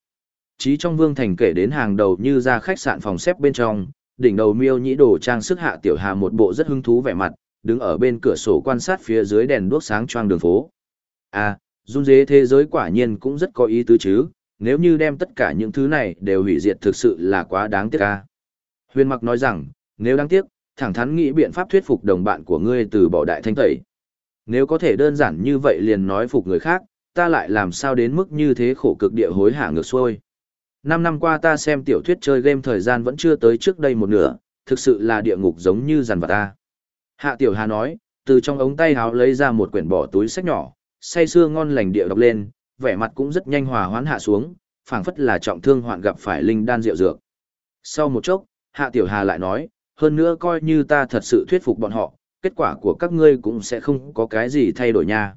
Chí trong vương thành kể đến hàng đầu như ra khách sạn phòng xếp bên trong, đỉnh đầu miêu nhĩ đồ trang sức hạ tiểu hà một bộ rất hứng thú vẻ mặt, đứng ở bên cửa sổ quan sát phía dưới đèn đuốc sáng choang đường phố. À, run dế thế giới quả nhiên cũng rất có ý tứ chứ, nếu như đem tất cả những thứ này đều hủy diệt thực sự là quá đáng tiếc ca. Huyền mặc nói rằng, nếu đáng tiếc, thẳng thắn nghĩ biện pháp thuyết phục đồng bạn của ngươi từ bỏ đại thanh tẩy. Nếu có thể đơn giản như vậy liền nói phục người khác, ta lại làm sao đến mức như thế khổ cực địa hối hả ngược xuôi. Năm năm qua ta xem tiểu thuyết chơi game thời gian vẫn chưa tới trước đây một nửa, thực sự là địa ngục giống như dằn vặt ta. Hạ tiểu hà nói, từ trong ống tay háo lấy ra một quyển bỏ túi sách nhỏ, say sưa ngon lành địa đọc lên, vẻ mặt cũng rất nhanh hòa hoãn hạ xuống, phảng phất là trọng thương hoạn gặp phải linh đan rượu dược. Sau một chốc, Hạ Tiểu Hà lại nói, hơn nữa coi như ta thật sự thuyết phục bọn họ, kết quả của các ngươi cũng sẽ không có cái gì thay đổi nha.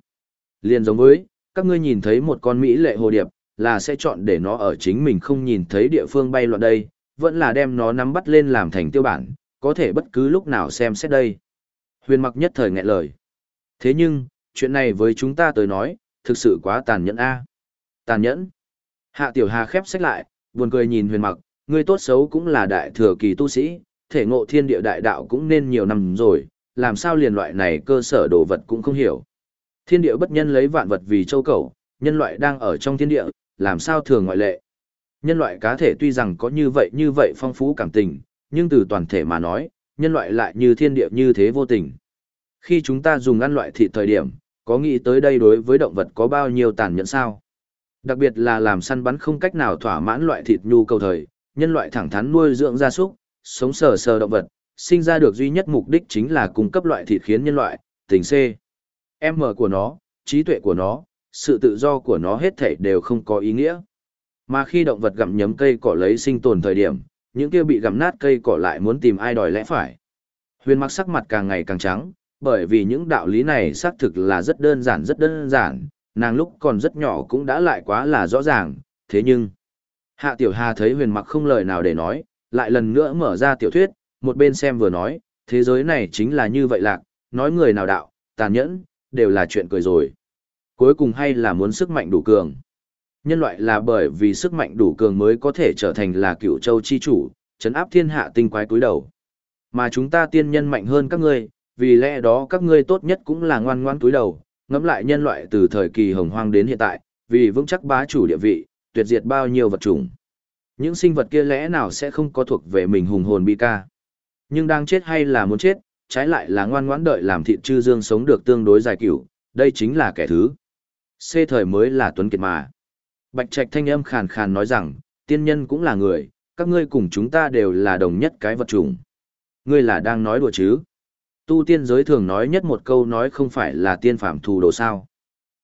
Liên giống với, các ngươi nhìn thấy một con Mỹ lệ hồ điệp, là sẽ chọn để nó ở chính mình không nhìn thấy địa phương bay loạn đây, vẫn là đem nó nắm bắt lên làm thành tiêu bản, có thể bất cứ lúc nào xem xét đây. Huyền mặc nhất thời nghẹn lời. Thế nhưng, chuyện này với chúng ta tới nói, thực sự quá tàn nhẫn a. Tàn nhẫn. Hạ Tiểu Hà khép sách lại, buồn cười nhìn huyền mặc, ngươi tốt xấu cũng là đại thừa kỳ tu sĩ, thể ngộ thiên địa đại đạo cũng nên nhiều năm rồi, làm sao liền loại này cơ sở đồ vật cũng không hiểu. Thiên địa bất nhân lấy vạn vật vì châu cầu, nhân loại đang ở trong thiên địa, làm sao thường ngoại lệ. Nhân loại cá thể tuy rằng có như vậy như vậy phong phú cảm tình, nhưng từ toàn thể mà nói, nhân loại lại như thiên địa như thế vô tình. Khi chúng ta dùng ăn loại thịt thời điểm, có nghĩ tới đây đối với động vật có bao nhiêu tàn nhẫn sao? Đặc biệt là làm săn bắn không cách nào thỏa mãn loại thịt nhu cầu thời, nhân loại thẳng thắn nuôi dưỡng gia súc, sống sờ sờ động vật, sinh ra được duy nhất mục đích chính là cung cấp loại thịt khiến nhân loại, tình C. M của nó, trí tuệ của nó, sự tự do của nó hết thảy đều không có ý nghĩa. Mà khi động vật gặm nhấm cây cỏ lấy sinh tồn thời điểm, những kia bị gặm nát cây cỏ lại muốn tìm ai đòi lẽ phải. Huyền mặc sắc mặt càng ngày càng trắng, bởi vì những đạo lý này xác thực là rất đơn giản rất đơn giản, nàng lúc còn rất nhỏ cũng đã lại quá là rõ ràng, thế nhưng... Hạ Tiểu Hà thấy huyền mặc không lời nào để nói, lại lần nữa mở ra tiểu thuyết, một bên xem vừa nói, thế giới này chính là như vậy lạc, nói người nào đạo, tàn nhẫn, đều là chuyện cười rồi. Cuối cùng hay là muốn sức mạnh đủ cường. Nhân loại là bởi vì sức mạnh đủ cường mới có thể trở thành là cựu châu chi chủ, chấn áp thiên hạ tinh quái cúi đầu. Mà chúng ta tiên nhân mạnh hơn các ngươi, vì lẽ đó các ngươi tốt nhất cũng là ngoan ngoan cúi đầu, ngẫm lại nhân loại từ thời kỳ hồng hoang đến hiện tại, vì vững chắc bá chủ địa vị, tuyệt diệt bao nhiêu vật chủng. Những sinh vật kia lẽ nào sẽ không có thuộc về mình hùng hồn bi ca. Nhưng đang chết hay là muốn chết, trái lại là ngoan ngoãn đợi làm thịt chư dương sống được tương đối dài cửu, đây chính là kẻ thứ. Xê thời mới là tuấn kiệt mà. Bạch Trạch thanh âm khàn khàn nói rằng, tiên nhân cũng là người, các ngươi cùng chúng ta đều là đồng nhất cái vật chủng. Ngươi là đang nói đùa chứ? Tu tiên giới thường nói nhất một câu nói không phải là tiên phạm thù đồ sao.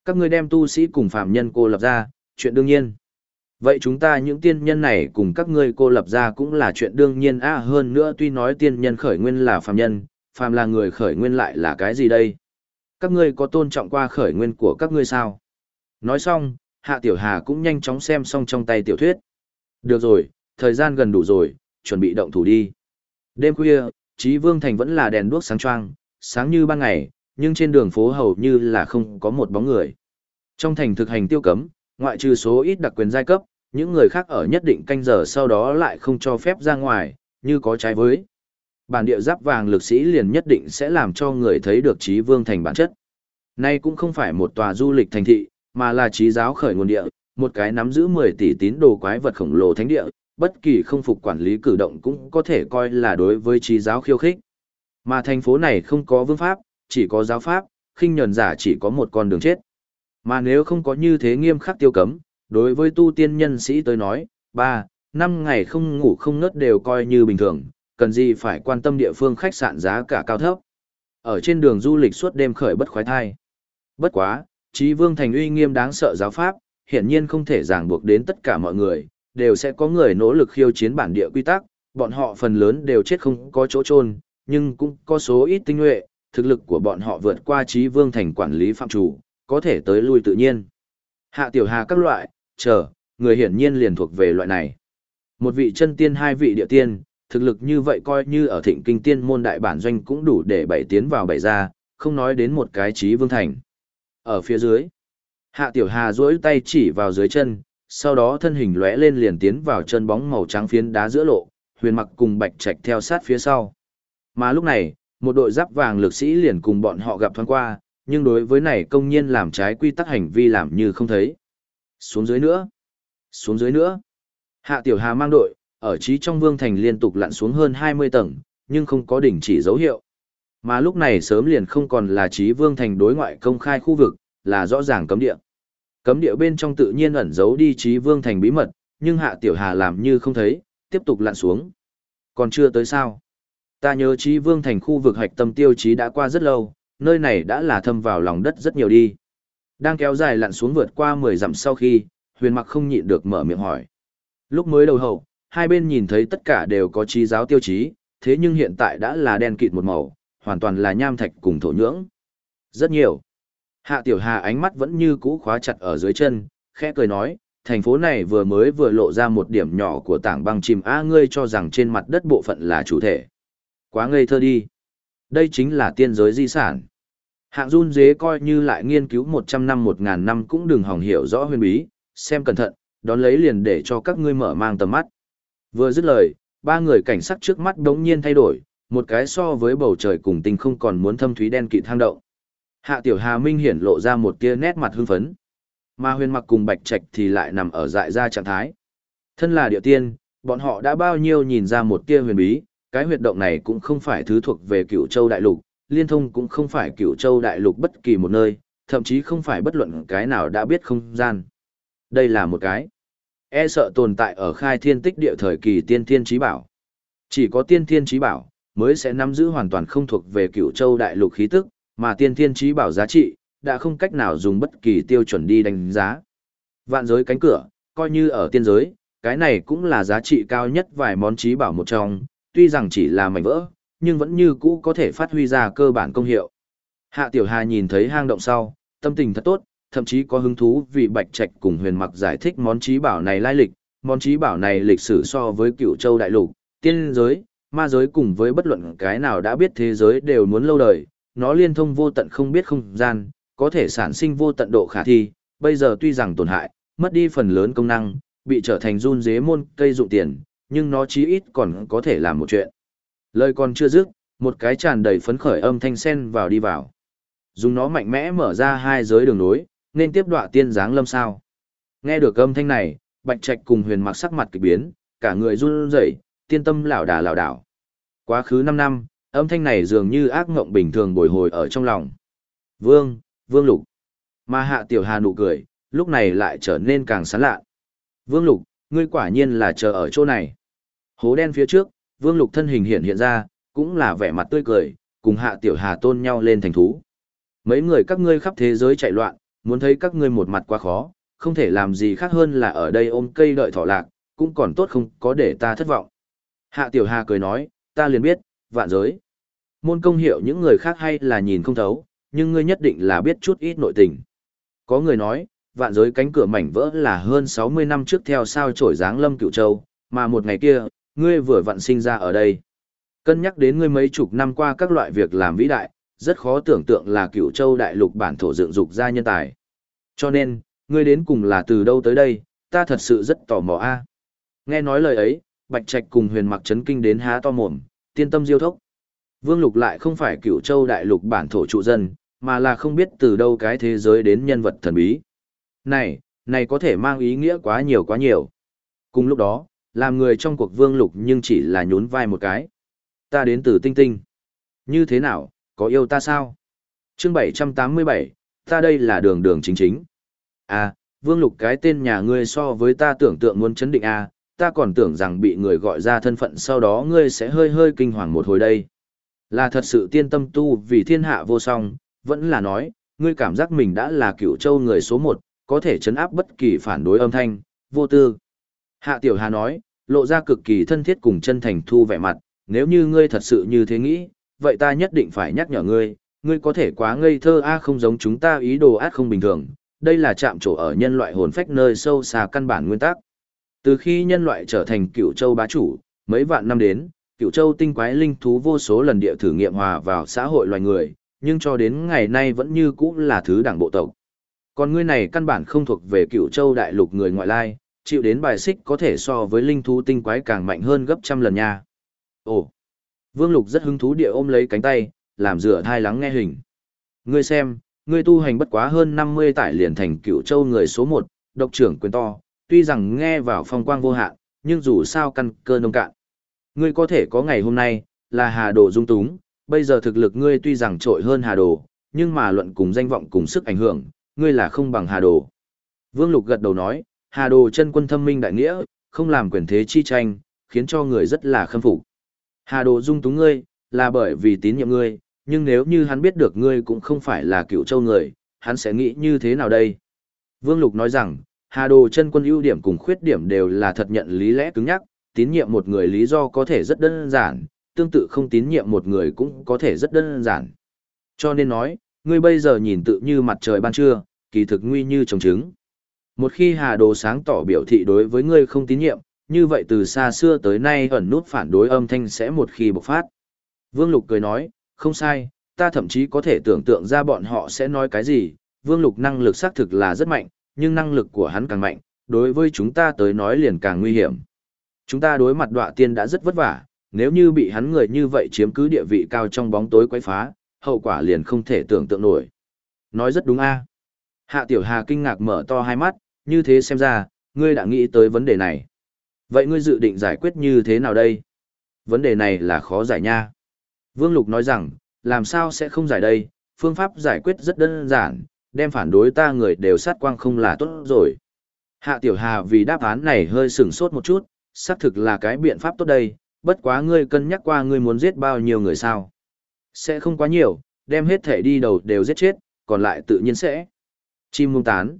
Các ngươi đem tu sĩ cùng phạm nhân cô lập ra, chuyện đương nhiên. Vậy chúng ta những tiên nhân này cùng các ngươi cô lập ra cũng là chuyện đương nhiên a hơn nữa tuy nói tiên nhân khởi nguyên là phàm nhân, phàm là người khởi nguyên lại là cái gì đây? Các ngươi có tôn trọng qua khởi nguyên của các ngươi sao? Nói xong, Hạ Tiểu Hà cũng nhanh chóng xem xong trong tay tiểu thuyết. Được rồi, thời gian gần đủ rồi, chuẩn bị động thủ đi. Đêm khuya, Chí Vương Thành vẫn là đèn đuốc sáng choang, sáng như ban ngày, nhưng trên đường phố hầu như là không có một bóng người. Trong thành thực hành tiêu cấm, ngoại trừ số ít đặc quyền giai cấp, những người khác ở nhất định canh giờ sau đó lại không cho phép ra ngoài, như có trái với. Bản địa giáp vàng lực sĩ liền nhất định sẽ làm cho người thấy được trí vương thành bản chất. Nay cũng không phải một tòa du lịch thành thị, mà là trí giáo khởi nguồn địa, một cái nắm giữ 10 tỷ tín đồ quái vật khổng lồ thánh địa, bất kỳ không phục quản lý cử động cũng có thể coi là đối với trí giáo khiêu khích. Mà thành phố này không có vương pháp, chỉ có giáo pháp, khinh nhẫn giả chỉ có một con đường chết. Mà nếu không có như thế nghiêm khắc tiêu cấm, đối với tu tiên nhân sĩ tới nói, ba, năm ngày không ngủ không ngớt đều coi như bình thường, cần gì phải quan tâm địa phương khách sạn giá cả cao thấp. Ở trên đường du lịch suốt đêm khởi bất khoái thai. Bất quá, trí vương thành uy nghiêm đáng sợ giáo pháp, hiển nhiên không thể ràng buộc đến tất cả mọi người, đều sẽ có người nỗ lực khiêu chiến bản địa quy tắc, bọn họ phần lớn đều chết không có chỗ chôn, nhưng cũng có số ít tinh nhuệ, thực lực của bọn họ vượt qua trí vương thành quản lý phạm chủ, có thể tới lui tự nhiên. Hạ tiểu hà các loại, chờ, người hiển nhiên liền thuộc về loại này. Một vị chân tiên hai vị địa tiên, thực lực như vậy coi như ở thịnh kinh tiên môn đại bản doanh cũng đủ để bảy tiến vào bảy ra, không nói đến một cái trí vương thành. Ở phía dưới, hạ tiểu hà duỗi tay chỉ vào dưới chân, sau đó thân hình lóe lên liền tiến vào chân bóng màu trắng phiến đá giữa lộ, huyền mặc cùng bạch trạch theo sát phía sau. Mà lúc này, một đội giáp vàng lực sĩ liền cùng bọn họ gặp thoáng qua, nhưng đối với này công nhiên làm trái quy tắc hành vi làm như không thấy. Xuống dưới nữa, xuống dưới nữa. Hạ tiểu hà mang đội, ở trí trong vương thành liên tục lặn xuống hơn 20 tầng, nhưng không có đỉnh chỉ dấu hiệu. Mà lúc này sớm liền không còn là trí vương thành đối ngoại công khai khu vực, là rõ ràng cấm địa. Cấm địa bên trong tự nhiên ẩn giấu đi trí vương thành bí mật, nhưng hạ tiểu hà làm như không thấy, tiếp tục lặn xuống. Còn chưa tới sao? Ta nhớ trí vương thành khu vực hạch tâm tiêu chí đã qua rất lâu, nơi này đã là thâm vào lòng đất rất nhiều đi. Đang kéo dài lặn xuống vượt qua 10 dặm sau khi, huyền mặc không nhịn được mở miệng hỏi. Lúc mới đầu hậu, hai bên nhìn thấy tất cả đều có trí giáo tiêu chí, thế nhưng hiện tại đã là đen kịt một màu, hoàn toàn là nham thạch cùng thổ nhưỡng. Rất nhiều. Hạ Tiểu Hà ánh mắt vẫn như cũ khóa chặt ở dưới chân, khẽ cười nói, thành phố này vừa mới vừa lộ ra một điểm nhỏ của tảng băng chìm a ngươi cho rằng trên mặt đất bộ phận là chủ thể. Quá ngây thơ đi. Đây chính là tiên giới di sản. Hạng run dế coi như lại nghiên cứu 100 năm 1000 năm cũng đừng hỏng hiểu rõ huyền bí, xem cẩn thận, đón lấy liền để cho các ngươi mở mang tầm mắt. Vừa dứt lời, ba người cảnh sắc trước mắt đống nhiên thay đổi, một cái so với bầu trời cùng tinh không còn muốn thâm thúy đen kịt thang động. Hạ Tiểu Hà Minh hiển lộ ra một tia nét mặt hưng phấn. Mà huyền mặc cùng bạch trạch thì lại nằm ở dại ra trạng thái. Thân là địa tiên, bọn họ đã bao nhiêu nhìn ra một tia huyền bí, cái huyệt động này cũng không phải thứ thuộc về cửu châu đại lục, liên thông cũng không phải cựu châu đại lục bất kỳ một nơi, thậm chí không phải bất luận cái nào đã biết không gian. Đây là một cái e sợ tồn tại ở khai thiên tích địa thời kỳ tiên thiên trí bảo. Chỉ có tiên thiên trí bảo mới sẽ nắm giữ hoàn toàn không thuộc về cựu châu đại lục khí tức, mà tiên thiên trí bảo giá trị đã không cách nào dùng bất kỳ tiêu chuẩn đi đánh giá. Vạn giới cánh cửa, coi như ở tiên giới, cái này cũng là giá trị cao nhất vài món trí bảo một trong, tuy rằng chỉ là mảnh vỡ, nhưng vẫn như cũ có thể phát huy ra cơ bản công hiệu. Hạ Tiểu Hà nhìn thấy hang động sau, tâm tình thật tốt, thậm chí có hứng thú vì Bạch Trạch cùng Huyền Mặc giải thích món trí bảo này lai lịch, món trí bảo này lịch sử so với Cựu Châu đại lục, tiên giới, ma giới cùng với bất luận cái nào đã biết thế giới đều muốn lâu đời, nó liên thông vô tận không biết không gian, có thể sản sinh vô tận độ khả thi, bây giờ tuy rằng tổn hại, mất đi phần lớn công năng, bị trở thành run dế môn cây dụng tiền, nhưng nó chí ít còn có thể làm một chuyện. Lời còn chưa dứt, một cái tràn đầy phấn khởi âm thanh sen vào đi vào. Dùng nó mạnh mẽ mở ra hai giới đường nối, nên tiếp đọa tiên dáng lâm sao. Nghe được âm thanh này, Bạch Trạch cùng Huyền Mặc sắc mặt kỳ biến, cả người run rẩy, tiên tâm lảo đà lảo đảo. Quá khứ 5 năm, âm thanh này dường như ác ngộng bình thường bồi hồi ở trong lòng. Vương, Vương Lục. Mà Hạ Tiểu Hà nụ cười, lúc này lại trở nên càng sán lạ. Vương Lục, ngươi quả nhiên là chờ ở chỗ này. Hố đen phía trước, Vương Lục thân hình hiện hiện ra, cũng là vẻ mặt tươi cười, cùng Hạ Tiểu Hà tôn nhau lên thành thú. Mấy người các ngươi khắp thế giới chạy loạn, muốn thấy các ngươi một mặt quá khó, không thể làm gì khác hơn là ở đây ôm cây đợi thỏ lạc, cũng còn tốt không có để ta thất vọng. Hạ Tiểu Hà cười nói, ta liền biết, vạn giới. Môn công hiệu những người khác hay là nhìn không thấu, nhưng ngươi nhất định là biết chút ít nội tình. Có người nói, vạn giới cánh cửa mảnh vỡ là hơn 60 năm trước theo sao trổi dáng lâm cựu châu, mà một ngày kia, ngươi vừa vặn sinh ra ở đây. Cân nhắc đến ngươi mấy chục năm qua các loại việc làm vĩ đại, rất khó tưởng tượng là cựu châu đại lục bản thổ dựng dục ra nhân tài. Cho nên, ngươi đến cùng là từ đâu tới đây, ta thật sự rất tò mò a. Nghe nói lời ấy, Bạch Trạch cùng Huyền Mặc chấn kinh đến há to mồm, tiên tâm diêu thốc. Vương Lục lại không phải cựu châu đại lục bản thổ trụ dân, mà là không biết từ đâu cái thế giới đến nhân vật thần bí. Này, này có thể mang ý nghĩa quá nhiều quá nhiều. Cùng lúc đó, làm người trong cuộc Vương Lục nhưng chỉ là nhún vai một cái. Ta đến từ tinh tinh. Như thế nào, có yêu ta sao? chương 787, ta đây là đường đường chính chính. À, Vương Lục cái tên nhà ngươi so với ta tưởng tượng muốn chấn định à, ta còn tưởng rằng bị người gọi ra thân phận sau đó ngươi sẽ hơi hơi kinh hoàng một hồi đây. Là thật sự tiên tâm tu vì thiên hạ vô song, vẫn là nói, ngươi cảm giác mình đã là cựu châu người số một, có thể chấn áp bất kỳ phản đối âm thanh, vô tư. Hạ Tiểu Hà nói, lộ ra cực kỳ thân thiết cùng chân thành thu vẻ mặt, nếu như ngươi thật sự như thế nghĩ, vậy ta nhất định phải nhắc nhở ngươi, ngươi có thể quá ngây thơ a không giống chúng ta ý đồ ác không bình thường, đây là chạm trổ ở nhân loại hồn phách nơi sâu xa căn bản nguyên tắc. Từ khi nhân loại trở thành cựu châu bá chủ, mấy vạn năm đến, cựu châu tinh quái linh thú vô số lần địa thử nghiệm hòa vào xã hội loài người, nhưng cho đến ngày nay vẫn như cũ là thứ đảng bộ tộc. Còn ngươi này căn bản không thuộc về cựu châu đại lục người ngoại lai, chịu đến bài xích có thể so với linh thú tinh quái càng mạnh hơn gấp trăm lần nha. Ồ! Vương Lục rất hứng thú địa ôm lấy cánh tay, làm rửa thai lắng nghe hình. Ngươi xem, ngươi tu hành bất quá hơn 50 tải liền thành cựu châu người số 1, độc trưởng quyền to, tuy rằng nghe vào phong quang vô hạn, nhưng dù sao căn cơ nông cạn. Ngươi có thể có ngày hôm nay, là hà đồ dung túng, bây giờ thực lực ngươi tuy rằng trội hơn hà đồ, nhưng mà luận cùng danh vọng cùng sức ảnh hưởng, ngươi là không bằng hà đồ. Vương Lục gật đầu nói, hà đồ chân quân thâm minh đại nghĩa, không làm quyền thế chi tranh, khiến cho người rất là khâm phục. Hà đồ dung túng ngươi, là bởi vì tín nhiệm ngươi, nhưng nếu như hắn biết được ngươi cũng không phải là cựu châu người, hắn sẽ nghĩ như thế nào đây? Vương Lục nói rằng, Hà Đồ chân quân ưu điểm cùng khuyết điểm đều là thật nhận lý lẽ cứng nhắc, tín nhiệm một người lý do có thể rất đơn giản, tương tự không tín nhiệm một người cũng có thể rất đơn giản. Cho nên nói, ngươi bây giờ nhìn tự như mặt trời ban trưa, kỳ thực nguy như trồng trứng. Một khi Hà Đồ sáng tỏ biểu thị đối với ngươi không tín nhiệm, như vậy từ xa xưa tới nay ẩn nút phản đối âm thanh sẽ một khi bộc phát. Vương Lục cười nói, không sai, ta thậm chí có thể tưởng tượng ra bọn họ sẽ nói cái gì, Vương Lục năng lực xác thực là rất mạnh, nhưng năng lực của hắn càng mạnh, đối với chúng ta tới nói liền càng nguy hiểm. Chúng ta đối mặt đọa tiên đã rất vất vả, nếu như bị hắn người như vậy chiếm cứ địa vị cao trong bóng tối quấy phá, hậu quả liền không thể tưởng tượng nổi. Nói rất đúng a. Hạ Tiểu Hà kinh ngạc mở to hai mắt, như thế xem ra, ngươi đã nghĩ tới vấn đề này. Vậy ngươi dự định giải quyết như thế nào đây? Vấn đề này là khó giải nha. Vương Lục nói rằng, làm sao sẽ không giải đây, phương pháp giải quyết rất đơn giản, đem phản đối ta người đều sát quang không là tốt rồi. Hạ Tiểu Hà vì đáp án này hơi sửng sốt một chút, xác thực là cái biện pháp tốt đây, bất quá ngươi cân nhắc qua ngươi muốn giết bao nhiêu người sao. Sẽ không quá nhiều, đem hết thể đi đầu đều giết chết, còn lại tự nhiên sẽ. Chim mông tán.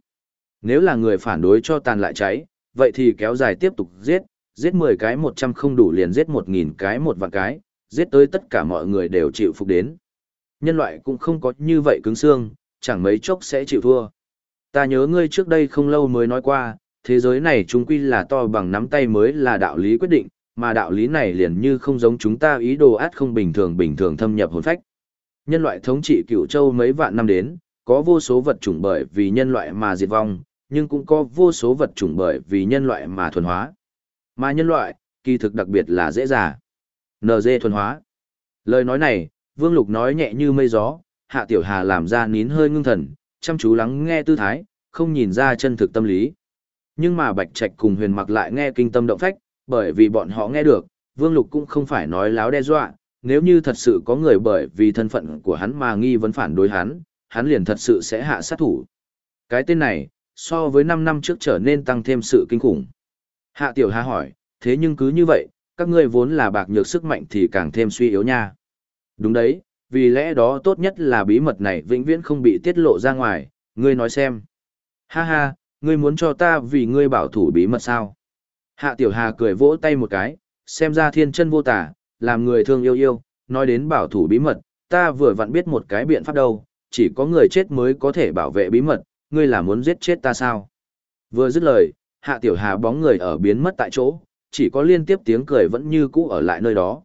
Nếu là người phản đối cho tàn lại cháy, vậy thì kéo dài tiếp tục giết, giết 10 cái 100 không đủ liền giết 1.000 cái một vạn cái, giết tới tất cả mọi người đều chịu phục đến. Nhân loại cũng không có như vậy cứng xương, chẳng mấy chốc sẽ chịu thua. Ta nhớ ngươi trước đây không lâu mới nói qua, thế giới này chúng quy là to bằng nắm tay mới là đạo lý quyết định, mà đạo lý này liền như không giống chúng ta ý đồ át không bình thường bình thường thâm nhập hồn phách. Nhân loại thống trị cửu châu mấy vạn năm đến, có vô số vật chủng bởi vì nhân loại mà diệt vong, nhưng cũng có vô số vật chủng bởi vì nhân loại mà thuần hóa. Mà nhân loại, kỳ thực đặc biệt là dễ dàng. NG thuần hóa. Lời nói này, Vương Lục nói nhẹ như mây gió, Hạ Tiểu Hà làm ra nín hơi ngưng thần, chăm chú lắng nghe tư thái, không nhìn ra chân thực tâm lý. Nhưng mà Bạch Trạch cùng Huyền Mặc lại nghe kinh tâm động phách, bởi vì bọn họ nghe được, Vương Lục cũng không phải nói láo đe dọa, nếu như thật sự có người bởi vì thân phận của hắn mà nghi vấn phản đối hắn, hắn liền thật sự sẽ hạ sát thủ. Cái tên này, so với 5 năm trước trở nên tăng thêm sự kinh khủng. Hạ Tiểu Hà hỏi, thế nhưng cứ như vậy, các ngươi vốn là bạc nhược sức mạnh thì càng thêm suy yếu nha. Đúng đấy, vì lẽ đó tốt nhất là bí mật này vĩnh viễn không bị tiết lộ ra ngoài, ngươi nói xem. Ha ha, ngươi muốn cho ta vì ngươi bảo thủ bí mật sao? Hạ Tiểu Hà cười vỗ tay một cái, xem ra thiên chân vô tả, làm người thương yêu yêu, nói đến bảo thủ bí mật, ta vừa vặn biết một cái biện pháp đâu, chỉ có người chết mới có thể bảo vệ bí mật, ngươi là muốn giết chết ta sao? Vừa dứt lời, Hạ Tiểu Hà bóng người ở biến mất tại chỗ, chỉ có liên tiếp tiếng cười vẫn như cũ ở lại nơi đó.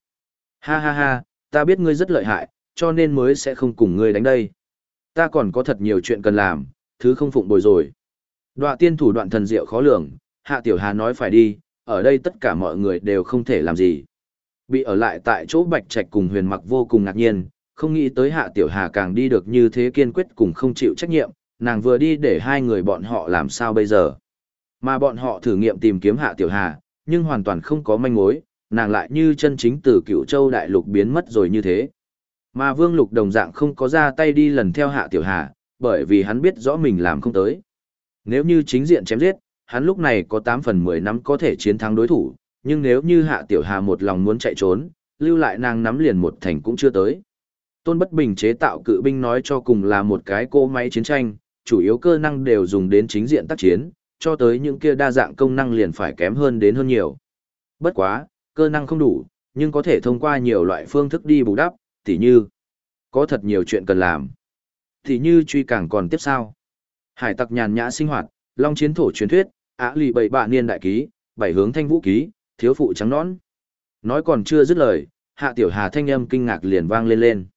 Ha ha ha, ta biết ngươi rất lợi hại, cho nên mới sẽ không cùng ngươi đánh đây. Ta còn có thật nhiều chuyện cần làm, thứ không phụng bồi rồi. Đoạ tiên thủ đoạn thần diệu khó lường, Hạ Tiểu Hà nói phải đi, ở đây tất cả mọi người đều không thể làm gì. Bị ở lại tại chỗ Bạch Trạch cùng Huyền Mặc vô cùng ngạc nhiên, không nghĩ tới Hạ Tiểu Hà càng đi được như thế kiên quyết cùng không chịu trách nhiệm, nàng vừa đi để hai người bọn họ làm sao bây giờ. Mà bọn họ thử nghiệm tìm kiếm Hạ Tiểu Hà, nhưng hoàn toàn không có manh mối, nàng lại như chân chính từ cựu châu đại lục biến mất rồi như thế. Mà Vương Lục đồng dạng không có ra tay đi lần theo Hạ Tiểu Hà, bởi vì hắn biết rõ mình làm không tới. Nếu như chính diện chém giết, hắn lúc này có 8 phần 10 năm có thể chiến thắng đối thủ, nhưng nếu như Hạ Tiểu Hà một lòng muốn chạy trốn, lưu lại nàng nắm liền một thành cũng chưa tới. Tôn Bất Bình chế tạo cự binh nói cho cùng là một cái cô máy chiến tranh, chủ yếu cơ năng đều dùng đến chính diện tác chiến, cho tới những kia đa dạng công năng liền phải kém hơn đến hơn nhiều. Bất quá, cơ năng không đủ, nhưng có thể thông qua nhiều loại phương thức đi bù đắp, tỉ như có thật nhiều chuyện cần làm. Tỉ như truy càng còn tiếp sao. Hải tặc nhàn nhã sinh hoạt, long chiến thổ truyền thuyết, ả lì bảy bạ niên đại ký, bảy hướng thanh vũ ký, thiếu phụ trắng nón. Nói còn chưa dứt lời, hạ tiểu hà thanh âm kinh ngạc liền vang lên lên.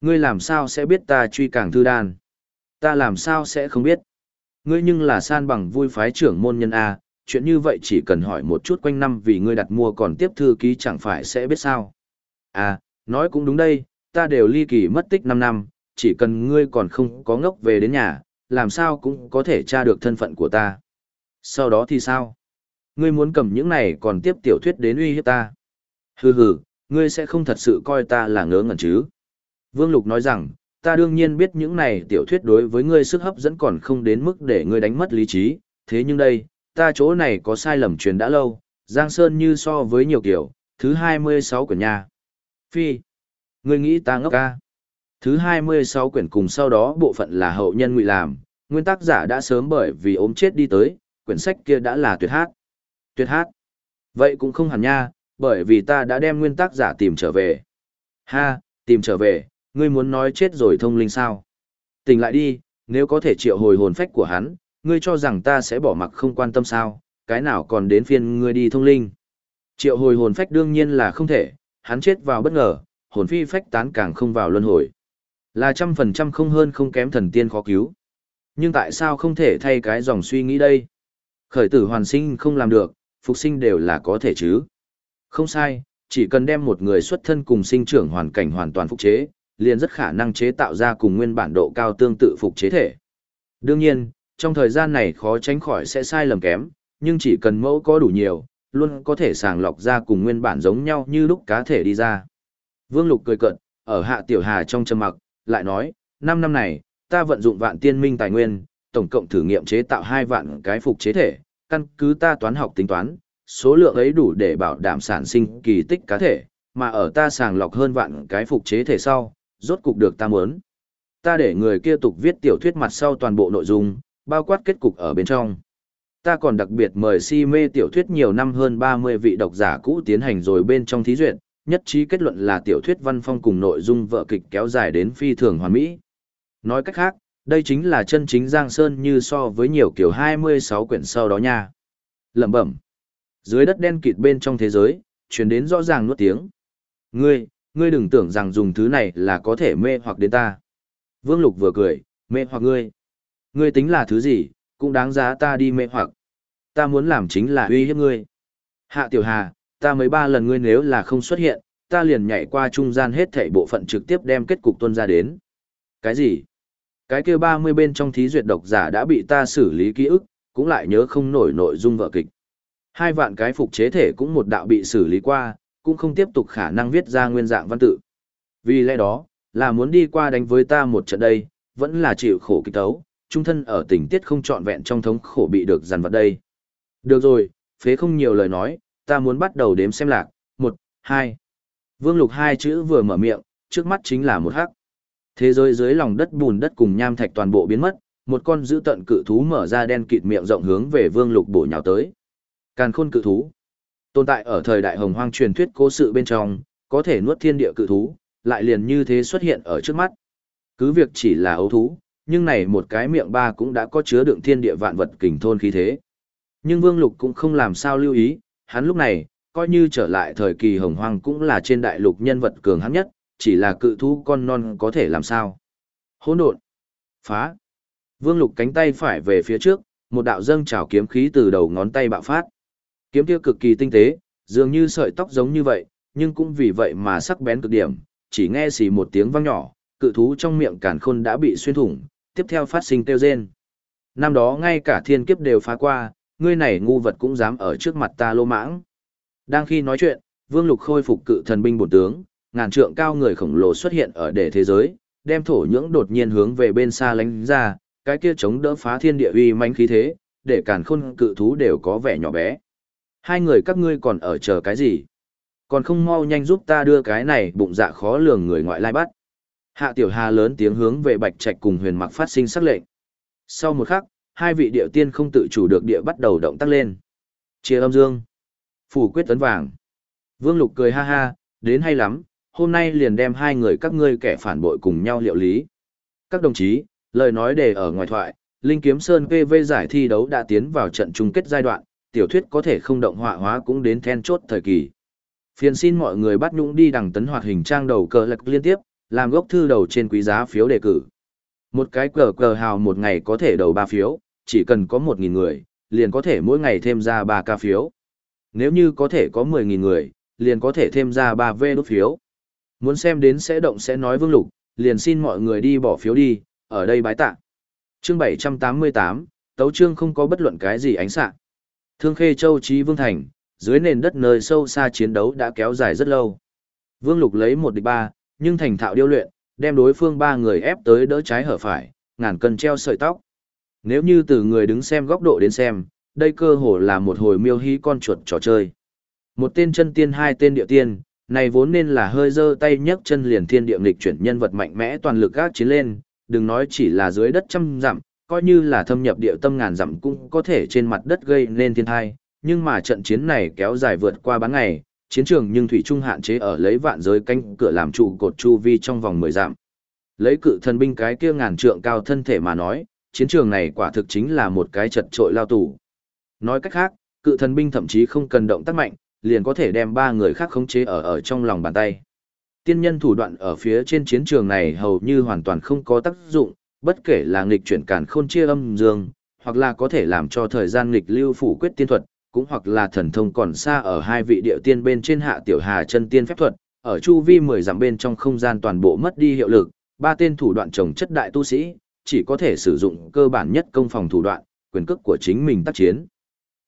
Ngươi làm sao sẽ biết ta truy càng thư đan? Ta làm sao sẽ không biết? Ngươi nhưng là san bằng vui phái trưởng môn nhân A, chuyện như vậy chỉ cần hỏi một chút quanh năm vì ngươi đặt mua còn tiếp thư ký chẳng phải sẽ biết sao. À, nói cũng đúng đây, ta đều ly kỳ mất tích 5 năm, chỉ cần ngươi còn không có ngốc về đến nhà, làm sao cũng có thể tra được thân phận của ta. Sau đó thì sao? Ngươi muốn cầm những này còn tiếp tiểu thuyết đến uy hiếp ta. Hừ hừ, ngươi sẽ không thật sự coi ta là ngớ ngẩn chứ. Vương Lục nói rằng, ta đương nhiên biết những này tiểu thuyết đối với ngươi sức hấp dẫn còn không đến mức để ngươi đánh mất lý trí, thế nhưng đây, ta chỗ này có sai lầm truyền đã lâu, Giang Sơn như so với nhiều kiểu, thứ 26 quyển nhà. Phi, ngươi nghĩ ta ngốc ca. Thứ 26 quyển cùng sau đó bộ phận là hậu nhân ngụy làm, nguyên tác giả đã sớm bởi vì ốm chết đi tới, quyển sách kia đã là tuyệt hát. Tuyệt hát. Vậy cũng không hẳn nha, bởi vì ta đã đem nguyên tác giả tìm trở về. Ha, tìm trở về, ngươi muốn nói chết rồi thông linh sao? Tỉnh lại đi, nếu có thể triệu hồi hồn phách của hắn, ngươi cho rằng ta sẽ bỏ mặc không quan tâm sao, cái nào còn đến phiên ngươi đi thông linh. Triệu hồi hồn phách đương nhiên là không thể, hắn chết vào bất ngờ, hồn phi phách tán càng không vào luân hồi. Là trăm phần trăm không hơn không kém thần tiên khó cứu. Nhưng tại sao không thể thay cái dòng suy nghĩ đây? Khởi tử hoàn sinh không làm được, phục sinh đều là có thể chứ. Không sai, chỉ cần đem một người xuất thân cùng sinh trưởng hoàn cảnh hoàn toàn phục chế, liền rất khả năng chế tạo ra cùng nguyên bản độ cao tương tự phục chế thể. Đương nhiên, trong thời gian này khó tránh khỏi sẽ sai lầm kém, nhưng chỉ cần mẫu có đủ nhiều, luôn có thể sàng lọc ra cùng nguyên bản giống nhau như lúc cá thể đi ra. Vương Lục cười cận, ở hạ tiểu hà trong trầm mặc, lại nói, 5 năm này, ta vận dụng vạn tiên minh tài nguyên, tổng cộng thử nghiệm chế tạo 2 vạn cái phục chế thể, căn cứ ta toán học tính toán, số lượng ấy đủ để bảo đảm sản sinh kỳ tích cá thể, mà ở ta sàng lọc hơn vạn cái phục chế thể sau, rốt cục được ta muốn. Ta để người kia tục viết tiểu thuyết mặt sau toàn bộ nội dung, bao quát kết cục ở bên trong. Ta còn đặc biệt mời si mê tiểu thuyết nhiều năm hơn 30 vị độc giả cũ tiến hành rồi bên trong thí duyệt, nhất trí kết luận là tiểu thuyết văn phong cùng nội dung vợ kịch kéo dài đến phi thường hoàn mỹ. Nói cách khác, đây chính là chân chính Giang Sơn như so với nhiều kiểu 26 quyển sau đó nha. Lẩm bẩm. Dưới đất đen kịt bên trong thế giới, truyền đến rõ ràng nuốt tiếng. Ngươi, ngươi đừng tưởng rằng dùng thứ này là có thể mê hoặc đến ta. Vương Lục vừa cười, mê hoặc ngươi. Ngươi tính là thứ gì, cũng đáng giá ta đi mê hoặc. Ta muốn làm chính là uy hiếp ngươi. Hạ Tiểu Hà, ta mới ba lần ngươi nếu là không xuất hiện, ta liền nhảy qua trung gian hết thảy bộ phận trực tiếp đem kết cục tuân ra đến. Cái gì? Cái kia 30 bên trong thí duyệt độc giả đã bị ta xử lý ký ức, cũng lại nhớ không nổi nội dung vợ kịch. Hai vạn cái phục chế thể cũng một đạo bị xử lý qua, cũng không tiếp tục khả năng viết ra nguyên dạng văn tự. Vì lẽ đó, là muốn đi qua đánh với ta một trận đây, vẫn là chịu khổ kích tấu, trung thân ở tình tiết không trọn vẹn trong thống khổ bị được dằn vặt đây. Được rồi, phế không nhiều lời nói, ta muốn bắt đầu đếm xem lạc, một, hai. Vương lục hai chữ vừa mở miệng, trước mắt chính là một hắc. Thế giới dưới lòng đất bùn đất cùng nham thạch toàn bộ biến mất, một con dữ tận cự thú mở ra đen kịt miệng rộng hướng về vương lục bổ nhào tới. Càn khôn cự thú. Tồn tại ở thời đại hồng hoang truyền thuyết cố sự bên trong, có thể nuốt thiên địa cự thú, lại liền như thế xuất hiện ở trước mắt. Cứ việc chỉ là ấu thú, nhưng này một cái miệng ba cũng đã có chứa đựng thiên địa vạn vật kình thôn khí thế. Nhưng Vương Lục cũng không làm sao lưu ý, hắn lúc này, coi như trở lại thời kỳ hồng hoang cũng là trên đại lục nhân vật cường hãn nhất, chỉ là cự thú con non có thể làm sao. Hỗn độn, phá. Vương Lục cánh tay phải về phía trước, một đạo dâng trào kiếm khí từ đầu ngón tay bạo phát. Kiếm kia cực kỳ tinh tế, dường như sợi tóc giống như vậy, nhưng cũng vì vậy mà sắc bén cực điểm, chỉ nghe xì một tiếng vang nhỏ, cự thú trong miệng càn khôn đã bị xuyên thủng, tiếp theo phát sinh tiêu rên. Năm đó ngay cả thiên kiếp đều phá qua, ngươi này ngu vật cũng dám ở trước mặt ta lô mãng. Đang khi nói chuyện, Vương Lục khôi phục cự thần binh bổn tướng, ngàn trượng cao người khổng lồ xuất hiện ở để thế giới, đem thổ nhưỡng đột nhiên hướng về bên xa lánh ra, cái kia chống đỡ phá thiên địa uy mãnh khí thế, để càn khôn cự thú đều có vẻ nhỏ bé. Hai người các ngươi còn ở chờ cái gì? Còn không mau nhanh giúp ta đưa cái này bụng dạ khó lường người ngoại lai bắt. Hạ Tiểu Hà lớn tiếng hướng về Bạch Trạch cùng Huyền Mặc phát sinh sắc lệnh. Sau một khắc, hai vị điệu tiên không tự chủ được địa bắt đầu động tác lên. Chia âm dương. Phủ quyết tấn vàng. Vương Lục cười ha ha, đến hay lắm, hôm nay liền đem hai người các ngươi kẻ phản bội cùng nhau liệu lý. Các đồng chí, lời nói đề ở ngoài thoại, Linh Kiếm Sơn PV giải thi đấu đã tiến vào trận chung kết giai đoạn, tiểu thuyết có thể không động họa hóa cũng đến then chốt thời kỳ. Phiền xin mọi người bắt nhũng đi đằng tấn hoạt hình trang đầu cờ lạc liên tiếp, làm gốc thư đầu trên quý giá phiếu đề cử. Một cái cờ cờ hào một ngày có thể đầu 3 phiếu, chỉ cần có 1.000 người, liền có thể mỗi ngày thêm ra 3 ca phiếu. Nếu như có thể có 10.000 người, liền có thể thêm ra 3 V đốt phiếu. Muốn xem đến sẽ động sẽ nói vương lục, liền xin mọi người đi bỏ phiếu đi, ở đây bái tạ. Chương 788, tấu chương không có bất luận cái gì ánh sạng. Thương Khê Châu Chí Vương Thành, dưới nền đất nơi sâu xa chiến đấu đã kéo dài rất lâu. Vương Lục lấy một địch ba, nhưng thành thạo điêu luyện, đem đối phương ba người ép tới đỡ trái hở phải, ngàn cân treo sợi tóc. Nếu như từ người đứng xem góc độ đến xem, đây cơ hồ là một hồi miêu hí con chuột trò chơi. Một tên chân tiên hai tên địa tiên, này vốn nên là hơi dơ tay nhấc chân liền thiên địa nghịch chuyển nhân vật mạnh mẽ toàn lực gác chiến lên, đừng nói chỉ là dưới đất trăm dặm, coi như là thâm nhập địa tâm ngàn dặm cũng có thể trên mặt đất gây nên thiên thai, nhưng mà trận chiến này kéo dài vượt qua bán ngày, chiến trường nhưng thủy trung hạn chế ở lấy vạn giới canh cửa làm trụ cột chu vi trong vòng 10 dặm. Lấy cự thần binh cái kia ngàn trượng cao thân thể mà nói, chiến trường này quả thực chính là một cái chật trội lao tù. Nói cách khác, cự thần binh thậm chí không cần động tác mạnh, liền có thể đem ba người khác khống chế ở ở trong lòng bàn tay. Tiên nhân thủ đoạn ở phía trên chiến trường này hầu như hoàn toàn không có tác dụng, bất kể là nghịch chuyển càn khôn chia âm dương, hoặc là có thể làm cho thời gian nghịch lưu phủ quyết tiên thuật, cũng hoặc là thần thông còn xa ở hai vị địa tiên bên trên hạ tiểu hà chân tiên phép thuật, ở chu vi mười dặm bên trong không gian toàn bộ mất đi hiệu lực, ba tên thủ đoạn trồng chất đại tu sĩ, chỉ có thể sử dụng cơ bản nhất công phòng thủ đoạn, quyền cước của chính mình tác chiến.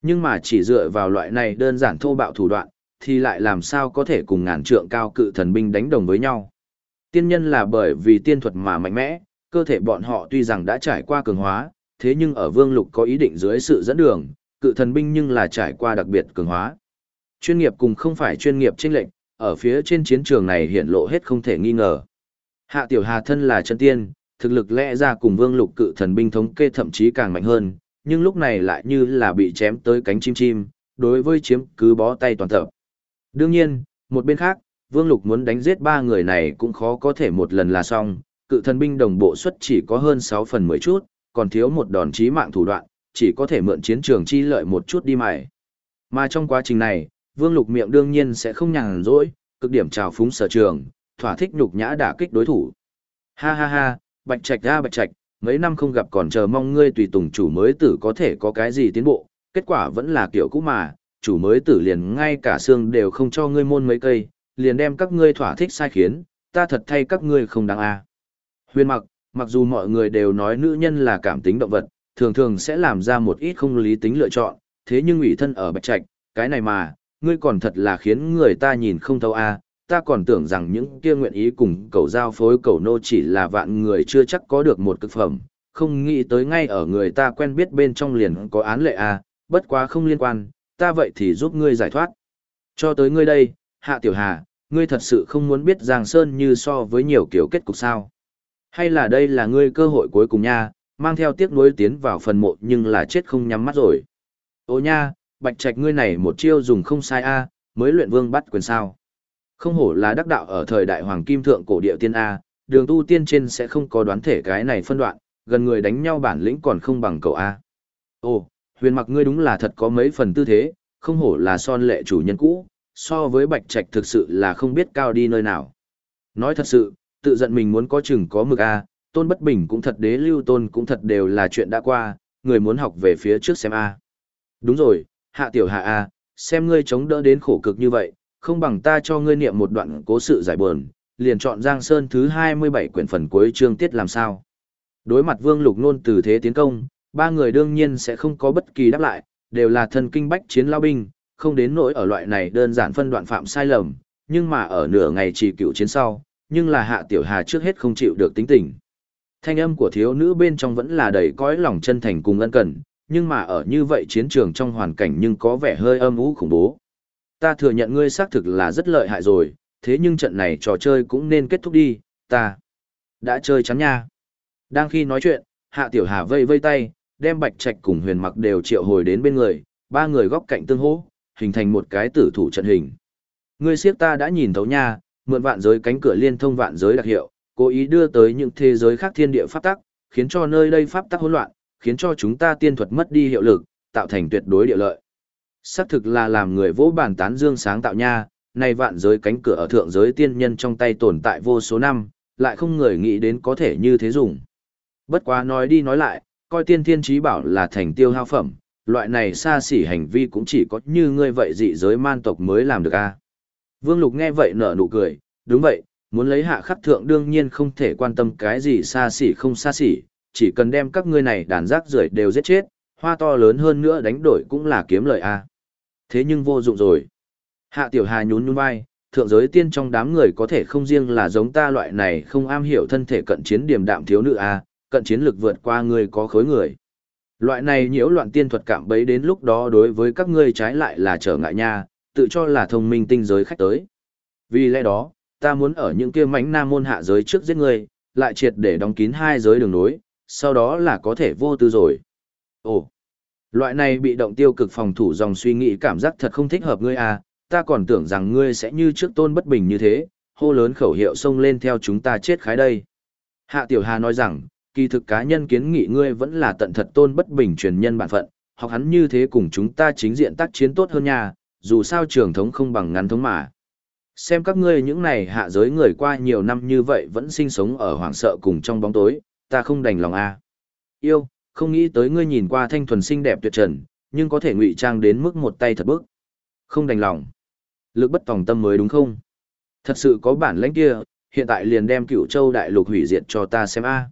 Nhưng mà chỉ dựa vào loại này đơn giản thô bạo thủ đoạn, thì lại làm sao có thể cùng ngàn trượng cao cự thần binh đánh đồng với nhau. Tiên nhân là bởi vì tiên thuật mà mạnh mẽ, cơ thể bọn họ tuy rằng đã trải qua cường hóa, thế nhưng ở vương lục có ý định dưới sự dẫn đường, cự thần binh nhưng là trải qua đặc biệt cường hóa. Chuyên nghiệp cùng không phải chuyên nghiệp chênh lệnh, ở phía trên chiến trường này hiện lộ hết không thể nghi ngờ. Hạ Tiểu Hà thân là chân tiên, thực lực lẽ ra cùng vương lục cự thần binh thống kê thậm chí càng mạnh hơn, nhưng lúc này lại như là bị chém tới cánh chim chim, đối với chiếm cứ bó tay toàn tập. Đương nhiên, một bên khác, vương lục muốn đánh giết ba người này cũng khó có thể một lần là xong, cự thần binh đồng bộ suất chỉ có hơn 6 phần 10 chút, còn thiếu một đòn chí mạng thủ đoạn, chỉ có thể mượn chiến trường chi lợi một chút đi mài. Mà trong quá trình này, Vương Lục miệng đương nhiên sẽ không nhàn rỗi, cực điểm trào phúng sở trường, thỏa thích nhục nhã đả kích đối thủ. Ha ha ha, Bạch Trạch ra Bạch Trạch, mấy năm không gặp còn chờ mong ngươi tùy tùng chủ mới tử có thể có cái gì tiến bộ, kết quả vẫn là kiểu cũ mà, chủ mới tử liền ngay cả xương đều không cho ngươi môn mấy cây, liền đem các ngươi thỏa thích sai khiến, ta thật thay các ngươi không đáng a. Huyền mặc, mặc dù mọi người đều nói nữ nhân là cảm tính động vật, thường thường sẽ làm ra một ít không lý tính lựa chọn, thế nhưng ủy thân ở bạch trạch, cái này mà, ngươi còn thật là khiến người ta nhìn không thấu a. ta còn tưởng rằng những kia nguyện ý cùng cầu giao phối cầu nô chỉ là vạn người chưa chắc có được một cực phẩm, không nghĩ tới ngay ở người ta quen biết bên trong liền có án lệ a, bất quá không liên quan, ta vậy thì giúp ngươi giải thoát. Cho tới ngươi đây, Hạ Tiểu Hà, ngươi thật sự không muốn biết Giang Sơn như so với nhiều kiểu kết cục sao. Hay là đây là ngươi cơ hội cuối cùng nha, mang theo tiếc nuối tiến vào phần mộ nhưng là chết không nhắm mắt rồi. Ô nha, bạch trạch ngươi này một chiêu dùng không sai a, mới luyện vương bắt quyền sao. Không hổ là đắc đạo ở thời đại hoàng kim thượng cổ địa tiên a, đường tu tiên trên sẽ không có đoán thể cái này phân đoạn, gần người đánh nhau bản lĩnh còn không bằng cậu a. Ồ, huyền mặc ngươi đúng là thật có mấy phần tư thế, không hổ là son lệ chủ nhân cũ, so với bạch trạch thực sự là không biết cao đi nơi nào. Nói thật sự, tự giận mình muốn có chừng có mực a, tôn bất bình cũng thật đế lưu tôn cũng thật đều là chuyện đã qua, người muốn học về phía trước xem a. Đúng rồi, hạ tiểu hạ a, xem ngươi chống đỡ đến khổ cực như vậy, không bằng ta cho ngươi niệm một đoạn cố sự giải buồn, liền chọn Giang Sơn thứ 27 quyển phần cuối chương tiết làm sao. Đối mặt Vương Lục Nôn từ thế tiến công, ba người đương nhiên sẽ không có bất kỳ đáp lại, đều là thân kinh bách chiến lao binh, không đến nỗi ở loại này đơn giản phân đoạn phạm sai lầm, nhưng mà ở nửa ngày chỉ cựu chiến sau, nhưng là hạ tiểu hà trước hết không chịu được tính tình. Thanh âm của thiếu nữ bên trong vẫn là đầy cõi lòng chân thành cùng ân cần, nhưng mà ở như vậy chiến trường trong hoàn cảnh nhưng có vẻ hơi âm u khủng bố. Ta thừa nhận ngươi xác thực là rất lợi hại rồi, thế nhưng trận này trò chơi cũng nên kết thúc đi, ta đã chơi chắn nha. Đang khi nói chuyện, Hạ Tiểu Hà vây vây tay, đem Bạch Trạch cùng Huyền Mặc đều triệu hồi đến bên người, ba người góc cạnh tương hỗ, hình thành một cái tử thủ trận hình. Ngươi siết ta đã nhìn thấu nha, mượn vạn giới cánh cửa liên thông vạn giới đặc hiệu, cố ý đưa tới những thế giới khác thiên địa pháp tắc, khiến cho nơi đây pháp tắc hỗn loạn, khiến cho chúng ta tiên thuật mất đi hiệu lực, tạo thành tuyệt đối địa lợi. Xác thực là làm người vỗ bản tán dương sáng tạo nha, nay vạn giới cánh cửa ở thượng giới tiên nhân trong tay tồn tại vô số năm, lại không người nghĩ đến có thể như thế dùng. Bất quá nói đi nói lại, coi tiên thiên trí bảo là thành tiêu hao phẩm, loại này xa xỉ hành vi cũng chỉ có như ngươi vậy dị giới man tộc mới làm được a. Vương Lục nghe vậy nở nụ cười, đúng vậy, muốn lấy hạ khắc thượng đương nhiên không thể quan tâm cái gì xa xỉ không xa xỉ, chỉ cần đem các ngươi này đàn rác rưởi đều giết chết, hoa to lớn hơn nữa đánh đổi cũng là kiếm lợi a. Thế nhưng vô dụng rồi. Hạ Tiểu Hà nhún nhún vai, thượng giới tiên trong đám người có thể không riêng là giống ta loại này không am hiểu thân thể cận chiến điểm đạm thiếu nữ a, cận chiến lực vượt qua người có khối người. Loại này nhiễu loạn tiên thuật cảm bấy đến lúc đó đối với các ngươi trái lại là trở ngại nha, tự cho là thông minh tinh giới khách tới. Vì lẽ đó, ta muốn ở những kia mảnh nam môn hạ giới trước giết ngươi, lại triệt để đóng kín hai giới đường nối, sau đó là có thể vô tư rồi. Ồ, loại này bị động tiêu cực phòng thủ dòng suy nghĩ cảm giác thật không thích hợp ngươi à, ta còn tưởng rằng ngươi sẽ như trước tôn bất bình như thế, hô lớn khẩu hiệu xông lên theo chúng ta chết khái đây. Hạ Tiểu Hà nói rằng, kỳ thực cá nhân kiến nghị ngươi vẫn là tận thật tôn bất bình truyền nhân bản phận, học hắn như thế cùng chúng ta chính diện tác chiến tốt hơn nha, dù sao trường thống không bằng ngắn thống mà. Xem các ngươi những này hạ giới người qua nhiều năm như vậy vẫn sinh sống ở hoảng sợ cùng trong bóng tối, ta không đành lòng a. À. Yêu, không nghĩ tới ngươi nhìn qua thanh thuần xinh đẹp tuyệt trần, nhưng có thể ngụy trang đến mức một tay thật bức. Không đành lòng. Lực bất tòng tâm mới đúng không? Thật sự có bản lãnh kia, hiện tại liền đem cựu châu đại lục hủy diệt cho ta xem a.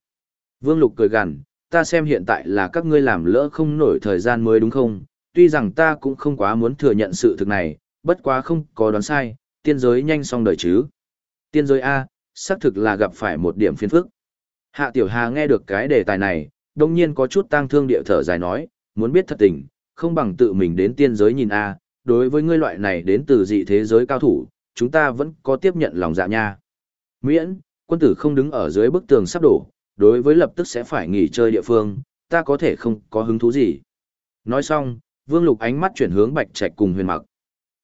Vương Lục cười gằn, ta xem hiện tại là các ngươi làm lỡ không nổi thời gian mới đúng không? Tuy rằng ta cũng không quá muốn thừa nhận sự thực này, bất quá không có đoán sai, tiên giới nhanh xong đời chứ. Tiên giới A, xác thực là gặp phải một điểm phiền phức. Hạ Tiểu Hà nghe được cái đề tài này, đông nhiên có chút tang thương địa thở dài nói, muốn biết thật tình, không bằng tự mình đến tiên giới nhìn A, đối với ngươi loại này đến từ dị thế giới cao thủ, chúng ta vẫn có tiếp nhận lòng dạ nha. Miễn, quân tử không đứng ở dưới bức tường sắp đổ, đối với lập tức sẽ phải nghỉ chơi địa phương, ta có thể không có hứng thú gì. Nói xong, Vương Lục ánh mắt chuyển hướng Bạch Trạch cùng Huyền Mặc.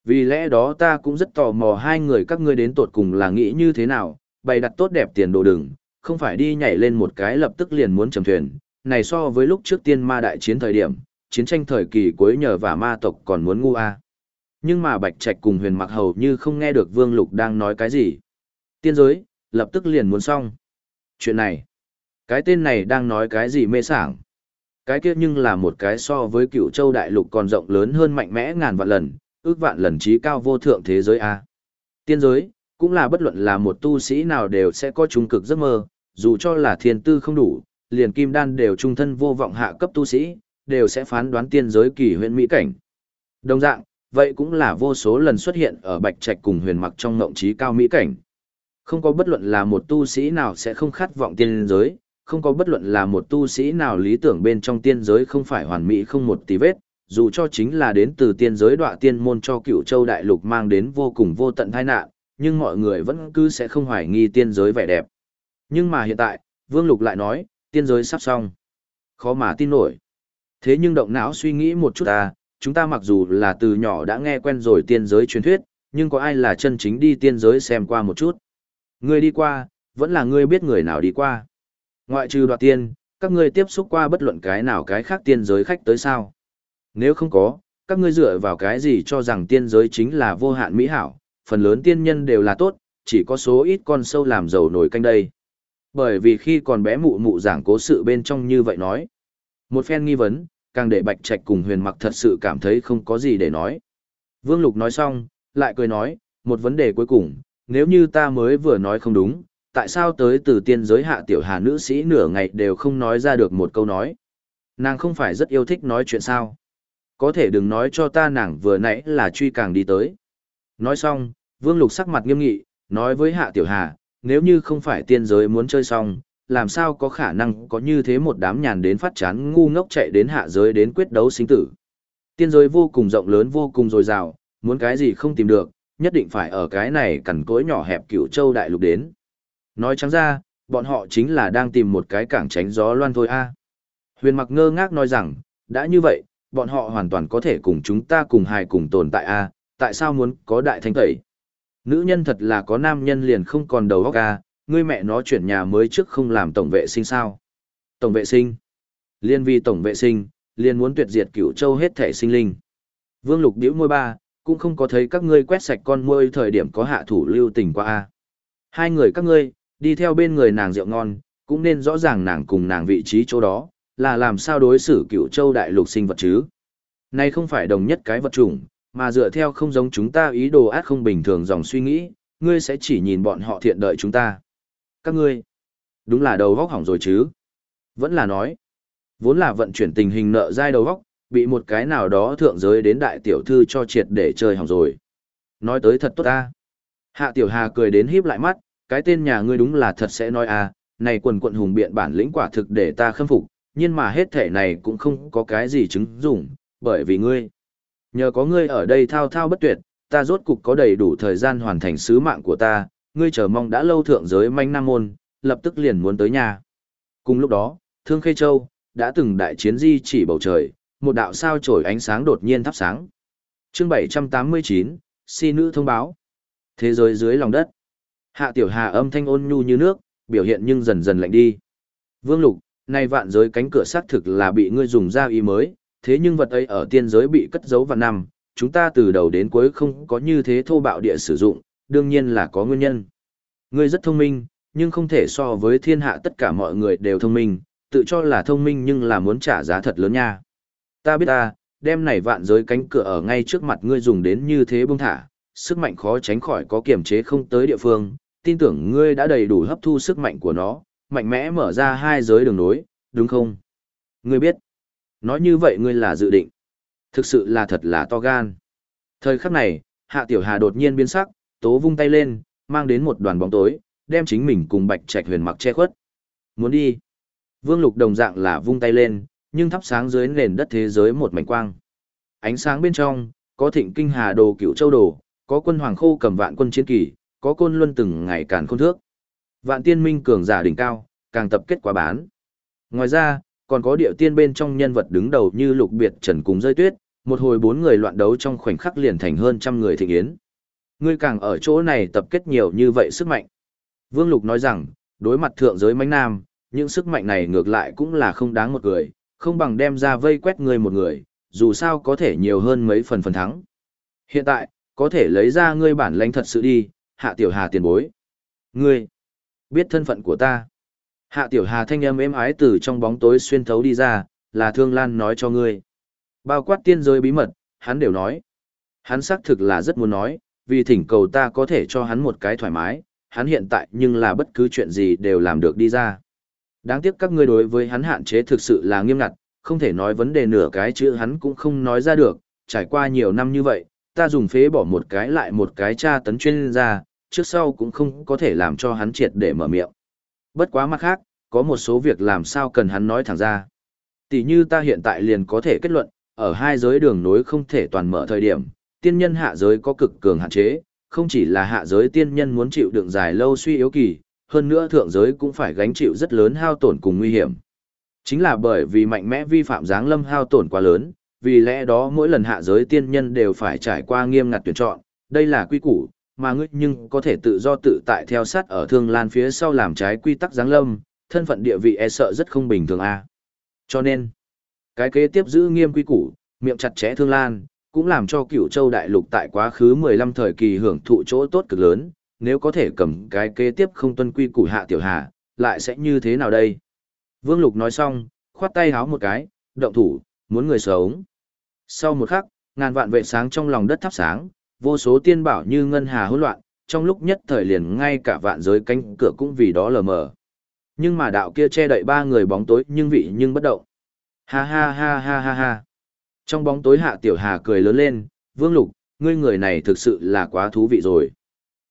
Vì lẽ đó ta cũng rất tò mò hai người các ngươi đến tột cùng là nghĩ như thế nào, bày đặt tốt đẹp tiền đồ đừng, không phải đi nhảy lên một cái lập tức liền muốn trầm thuyền, này so với lúc trước tiên ma đại chiến thời điểm, chiến tranh thời kỳ cuối nhờ và ma tộc còn muốn ngu a. Nhưng mà Bạch Trạch cùng Huyền Mặc hầu như không nghe được Vương Lục đang nói cái gì. Tiên giới, lập tức liền muốn xong. Chuyện này, cái tên này đang nói cái gì mê sảng. Cái kia nhưng là một cái so với cựu châu đại lục còn rộng lớn hơn mạnh mẽ ngàn vạn lần, ước vạn lần trí cao vô thượng thế giới A. Tiên giới, cũng là bất luận là một tu sĩ nào đều sẽ có trung cực giấc mơ, dù cho là thiên tư không đủ, liền kim đan đều trung thân vô vọng hạ cấp tu sĩ, đều sẽ phán đoán tiên giới kỳ huyện mỹ cảnh. Đồng dạng, vậy cũng là vô số lần xuất hiện ở bạch trạch cùng huyền mặc trong ngộng trí cao mỹ cảnh. Không có bất luận là một tu sĩ nào sẽ không khát vọng tiên giới, không có bất luận là một tu sĩ nào lý tưởng bên trong tiên giới không phải hoàn mỹ không một tí vết, dù cho chính là đến từ tiên giới đọa tiên môn cho cựu châu đại lục mang đến vô cùng vô tận tai nạn, nhưng mọi người vẫn cứ sẽ không hoài nghi tiên giới vẻ đẹp. Nhưng mà hiện tại, Vương Lục lại nói, tiên giới sắp xong. Khó mà tin nổi. Thế nhưng động não suy nghĩ một chút à, chúng ta mặc dù là từ nhỏ đã nghe quen rồi tiên giới truyền thuyết, nhưng có ai là chân chính đi tiên giới xem qua một chút. Người đi qua, vẫn là ngươi biết người nào đi qua. Ngoại trừ đoạt tiên, các ngươi tiếp xúc qua bất luận cái nào cái khác tiên giới khách tới sao. Nếu không có, các ngươi dựa vào cái gì cho rằng tiên giới chính là vô hạn mỹ hảo, phần lớn tiên nhân đều là tốt, chỉ có số ít con sâu làm giàu nổi canh đây. Bởi vì khi còn bé mụ mụ giảng cố sự bên trong như vậy nói. Một phen nghi vấn, càng để bạch trạch cùng huyền mặc thật sự cảm thấy không có gì để nói. Vương Lục nói xong, lại cười nói, một vấn đề cuối cùng, nếu như ta mới vừa nói không đúng, tại sao tới từ tiên giới hạ tiểu hà nữ sĩ nửa ngày đều không nói ra được một câu nói. Nàng không phải rất yêu thích nói chuyện sao. Có thể đừng nói cho ta nàng vừa nãy là truy càng đi tới. Nói xong, Vương Lục sắc mặt nghiêm nghị, nói với Hạ Tiểu Hà, nếu như không phải tiên giới muốn chơi xong, làm sao có khả năng có như thế một đám nhàn đến phát chán ngu ngốc chạy đến hạ giới đến quyết đấu sinh tử. Tiên giới vô cùng rộng lớn vô cùng dồi dào, muốn cái gì không tìm được, nhất định phải ở cái này cằn cối nhỏ hẹp cửu châu đại lục đến. Nói trắng ra, bọn họ chính là đang tìm một cái cảng tránh gió loan thôi a. Huyền mặc ngơ ngác nói rằng, đã như vậy, bọn họ hoàn toàn có thể cùng chúng ta cùng hài cùng tồn tại a tại sao muốn có đại thanh tẩy nữ nhân thật là có nam nhân liền không còn đầu óc a ngươi mẹ nó chuyển nhà mới trước không làm tổng vệ sinh sao tổng vệ sinh liên vi tổng vệ sinh liên muốn tuyệt diệt cửu châu hết thể sinh linh vương lục điếu môi ba cũng không có thấy các ngươi quét sạch con muôi thời điểm có hạ thủ lưu tình qua a. Hai người các ngươi, đi theo bên người nàng rượu ngon, cũng nên rõ ràng nàng cùng nàng vị trí chỗ đó, là làm sao đối xử cựu châu đại lục sinh vật chứ. Này không phải đồng nhất cái vật chủng, mà dựa theo không giống chúng ta ý đồ ác không bình thường dòng suy nghĩ, ngươi sẽ chỉ nhìn bọn họ thiện đợi chúng ta. Các ngươi, đúng là đầu vóc hỏng rồi chứ. Vẫn là nói, vốn là vận chuyển tình hình nợ dai đầu vóc, bị một cái nào đó thượng giới đến đại tiểu thư cho triệt để chơi hỏng rồi. Nói tới thật tốt ta. Hạ tiểu hà cười đến híp lại mắt, cái tên nhà ngươi đúng là thật sẽ nói à, này quần quận hùng biện bản lĩnh quả thực để ta khâm phục, nhưng mà hết thể này cũng không có cái gì chứng dụng, bởi vì ngươi. Nhờ có ngươi ở đây thao thao bất tuyệt, ta rốt cục có đầy đủ thời gian hoàn thành sứ mạng của ta, ngươi chờ mong đã lâu thượng giới manh nam môn, lập tức liền muốn tới nhà. Cùng lúc đó, Thương Khê Châu, đã từng đại chiến di chỉ bầu trời, một đạo sao trổi ánh sáng đột nhiên thắp sáng. chương 789, si nữ thông báo. Thế giới dưới lòng đất. Hạ tiểu hà âm thanh ôn nhu như nước, biểu hiện nhưng dần dần lạnh đi. Vương Lục, nay vạn giới cánh cửa xác thực là bị ngươi dùng ra ý mới, thế nhưng vật ấy ở tiên giới bị cất giấu vạn năm, chúng ta từ đầu đến cuối không có như thế thô bạo địa sử dụng, đương nhiên là có nguyên nhân. Ngươi rất thông minh, nhưng không thể so với thiên hạ tất cả mọi người đều thông minh, tự cho là thông minh nhưng là muốn trả giá thật lớn nha. Ta biết ta, đem này vạn giới cánh cửa ở ngay trước mặt ngươi dùng đến như thế bông thả, sức mạnh khó tránh khỏi có kiểm chế không tới địa phương, tin tưởng ngươi đã đầy đủ hấp thu sức mạnh của nó, mạnh mẽ mở ra hai giới đường nối, đúng không? Ngươi biết, nói như vậy ngươi là dự định. Thực sự là thật là to gan. Thời khắc này, Hạ Tiểu Hà đột nhiên biến sắc, tố vung tay lên, mang đến một đoàn bóng tối, đem chính mình cùng Bạch Trạch Huyền mặc che khuất. Muốn đi. Vương Lục đồng dạng là vung tay lên, nhưng thắp sáng dưới nền đất thế giới một mảnh quang. Ánh sáng bên trong, có thịnh kinh hà đồ cựu châu đồ, có quân hoàng khô cầm vạn quân chiến kỳ, có côn luân từng ngày càng khôn thước. Vạn tiên minh cường giả đỉnh cao, càng tập kết quá bán. Ngoài ra, còn có điệu tiên bên trong nhân vật đứng đầu như lục biệt trần cùng rơi tuyết, một hồi bốn người loạn đấu trong khoảnh khắc liền thành hơn trăm người thịnh yến. Ngươi càng ở chỗ này tập kết nhiều như vậy sức mạnh. Vương Lục nói rằng, đối mặt thượng giới mánh nam, những sức mạnh này ngược lại cũng là không đáng một người, không bằng đem ra vây quét người một người, dù sao có thể nhiều hơn mấy phần phần thắng. Hiện tại, có thể lấy ra ngươi bản lãnh thật sự đi, hạ tiểu hà tiền bối. Ngươi, biết thân phận của ta. Hạ tiểu hà thanh âm êm ái từ trong bóng tối xuyên thấu đi ra, là thương lan nói cho ngươi. Bao quát tiên giới bí mật, hắn đều nói. Hắn xác thực là rất muốn nói, vì thỉnh cầu ta có thể cho hắn một cái thoải mái, hắn hiện tại nhưng là bất cứ chuyện gì đều làm được đi ra. Đáng tiếc các ngươi đối với hắn hạn chế thực sự là nghiêm ngặt, không thể nói vấn đề nửa cái chữ hắn cũng không nói ra được, trải qua nhiều năm như vậy, ta dùng phế bỏ một cái lại một cái tra tấn chuyên gia, trước sau cũng không có thể làm cho hắn triệt để mở miệng. Bất quá mặt khác, có một số việc làm sao cần hắn nói thẳng ra. Tỷ như ta hiện tại liền có thể kết luận, ở hai giới đường nối không thể toàn mở thời điểm, tiên nhân hạ giới có cực cường hạn chế, không chỉ là hạ giới tiên nhân muốn chịu đựng dài lâu suy yếu kỳ, hơn nữa thượng giới cũng phải gánh chịu rất lớn hao tổn cùng nguy hiểm. Chính là bởi vì mạnh mẽ vi phạm dáng lâm hao tổn quá lớn, vì lẽ đó mỗi lần hạ giới tiên nhân đều phải trải qua nghiêm ngặt tuyển chọn, đây là quy củ, mà ngươi nhưng có thể tự do tự tại theo sát ở thương lan phía sau làm trái quy tắc giáng lâm, thân phận địa vị e sợ rất không bình thường a. Cho nên, cái kế tiếp giữ nghiêm quy củ, miệng chặt chẽ thương lan, cũng làm cho cửu châu đại lục tại quá khứ 15 thời kỳ hưởng thụ chỗ tốt cực lớn, nếu có thể cầm cái kế tiếp không tuân quy củ hạ tiểu hạ, lại sẽ như thế nào đây? Vương Lục nói xong, khoát tay háo một cái, động thủ, muốn người sống. Sau một khắc, ngàn vạn vệ sáng trong lòng đất thắp sáng, vô số tiên bảo như ngân hà hỗn loạn, trong lúc nhất thời liền ngay cả vạn giới cánh cửa cũng vì đó lờ mờ. Nhưng mà đạo kia che đậy ba người bóng tối nhưng vị nhưng bất động. Ha ha ha ha ha ha. Trong bóng tối hạ tiểu hà cười lớn lên, Vương Lục, ngươi người này thực sự là quá thú vị rồi.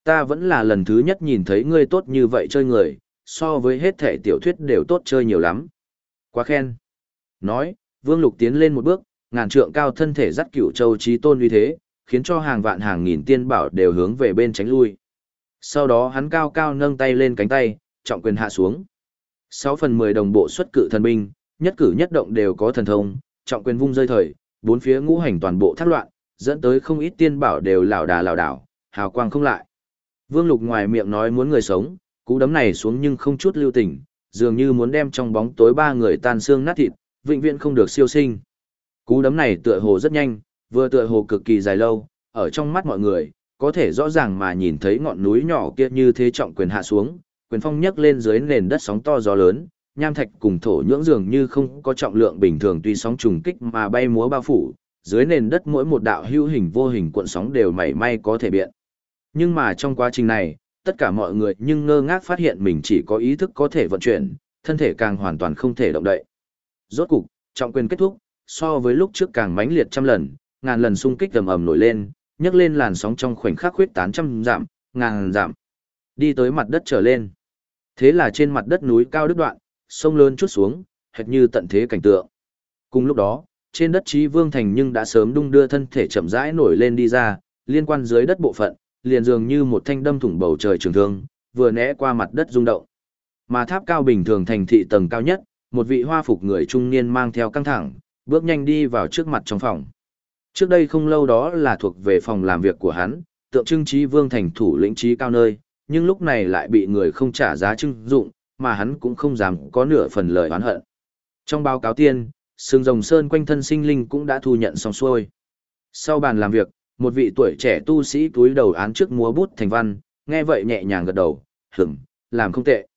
Ta vẫn là lần thứ nhất nhìn thấy ngươi tốt như vậy chơi người, so với hết thể tiểu thuyết đều tốt chơi nhiều lắm. Quá khen. Nói, Vương Lục tiến lên một bước, ngàn trượng cao thân thể dắt cửu châu trí tôn uy thế, khiến cho hàng vạn hàng nghìn tiên bảo đều hướng về bên tránh lui. Sau đó hắn cao cao nâng tay lên cánh tay, trọng quyền hạ xuống. 6 phần 10 đồng bộ xuất cự thần binh, nhất cử nhất động đều có thần thông, trọng quyền vung rơi thời, bốn phía ngũ hành toàn bộ thác loạn, dẫn tới không ít tiên bảo đều lảo đà lảo đảo, hào quang không lại. Vương Lục ngoài miệng nói muốn người sống, cú đấm này xuống nhưng không chút lưu tình, dường như muốn đem trong bóng tối ba người tan xương nát thịt, vĩnh viễn không được siêu sinh. Cú đấm này tựa hồ rất nhanh, vừa tựa hồ cực kỳ dài lâu, ở trong mắt mọi người, có thể rõ ràng mà nhìn thấy ngọn núi nhỏ kia như thế trọng quyền hạ xuống, quyền phong nhấc lên dưới nền đất sóng to gió lớn, nham thạch cùng thổ nhưỡng dường như không có trọng lượng bình thường tuy sóng trùng kích mà bay múa bao phủ, dưới nền đất mỗi một đạo hữu hình vô hình cuộn sóng đều mảy may có thể biện. Nhưng mà trong quá trình này, tất cả mọi người nhưng ngơ ngác phát hiện mình chỉ có ý thức có thể vận chuyển, thân thể càng hoàn toàn không thể động đậy. Rốt cục, trọng quyền kết thúc, so với lúc trước càng mãnh liệt trăm lần, ngàn lần xung kích ầm ầm nổi lên, nhấc lên làn sóng trong khoảnh khắc huyết tán trăm giảm, ngàn giảm, đi tới mặt đất trở lên. Thế là trên mặt đất núi cao đứt đoạn, sông lớn chút xuống, hệt như tận thế cảnh tượng. Cùng lúc đó, trên đất trí vương thành nhưng đã sớm đung đưa thân thể chậm rãi nổi lên đi ra, liên quan dưới đất bộ phận, liền dường như một thanh đâm thủng bầu trời trường thương, vừa né qua mặt đất rung động. Mà tháp cao bình thường thành thị tầng cao nhất, một vị hoa phục người trung niên mang theo căng thẳng, bước nhanh đi vào trước mặt trong phòng. Trước đây không lâu đó là thuộc về phòng làm việc của hắn, tượng trưng trí vương thành thủ lĩnh trí cao nơi, nhưng lúc này lại bị người không trả giá trưng dụng, mà hắn cũng không dám có nửa phần lời oán hận. Trong báo cáo tiên, sương rồng sơn quanh thân sinh linh cũng đã thu nhận xong xuôi. Sau bàn làm việc, một vị tuổi trẻ tu sĩ túi đầu án trước múa bút thành văn, nghe vậy nhẹ nhàng gật đầu, hửm, làm không tệ.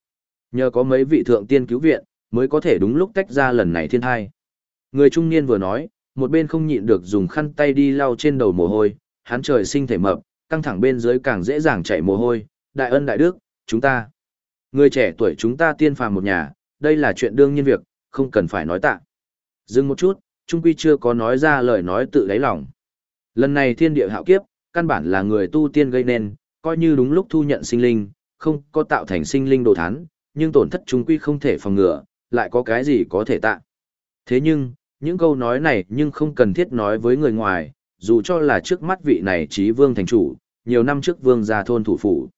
Nhờ có mấy vị thượng tiên cứu viện, mới có thể đúng lúc tách ra lần này thiên thai. Người trung niên vừa nói, một bên không nhịn được dùng khăn tay đi lau trên đầu mồ hôi, hắn trời sinh thể mập, căng thẳng bên dưới càng dễ dàng chảy mồ hôi, đại ân đại đức, chúng ta. Người trẻ tuổi chúng ta tiên phàm một nhà, đây là chuyện đương nhiên việc, không cần phải nói tạ. Dừng một chút, Trung Quy chưa có nói ra lời nói tự đáy lòng. Lần này thiên địa hạo kiếp, căn bản là người tu tiên gây nên, coi như đúng lúc thu nhận sinh linh, không có tạo thành sinh linh đồ thán, nhưng tổn thất Trung Quy không thể phòng ngừa, lại có cái gì có thể tạ. Thế nhưng, những câu nói này nhưng không cần thiết nói với người ngoài, dù cho là trước mắt vị này trí vương thành chủ, nhiều năm trước vương gia thôn thủ phủ.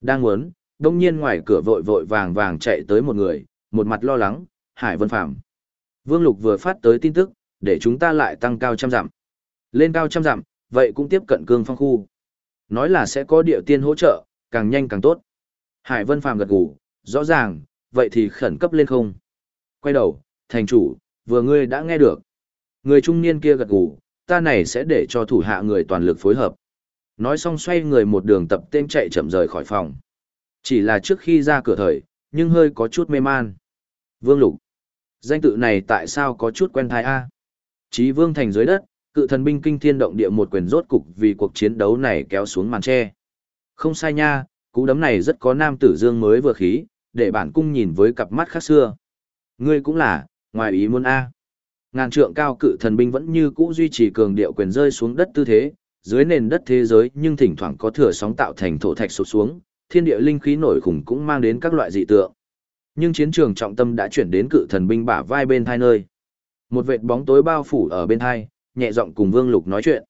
Đang muốn, đông nhiên ngoài cửa vội vội vàng vàng chạy tới một người, một mặt lo lắng, Hải Vân Phạm. Vương Lục vừa phát tới tin tức, để chúng ta lại tăng cao trăm dặm. Lên cao trăm dặm, vậy cũng tiếp cận cương phong khu. Nói là sẽ có địa tiên hỗ trợ, càng nhanh càng tốt. Hải Vân Phạm gật gù, rõ ràng, vậy thì khẩn cấp lên không. Quay đầu, thành chủ, vừa ngươi đã nghe được. Người trung niên kia gật gù, ta này sẽ để cho thủ hạ người toàn lực phối hợp. Nói xong xoay người một đường tập tên chạy chậm rời khỏi phòng. Chỉ là trước khi ra cửa thời, nhưng hơi có chút mê man. Vương Lục. Danh tự này tại sao có chút quen thai a? Chí Vương thành dưới đất, cự thần binh kinh thiên động địa một quyền rốt cục vì cuộc chiến đấu này kéo xuống màn tre. Không sai nha, cú đấm này rất có nam tử dương mới vừa khí, để bản cung nhìn với cặp mắt khác xưa. Ngươi cũng là, ngoài ý muốn a. Ngàn trượng cao cự thần binh vẫn như cũ duy trì cường điệu quyền rơi xuống đất tư thế, dưới nền đất thế giới nhưng thỉnh thoảng có thừa sóng tạo thành thổ thạch sụp xuống, thiên địa linh khí nổi khủng cũng mang đến các loại dị tượng. Nhưng chiến trường trọng tâm đã chuyển đến cự thần binh bả vai bên thai nơi. Một vệt bóng tối bao phủ ở bên thai, nhẹ giọng cùng Vương Lục nói chuyện.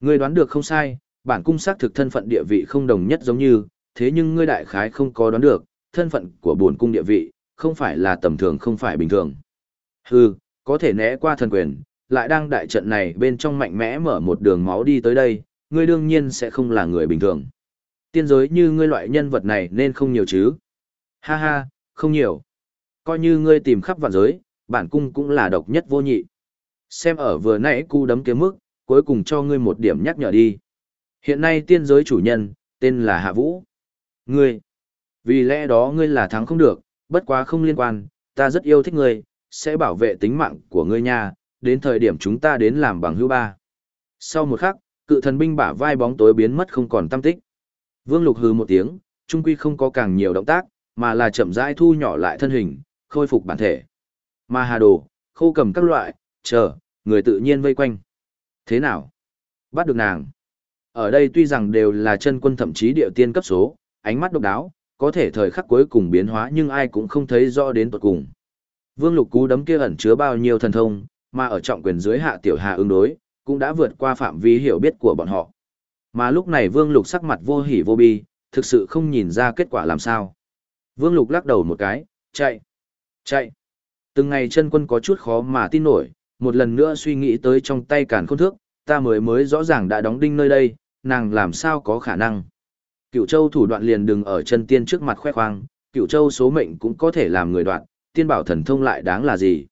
Ngươi đoán được không sai, bản cung xác thực thân phận địa vị không đồng nhất giống như, thế nhưng ngươi đại khái không có đoán được, thân phận của bổn cung địa vị, không phải là tầm thường không phải bình thường. Hừ, có thể né qua thần quyền, lại đang đại trận này bên trong mạnh mẽ mở một đường máu đi tới đây, ngươi đương nhiên sẽ không là người bình thường. Tiên giới như ngươi loại nhân vật này nên không nhiều chứ. Ha ha, không nhiều. Coi như ngươi tìm khắp vạn giới, bản cung cũng là độc nhất vô nhị. Xem ở vừa nãy cu đấm kiếm mức, cuối cùng cho ngươi một điểm nhắc nhở đi. Hiện nay tiên giới chủ nhân, tên là Hạ Vũ. Ngươi, vì lẽ đó ngươi là thắng không được, bất quá không liên quan, ta rất yêu thích ngươi, sẽ bảo vệ tính mạng của ngươi nha, đến thời điểm chúng ta đến làm bằng hữu ba. Sau một khắc, cự thần binh bả vai bóng tối biến mất không còn tâm tích. Vương Lục hừ một tiếng, trung quy không có càng nhiều động tác, mà là chậm rãi thu nhỏ lại thân hình, khôi phục bản thể. Mà hà đồ, khô cầm các loại, chờ, người tự nhiên vây quanh. Thế nào? Bắt được nàng. Ở đây tuy rằng đều là chân quân thậm chí địa tiên cấp số, ánh mắt độc đáo, có thể thời khắc cuối cùng biến hóa nhưng ai cũng không thấy rõ đến tuột cùng. Vương Lục cú đấm kia ẩn chứa bao nhiêu thần thông, mà ở trọng quyền dưới hạ tiểu hạ ứng đối, cũng đã vượt qua phạm vi hiểu biết của bọn họ. Mà lúc này Vương Lục sắc mặt vô hỉ vô bi, thực sự không nhìn ra kết quả làm sao. Vương Lục lắc đầu một cái, chạy, chạy. Từng ngày chân quân có chút khó mà tin nổi, một lần nữa suy nghĩ tới trong tay cản khôn thước, ta mới mới rõ ràng đã đóng đinh nơi đây, nàng làm sao có khả năng. Cựu châu thủ đoạn liền đừng ở chân tiên trước mặt khoe khoang, cựu châu số mệnh cũng có thể làm người đoạn, tiên bảo thần thông lại đáng là gì.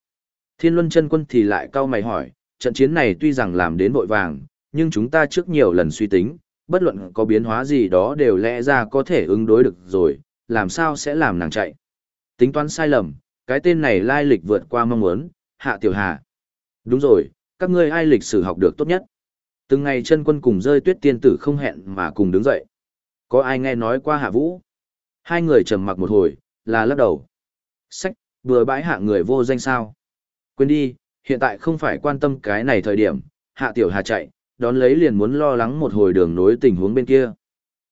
Thiên luân chân quân thì lại cau mày hỏi, trận chiến này tuy rằng làm đến vội vàng, nhưng chúng ta trước nhiều lần suy tính, bất luận có biến hóa gì đó đều lẽ ra có thể ứng đối được rồi, làm sao sẽ làm nàng chạy. Tính toán sai lầm, cái tên này lai lịch vượt qua mong muốn, hạ tiểu hà. Đúng rồi, các ngươi ai lịch sử học được tốt nhất. Từng ngày chân quân cùng rơi tuyết tiên tử không hẹn mà cùng đứng dậy. Có ai nghe nói qua hạ vũ? Hai người trầm mặc một hồi, là lắc đầu. Sách, vừa bãi hạ người vô danh sao. Quên đi, hiện tại không phải quan tâm cái này thời điểm, hạ tiểu hà chạy, đón lấy liền muốn lo lắng một hồi đường nối tình huống bên kia.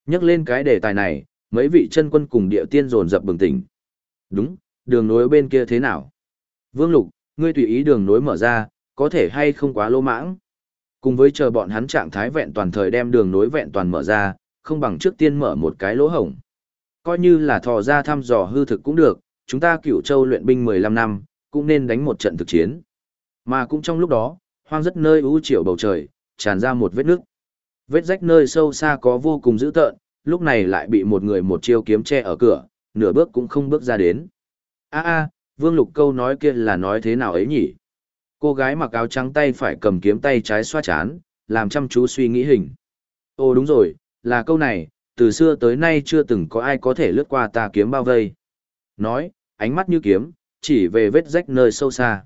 Nhắc lên cái đề tài này, mấy vị chân quân cùng địa tiên dồn dập bừng tỉnh. Đúng, đường nối bên kia thế nào? Vương Lục, ngươi tùy ý đường nối mở ra, có thể hay không quá lô mãng. Cùng với chờ bọn hắn trạng thái vẹn toàn thời đem đường nối vẹn toàn mở ra, không bằng trước tiên mở một cái lỗ hổng. Coi như là thò ra thăm dò hư thực cũng được, chúng ta cửu châu luyện binh 15 năm, cũng nên đánh một trận thực chiến. Mà cũng trong lúc đó, hoang rất nơi ưu triệu bầu trời, tràn ra một vết nước. Vết rách nơi sâu xa có vô cùng dữ tợn, lúc này lại bị một người một chiêu kiếm che ở cửa, nửa bước cũng không bước ra đến. A a, Vương Lục câu nói kia là nói thế nào ấy nhỉ? Cô gái mặc áo trắng tay phải cầm kiếm tay trái xoa chán, làm chăm chú suy nghĩ hình. Ồ đúng rồi, là câu này, từ xưa tới nay chưa từng có ai có thể lướt qua ta kiếm bao vây. Nói, ánh mắt như kiếm, chỉ về vết rách nơi sâu xa.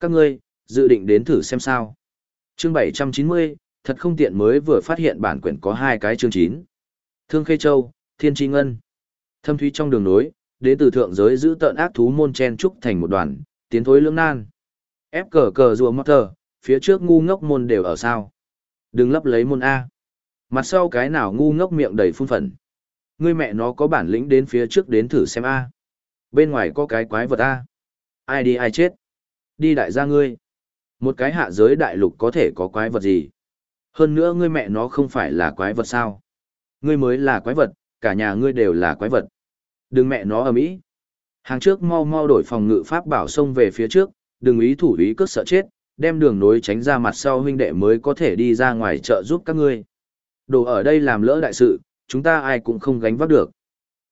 Các ngươi, dự định đến thử xem sao. Chương 790, thật không tiện mới vừa phát hiện bản quyển có hai cái chương 9. Thương Khê Châu, Thiên Tri Ngân. Thâm thúy trong đường nối, đến từ thượng giới giữ tợn ác thú môn chen trúc thành một đoàn, tiến thối lưỡng nan. Ép cờ cờ rùa mót thờ, phía trước ngu ngốc môn đều ở sao. Đừng lấp lấy môn A. Mặt sau cái nào ngu ngốc miệng đầy phun phẩn. Ngươi mẹ nó có bản lĩnh đến phía trước đến thử xem A. Bên ngoài có cái quái vật A. Ai đi ai chết. Đi đại gia ngươi. Một cái hạ giới đại lục có thể có quái vật gì? Hơn nữa ngươi mẹ nó không phải là quái vật sao? Ngươi mới là quái vật, cả nhà ngươi đều là quái vật. Đừng mẹ nó ở mỹ. Hàng trước mau mau đổi phòng ngự pháp bảo xông về phía trước, đừng ý thủ ý cướp sợ chết, đem đường nối tránh ra mặt sau huynh đệ mới có thể đi ra ngoài chợ giúp các ngươi. Đồ ở đây làm lỡ đại sự, chúng ta ai cũng không gánh vác được.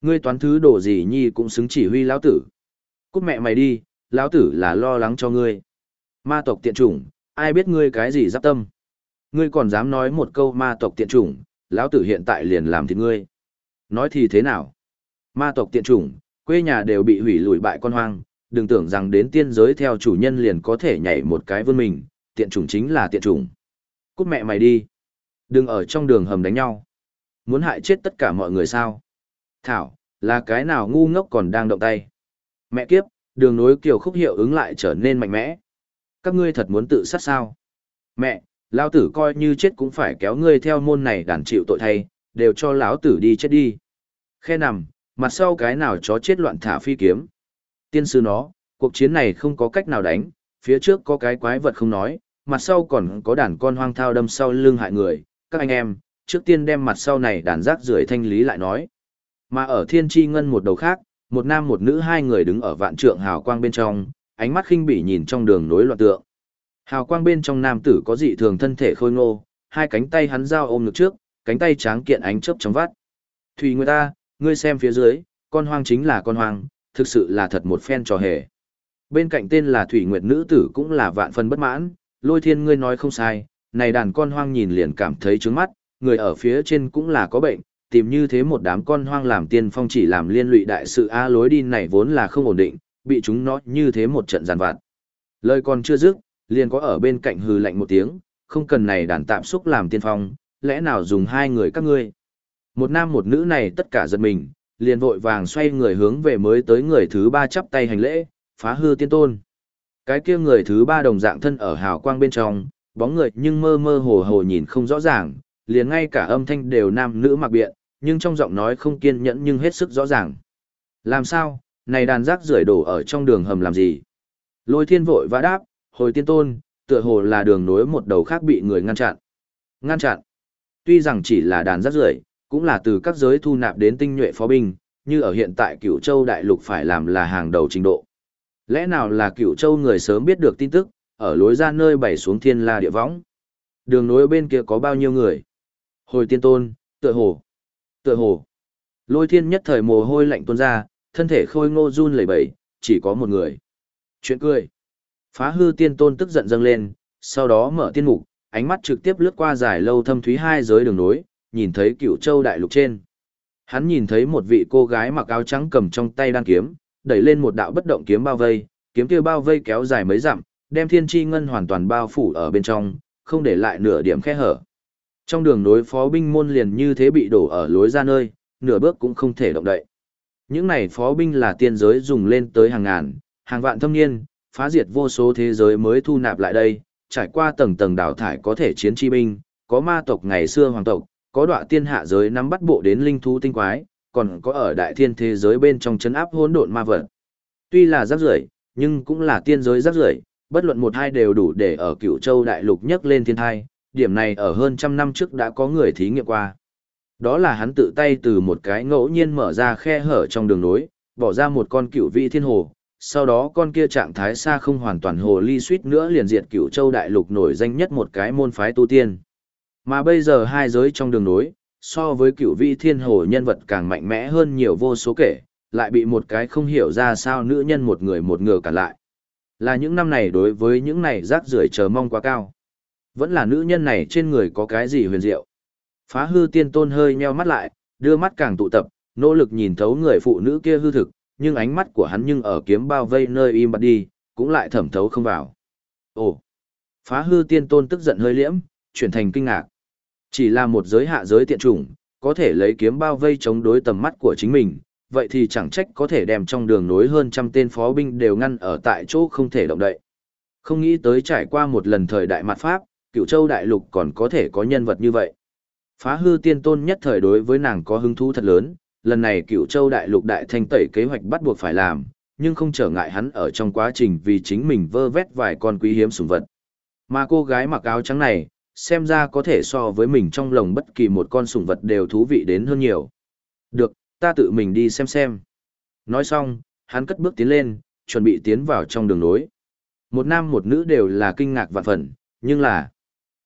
Ngươi toán thứ đồ gì nhi cũng xứng chỉ huy lão tử. Cút mẹ mày đi, lão tử là lo lắng cho ngươi. Ma tộc tiện chủng, ai biết ngươi cái gì giáp tâm. Ngươi còn dám nói một câu ma tộc tiện chủng, lão tử hiện tại liền làm thịt ngươi. Nói thì thế nào? Ma tộc tiện chủng, quê nhà đều bị hủy lùi bại con hoang, đừng tưởng rằng đến tiên giới theo chủ nhân liền có thể nhảy một cái vươn mình, tiện chủng chính là tiện chủng. Cút mẹ mày đi. Đừng ở trong đường hầm đánh nhau. Muốn hại chết tất cả mọi người sao? Thảo, là cái nào ngu ngốc còn đang động tay. Mẹ kiếp, đường nối kiều khúc hiệu ứng lại trở nên mạnh mẽ. Các ngươi thật muốn tự sát sao? Mẹ, lão tử coi như chết cũng phải kéo ngươi theo môn này đàn chịu tội thay, đều cho lão tử đi chết đi. Khe nằm, mặt sau cái nào chó chết loạn thả phi kiếm. Tiên sư nó, cuộc chiến này không có cách nào đánh, phía trước có cái quái vật không nói, mặt sau còn có đàn con hoang thao đâm sau lưng hại người, các anh em, trước tiên đem mặt sau này đàn rác rưởi thanh lý lại nói. Mà ở thiên tri ngân một đầu khác, một nam một nữ hai người đứng ở vạn trượng hào quang bên trong, ánh mắt khinh bỉ nhìn trong đường nối loạn tượng. Hào quang bên trong nam tử có dị thường thân thể khôi ngô, hai cánh tay hắn giao ôm ngực trước, cánh tay tráng kiện ánh chớp trong vắt. Thùy người ta, ngươi xem phía dưới, con hoang chính là con hoang, thực sự là thật một phen trò hề. Bên cạnh tên là Thủy Nguyệt nữ tử cũng là vạn phần bất mãn, lôi thiên ngươi nói không sai, này đàn con hoang nhìn liền cảm thấy trướng mắt, người ở phía trên cũng là có bệnh, tìm như thế một đám con hoang làm tiên phong chỉ làm liên lụy đại sự a lối đi này vốn là không ổn định, bị chúng nó như thế một trận giàn vặt. Lời còn chưa dứt, liền có ở bên cạnh hừ lạnh một tiếng, không cần này đàn tạm xúc làm tiên phong, lẽ nào dùng hai người các ngươi. Một nam một nữ này tất cả giật mình, liền vội vàng xoay người hướng về mới tới người thứ ba chắp tay hành lễ, phá hư tiên tôn. Cái kia người thứ ba đồng dạng thân ở hào quang bên trong, bóng người nhưng mơ mơ hồ hồ nhìn không rõ ràng, liền ngay cả âm thanh đều nam nữ mặc biện, nhưng trong giọng nói không kiên nhẫn nhưng hết sức rõ ràng. Làm sao, này đàn rác rưởi đổ ở trong đường hầm làm gì? Lôi thiên vội vã đáp, hồi tiên tôn, tựa hồ là đường nối một đầu khác bị người ngăn chặn. Ngăn chặn. Tuy rằng chỉ là đàn rác rưởi, cũng là từ các giới thu nạp đến tinh nhuệ phó binh, như ở hiện tại cửu châu đại lục phải làm là hàng đầu trình độ. Lẽ nào là cửu châu người sớm biết được tin tức, ở lối ra nơi bày xuống thiên la địa võng. Đường nối bên kia có bao nhiêu người? Hồi tiên tôn, tựa hồ. Tựa hồ. Lôi thiên nhất thời mồ hôi lạnh tuôn ra, thân thể khôi ngô run lẩy bẩy, chỉ có một người. Chuyện cười. Phá hư tiên tôn tức giận dâng lên, sau đó mở tiên mục, ánh mắt trực tiếp lướt qua dài lâu thâm thúy hai giới đường nối, nhìn thấy cựu châu đại lục trên. Hắn nhìn thấy một vị cô gái mặc áo trắng cầm trong tay đan kiếm, đẩy lên một đạo bất động kiếm bao vây, kiếm kia bao vây kéo dài mấy dặm, đem thiên chi ngân hoàn toàn bao phủ ở bên trong, không để lại nửa điểm khe hở. Trong đường nối phó binh môn liền như thế bị đổ ở lối ra nơi, nửa bước cũng không thể động đậy. Những này phó binh là tiên giới dùng lên tới hàng ngàn, hàng vạn thâm niên, phá diệt vô số thế giới mới thu nạp lại đây, trải qua tầng tầng đào thải có thể chiến chi binh, có ma tộc ngày xưa hoàng tộc, có đọa tiên hạ giới nắm bắt bộ đến linh thú tinh quái, còn có ở đại thiên thế giới bên trong chấn áp hỗn độn ma vật. Tuy là rác rưởi, nhưng cũng là tiên giới rác rưởi, bất luận một hai đều đủ để ở Cửu Châu đại lục nhấc lên thiên thai, điểm này ở hơn trăm năm trước đã có người thí nghiệm qua. Đó là hắn tự tay từ một cái ngẫu nhiên mở ra khe hở trong đường nối, bỏ ra một con cựu vị thiên hồ, sau đó con kia trạng thái xa không hoàn toàn hồ ly suýt nữa liền diệt cựu châu đại lục nổi danh nhất một cái môn phái tu tiên. Mà bây giờ hai giới trong đường nối, so với cựu vị thiên hồ nhân vật càng mạnh mẽ hơn nhiều vô số kể, lại bị một cái không hiểu ra sao nữ nhân một người một ngừa cả lại. Là những năm này đối với những này rác rưởi chờ mong quá cao. Vẫn là nữ nhân này trên người có cái gì huyền diệu. Phá hư tiên tôn hơi nheo mắt lại, đưa mắt càng tụ tập, nỗ lực nhìn thấu người phụ nữ kia hư thực, nhưng ánh mắt của hắn nhưng ở kiếm bao vây nơi im bặt đi, cũng lại thẩm thấu không vào. Ồ! Phá hư tiên tôn tức giận hơi liễm, chuyển thành kinh ngạc. Chỉ là một giới hạ giới tiện chủng, có thể lấy kiếm bao vây chống đối tầm mắt của chính mình, vậy thì chẳng trách có thể đem trong đường nối hơn trăm tên phó binh đều ngăn ở tại chỗ không thể động đậy. Không nghĩ tới trải qua một lần thời đại mặt Pháp, cựu châu đại lục còn có thể có nhân vật như vậy. Phá hư tiên tôn nhất thời đối với nàng có hứng thú thật lớn, lần này cựu châu đại lục đại thanh tẩy kế hoạch bắt buộc phải làm, nhưng không trở ngại hắn ở trong quá trình vì chính mình vơ vét vài con quý hiếm sủng vật. Mà cô gái mặc áo trắng này, xem ra có thể so với mình trong lồng bất kỳ một con sủng vật đều thú vị đến hơn nhiều. Được, ta tự mình đi xem xem. Nói xong, hắn cất bước tiến lên, chuẩn bị tiến vào trong đường nối. Một nam một nữ đều là kinh ngạc vạn phần, nhưng là...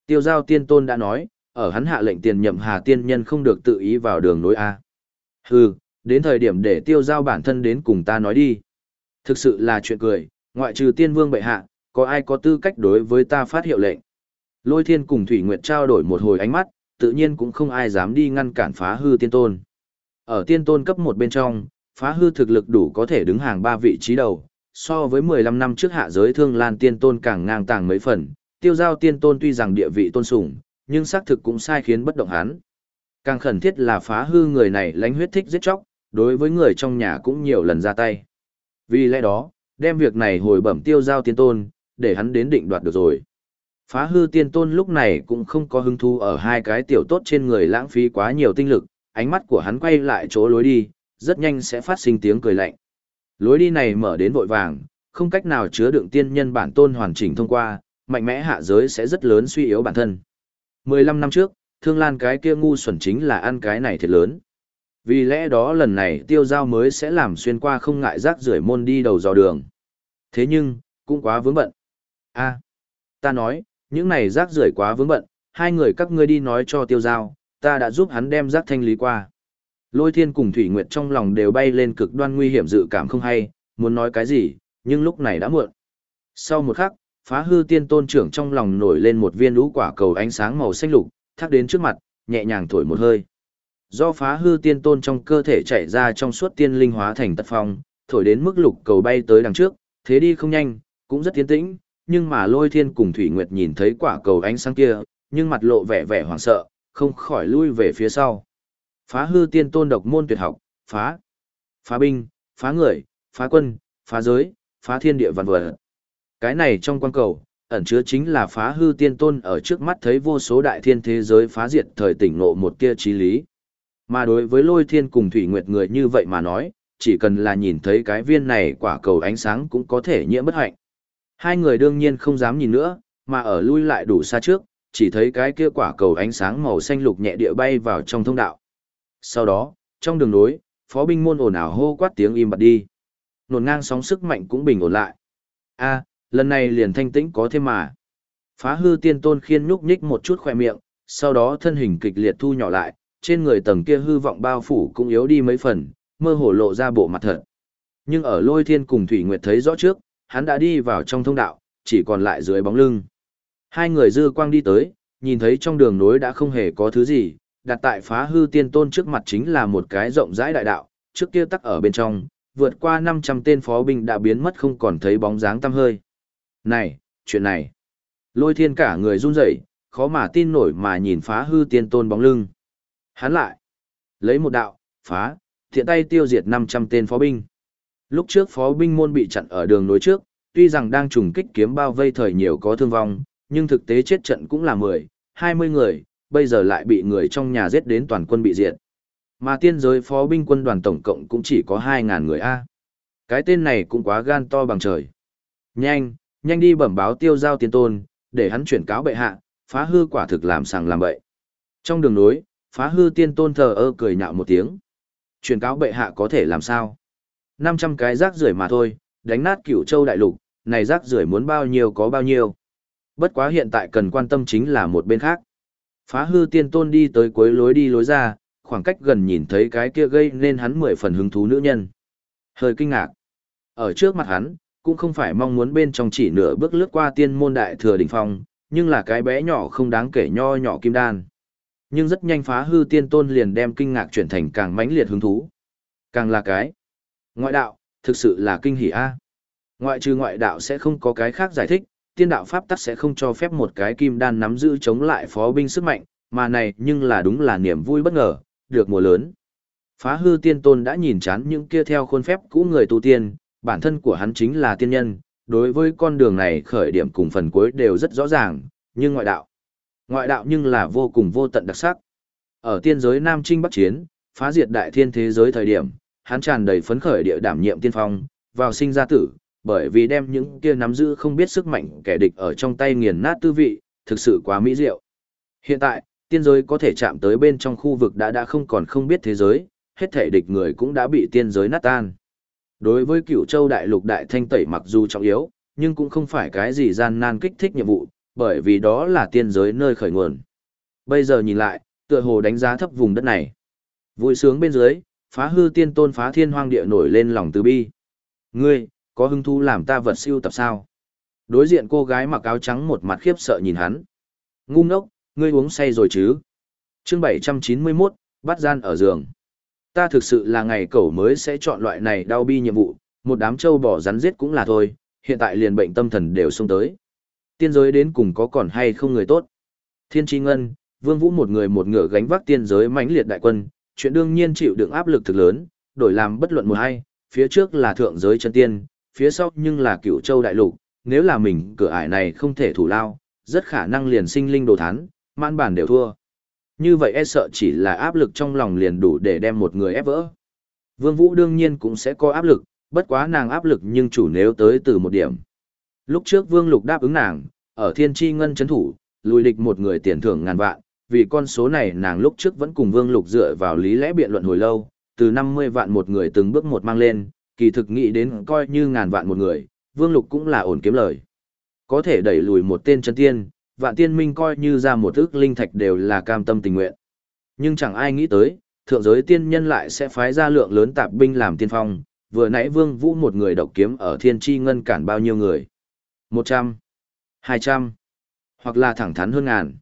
Tiêu giao tiên tôn đã nói, ở hắn hạ lệnh tiền nhậm hà tiên nhân không được tự ý vào đường nối A. Hừ, đến thời điểm để tiêu giao bản thân đến cùng ta nói đi. Thực sự là chuyện cười, ngoại trừ tiên vương bệ hạ, có ai có tư cách đối với ta phát hiệu lệnh. Lôi thiên cùng Thủy Nguyệt trao đổi một hồi ánh mắt, tự nhiên cũng không ai dám đi ngăn cản phá hư tiên tôn. Ở tiên tôn cấp một bên trong, phá hư thực lực đủ có thể đứng hàng ba vị trí đầu, so với 15 năm trước hạ giới thương lan tiên tôn càng ngang tàng mấy phần, tiêu giao tiên tôn tuy rằng địa vị tôn sùng, nhưng xác thực cũng sai khiến bất động hắn. Càng khẩn thiết là phá hư người này lánh huyết thích giết chóc, đối với người trong nhà cũng nhiều lần ra tay. Vì lẽ đó, đem việc này hồi bẩm tiêu giao tiên tôn, để hắn đến định đoạt được rồi. Phá hư tiên tôn lúc này cũng không có hứng thú ở hai cái tiểu tốt trên người lãng phí quá nhiều tinh lực, ánh mắt của hắn quay lại chỗ lối đi, rất nhanh sẽ phát sinh tiếng cười lạnh. Lối đi này mở đến vội vàng, không cách nào chứa đựng tiên nhân bản tôn hoàn chỉnh thông qua, mạnh mẽ hạ giới sẽ rất lớn suy yếu bản thân. 15 năm trước, thương lan cái kia ngu xuẩn chính là ăn cái này thiệt lớn. Vì lẽ đó lần này tiêu giao mới sẽ làm xuyên qua không ngại rác rưởi môn đi đầu dò đường. Thế nhưng, cũng quá vướng bận. a ta nói, những này rác rưởi quá vướng bận, hai người các ngươi đi nói cho tiêu giao, ta đã giúp hắn đem rác thanh lý qua. Lôi thiên cùng Thủy Nguyệt trong lòng đều bay lên cực đoan nguy hiểm dự cảm không hay, muốn nói cái gì, nhưng lúc này đã muộn. Sau một khắc, phá hư tiên tôn trưởng trong lòng nổi lên một viên lũ quả cầu ánh sáng màu xanh lục, thác đến trước mặt, nhẹ nhàng thổi một hơi. Do phá hư tiên tôn trong cơ thể chạy ra trong suốt tiên linh hóa thành tật phong, thổi đến mức lục cầu bay tới đằng trước, thế đi không nhanh, cũng rất tiến tĩnh, nhưng mà lôi thiên cùng Thủy Nguyệt nhìn thấy quả cầu ánh sáng kia, nhưng mặt lộ vẻ vẻ hoảng sợ, không khỏi lui về phía sau. Phá hư tiên tôn độc môn tuyệt học, phá, phá binh, phá người, phá quân, phá giới, phá thiên địa vạn vật. Cái này trong quan cầu, ẩn chứa chính là phá hư tiên tôn ở trước mắt thấy vô số đại thiên thế giới phá diệt thời tỉnh ngộ một kia trí lý. Mà đối với lôi thiên cùng thủy nguyệt người như vậy mà nói, chỉ cần là nhìn thấy cái viên này quả cầu ánh sáng cũng có thể nhiễm bất hạnh. Hai người đương nhiên không dám nhìn nữa, mà ở lui lại đủ xa trước, chỉ thấy cái kia quả cầu ánh sáng màu xanh lục nhẹ địa bay vào trong thông đạo. Sau đó, trong đường nối, phó binh môn ồn ào hô quát tiếng im bặt đi. Nổn ngang sóng sức mạnh cũng bình ổn lại. A, lần này liền thanh tĩnh có thêm mà. Phá hư tiên tôn khiên nhúc nhích một chút khỏe miệng, sau đó thân hình kịch liệt thu nhỏ lại, trên người tầng kia hư vọng bao phủ cũng yếu đi mấy phần, mơ hồ lộ ra bộ mặt thật. Nhưng ở lôi thiên cùng Thủy Nguyệt thấy rõ trước, hắn đã đi vào trong thông đạo, chỉ còn lại dưới bóng lưng. Hai người dư quang đi tới, nhìn thấy trong đường nối đã không hề có thứ gì, đặt tại phá hư tiên tôn trước mặt chính là một cái rộng rãi đại đạo, trước kia tắc ở bên trong, vượt qua 500 tên phó binh đã biến mất không còn thấy bóng dáng tăm hơi. Này, chuyện này. Lôi thiên cả người run rẩy, khó mà tin nổi mà nhìn phá hư tiên tôn bóng lưng. Hắn lại, lấy một đạo, phá, thiện tay tiêu diệt 500 tên phó binh. Lúc trước phó binh môn bị chặn ở đường nối trước, tuy rằng đang trùng kích kiếm bao vây thời nhiều có thương vong, nhưng thực tế chết trận cũng là 10, 20 người, bây giờ lại bị người trong nhà giết đến toàn quân bị diệt. Mà tiên giới phó binh quân đoàn tổng cộng cũng chỉ có 2.000 người A. Cái tên này cũng quá gan to bằng trời. Nhanh, nhanh đi bẩm báo tiêu giao tiên tôn, để hắn chuyển cáo bệ hạ, phá hư quả thực làm sàng làm bậy. Trong đường nối, phá hư tiên tôn thờ ơ cười nhạo một tiếng. Chuyển cáo bệ hạ có thể làm sao? 500 cái rác rưởi mà thôi, đánh nát cửu châu đại lục, này rác rưởi muốn bao nhiêu có bao nhiêu. Bất quá hiện tại cần quan tâm chính là một bên khác. Phá hư tiên tôn đi tới cuối lối đi lối ra, khoảng cách gần nhìn thấy cái kia gây nên hắn mười phần hứng thú nữ nhân. Hơi kinh ngạc. Ở trước mặt hắn, cũng không phải mong muốn bên trong chỉ nửa bước lướt qua tiên môn đại thừa đỉnh phong, nhưng là cái bé nhỏ không đáng kể nho nhỏ kim đan. Nhưng rất nhanh phá hư tiên tôn liền đem kinh ngạc chuyển thành càng mãnh liệt hứng thú. Càng là cái. Ngoại đạo, thực sự là kinh hỉ a. Ngoại trừ ngoại đạo sẽ không có cái khác giải thích, tiên đạo pháp tắc sẽ không cho phép một cái kim đan nắm giữ chống lại phó binh sức mạnh, mà này nhưng là đúng là niềm vui bất ngờ, được mùa lớn. Phá hư tiên tôn đã nhìn chán những kia theo khuôn phép cũ người tu tiên, bản thân của hắn chính là tiên nhân, đối với con đường này khởi điểm cùng phần cuối đều rất rõ ràng, nhưng ngoại đạo. Ngoại đạo nhưng là vô cùng vô tận đặc sắc. Ở tiên giới Nam Trinh Bắc Chiến, phá diệt đại thiên thế giới thời điểm, hắn tràn đầy phấn khởi địa đảm nhiệm tiên phong, vào sinh ra tử, bởi vì đem những kia nắm giữ không biết sức mạnh kẻ địch ở trong tay nghiền nát tư vị, thực sự quá mỹ diệu. Hiện tại, tiên giới có thể chạm tới bên trong khu vực đã đã không còn không biết thế giới, hết thể địch người cũng đã bị tiên giới nát tan. Đối với cửu châu đại lục đại thanh tẩy mặc dù trọng yếu, nhưng cũng không phải cái gì gian nan kích thích nhiệm vụ, bởi vì đó là tiên giới nơi khởi nguồn. Bây giờ nhìn lại, tựa hồ đánh giá thấp vùng đất này. Vui sướng bên dưới, phá hư tiên tôn phá thiên hoang địa nổi lên lòng từ bi. Ngươi, có hứng thú làm ta vật siêu tập sao? Đối diện cô gái mặc áo trắng một mặt khiếp sợ nhìn hắn. Ngu ngốc, ngươi uống say rồi chứ? chương 791, bắt gian ở giường. Ta thực sự là ngày cẩu mới sẽ chọn loại này đau bi nhiệm vụ, một đám trâu bỏ rắn giết cũng là thôi, hiện tại liền bệnh tâm thần đều xông tới. Tiên giới đến cùng có còn hay không người tốt? Thiên tri ngân, vương vũ một người một ngựa gánh vác tiên giới mãnh liệt đại quân, chuyện đương nhiên chịu đựng áp lực thực lớn, đổi làm bất luận một hay, phía trước là thượng giới chân tiên, phía sau nhưng là cựu châu đại lục, nếu là mình cửa ải này không thể thủ lao, rất khả năng liền sinh linh đồ thán, mãn bản đều thua. Như vậy e sợ chỉ là áp lực trong lòng liền đủ để đem một người ép vỡ. Vương Vũ đương nhiên cũng sẽ có áp lực, bất quá nàng áp lực nhưng chủ nếu tới từ một điểm. Lúc trước Vương Lục đáp ứng nàng, ở Thiên Chi Ngân chấn thủ, lùi địch một người tiền thưởng ngàn vạn, vì con số này nàng lúc trước vẫn cùng Vương Lục dựa vào lý lẽ biện luận hồi lâu, từ 50 vạn một người từng bước một mang lên, kỳ thực nghĩ đến coi như ngàn vạn một người, Vương Lục cũng là ổn kiếm lời. Có thể đẩy lùi một tên chân tiên, vạn tiên minh coi như ra một ước linh thạch đều là cam tâm tình nguyện. Nhưng chẳng ai nghĩ tới, thượng giới tiên nhân lại sẽ phái ra lượng lớn tạp binh làm tiên phong, vừa nãy Vương Vũ một người độc kiếm ở thiên chi ngân cản bao nhiêu người. 100, 200, hoặc là thẳng thắn hơn ngàn.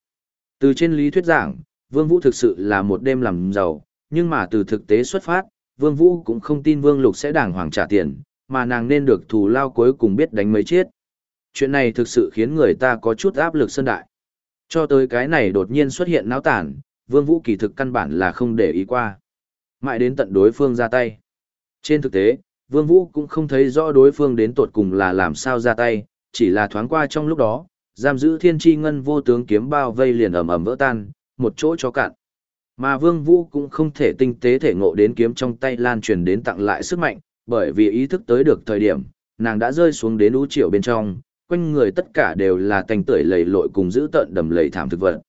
Từ trên lý thuyết giảng, Vương Vũ thực sự là một đêm làm giàu, nhưng mà từ thực tế xuất phát, Vương Vũ cũng không tin Vương Lục sẽ đàng hoàng trả tiền, mà nàng nên được thù lao cuối cùng biết đánh mấy chết. Chuyện này thực sự khiến người ta có chút áp lực sân đại. Cho tới cái này đột nhiên xuất hiện náo tản, Vương Vũ kỳ thực căn bản là không để ý qua. Mãi đến tận đối phương ra tay. Trên thực tế, Vương Vũ cũng không thấy rõ đối phương đến tột cùng là làm sao ra tay, chỉ là thoáng qua trong lúc đó, giam giữ thiên tri ngân vô tướng kiếm bao vây liền ầm ầm vỡ tan, một chỗ cho cạn. Mà Vương Vũ cũng không thể tinh tế thể ngộ đến kiếm trong tay lan truyền đến tặng lại sức mạnh, bởi vì ý thức tới được thời điểm, nàng đã rơi xuống đến ú triệu bên trong, quanh người tất cả đều là tanh tưởi lầy lội cùng giữ tợn đầm lầy thảm thực vật.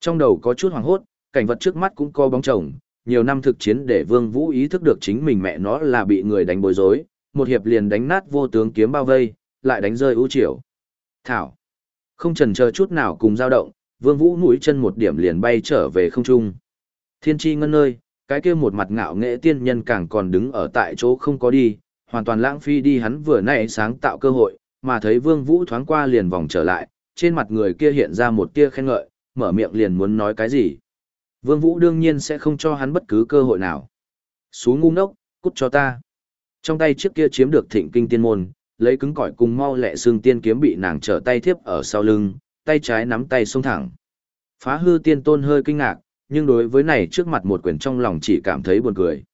Trong đầu có chút hoàng hốt, cảnh vật trước mắt cũng có bóng chồng, nhiều năm thực chiến để Vương Vũ ý thức được chính mình mẹ nó là bị người đánh bối rối, một hiệp liền đánh nát vô tướng kiếm bao vây, lại đánh rơi ưu triều. Thảo. Không chần chờ chút nào cùng dao động, Vương Vũ mũi chân một điểm liền bay trở về không trung. Thiên tri ngân nơi, cái kia một mặt ngạo nghệ tiên nhân càng còn đứng ở tại chỗ không có đi, hoàn toàn lãng phí đi hắn vừa nãy sáng tạo cơ hội, mà thấy Vương Vũ thoáng qua liền vòng trở lại, trên mặt người kia hiện ra một tia khen ngợi, mở miệng liền muốn nói cái gì. Vương Vũ đương nhiên sẽ không cho hắn bất cứ cơ hội nào. Xú ngu ngốc, cút cho ta. Trong tay chiếc kia chiếm được thịnh kinh tiên môn, lấy cứng cỏi cùng mau lẹ xương tiên kiếm bị nàng trở tay thiếp ở sau lưng, tay trái nắm tay xông thẳng. Phá hư tiên tôn hơi kinh ngạc, nhưng đối với này trước mặt một quyền trong lòng chỉ cảm thấy buồn cười.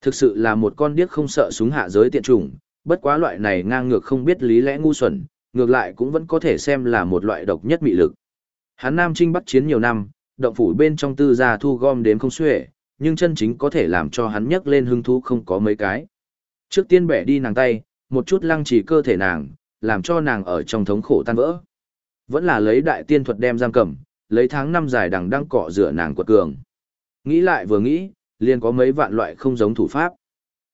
Thực sự là một con điếc không sợ súng hạ giới tiện trùng, bất quá loại này ngang ngược không biết lý lẽ ngu xuẩn, ngược lại cũng vẫn có thể xem là một loại độc nhất mị lực. Hắn Nam Trinh bắt chiến nhiều năm, động phủ bên trong tư gia thu gom đến không xuể, nhưng chân chính có thể làm cho hắn nhấc lên hứng thú không có mấy cái. Trước tiên bẻ đi nàng tay, một chút lăng trì cơ thể nàng, làm cho nàng ở trong thống khổ tan vỡ. Vẫn là lấy đại tiên thuật đem giam cầm, lấy tháng năm dài đằng đang cọ rửa nàng quật cường. Nghĩ lại vừa nghĩ, liền có mấy vạn loại không giống thủ pháp.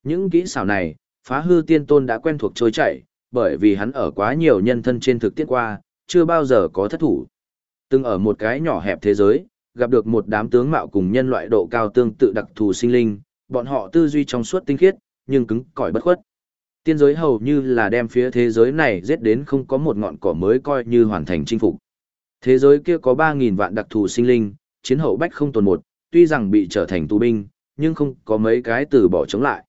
Những kỹ xảo này, phá hư tiên tôn đã quen thuộc trôi chảy, bởi vì hắn ở quá nhiều nhân thân trên thực tiễn qua, chưa bao giờ có thất thủ. Từng ở một cái nhỏ hẹp thế giới, gặp được một đám tướng mạo cùng nhân loại độ cao tương tự đặc thù sinh linh, bọn họ tư duy trong suốt tinh khiết, nhưng cứng cỏi bất khuất. Tiên giới hầu như là đem phía thế giới này giết đến không có một ngọn cỏ mới coi như hoàn thành chinh phục. Thế giới kia có 3.000 vạn đặc thù sinh linh, chiến hậu bách không tồn một, tuy rằng bị trở thành tù binh, nhưng không có mấy cái từ bỏ chống lại.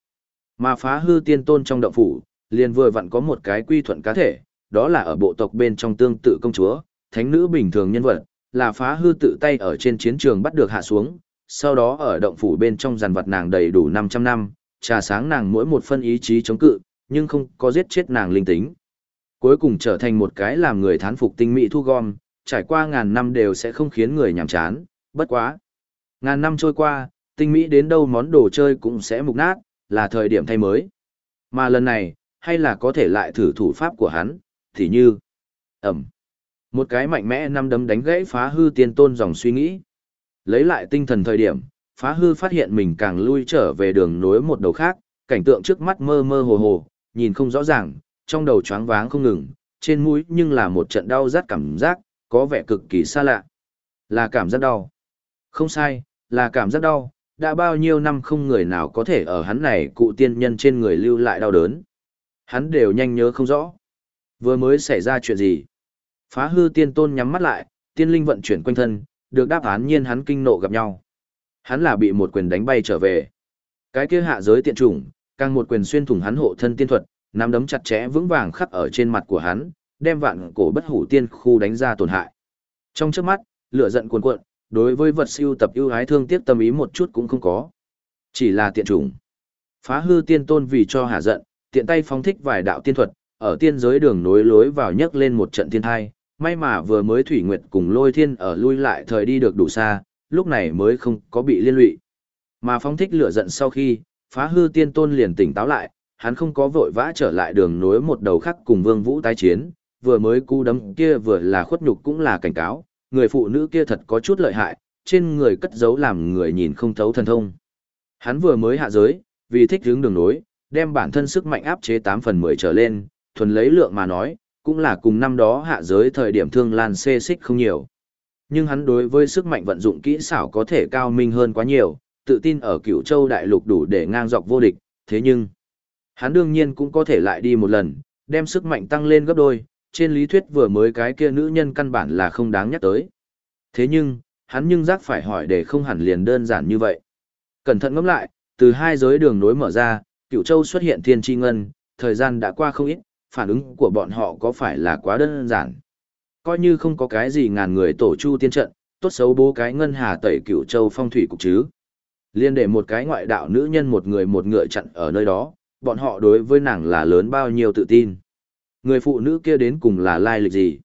Mà phá hư tiên tôn trong động phủ, liền vừa vặn có một cái quy thuận cá thể, đó là ở bộ tộc bên trong tương tự công chúa, thánh nữ bình thường nhân vật, là phá hư tự tay ở trên chiến trường bắt được hạ xuống, sau đó ở động phủ bên trong giàn vật nàng đầy đủ 500 năm, trà sáng nàng mỗi một phân ý chí chống cự, nhưng không có giết chết nàng linh tính. Cuối cùng trở thành một cái làm người thán phục tinh mỹ thu gom, trải qua ngàn năm đều sẽ không khiến người nhàm chán, bất quá. Ngàn năm trôi qua, tinh mỹ đến đâu món đồ chơi cũng sẽ mục nát, là thời điểm thay mới. Mà lần này, hay là có thể lại thử thủ pháp của hắn, thì như ẩm. Một cái mạnh mẽ năm đấm đánh gãy phá hư tiên tôn dòng suy nghĩ. Lấy lại tinh thần thời điểm, phá hư phát hiện mình càng lui trở về đường nối một đầu khác, cảnh tượng trước mắt mơ mơ hồ hồ, nhìn không rõ ràng, trong đầu choáng váng không ngừng, trên mũi nhưng là một trận đau rát cảm giác, có vẻ cực kỳ xa lạ. Là cảm giác đau. Không sai, là cảm giác đau, đã bao nhiêu năm không người nào có thể ở hắn này cụ tiên nhân trên người lưu lại đau đớn. Hắn đều nhanh nhớ không rõ. Vừa mới xảy ra chuyện gì? Phá hư tiên tôn nhắm mắt lại, tiên linh vận chuyển quanh thân, được đáp án nhiên hắn kinh nộ gặp nhau. Hắn là bị một quyền đánh bay trở về. Cái kia hạ giới tiện chủng, càng một quyền xuyên thủng hắn hộ thân tiên thuật, nắm đấm chặt chẽ vững vàng khắc ở trên mặt của hắn, đem vạn cổ bất hủ tiên khu đánh ra tổn hại. Trong trước mắt, lửa giận cuồn cuộn, đối với vật siêu tập ưu ái thương tiếc tâm ý một chút cũng không có. Chỉ là tiện chủng. Phá hư tiên tôn vì cho hạ giận, tiện tay phóng thích vài đạo tiên thuật, ở tiên giới đường nối lối vào nhấc lên một trận thiên thai, may mà vừa mới thủy nguyệt cùng lôi thiên ở lui lại thời đi được đủ xa, lúc này mới không có bị liên lụy. Mà phóng thích lửa giận sau khi, phá hư tiên tôn liền tỉnh táo lại, hắn không có vội vã trở lại đường nối một đầu khác cùng vương vũ tái chiến, vừa mới cú đấm kia vừa là khuất nhục cũng là cảnh cáo, người phụ nữ kia thật có chút lợi hại, trên người cất giấu làm người nhìn không thấu thần thông. Hắn vừa mới hạ giới, vì thích hướng đường nối, đem bản thân sức mạnh áp chế 8 phần 10 trở lên, thuần lấy lượng mà nói, cũng là cùng năm đó hạ giới thời điểm thương lan xê xích không nhiều. Nhưng hắn đối với sức mạnh vận dụng kỹ xảo có thể cao minh hơn quá nhiều, tự tin ở cửu châu đại lục đủ để ngang dọc vô địch, thế nhưng, hắn đương nhiên cũng có thể lại đi một lần, đem sức mạnh tăng lên gấp đôi, trên lý thuyết vừa mới cái kia nữ nhân căn bản là không đáng nhắc tới. Thế nhưng, hắn nhưng giác phải hỏi để không hẳn liền đơn giản như vậy. Cẩn thận ngẫm lại, từ hai giới đường nối mở ra, cửu châu xuất hiện thiên tri ngân, thời gian đã qua không ít, phản ứng của bọn họ có phải là quá đơn giản. Coi như không có cái gì ngàn người tổ chu tiên trận, tốt xấu bố cái ngân hà tẩy cửu châu phong thủy cục chứ. Liên để một cái ngoại đạo nữ nhân một người một ngựa chặn ở nơi đó, bọn họ đối với nàng là lớn bao nhiêu tự tin. Người phụ nữ kia đến cùng là lai lịch gì?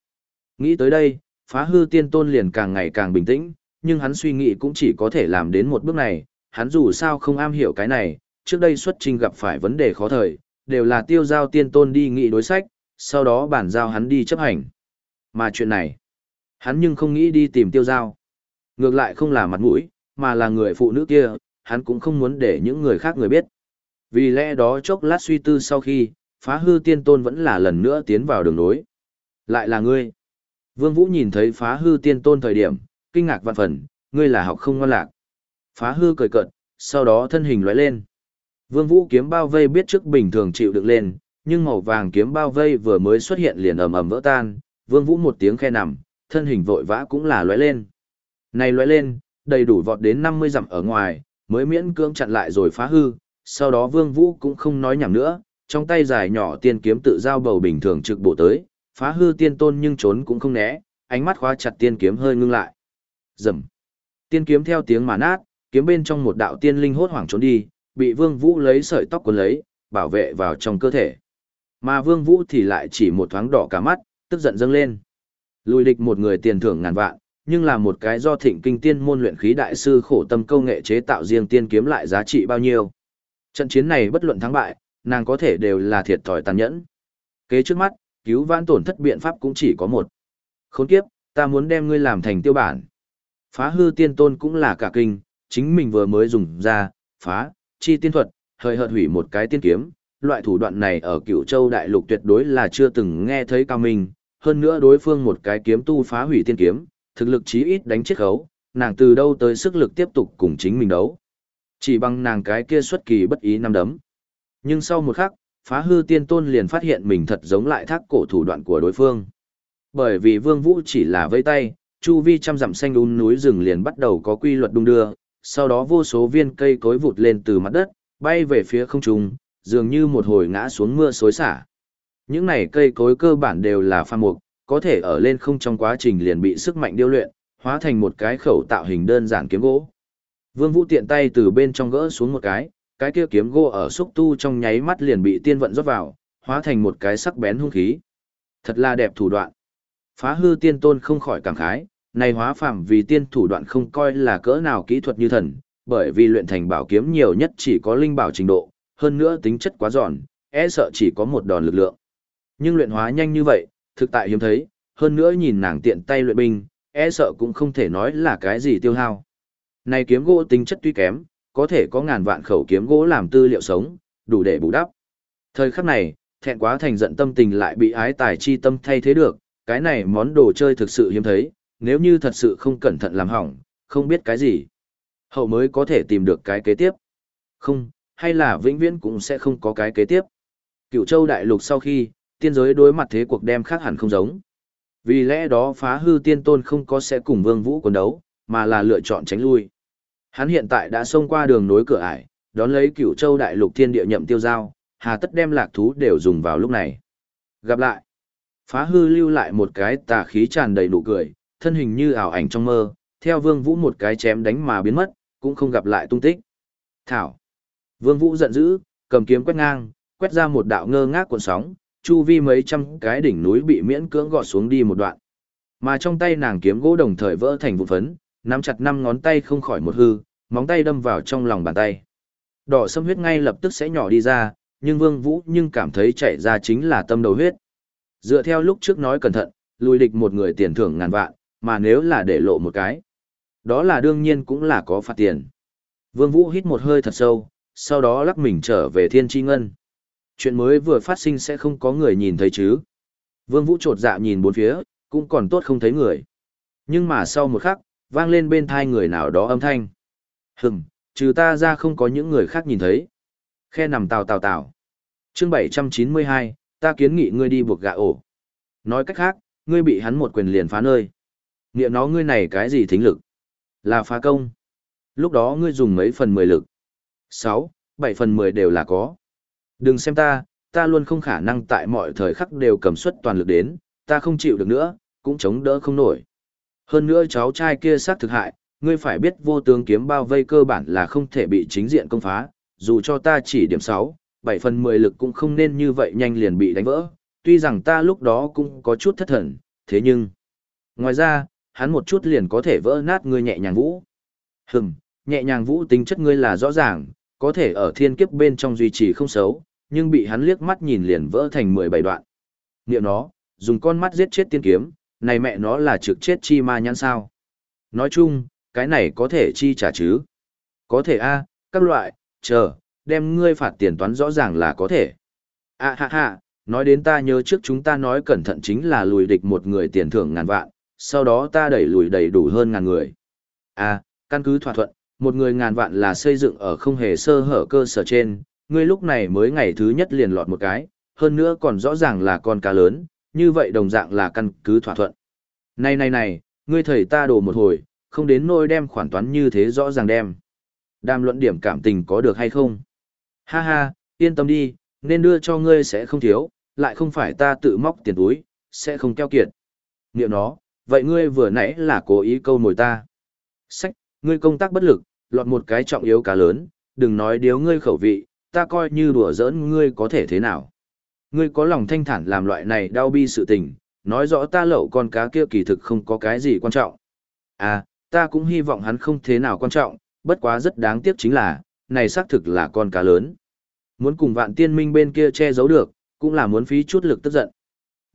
Nghĩ tới đây, phá hư tiên tôn liền càng ngày càng bình tĩnh, nhưng hắn suy nghĩ cũng chỉ có thể làm đến một bước này, hắn dù sao không am hiểu cái này, trước đây xuất trình gặp phải vấn đề khó thời, đều là tiêu giao tiên tôn đi nghị đối sách, sau đó bản giao hắn đi chấp hành. Mà chuyện này, hắn nhưng không nghĩ đi tìm tiêu giao. Ngược lại không là mặt mũi, mà là người phụ nữ kia, hắn cũng không muốn để những người khác người biết. Vì lẽ đó chốc lát suy tư sau khi, phá hư tiên tôn vẫn là lần nữa tiến vào đường nối. Lại là ngươi. Vương Vũ nhìn thấy phá hư tiên tôn thời điểm, kinh ngạc vạn phần, ngươi là học không ngoan lạc. Phá hư cười cợt, sau đó thân hình lóe lên. Vương Vũ kiếm bao vây biết trước bình thường chịu được lên, nhưng màu vàng kiếm bao vây vừa mới xuất hiện liền ầm ầm vỡ tan, Vương Vũ một tiếng khe nằm, thân hình vội vã cũng là lóe lên. Này lóe lên, đầy đủ vọt đến 50 dặm ở ngoài, mới miễn cưỡng chặn lại rồi phá hư, sau đó Vương Vũ cũng không nói nhảm nữa, trong tay dài nhỏ tiên kiếm tự giao bầu bình thường trực bộ tới, phá hư tiên tôn nhưng trốn cũng không né, ánh mắt khóa chặt tiên kiếm hơi ngưng lại. Rầm. Tiên kiếm theo tiếng mà nát, kiếm bên trong một đạo tiên linh hốt hoảng trốn đi, bị Vương Vũ lấy sợi tóc cuốn lấy, bảo vệ vào trong cơ thể. Mà Vương Vũ thì lại chỉ một thoáng đỏ cả mắt, tức giận dâng lên. Lùi địch một người tiền thưởng ngàn vạn, nhưng là một cái do thịnh kinh tiên môn luyện khí đại sư khổ tâm công nghệ chế tạo riêng tiên kiếm lại giá trị bao nhiêu. Trận chiến này bất luận thắng bại, nàng có thể đều là thiệt thòi tàn nhẫn. Kế trước mắt, cứu vãn tổn thất biện pháp cũng chỉ có một. Khốn kiếp, ta muốn đem ngươi làm thành tiêu bản. Phá hư tiên tôn cũng là cả kinh, chính mình vừa mới dùng ra, phá, chi tiên thuật, hơi hợt hủy một cái tiên kiếm. Loại thủ đoạn này ở cựu châu đại lục tuyệt đối là chưa từng nghe thấy cao minh, hơn nữa đối phương một cái kiếm tu phá hủy tiên kiếm, thực lực chí ít đánh chết khấu, nàng từ đâu tới sức lực tiếp tục cùng chính mình đấu. Chỉ bằng nàng cái kia xuất kỳ bất ý năm đấm. Nhưng sau một khắc, phá hư tiên tôn liền phát hiện mình thật giống lại thác cổ thủ đoạn của đối phương. Bởi vì vương vũ chỉ là vây tay, chu vi trăm dặm xanh un núi rừng liền bắt đầu có quy luật đung đưa, sau đó vô số viên cây cối vụt lên từ mặt đất, bay về phía không trung, dường như một hồi ngã xuống mưa xối xả. Những này cây cối cơ bản đều là pha mục, có thể ở lên không trong quá trình liền bị sức mạnh điêu luyện, hóa thành một cái khẩu tạo hình đơn giản kiếm gỗ. Vương Vũ tiện tay từ bên trong gỡ xuống một cái, cái kia kiếm gỗ ở xúc tu trong nháy mắt liền bị tiên vận rót vào, hóa thành một cái sắc bén hung khí. Thật là đẹp thủ đoạn. Phá hư tiên tôn không khỏi cảm khái, này hóa phạm vì tiên thủ đoạn không coi là cỡ nào kỹ thuật như thần, bởi vì luyện thành bảo kiếm nhiều nhất chỉ có linh bảo trình độ, hơn nữa tính chất quá giòn, e sợ chỉ có một đòn lực lượng. Nhưng luyện hóa nhanh như vậy, thực tại hiếm thấy, hơn nữa nhìn nàng tiện tay luyện binh, e sợ cũng không thể nói là cái gì tiêu hao. Này kiếm gỗ tính chất tuy kém, có thể có ngàn vạn khẩu kiếm gỗ làm tư liệu sống, đủ để bù đắp. Thời khắc này, thẹn quá thành giận tâm tình lại bị ái tài chi tâm thay thế được, cái này món đồ chơi thực sự hiếm thấy, nếu như thật sự không cẩn thận làm hỏng, không biết cái gì. Hậu mới có thể tìm được cái kế tiếp. Không, hay là vĩnh viễn cũng sẽ không có cái kế tiếp. Cựu châu đại lục sau khi, tiên giới đối mặt thế cuộc đem khác hẳn không giống. Vì lẽ đó phá hư tiên tôn không có sẽ cùng vương vũ quần đấu, mà là lựa chọn tránh lui. Hắn hiện tại đã xông qua đường nối cửa ải, đón lấy cửu châu đại lục thiên địa nhậm tiêu giao, hà tất đem lạc thú đều dùng vào lúc này. Gặp lại, phá hư lưu lại một cái tà khí tràn đầy nụ cười, thân hình như ảo ảnh trong mơ, theo vương vũ một cái chém đánh mà biến mất, cũng không gặp lại tung tích. Thảo. Vương vũ giận dữ, cầm kiếm quét ngang, quét ra một đạo ngơ ngác cuộn sóng, chu vi mấy trăm cái đỉnh núi bị miễn cưỡng gọt xuống đi một đoạn. Mà trong tay nàng kiếm gỗ đồng thời vỡ thành vụn phấn, nắm chặt năm ngón tay không khỏi một hư, móng tay đâm vào trong lòng bàn tay. Đỏ sâm huyết ngay lập tức sẽ nhỏ đi ra, nhưng Vương Vũ nhưng cảm thấy chảy ra chính là tâm đầu huyết. Dựa theo lúc trước nói cẩn thận, lùi địch một người tiền thưởng ngàn vạn, mà nếu là để lộ một cái, đó là đương nhiên cũng là có phạt tiền. Vương Vũ hít một hơi thật sâu, sau đó lắc mình trở về thiên tri ngân. Chuyện mới vừa phát sinh sẽ không có người nhìn thấy chứ. Vương Vũ trột dạ nhìn bốn phía, cũng còn tốt không thấy người. Nhưng mà sau một khắc, vang lên bên thai người nào đó âm thanh. Hừm, trừ ta ra không có những người khác nhìn thấy. Khe nằm tào tào tào. Chương 792, ta kiến nghị ngươi đi buộc gạ ổ. Nói cách khác, ngươi bị hắn một quyền liền phá nơi. Niệm nó ngươi này cái gì thính lực? Là phá công. Lúc đó ngươi dùng mấy phần mười lực? 6, 7 phần 10 đều là có. Đừng xem ta, ta luôn không khả năng tại mọi thời khắc đều cầm suất toàn lực đến, ta không chịu được nữa, cũng chống đỡ không nổi. Hơn nữa cháu trai kia sát thực hại, ngươi phải biết vô tướng kiếm bao vây cơ bản là không thể bị chính diện công phá, dù cho ta chỉ điểm 6, 7 phần 10 lực cũng không nên như vậy nhanh liền bị đánh vỡ, tuy rằng ta lúc đó cũng có chút thất thần, thế nhưng... Ngoài ra, hắn một chút liền có thể vỡ nát ngươi nhẹ nhàng vũ. Hừm, nhẹ nhàng vũ tính chất ngươi là rõ ràng, có thể ở thiên kiếp bên trong duy trì không xấu, nhưng bị hắn liếc mắt nhìn liền vỡ thành 17 đoạn. Niệm nó, dùng con mắt giết chết tiên kiếm, này mẹ nó là trực chết chi ma nhãn sao. Nói chung, cái này có thể chi trả chứ. Có thể a các loại, chờ, đem ngươi phạt tiền toán rõ ràng là có thể. À ha ha, nói đến ta nhớ trước chúng ta nói cẩn thận chính là lùi địch một người tiền thưởng ngàn vạn, sau đó ta đẩy lùi đầy đủ hơn ngàn người. À, căn cứ thỏa thuận, một người ngàn vạn là xây dựng ở không hề sơ hở cơ sở trên, ngươi lúc này mới ngày thứ nhất liền lọt một cái, hơn nữa còn rõ ràng là con cá lớn, như vậy đồng dạng là căn cứ thỏa thuận. Này này này, ngươi thầy ta đổ một hồi, không đến nỗi đem khoản toán như thế rõ ràng đem. Đàm luận điểm cảm tình có được hay không? Ha ha, yên tâm đi, nên đưa cho ngươi sẽ không thiếu, lại không phải ta tự móc tiền túi, sẽ không keo kiệt. Niệm nó, vậy ngươi vừa nãy là cố ý câu mồi ta. Sách, ngươi công tác bất lực, lọt một cái trọng yếu cá lớn, đừng nói điếu ngươi khẩu vị, ta coi như đùa giỡn ngươi có thể thế nào. Ngươi có lòng thanh thản làm loại này đau bi sự tình, nói rõ ta lậu con cá kia kỳ thực không có cái gì quan trọng. À, ta cũng hy vọng hắn không thế nào quan trọng, bất quá rất đáng tiếc chính là, này xác thực là con cá lớn. Muốn cùng vạn tiên minh bên kia che giấu được, cũng là muốn phí chút lực tức giận.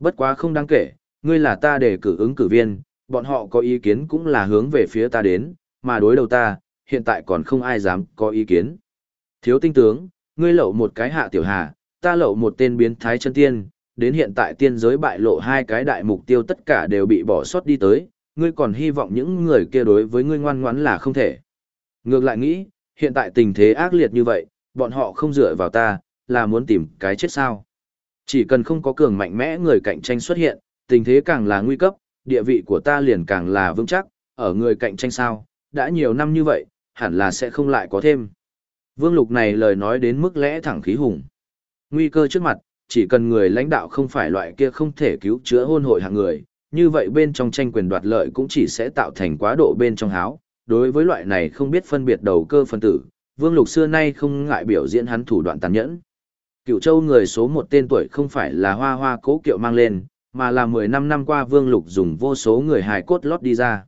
Bất quá không đáng kể, ngươi là ta để cử ứng cử viên, bọn họ có ý kiến cũng là hướng về phía ta đến, mà đối đầu ta, hiện tại còn không ai dám có ý kiến. Thiếu tinh tướng, ngươi lậu một cái hạ tiểu hà, ta lậu một tên biến thái chân tiên, đến hiện tại tiên giới bại lộ hai cái đại mục tiêu tất cả đều bị bỏ sót đi tới, ngươi còn hy vọng những người kia đối với ngươi ngoan ngoãn là không thể. Ngược lại nghĩ, hiện tại tình thế ác liệt như vậy, bọn họ không dựa vào ta, là muốn tìm cái chết sao. Chỉ cần không có cường mạnh mẽ người cạnh tranh xuất hiện, tình thế càng là nguy cấp, địa vị của ta liền càng là vững chắc, ở người cạnh tranh sao, đã nhiều năm như vậy, hẳn là sẽ không lại có thêm. Vương Lục này lời nói đến mức lẽ thẳng khí hùng. Nguy cơ trước mặt, chỉ cần người lãnh đạo không phải loại kia không thể cứu chữa hôn hội hạng người, như vậy bên trong tranh quyền đoạt lợi cũng chỉ sẽ tạo thành quá độ bên trong háo. Đối với loại này không biết phân biệt đầu cơ phân tử, Vương Lục xưa nay không ngại biểu diễn hắn thủ đoạn tàn nhẫn. Cựu châu người số một tên tuổi không phải là hoa hoa cố kiệu mang lên, mà là 15 năm qua Vương Lục dùng vô số người hài cốt lót đi ra.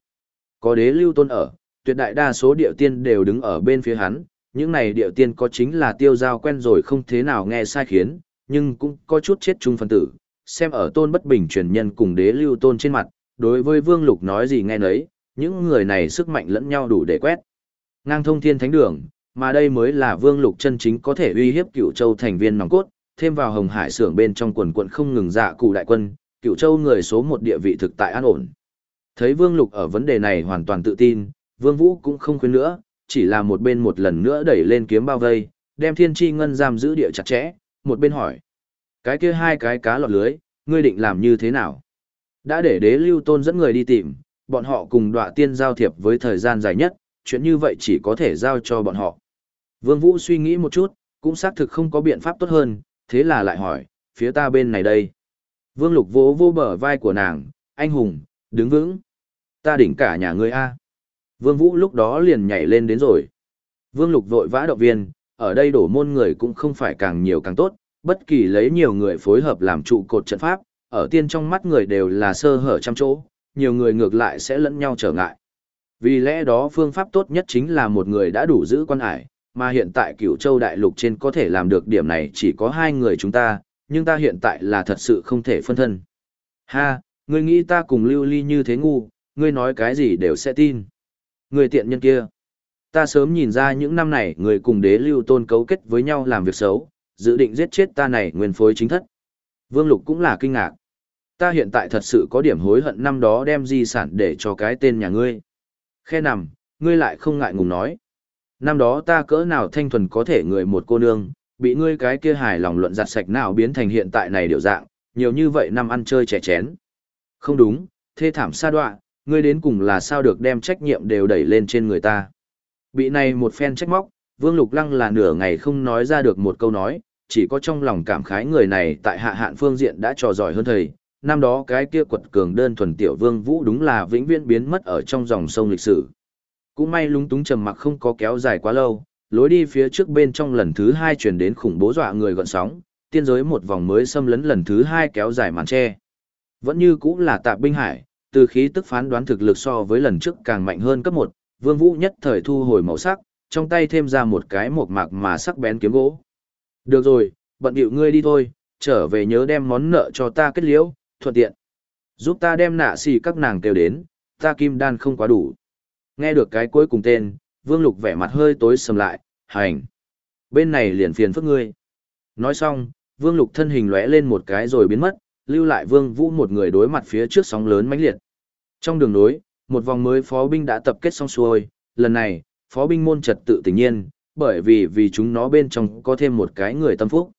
Có đế lưu tôn ở, tuyệt đại đa số điệu tiên đều đứng ở bên phía hắn, những này điệu tiên có chính là tiêu giao quen rồi không thế nào nghe sai khiến, nhưng cũng có chút chết chung phân tử, xem ở tôn bất bình truyền nhân cùng đế lưu tôn trên mặt, đối với Vương Lục nói gì nghe nấy, những người này sức mạnh lẫn nhau đủ để quét. Ngang thông thiên thánh đường, mà đây mới là Vương Lục chân chính có thể uy hiếp Cửu Châu thành viên nòng cốt, thêm vào Hồng Hải xưởng bên trong quần quận không ngừng dạ cụ đại quân, Cửu Châu người số một địa vị thực tại an ổn. Thấy Vương Lục ở vấn đề này hoàn toàn tự tin, Vương Vũ cũng không khuyên nữa, chỉ là một bên một lần nữa đẩy lên kiếm bao vây, đem thiên tri ngân giam giữ địa chặt chẽ, một bên hỏi. Cái kia hai cái cá lọt lưới, ngươi định làm như thế nào? Đã để đế lưu tôn dẫn người đi tìm, bọn họ cùng đọa tiên giao thiệp với thời gian dài nhất, chuyện như vậy chỉ có thể giao cho bọn họ. Vương Vũ suy nghĩ một chút, cũng xác thực không có biện pháp tốt hơn, thế là lại hỏi, phía ta bên này đây. Vương Lục vỗ vô bờ vai của nàng, anh hùng, đứng vững. Ta đỉnh cả nhà ngươi A. Vương Vũ lúc đó liền nhảy lên đến rồi. Vương Lục vội vã động viên, ở đây đổ môn người cũng không phải càng nhiều càng tốt, bất kỳ lấy nhiều người phối hợp làm trụ cột trận pháp, ở tiên trong mắt người đều là sơ hở trăm chỗ, nhiều người ngược lại sẽ lẫn nhau trở ngại. Vì lẽ đó phương pháp tốt nhất chính là một người đã đủ giữ quan hải, mà hiện tại cửu châu đại lục trên có thể làm được điểm này chỉ có hai người chúng ta, nhưng ta hiện tại là thật sự không thể phân thân. Ha, ngươi nghĩ ta cùng lưu ly như thế ngu, ngươi nói cái gì đều sẽ tin. Người tiện nhân kia. Ta sớm nhìn ra những năm này người cùng đế lưu tôn cấu kết với nhau làm việc xấu, dự định giết chết ta này nguyên phối chính thất. Vương Lục cũng là kinh ngạc. Ta hiện tại thật sự có điểm hối hận năm đó đem di sản để cho cái tên nhà ngươi. Khe nằm, ngươi lại không ngại ngùng nói. Năm đó ta cỡ nào thanh thuần có thể người một cô nương, bị ngươi cái kia hài lòng luận giặt sạch nào biến thành hiện tại này điều dạng, nhiều như vậy năm ăn chơi trẻ chén. Không đúng, thê thảm sa đoạ, ngươi đến cùng là sao được đem trách nhiệm đều đẩy lên trên người ta. Bị này một phen trách móc, Vương Lục Lăng là nửa ngày không nói ra được một câu nói, chỉ có trong lòng cảm khái người này tại hạ hạn phương diện đã trò giỏi hơn thầy. Năm đó cái kia quật cường đơn thuần tiểu vương vũ đúng là vĩnh viễn biến mất ở trong dòng sông lịch sử. Cũng may lúng túng trầm mặc không có kéo dài quá lâu, lối đi phía trước bên trong lần thứ hai chuyển đến khủng bố dọa người gọn sóng, tiên giới một vòng mới xâm lấn lần thứ hai kéo dài màn tre. Vẫn như cũng là tạ binh hải, từ khí tức phán đoán thực lực so với lần trước càng mạnh hơn cấp một vương vũ nhất thời thu hồi màu sắc, trong tay thêm ra một cái một mạc mà sắc bén kiếm gỗ. Được rồi, bận điệu ngươi đi thôi, trở về nhớ đem món nợ cho ta kết liễu, thuận tiện. Giúp ta đem nạ xì các nàng kêu đến, ta kim đan không quá đủ. Nghe được cái cuối cùng tên, vương lục vẻ mặt hơi tối sầm lại, hành. Bên này liền phiền phức ngươi. Nói xong, vương lục thân hình lóe lên một cái rồi biến mất, lưu lại vương vũ một người đối mặt phía trước sóng lớn mãnh liệt. Trong đường nối, một vòng mới phó binh đã tập kết xong xuôi, lần này, phó binh môn trật tự tự nhiên, bởi vì vì chúng nó bên trong có thêm một cái người tâm phúc.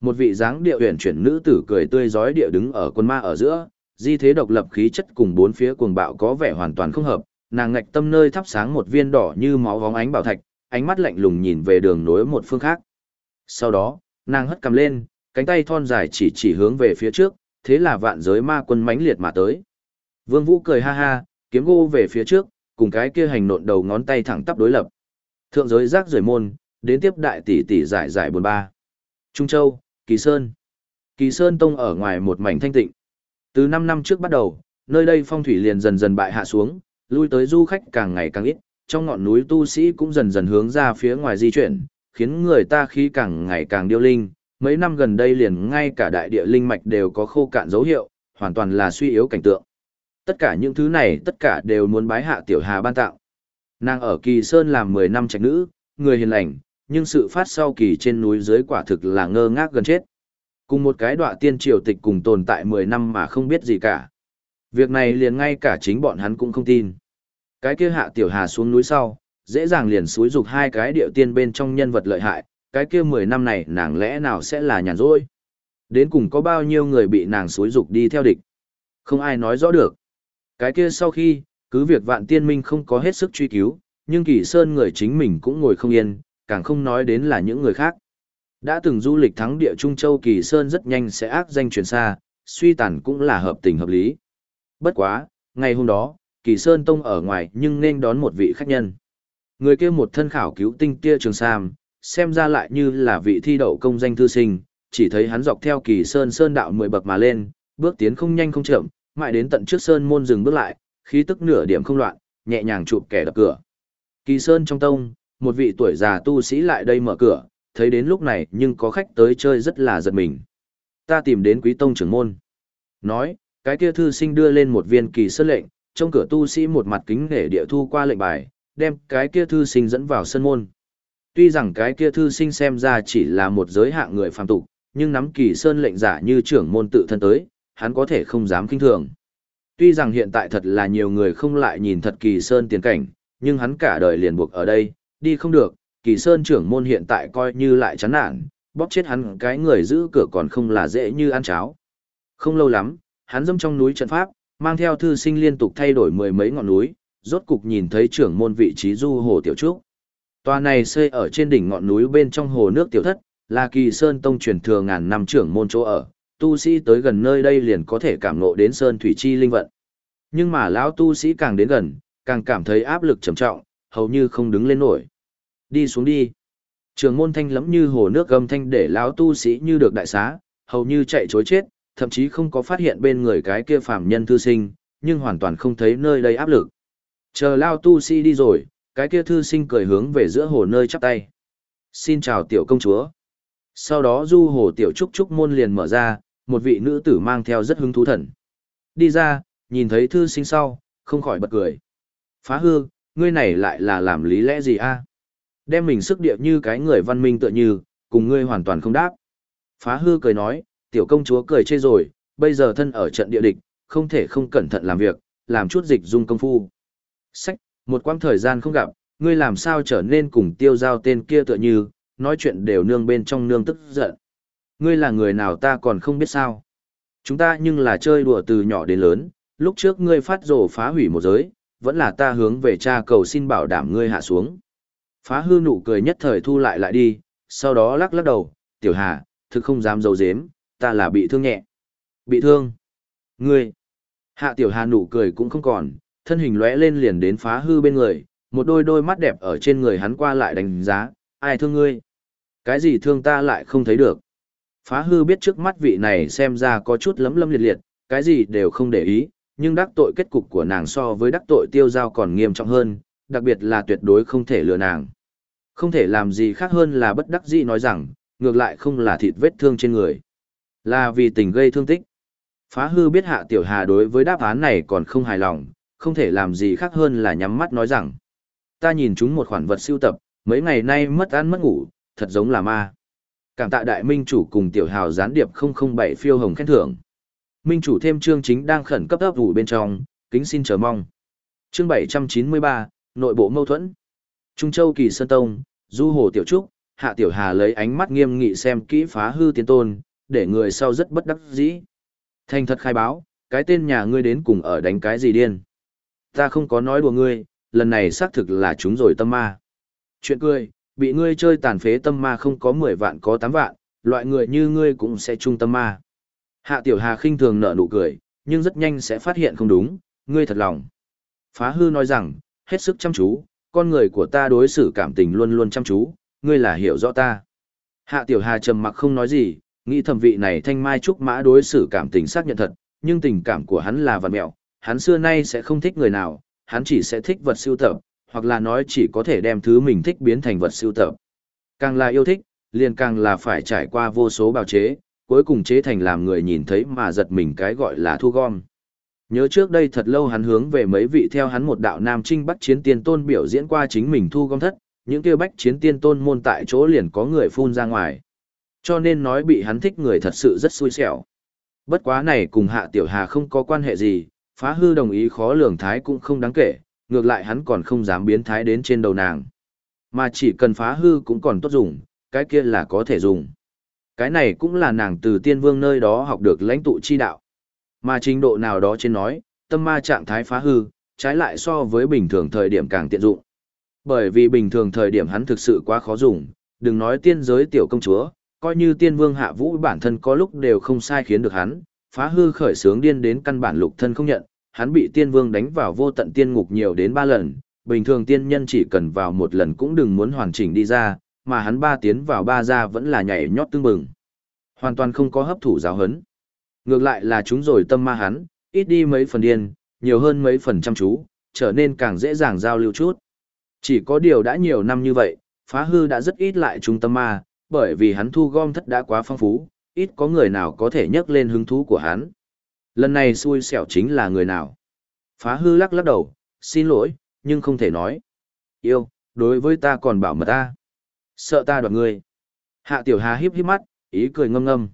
Một vị dáng địa huyền chuyển nữ tử cười tươi giói địa đứng ở quân ma ở giữa, di thế độc lập khí chất cùng bốn phía cuồng bạo có vẻ hoàn toàn không hợp, nàng ngạch tâm nơi thắp sáng một viên đỏ như máu vóng ánh bảo thạch, ánh mắt lạnh lùng nhìn về đường nối một phương khác. Sau đó, nàng hất cầm lên, cánh tay thon dài chỉ chỉ hướng về phía trước, thế là vạn giới ma quân mãnh liệt mà tới. Vương Vũ cười ha ha, kiếm gô về phía trước, cùng cái kia hành nộn đầu ngón tay thẳng tắp đối lập. Thượng giới rác rưởi môn, đến tiếp đại tỷ tỷ giải giải buồn ba. Trung Châu, Kỳ Sơn. Kỳ Sơn Tông ở ngoài một mảnh thanh tịnh. Từ 5 năm trước bắt đầu, nơi đây phong thủy liền dần dần bại hạ xuống, lui tới du khách càng ngày càng ít, trong ngọn núi tu sĩ cũng dần dần hướng ra phía ngoài di chuyển, khiến người ta khí càng ngày càng điêu linh. Mấy năm gần đây liền ngay cả đại địa linh mạch đều có khô cạn dấu hiệu, hoàn toàn là suy yếu cảnh tượng. Tất cả những thứ này tất cả đều muốn bái hạ tiểu hà ban tạo. Nàng ở Kỳ Sơn làm 10 năm trạch nữ, người hiền lành, nhưng sự phát sau kỳ trên núi dưới quả thực là ngơ ngác gần chết. Cùng một cái đọa tiên triều tịch cùng tồn tại 10 năm mà không biết gì cả. Việc này liền ngay cả chính bọn hắn cũng không tin. Cái kia hạ tiểu hà xuống núi sau, dễ dàng liền xúi dục hai cái điệu tiên bên trong nhân vật lợi hại, cái kia 10 năm này nàng lẽ nào sẽ là nhàn rỗi. Đến cùng có bao nhiêu người bị nàng xúi dục đi theo địch. Không ai nói rõ được. Cái kia sau khi, cứ việc vạn tiên minh không có hết sức truy cứu, nhưng kỳ sơn người chính mình cũng ngồi không yên, càng không nói đến là những người khác. Đã từng du lịch thắng địa Trung Châu Kỳ Sơn rất nhanh sẽ ác danh truyền xa, suy tàn cũng là hợp tình hợp lý. Bất quá, ngày hôm đó, Kỳ Sơn Tông ở ngoài nhưng nên đón một vị khách nhân. Người kia một thân khảo cứu tinh tia trường sam, xem ra lại như là vị thi đậu công danh thư sinh, chỉ thấy hắn dọc theo Kỳ Sơn Sơn đạo mười bậc mà lên, bước tiến không nhanh không chậm, mãi đến tận trước Sơn môn dừng bước lại, khí tức nửa điểm không loạn, nhẹ nhàng chụp kẻ đập cửa. Kỳ Sơn trong tông, một vị tuổi già tu sĩ lại đây mở cửa, thấy đến lúc này nhưng có khách tới chơi rất là giật mình. Ta tìm đến quý tông trưởng môn. Nói, cái kia thư sinh đưa lên một viên kỳ sơn lệnh, trong cửa tu sĩ một mặt kính nể địa thu qua lệnh bài, đem cái kia thư sinh dẫn vào sân môn. Tuy rằng cái kia thư sinh xem ra chỉ là một giới hạng người phàm tục, nhưng nắm kỳ sơn lệnh giả như trưởng môn tự thân tới, hắn có thể không dám kinh thường. Tuy rằng hiện tại thật là nhiều người không lại nhìn thật kỳ sơn tiền cảnh, nhưng hắn cả đời liền buộc ở đây, đi không được, kỳ sơn trưởng môn hiện tại coi như lại chán nản, bóp chết hắn cái người giữ cửa còn không là dễ như ăn cháo. Không lâu lắm, hắn dâm trong núi trận pháp, mang theo thư sinh liên tục thay đổi mười mấy ngọn núi, rốt cục nhìn thấy trưởng môn vị trí du hồ tiểu trúc. Tòa này xây ở trên đỉnh ngọn núi bên trong hồ nước tiểu thất, là kỳ sơn tông truyền thừa ngàn năm trưởng môn chỗ ở, tu sĩ tới gần nơi đây liền có thể cảm ngộ đến sơn thủy chi linh vận. Nhưng mà lão tu sĩ càng đến gần, càng cảm thấy áp lực trầm trọng, hầu như không đứng lên nổi. Đi xuống đi. Trường môn thanh lẫm như hồ nước gầm thanh để lão tu sĩ như được đại xá, hầu như chạy chối chết, thậm chí không có phát hiện bên người cái kia phàm nhân thư sinh, nhưng hoàn toàn không thấy nơi đây áp lực. Chờ lão tu sĩ đi rồi, cái kia thư sinh cười hướng về giữa hồ nơi chắp tay. Xin chào tiểu công chúa. Sau đó du hồ tiểu trúc trúc môn liền mở ra, một vị nữ tử mang theo rất hứng thú thần. Đi ra, nhìn thấy thư sinh sau, không khỏi bật cười. Phá hư, ngươi này lại là làm lý lẽ gì a? Đem mình sức điệp như cái người văn minh tựa như, cùng ngươi hoàn toàn không đáp. Phá hư cười nói, tiểu công chúa cười chê rồi, bây giờ thân ở trận địa địch, không thể không cẩn thận làm việc, làm chút dịch dung công phu. Sách, một quãng thời gian không gặp, ngươi làm sao trở nên cùng tiêu giao tên kia tựa như, nói chuyện đều nương bên trong nương tức giận. Ngươi là người nào ta còn không biết sao. Chúng ta nhưng là chơi đùa từ nhỏ đến lớn, lúc trước ngươi phát rồ phá hủy một giới, vẫn là ta hướng về cha cầu xin bảo đảm ngươi hạ xuống. Phá hư nụ cười nhất thời thu lại lại đi, sau đó lắc lắc đầu, tiểu hà, thực không dám dấu dếm, ta là bị thương nhẹ. Bị thương? Ngươi? Hạ tiểu hà nụ cười cũng không còn, thân hình lóe lên liền đến phá hư bên người, một đôi đôi mắt đẹp ở trên người hắn qua lại đánh giá, ai thương ngươi? Cái gì thương ta lại không thấy được? Phá hư biết trước mắt vị này xem ra có chút lấm lâm liệt liệt, cái gì đều không để ý, nhưng đắc tội kết cục của nàng so với đắc tội tiêu giao còn nghiêm trọng hơn, đặc biệt là tuyệt đối không thể lừa nàng. Không thể làm gì khác hơn là bất đắc dĩ nói rằng, ngược lại không là thịt vết thương trên người. Là vì tình gây thương tích. Phá hư biết hạ tiểu hà đối với đáp án này còn không hài lòng, không thể làm gì khác hơn là nhắm mắt nói rằng. Ta nhìn chúng một khoản vật siêu tập, mấy ngày nay mất ăn mất ngủ, thật giống là ma. Cảm tạ đại minh chủ cùng tiểu hào gián điệp 007 phiêu hồng khen thưởng. Minh chủ thêm chương chính đang khẩn cấp ấp ủ bên trong, kính xin chờ mong. Chương 793, nội bộ mâu thuẫn. Trung Châu Kỳ Sơn Tông, Du Hồ Tiểu Trúc, Hạ Tiểu Hà lấy ánh mắt nghiêm nghị xem kỹ phá hư tiên tôn, để người sau rất bất đắc dĩ. Thành thật khai báo, cái tên nhà ngươi đến cùng ở đánh cái gì điên. Ta không có nói đùa ngươi, lần này xác thực là chúng rồi tâm ma. Chuyện cười, bị ngươi chơi tàn phế tâm ma không có 10 vạn có 8 vạn, loại người như ngươi cũng sẽ trung tâm ma. Hạ Tiểu Hà khinh thường nở nụ cười, nhưng rất nhanh sẽ phát hiện không đúng, ngươi thật lòng. Phá hư nói rằng, hết sức chăm chú, con người của ta đối xử cảm tình luôn luôn chăm chú, ngươi là hiểu rõ ta. Hạ Tiểu Hà trầm mặc không nói gì, nghĩ thẩm vị này thanh mai trúc mã đối xử cảm tình xác nhận thật, nhưng tình cảm của hắn là vật mẹo, hắn xưa nay sẽ không thích người nào, hắn chỉ sẽ thích vật siêu tập, hoặc là nói chỉ có thể đem thứ mình thích biến thành vật siêu tập. Càng là yêu thích, liền càng là phải trải qua vô số bào chế, cuối cùng chế thành làm người nhìn thấy mà giật mình cái gọi là thu gom. Nhớ trước đây thật lâu hắn hướng về mấy vị theo hắn một đạo nam trinh bắt chiến tiên tôn biểu diễn qua chính mình thu gom thất, những kêu bách chiến tiên tôn môn tại chỗ liền có người phun ra ngoài. Cho nên nói bị hắn thích người thật sự rất xui xẻo. Bất quá này cùng hạ tiểu hà không có quan hệ gì, phá hư đồng ý khó lường thái cũng không đáng kể, ngược lại hắn còn không dám biến thái đến trên đầu nàng. Mà chỉ cần phá hư cũng còn tốt dùng, cái kia là có thể dùng. Cái này cũng là nàng từ tiên vương nơi đó học được lãnh tụ chi đạo. Mà trình độ nào đó trên nói, tâm ma trạng thái phá hư, trái lại so với bình thường thời điểm càng tiện dụng. Bởi vì bình thường thời điểm hắn thực sự quá khó dùng, đừng nói tiên giới tiểu công chúa, coi như tiên vương hạ vũ bản thân có lúc đều không sai khiến được hắn, phá hư khởi sướng điên đến căn bản lục thân không nhận, hắn bị tiên vương đánh vào vô tận tiên ngục nhiều đến ba lần, bình thường tiên nhân chỉ cần vào một lần cũng đừng muốn hoàn chỉnh đi ra, mà hắn ba tiến vào ba ra vẫn là nhảy nhót tương bừng. Hoàn toàn không có hấp thụ giáo hấn. Ngược lại là chúng rồi tâm ma hắn, ít đi mấy phần điên, nhiều hơn mấy phần chăm chú, trở nên càng dễ dàng giao lưu chút. Chỉ có điều đã nhiều năm như vậy, phá hư đã rất ít lại trung tâm ma, bởi vì hắn thu gom thất đã quá phong phú, ít có người nào có thể nhắc lên hứng thú của hắn. Lần này xui xẻo chính là người nào? Phá hư lắc lắc đầu, xin lỗi, nhưng không thể nói. Yêu, đối với ta còn bảo mật ta. Sợ ta đoạt ngươi. Hạ tiểu hà híp híp mắt, ý cười ngâm ngâm.